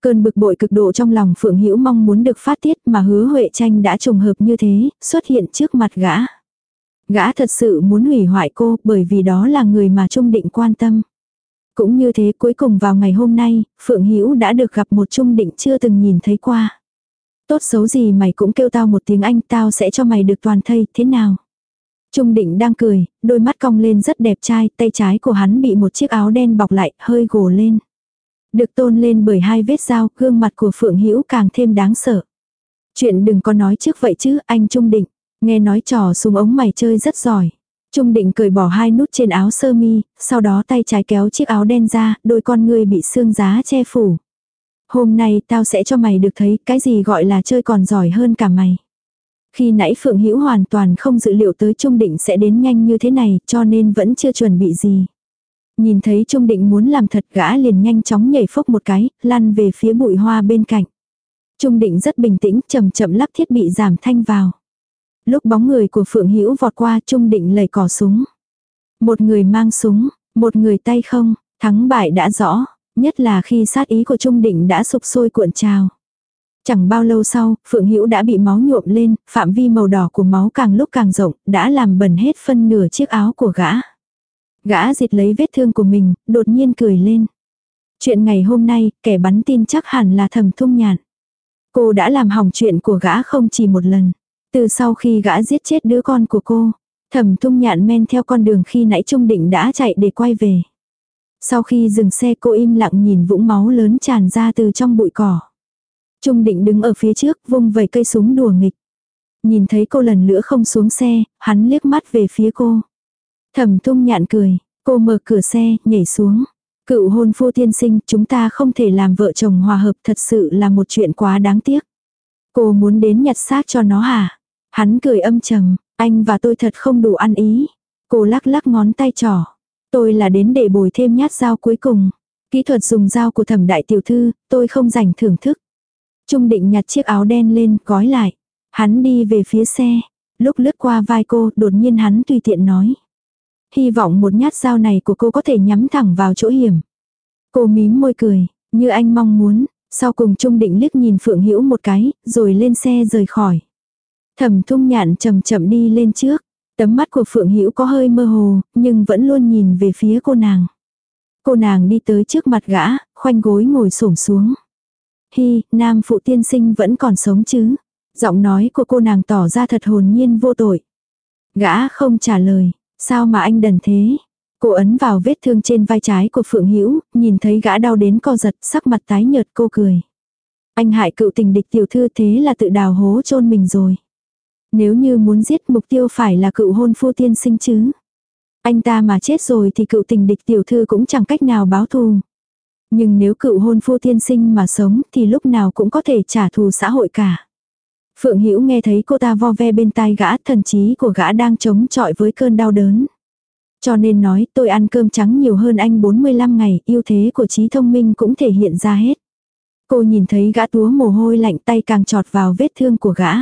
Cơn bực bội cực độ trong lòng Phượng Hữu mong muốn được phát tiết mà hứa Huệ tranh đã trùng hợp như thế, xuất hiện trước mặt gã. Gã thật sự muốn hủy hoại cô bởi vì đó là người mà Trung Định quan tâm. Cũng như thế cuối cùng vào ngày hôm nay, Phượng Hữu đã được gặp một Trung Định chưa từng nhìn thấy qua. Tốt xấu gì mày cũng kêu tao một tiếng anh tao sẽ cho mày được toàn thây, thế nào? Trung định đang cười, đôi mắt cong lên rất đẹp trai, tay trái của hắn bị một chiếc áo đen bọc lại, hơi gồ lên. Được tôn lên bởi hai vết dao, gương mặt của Phượng Hữu càng thêm đáng sợ. Chuyện đừng có nói trước vậy chứ, anh Trung định. Nghe nói trò súng ống mày chơi rất giỏi. Trung định cười bỏ hai nút trên áo sơ mi, sau đó tay trái kéo chiếc áo đen ra, đôi con ngươi bị xương giá che phủ. Hôm nay tao sẽ cho mày được thấy cái gì gọi là chơi còn giỏi hơn cả mày. Khi nãy Phượng Hữu hoàn toàn không dự liệu tới Trung Định sẽ đến nhanh như thế này cho nên vẫn chưa chuẩn bị gì. Nhìn thấy Trung Định muốn làm thật gã liền nhanh chóng nhảy phốc một cái, lăn về phía bụi hoa bên cạnh. Trung Định rất bình tĩnh chậm chậm lắp thiết bị giảm thanh vào. Lúc bóng người của Phượng Hữu vọt qua Trung Định lầy cỏ súng. Một người mang súng, một người tay không, thắng bại đã rõ, nhất là khi sát ý của Trung Định đã sụp sôi cuộn trào. Chẳng bao lâu sau, Phượng Hữu đã bị máu nhuộm lên, phạm vi màu đỏ của máu càng lúc càng rộng, đã làm bẩn hết phân nửa chiếc áo của gã. Gã dịt lấy vết thương của mình, đột nhiên cười lên. Chuyện ngày hôm nay, kẻ bắn tin chắc hẳn là thầm thung nhạn. Cô đã làm hỏng chuyện của gã không chỉ một lần. Từ sau khi gã giết chết đứa con của cô, thầm thung nhạn men theo con đường khi nãy Trung Định đã chạy để quay về. Sau khi dừng xe cô im lặng nhìn vũng máu lớn tràn ra từ trong bụi cỏ. Trung định đứng ở phía trước vung vẩy cây súng đùa nghịch. Nhìn thấy cô lần nữa không xuống xe, hắn liếc mắt về phía cô. Thẩm tung nhạn cười, cô mở cửa xe, nhảy xuống. Cựu hôn phu tiên sinh, chúng ta không thể làm vợ chồng hòa hợp thật sự là một chuyện quá đáng tiếc. Cô muốn đến nhặt xác cho nó hả? Hắn cười âm trầm, anh và tôi thật không đủ ăn ý. Cô lắc lắc ngón tay trỏ. Tôi là đến để bồi thêm nhát dao cuối cùng. Kỹ thuật dùng dao của thẩm đại tiểu thư, tôi không dành thưởng thức. Trung định nhặt chiếc áo đen lên, gói lại. Hắn đi về phía xe. Lúc lướt qua vai cô, đột nhiên hắn tùy tiện nói. Hy vọng một nhát dao này của cô có thể nhắm thẳng vào chỗ hiểm. Cô mím môi cười, như anh mong muốn. Sau cùng Trung định liếc nhìn Phượng Hữu một cái, rồi lên xe rời khỏi. Thẩm thung nhạn chậm chậm đi lên trước. Tấm mắt của Phượng Hữu có hơi mơ hồ, nhưng vẫn luôn nhìn về phía cô nàng. Cô nàng đi tới trước mặt gã, khoanh gối ngồi xổm xuống. Hi, nam phụ tiên sinh vẫn còn sống chứ? Giọng nói của cô nàng tỏ ra thật hồn nhiên vô tội. Gã không trả lời, sao mà anh đần thế? Cô ấn vào vết thương trên vai trái của Phượng Hữu, nhìn thấy gã đau đến co giật, sắc mặt tái nhợt cô cười. Anh hại cựu tình địch tiểu thư thế là tự đào hố chôn mình rồi. Nếu như muốn giết mục tiêu phải là cựu hôn phu tiên sinh chứ. Anh ta mà chết rồi thì cựu tình địch tiểu thư cũng chẳng cách nào báo thù. Nhưng nếu cựu hôn phu tiên sinh mà sống thì lúc nào cũng có thể trả thù xã hội cả. Phượng Hữu nghe thấy cô ta vo ve bên tai gã, thần trí của gã đang chống chọi với cơn đau đớn. Cho nên nói tôi ăn cơm trắng nhiều hơn anh 45 ngày, ưu thế của trí thông minh cũng thể hiện ra hết. Cô nhìn thấy gã túa mồ hôi lạnh tay càng trọt vào vết thương của gã.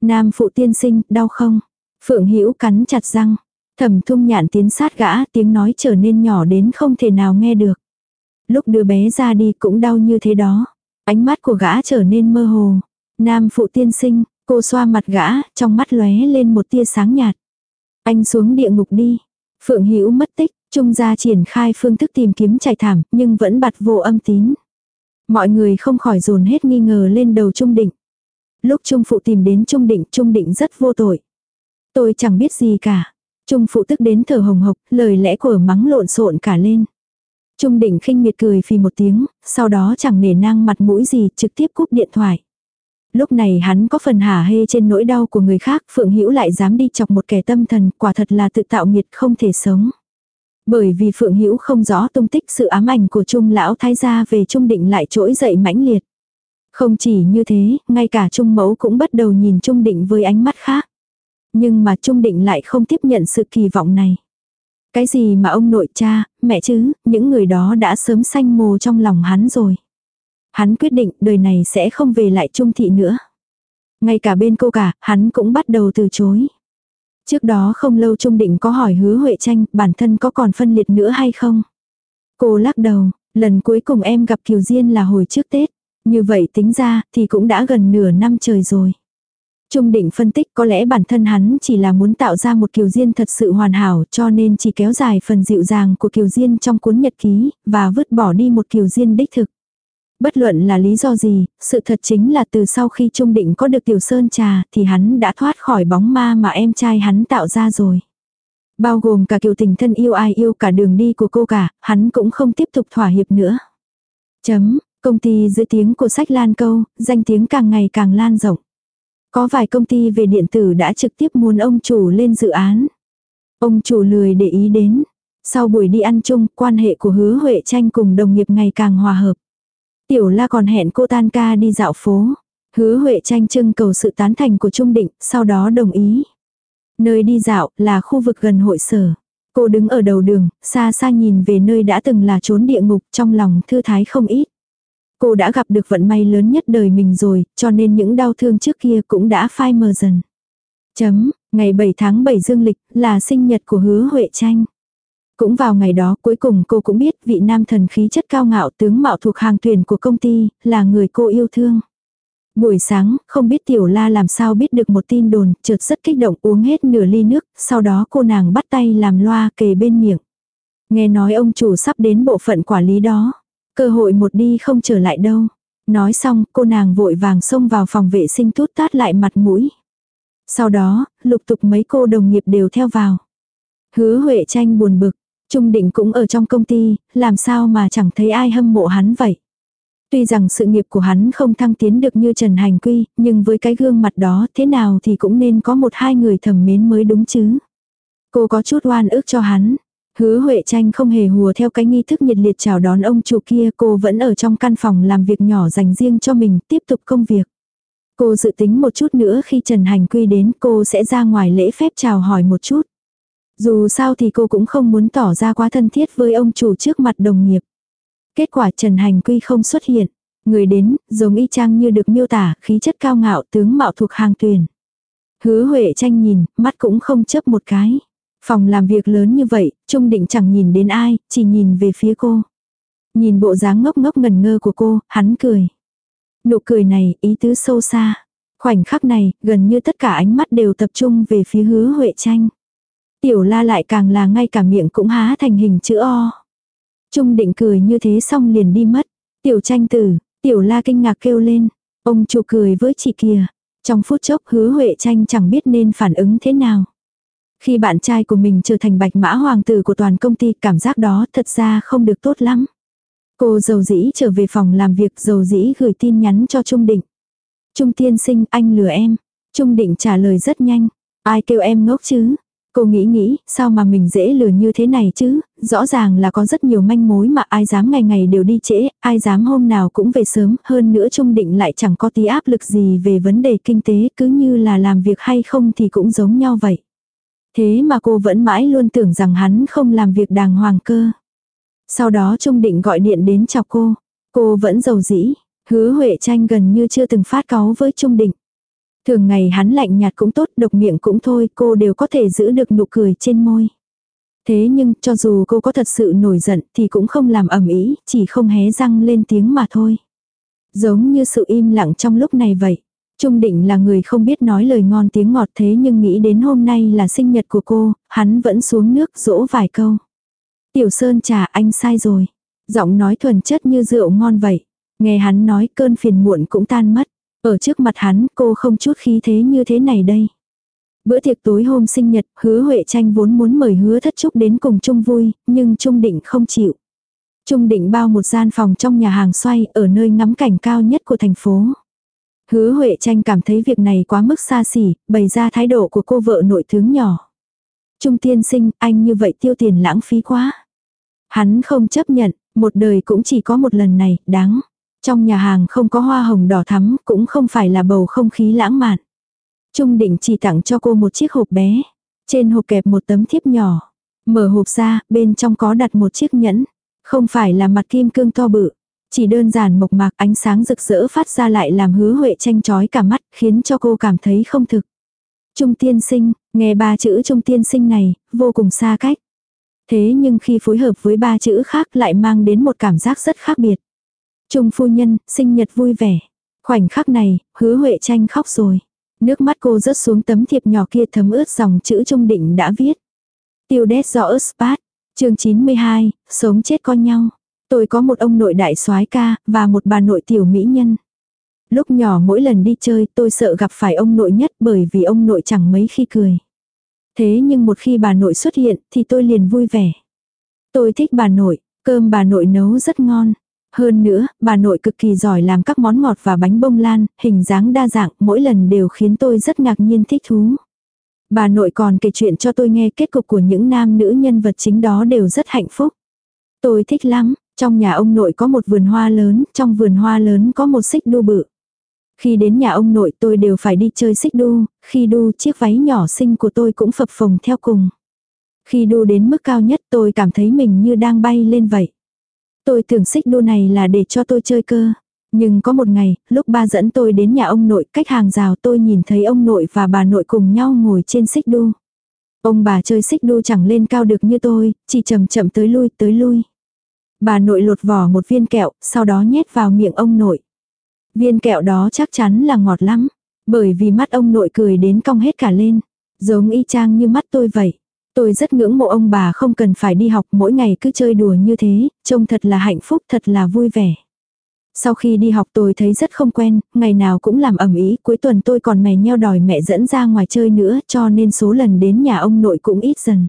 Nam phụ tiên sinh, đau không? Phượng Hữu cắn chặt răng. Thẩm thung nhạn tiến sát gã, tiếng nói trở nên nhỏ đến không thể nào nghe được. Lúc đứa bé ra đi cũng đau như thế đó. Ánh mắt của gã trở nên mơ hồ. Nam phụ tiên sinh, cô xoa mặt gã, trong mắt lóe lên một tia sáng nhạt. Anh xuống địa ngục đi. Phượng Hữu mất tích, Trung gia triển khai phương thức tìm kiếm trải thảm, nhưng vẫn bặt vô âm tín. Mọi người không khỏi dồn hết nghi ngờ lên đầu Trung Định. Lúc Trung Phụ tìm đến Trung Định, Trung Định rất vô tội. Tôi chẳng biết gì cả. Trung Phụ tức đến thở hồng hộc, lời lẽ của mắng lộn xộn cả lên. Trung Định khinh miệt cười phì một tiếng, sau đó chẳng nể nang mặt mũi gì, trực tiếp cúp điện thoại. Lúc này hắn có phần hả hê trên nỗi đau của người khác, Phượng Hữu lại dám đi chọc một kẻ tâm thần, quả thật là tự tạo nghiệt không thể sống. Bởi vì Phượng Hữu không rõ tung tích sự ám ảnh của Trung lão thái gia về Trung Định lại trỗi dậy mãnh liệt. Không chỉ như thế, ngay cả Trung Mẫu cũng bắt đầu nhìn Trung Định với ánh mắt khác. Nhưng mà Trung Định lại không tiếp nhận sự kỳ vọng này. Cái gì mà ông nội cha, mẹ chứ, những người đó đã sớm sanh mồ trong lòng hắn rồi. Hắn quyết định đời này sẽ không về lại Trung Thị nữa. Ngay cả bên cô cả, hắn cũng bắt đầu từ chối. Trước đó không lâu Trung Định có hỏi hứa Huệ Tranh bản thân có còn phân liệt nữa hay không. Cô lắc đầu, lần cuối cùng em gặp Kiều Diên là hồi trước Tết. Như vậy tính ra thì cũng đã gần nửa năm trời rồi. Trung định phân tích có lẽ bản thân hắn chỉ là muốn tạo ra một kiều diên thật sự hoàn hảo cho nên chỉ kéo dài phần dịu dàng của kiều diên trong cuốn nhật ký và vứt bỏ đi một kiều diên đích thực. Bất luận là lý do gì, sự thật chính là từ sau khi Trung Định có được tiểu sơn trà thì hắn đã thoát khỏi bóng ma mà em trai hắn tạo ra rồi. Bao gồm cả kiều tình thân yêu ai yêu cả đường đi của cô cả, hắn cũng không tiếp tục thỏa hiệp nữa. Chấm, Công ty giữ tiếng của sách lan câu, danh tiếng càng ngày càng lan rộng. Có vài công ty về điện tử đã trực tiếp muốn ông chủ lên dự án. Ông chủ lười để ý đến. Sau buổi đi ăn chung, quan hệ của hứa Huệ tranh cùng đồng nghiệp ngày càng hòa hợp. Tiểu la còn hẹn cô tan ca đi dạo phố. Hứa Huệ tranh trưng cầu sự tán thành của Trung Định, sau đó đồng ý. Nơi đi dạo là khu vực gần hội sở. Cô đứng ở đầu đường, xa xa nhìn về nơi đã từng là trốn địa ngục trong lòng thư thái không ít. Cô đã gặp được vận may lớn nhất đời mình rồi, cho nên những đau thương trước kia cũng đã phai mờ dần. Chấm, ngày 7 tháng 7 dương lịch là sinh nhật của hứa Huệ Tranh. Cũng vào ngày đó cuối cùng cô cũng biết vị nam thần khí chất cao ngạo tướng mạo thuộc hàng tuyển của công ty, là người cô yêu thương. Buổi sáng, không biết tiểu la làm sao biết được một tin đồn, chợt rất kích động uống hết nửa ly nước, sau đó cô nàng bắt tay làm loa kề bên miệng. Nghe nói ông chủ sắp đến bộ phận quản lý đó. Cơ hội một đi không trở lại đâu. Nói xong, cô nàng vội vàng xông vào phòng vệ sinh tút tát lại mặt mũi. Sau đó, lục tục mấy cô đồng nghiệp đều theo vào. Hứa Huệ tranh buồn bực, Trung Định cũng ở trong công ty, làm sao mà chẳng thấy ai hâm mộ hắn vậy. Tuy rằng sự nghiệp của hắn không thăng tiến được như Trần Hành Quy, nhưng với cái gương mặt đó thế nào thì cũng nên có một hai người thầm mến mới đúng chứ. Cô có chút oan ức cho hắn, Hứa Huệ Tranh không hề hùa theo cái nghi thức nhiệt liệt chào đón ông chủ kia cô vẫn ở trong căn phòng làm việc nhỏ dành riêng cho mình tiếp tục công việc. Cô dự tính một chút nữa khi Trần Hành Quy đến cô sẽ ra ngoài lễ phép chào hỏi một chút. Dù sao thì cô cũng không muốn tỏ ra quá thân thiết với ông chủ trước mặt đồng nghiệp. Kết quả Trần Hành Quy không xuất hiện. Người đến, giống y chang như được miêu tả, khí chất cao ngạo, tướng mạo thuộc hàng tuyển. Hứa Huệ tranh nhìn, mắt cũng không chớp một cái. Phòng làm việc lớn như vậy, Trung Định chẳng nhìn đến ai, chỉ nhìn về phía cô. Nhìn bộ dáng ngốc ngốc ngần ngơ của cô, hắn cười. Nụ cười này, ý tứ sâu xa. Khoảnh khắc này, gần như tất cả ánh mắt đều tập trung về phía hứa Huệ tranh. Tiểu la lại càng là ngay cả miệng cũng há thành hình chữ O. Trung định cười như thế xong liền đi mất. Tiểu tranh tử, tiểu la kinh ngạc kêu lên. Ông chủ cười với chị kia. Trong phút chốc hứa Huệ tranh chẳng biết nên phản ứng thế nào. Khi bạn trai của mình trở thành bạch mã hoàng tử của toàn công ty cảm giác đó thật ra không được tốt lắm. Cô dầu dĩ trở về phòng làm việc dầu dĩ gửi tin nhắn cho Trung Định. Trung tiên sinh anh lừa em. Trung Định trả lời rất nhanh. Ai kêu em ngốc chứ? Cô nghĩ nghĩ, sao mà mình dễ lừa như thế này chứ, rõ ràng là có rất nhiều manh mối mà ai dám ngày ngày đều đi trễ, ai dám hôm nào cũng về sớm, hơn nữa Trung Định lại chẳng có tí áp lực gì về vấn đề kinh tế, cứ như là làm việc hay không thì cũng giống nhau vậy. Thế mà cô vẫn mãi luôn tưởng rằng hắn không làm việc đàng hoàng cơ. Sau đó Trung Định gọi điện đến chào cô. Cô vẫn giàu dĩ. Hứa Huệ tranh gần như chưa từng phát cáu với Trung Định. Thường ngày hắn lạnh nhạt cũng tốt, độc miệng cũng thôi, cô đều có thể giữ được nụ cười trên môi. Thế nhưng, cho dù cô có thật sự nổi giận thì cũng không làm ầm ĩ, chỉ không hé răng lên tiếng mà thôi. Giống như sự im lặng trong lúc này vậy. Trung định là người không biết nói lời ngon tiếng ngọt thế nhưng nghĩ đến hôm nay là sinh nhật của cô, hắn vẫn xuống nước dỗ vài câu. Tiểu Sơn trà anh sai rồi. Giọng nói thuần chất như rượu ngon vậy. Nghe hắn nói cơn phiền muộn cũng tan mất. Ở trước mặt hắn cô không chút khí thế như thế này đây. Bữa tiệc tối hôm sinh nhật, hứa Huệ tranh vốn muốn mời hứa thất trúc đến cùng chung vui, nhưng Trung Định không chịu. Trung Định bao một gian phòng trong nhà hàng xoay ở nơi ngắm cảnh cao nhất của thành phố. Hứa Huệ tranh cảm thấy việc này quá mức xa xỉ, bày ra thái độ của cô vợ nội tướng nhỏ. Trung tiên sinh, anh như vậy tiêu tiền lãng phí quá. Hắn không chấp nhận, một đời cũng chỉ có một lần này, đáng. Trong nhà hàng không có hoa hồng đỏ thắm, cũng không phải là bầu không khí lãng mạn. Trung định chỉ tặng cho cô một chiếc hộp bé. Trên hộp kẹp một tấm thiếp nhỏ. Mở hộp ra, bên trong có đặt một chiếc nhẫn. Không phải là mặt kim cương to bự. Chỉ đơn giản mộc mạc ánh sáng rực rỡ phát ra lại làm hứa huệ tranh chói cả mắt, khiến cho cô cảm thấy không thực. Trung tiên sinh, nghe ba chữ trung tiên sinh này, vô cùng xa cách. Thế nhưng khi phối hợp với ba chữ khác lại mang đến một cảm giác rất khác biệt. Trung phu nhân, sinh nhật vui vẻ. Khoảnh khắc này, hứa Huệ tranh khóc rồi. Nước mắt cô rớt xuống tấm thiệp nhỏ kia thấm ướt dòng chữ Trung Định đã viết. Tiêu đét do Uspat. chương 92, sống chết con nhau. Tôi có một ông nội đại soái ca, và một bà nội tiểu mỹ nhân. Lúc nhỏ mỗi lần đi chơi tôi sợ gặp phải ông nội nhất bởi vì ông nội chẳng mấy khi cười. Thế nhưng một khi bà nội xuất hiện thì tôi liền vui vẻ. Tôi thích bà nội, cơm bà nội nấu rất ngon. Hơn nữa, bà nội cực kỳ giỏi làm các món ngọt và bánh bông lan, hình dáng đa dạng, mỗi lần đều khiến tôi rất ngạc nhiên thích thú. Bà nội còn kể chuyện cho tôi nghe kết cục của những nam nữ nhân vật chính đó đều rất hạnh phúc. Tôi thích lắm, trong nhà ông nội có một vườn hoa lớn, trong vườn hoa lớn có một xích đu bự. Khi đến nhà ông nội tôi đều phải đi chơi xích đu, khi đu chiếc váy nhỏ xinh của tôi cũng phập phồng theo cùng. Khi đu đến mức cao nhất tôi cảm thấy mình như đang bay lên vậy. Tôi tưởng xích đu này là để cho tôi chơi cơ. Nhưng có một ngày, lúc ba dẫn tôi đến nhà ông nội cách hàng rào tôi nhìn thấy ông nội và bà nội cùng nhau ngồi trên xích đu. Ông bà chơi xích đu chẳng lên cao được như tôi, chỉ chậm chậm tới lui tới lui. Bà nội lột vỏ một viên kẹo, sau đó nhét vào miệng ông nội. Viên kẹo đó chắc chắn là ngọt lắm, bởi vì mắt ông nội cười đến cong hết cả lên, giống y chang như mắt tôi vậy. Tôi rất ngưỡng mộ ông bà không cần phải đi học mỗi ngày cứ chơi đùa như thế, trông thật là hạnh phúc thật là vui vẻ. Sau khi đi học tôi thấy rất không quen, ngày nào cũng làm ẩm ý, cuối tuần tôi còn mè nheo đòi mẹ dẫn ra ngoài chơi nữa cho nên số lần đến nhà ông nội cũng ít dần.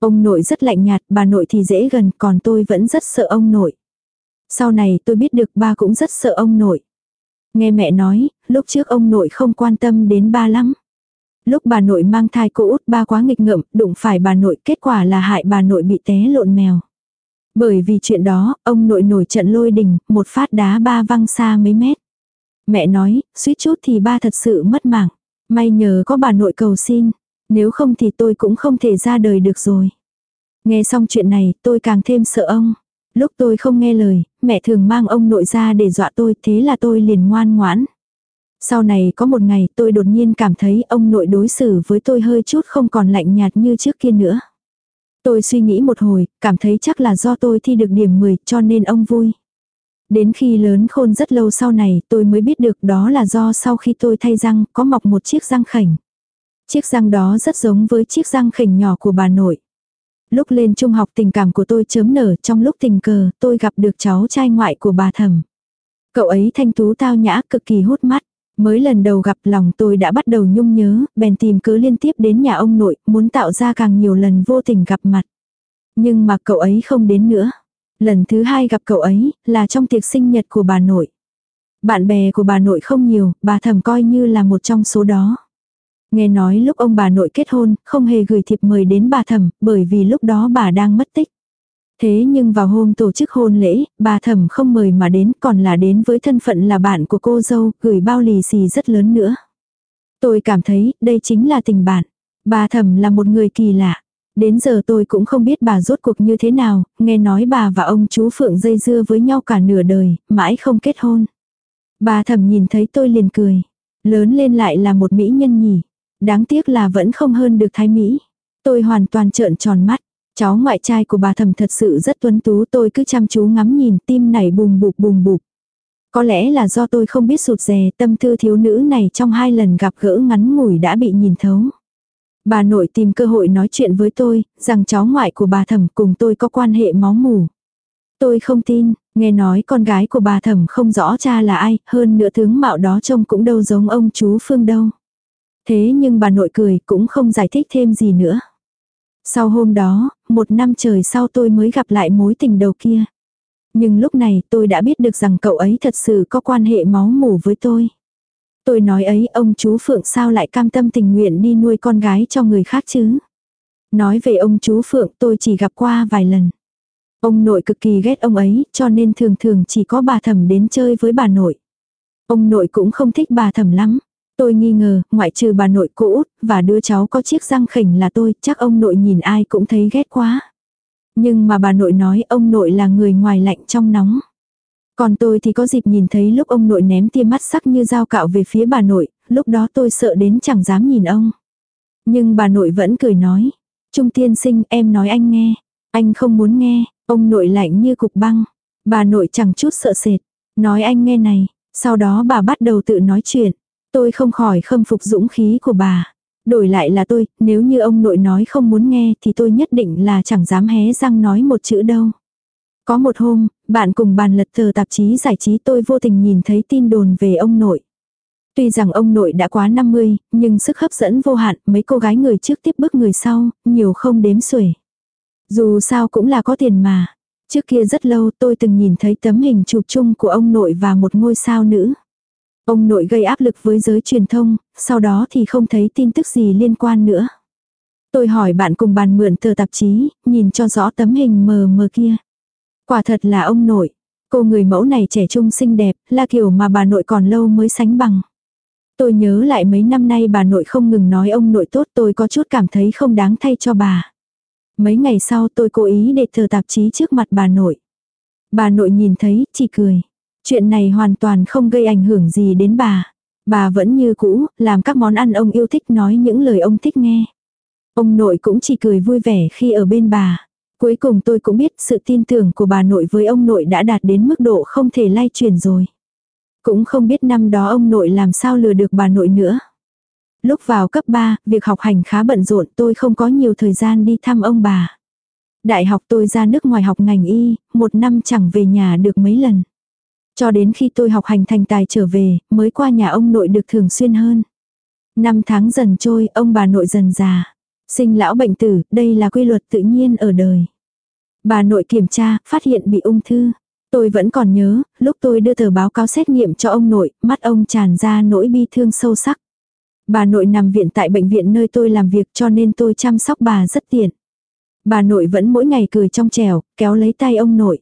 Ông nội rất lạnh nhạt, bà nội thì dễ gần, còn tôi vẫn rất sợ ông nội. Sau này tôi biết được ba cũng rất sợ ông nội. Nghe mẹ nói, lúc trước ông nội không quan tâm đến ba lắm. Lúc bà nội mang thai cô út ba quá nghịch ngợm, đụng phải bà nội, kết quả là hại bà nội bị té lộn mèo. Bởi vì chuyện đó, ông nội nổi trận lôi đình, một phát đá ba văng xa mấy mét. Mẹ nói, suýt chút thì ba thật sự mất mạng. May nhờ có bà nội cầu xin. Nếu không thì tôi cũng không thể ra đời được rồi. Nghe xong chuyện này, tôi càng thêm sợ ông. Lúc tôi không nghe lời, mẹ thường mang ông nội ra để dọa tôi, thế là tôi liền ngoan ngoãn. Sau này có một ngày tôi đột nhiên cảm thấy ông nội đối xử với tôi hơi chút không còn lạnh nhạt như trước kia nữa. Tôi suy nghĩ một hồi, cảm thấy chắc là do tôi thi được điểm 10 cho nên ông vui. Đến khi lớn khôn rất lâu sau này tôi mới biết được đó là do sau khi tôi thay răng có mọc một chiếc răng khảnh. Chiếc răng đó rất giống với chiếc răng khỉnh nhỏ của bà nội. Lúc lên trung học tình cảm của tôi chớm nở trong lúc tình cờ tôi gặp được cháu trai ngoại của bà thẩm. Cậu ấy thanh tú tao nhã cực kỳ hút mắt. Mới lần đầu gặp lòng tôi đã bắt đầu nhung nhớ, bèn tìm cứ liên tiếp đến nhà ông nội, muốn tạo ra càng nhiều lần vô tình gặp mặt. Nhưng mà cậu ấy không đến nữa. Lần thứ hai gặp cậu ấy, là trong tiệc sinh nhật của bà nội. Bạn bè của bà nội không nhiều, bà thầm coi như là một trong số đó. Nghe nói lúc ông bà nội kết hôn, không hề gửi thiệp mời đến bà thẩm, bởi vì lúc đó bà đang mất tích. Thế nhưng vào hôm tổ chức hôn lễ, bà thẩm không mời mà đến còn là đến với thân phận là bạn của cô dâu, gửi bao lì xì rất lớn nữa. Tôi cảm thấy đây chính là tình bạn. Bà thẩm là một người kỳ lạ. Đến giờ tôi cũng không biết bà rốt cuộc như thế nào, nghe nói bà và ông chú Phượng dây dưa với nhau cả nửa đời, mãi không kết hôn. Bà thẩm nhìn thấy tôi liền cười. Lớn lên lại là một mỹ nhân nhỉ. Đáng tiếc là vẫn không hơn được thái mỹ. Tôi hoàn toàn trợn tròn mắt. Cháu ngoại trai của bà thầm thật sự rất tuấn tú tôi cứ chăm chú ngắm nhìn tim này bùng bụp bùng bụp. Có lẽ là do tôi không biết sụt rè tâm tư thiếu nữ này trong hai lần gặp gỡ ngắn ngủi đã bị nhìn thấu. Bà nội tìm cơ hội nói chuyện với tôi, rằng cháu ngoại của bà thẩm cùng tôi có quan hệ máu mủ. Tôi không tin, nghe nói con gái của bà thẩm không rõ cha là ai, hơn nữa tướng mạo đó trông cũng đâu giống ông chú Phương đâu. Thế nhưng bà nội cười cũng không giải thích thêm gì nữa. Sau hôm đó, một năm trời sau tôi mới gặp lại mối tình đầu kia. Nhưng lúc này tôi đã biết được rằng cậu ấy thật sự có quan hệ máu mủ với tôi. Tôi nói ấy ông chú Phượng sao lại cam tâm tình nguyện đi nuôi con gái cho người khác chứ. Nói về ông chú Phượng tôi chỉ gặp qua vài lần. Ông nội cực kỳ ghét ông ấy cho nên thường thường chỉ có bà thẩm đến chơi với bà nội. Ông nội cũng không thích bà thẩm lắm. Tôi nghi ngờ, ngoại trừ bà nội cũ và đứa cháu có chiếc răng khỉnh là tôi, chắc ông nội nhìn ai cũng thấy ghét quá. Nhưng mà bà nội nói ông nội là người ngoài lạnh trong nóng. Còn tôi thì có dịp nhìn thấy lúc ông nội ném tia mắt sắc như dao cạo về phía bà nội, lúc đó tôi sợ đến chẳng dám nhìn ông. Nhưng bà nội vẫn cười nói, Trung tiên sinh em nói anh nghe, anh không muốn nghe, ông nội lạnh như cục băng. Bà nội chẳng chút sợ sệt, nói anh nghe này, sau đó bà bắt đầu tự nói chuyện. Tôi không khỏi khâm phục dũng khí của bà. Đổi lại là tôi, nếu như ông nội nói không muốn nghe thì tôi nhất định là chẳng dám hé răng nói một chữ đâu. Có một hôm, bạn cùng bàn lật tờ tạp chí giải trí tôi vô tình nhìn thấy tin đồn về ông nội. Tuy rằng ông nội đã quá 50, nhưng sức hấp dẫn vô hạn, mấy cô gái người trước tiếp bước người sau, nhiều không đếm xuể. Dù sao cũng là có tiền mà. Trước kia rất lâu tôi từng nhìn thấy tấm hình chụp chung của ông nội và một ngôi sao nữ. Ông nội gây áp lực với giới truyền thông, sau đó thì không thấy tin tức gì liên quan nữa. Tôi hỏi bạn cùng bàn mượn tờ tạp chí, nhìn cho rõ tấm hình mờ mờ kia. Quả thật là ông nội. Cô người mẫu này trẻ trung xinh đẹp, là kiểu mà bà nội còn lâu mới sánh bằng. Tôi nhớ lại mấy năm nay bà nội không ngừng nói ông nội tốt tôi có chút cảm thấy không đáng thay cho bà. Mấy ngày sau tôi cố ý để tờ tạp chí trước mặt bà nội. Bà nội nhìn thấy, chỉ cười. Chuyện này hoàn toàn không gây ảnh hưởng gì đến bà. Bà vẫn như cũ, làm các món ăn ông yêu thích nói những lời ông thích nghe. Ông nội cũng chỉ cười vui vẻ khi ở bên bà. Cuối cùng tôi cũng biết sự tin tưởng của bà nội với ông nội đã đạt đến mức độ không thể lay chuyển rồi. Cũng không biết năm đó ông nội làm sao lừa được bà nội nữa. Lúc vào cấp 3, việc học hành khá bận rộn tôi không có nhiều thời gian đi thăm ông bà. Đại học tôi ra nước ngoài học ngành y, một năm chẳng về nhà được mấy lần. Cho đến khi tôi học hành thành tài trở về, mới qua nhà ông nội được thường xuyên hơn. Năm tháng dần trôi, ông bà nội dần già. Sinh lão bệnh tử, đây là quy luật tự nhiên ở đời. Bà nội kiểm tra, phát hiện bị ung thư. Tôi vẫn còn nhớ, lúc tôi đưa tờ báo cáo xét nghiệm cho ông nội, mắt ông tràn ra nỗi bi thương sâu sắc. Bà nội nằm viện tại bệnh viện nơi tôi làm việc cho nên tôi chăm sóc bà rất tiện. Bà nội vẫn mỗi ngày cười trong trẻo, kéo lấy tay ông nội.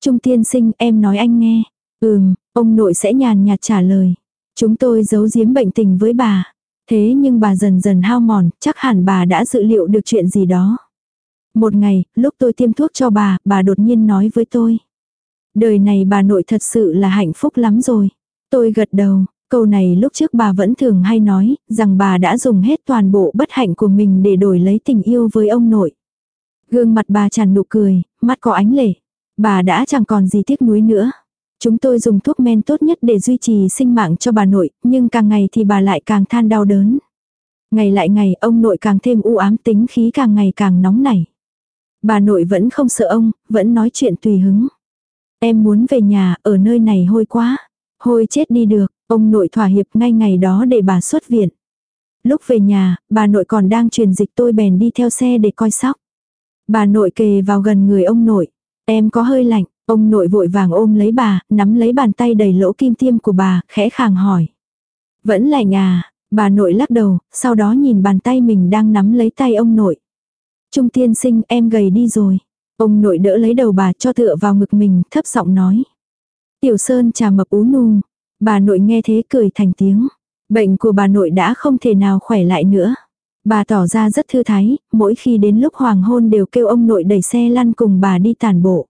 Trung tiên sinh em nói anh nghe. Ừm, ông nội sẽ nhàn nhạt trả lời. Chúng tôi giấu giếm bệnh tình với bà. Thế nhưng bà dần dần hao mòn, chắc hẳn bà đã dự liệu được chuyện gì đó. Một ngày, lúc tôi tiêm thuốc cho bà, bà đột nhiên nói với tôi. Đời này bà nội thật sự là hạnh phúc lắm rồi. Tôi gật đầu, câu này lúc trước bà vẫn thường hay nói, rằng bà đã dùng hết toàn bộ bất hạnh của mình để đổi lấy tình yêu với ông nội. Gương mặt bà tràn nụ cười, mắt có ánh lệ. Bà đã chẳng còn gì tiếc nuối nữa. Chúng tôi dùng thuốc men tốt nhất để duy trì sinh mạng cho bà nội, nhưng càng ngày thì bà lại càng than đau đớn. Ngày lại ngày, ông nội càng thêm u ám tính khí càng ngày càng nóng nảy. Bà nội vẫn không sợ ông, vẫn nói chuyện tùy hứng. Em muốn về nhà, ở nơi này hôi quá. Hôi chết đi được, ông nội thỏa hiệp ngay ngày đó để bà xuất viện. Lúc về nhà, bà nội còn đang truyền dịch tôi bèn đi theo xe để coi sóc. Bà nội kề vào gần người ông nội. Em có hơi lạnh, ông nội vội vàng ôm lấy bà, nắm lấy bàn tay đầy lỗ kim tiêm của bà, khẽ khàng hỏi. Vẫn lành à, bà nội lắc đầu, sau đó nhìn bàn tay mình đang nắm lấy tay ông nội. Trung tiên sinh em gầy đi rồi. Ông nội đỡ lấy đầu bà cho tựa vào ngực mình, thấp giọng nói. Tiểu Sơn trà mập ú nu. Bà nội nghe thế cười thành tiếng. Bệnh của bà nội đã không thể nào khỏe lại nữa. Bà tỏ ra rất thư thái, mỗi khi đến lúc hoàng hôn đều kêu ông nội đẩy xe lăn cùng bà đi tàn bộ.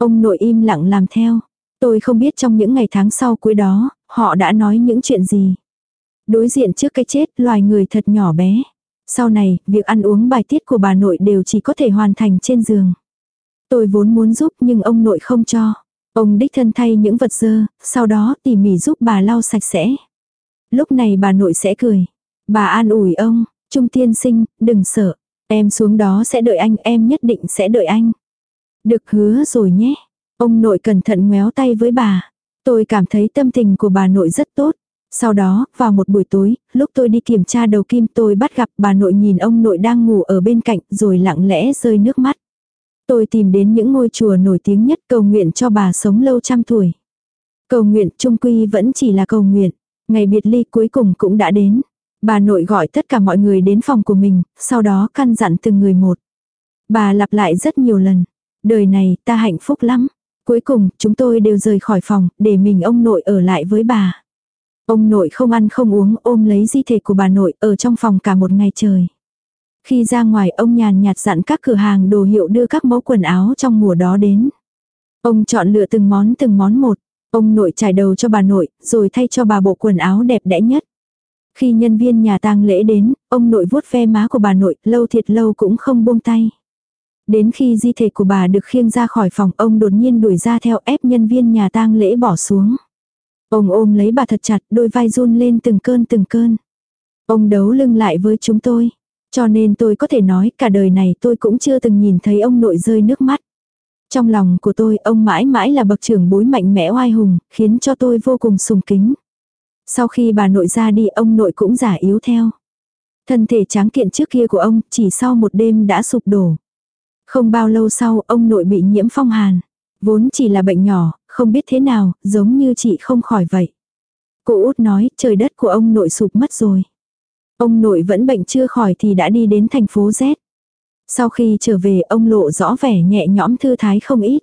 Ông nội im lặng làm theo. Tôi không biết trong những ngày tháng sau cuối đó, họ đã nói những chuyện gì. Đối diện trước cái chết, loài người thật nhỏ bé. Sau này, việc ăn uống bài tiết của bà nội đều chỉ có thể hoàn thành trên giường. Tôi vốn muốn giúp nhưng ông nội không cho. Ông đích thân thay những vật dơ, sau đó tỉ mỉ giúp bà lau sạch sẽ. Lúc này bà nội sẽ cười. Bà an ủi ông, Trung tiên sinh, đừng sợ. Em xuống đó sẽ đợi anh, em nhất định sẽ đợi anh. Được hứa rồi nhé. Ông nội cẩn thận ngoéo tay với bà. Tôi cảm thấy tâm tình của bà nội rất tốt. Sau đó, vào một buổi tối, lúc tôi đi kiểm tra đầu kim tôi bắt gặp bà nội nhìn ông nội đang ngủ ở bên cạnh rồi lặng lẽ rơi nước mắt. Tôi tìm đến những ngôi chùa nổi tiếng nhất cầu nguyện cho bà sống lâu trăm tuổi. Cầu nguyện trung quy vẫn chỉ là cầu nguyện. Ngày biệt ly cuối cùng cũng đã đến. Bà nội gọi tất cả mọi người đến phòng của mình, sau đó căn dặn từng người một. Bà lặp lại rất nhiều lần. Đời này ta hạnh phúc lắm. Cuối cùng, chúng tôi đều rời khỏi phòng, để mình ông nội ở lại với bà. Ông nội không ăn không uống ôm lấy di thể của bà nội ở trong phòng cả một ngày trời. Khi ra ngoài ông nhàn nhạt dặn các cửa hàng đồ hiệu đưa các mẫu quần áo trong mùa đó đến. Ông chọn lựa từng món từng món một. Ông nội trải đầu cho bà nội, rồi thay cho bà bộ quần áo đẹp đẽ nhất. Khi nhân viên nhà tang lễ đến, ông nội vuốt ve má của bà nội, lâu thiệt lâu cũng không buông tay. Đến khi di thể của bà được khiêng ra khỏi phòng, ông đột nhiên đuổi ra theo ép nhân viên nhà tang lễ bỏ xuống. Ông ôm lấy bà thật chặt, đôi vai run lên từng cơn từng cơn. Ông đấu lưng lại với chúng tôi. Cho nên tôi có thể nói cả đời này tôi cũng chưa từng nhìn thấy ông nội rơi nước mắt. Trong lòng của tôi, ông mãi mãi là bậc trưởng bối mạnh mẽ oai hùng, khiến cho tôi vô cùng sùng kính. Sau khi bà nội ra đi, ông nội cũng giả yếu theo. Thân thể tráng kiện trước kia của ông, chỉ sau một đêm đã sụp đổ. Không bao lâu sau, ông nội bị nhiễm phong hàn. Vốn chỉ là bệnh nhỏ, không biết thế nào, giống như chị không khỏi vậy. Cô út nói, trời đất của ông nội sụp mất rồi. Ông nội vẫn bệnh chưa khỏi thì đã đi đến thành phố Z. Sau khi trở về ông lộ rõ vẻ nhẹ nhõm thư thái không ít.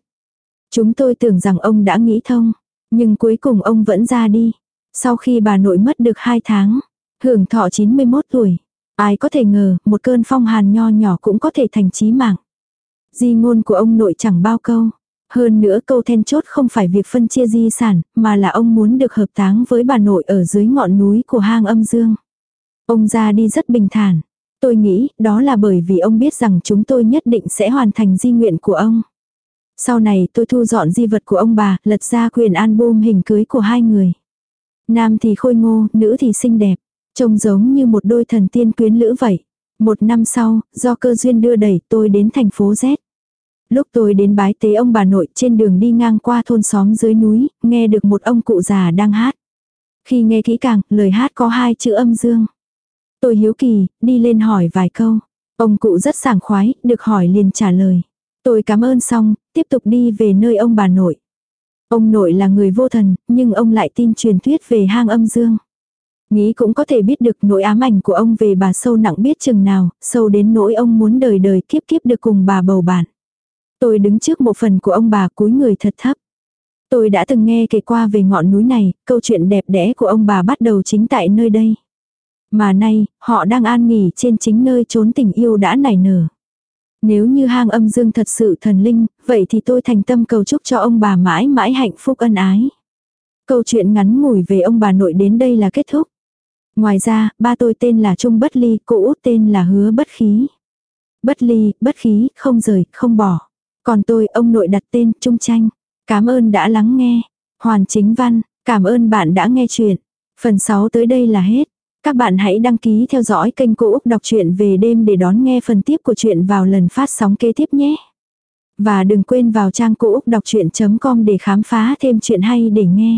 Chúng tôi tưởng rằng ông đã nghĩ thông, nhưng cuối cùng ông vẫn ra đi. Sau khi bà nội mất được 2 tháng, hưởng thọ 91 tuổi, ai có thể ngờ một cơn phong hàn nho nhỏ cũng có thể thành chí mạng. Di ngôn của ông nội chẳng bao câu. Hơn nữa câu then chốt không phải việc phân chia di sản, mà là ông muốn được hợp táng với bà nội ở dưới ngọn núi của hang âm dương. Ông ra đi rất bình thản. Tôi nghĩ đó là bởi vì ông biết rằng chúng tôi nhất định sẽ hoàn thành di nguyện của ông. Sau này tôi thu dọn di vật của ông bà, lật ra quyền album hình cưới của hai người. Nam thì khôi ngô, nữ thì xinh đẹp. Trông giống như một đôi thần tiên quyến lữ vậy. Một năm sau, do cơ duyên đưa đẩy tôi đến thành phố Z. Lúc tôi đến bái tế ông bà nội trên đường đi ngang qua thôn xóm dưới núi, nghe được một ông cụ già đang hát. Khi nghe kỹ càng, lời hát có hai chữ âm dương. Tôi hiếu kỳ, đi lên hỏi vài câu. Ông cụ rất sảng khoái, được hỏi liền trả lời. Tôi cảm ơn xong, tiếp tục đi về nơi ông bà nội. Ông nội là người vô thần, nhưng ông lại tin truyền thuyết về hang âm dương. Nghĩ cũng có thể biết được nỗi ám ảnh của ông về bà sâu nặng biết chừng nào, sâu đến nỗi ông muốn đời đời kiếp kiếp được cùng bà bầu bạn. Tôi đứng trước một phần của ông bà cúi người thật thấp. Tôi đã từng nghe kể qua về ngọn núi này, câu chuyện đẹp đẽ của ông bà bắt đầu chính tại nơi đây. Mà nay, họ đang an nghỉ trên chính nơi chốn tình yêu đã nảy nở. Nếu như hang âm dương thật sự thần linh, vậy thì tôi thành tâm cầu chúc cho ông bà mãi mãi hạnh phúc ân ái. Câu chuyện ngắn ngủi về ông bà nội đến đây là kết thúc. Ngoài ra, ba tôi tên là Trung Bất Ly, cụ út tên là Hứa Bất Khí. Bất ly, bất khí, không rời, không bỏ. Còn tôi, ông nội đặt tên Trung Tranh. Cảm ơn đã lắng nghe. Hoàn chính văn, cảm ơn bạn đã nghe chuyện. Phần 6 tới đây là hết. Các bạn hãy đăng ký theo dõi kênh Cô Úc Đọc truyện về đêm để đón nghe phần tiếp của chuyện vào lần phát sóng kế tiếp nhé. Và đừng quên vào trang cô úc đọc chuyện.com để khám phá thêm chuyện hay để nghe.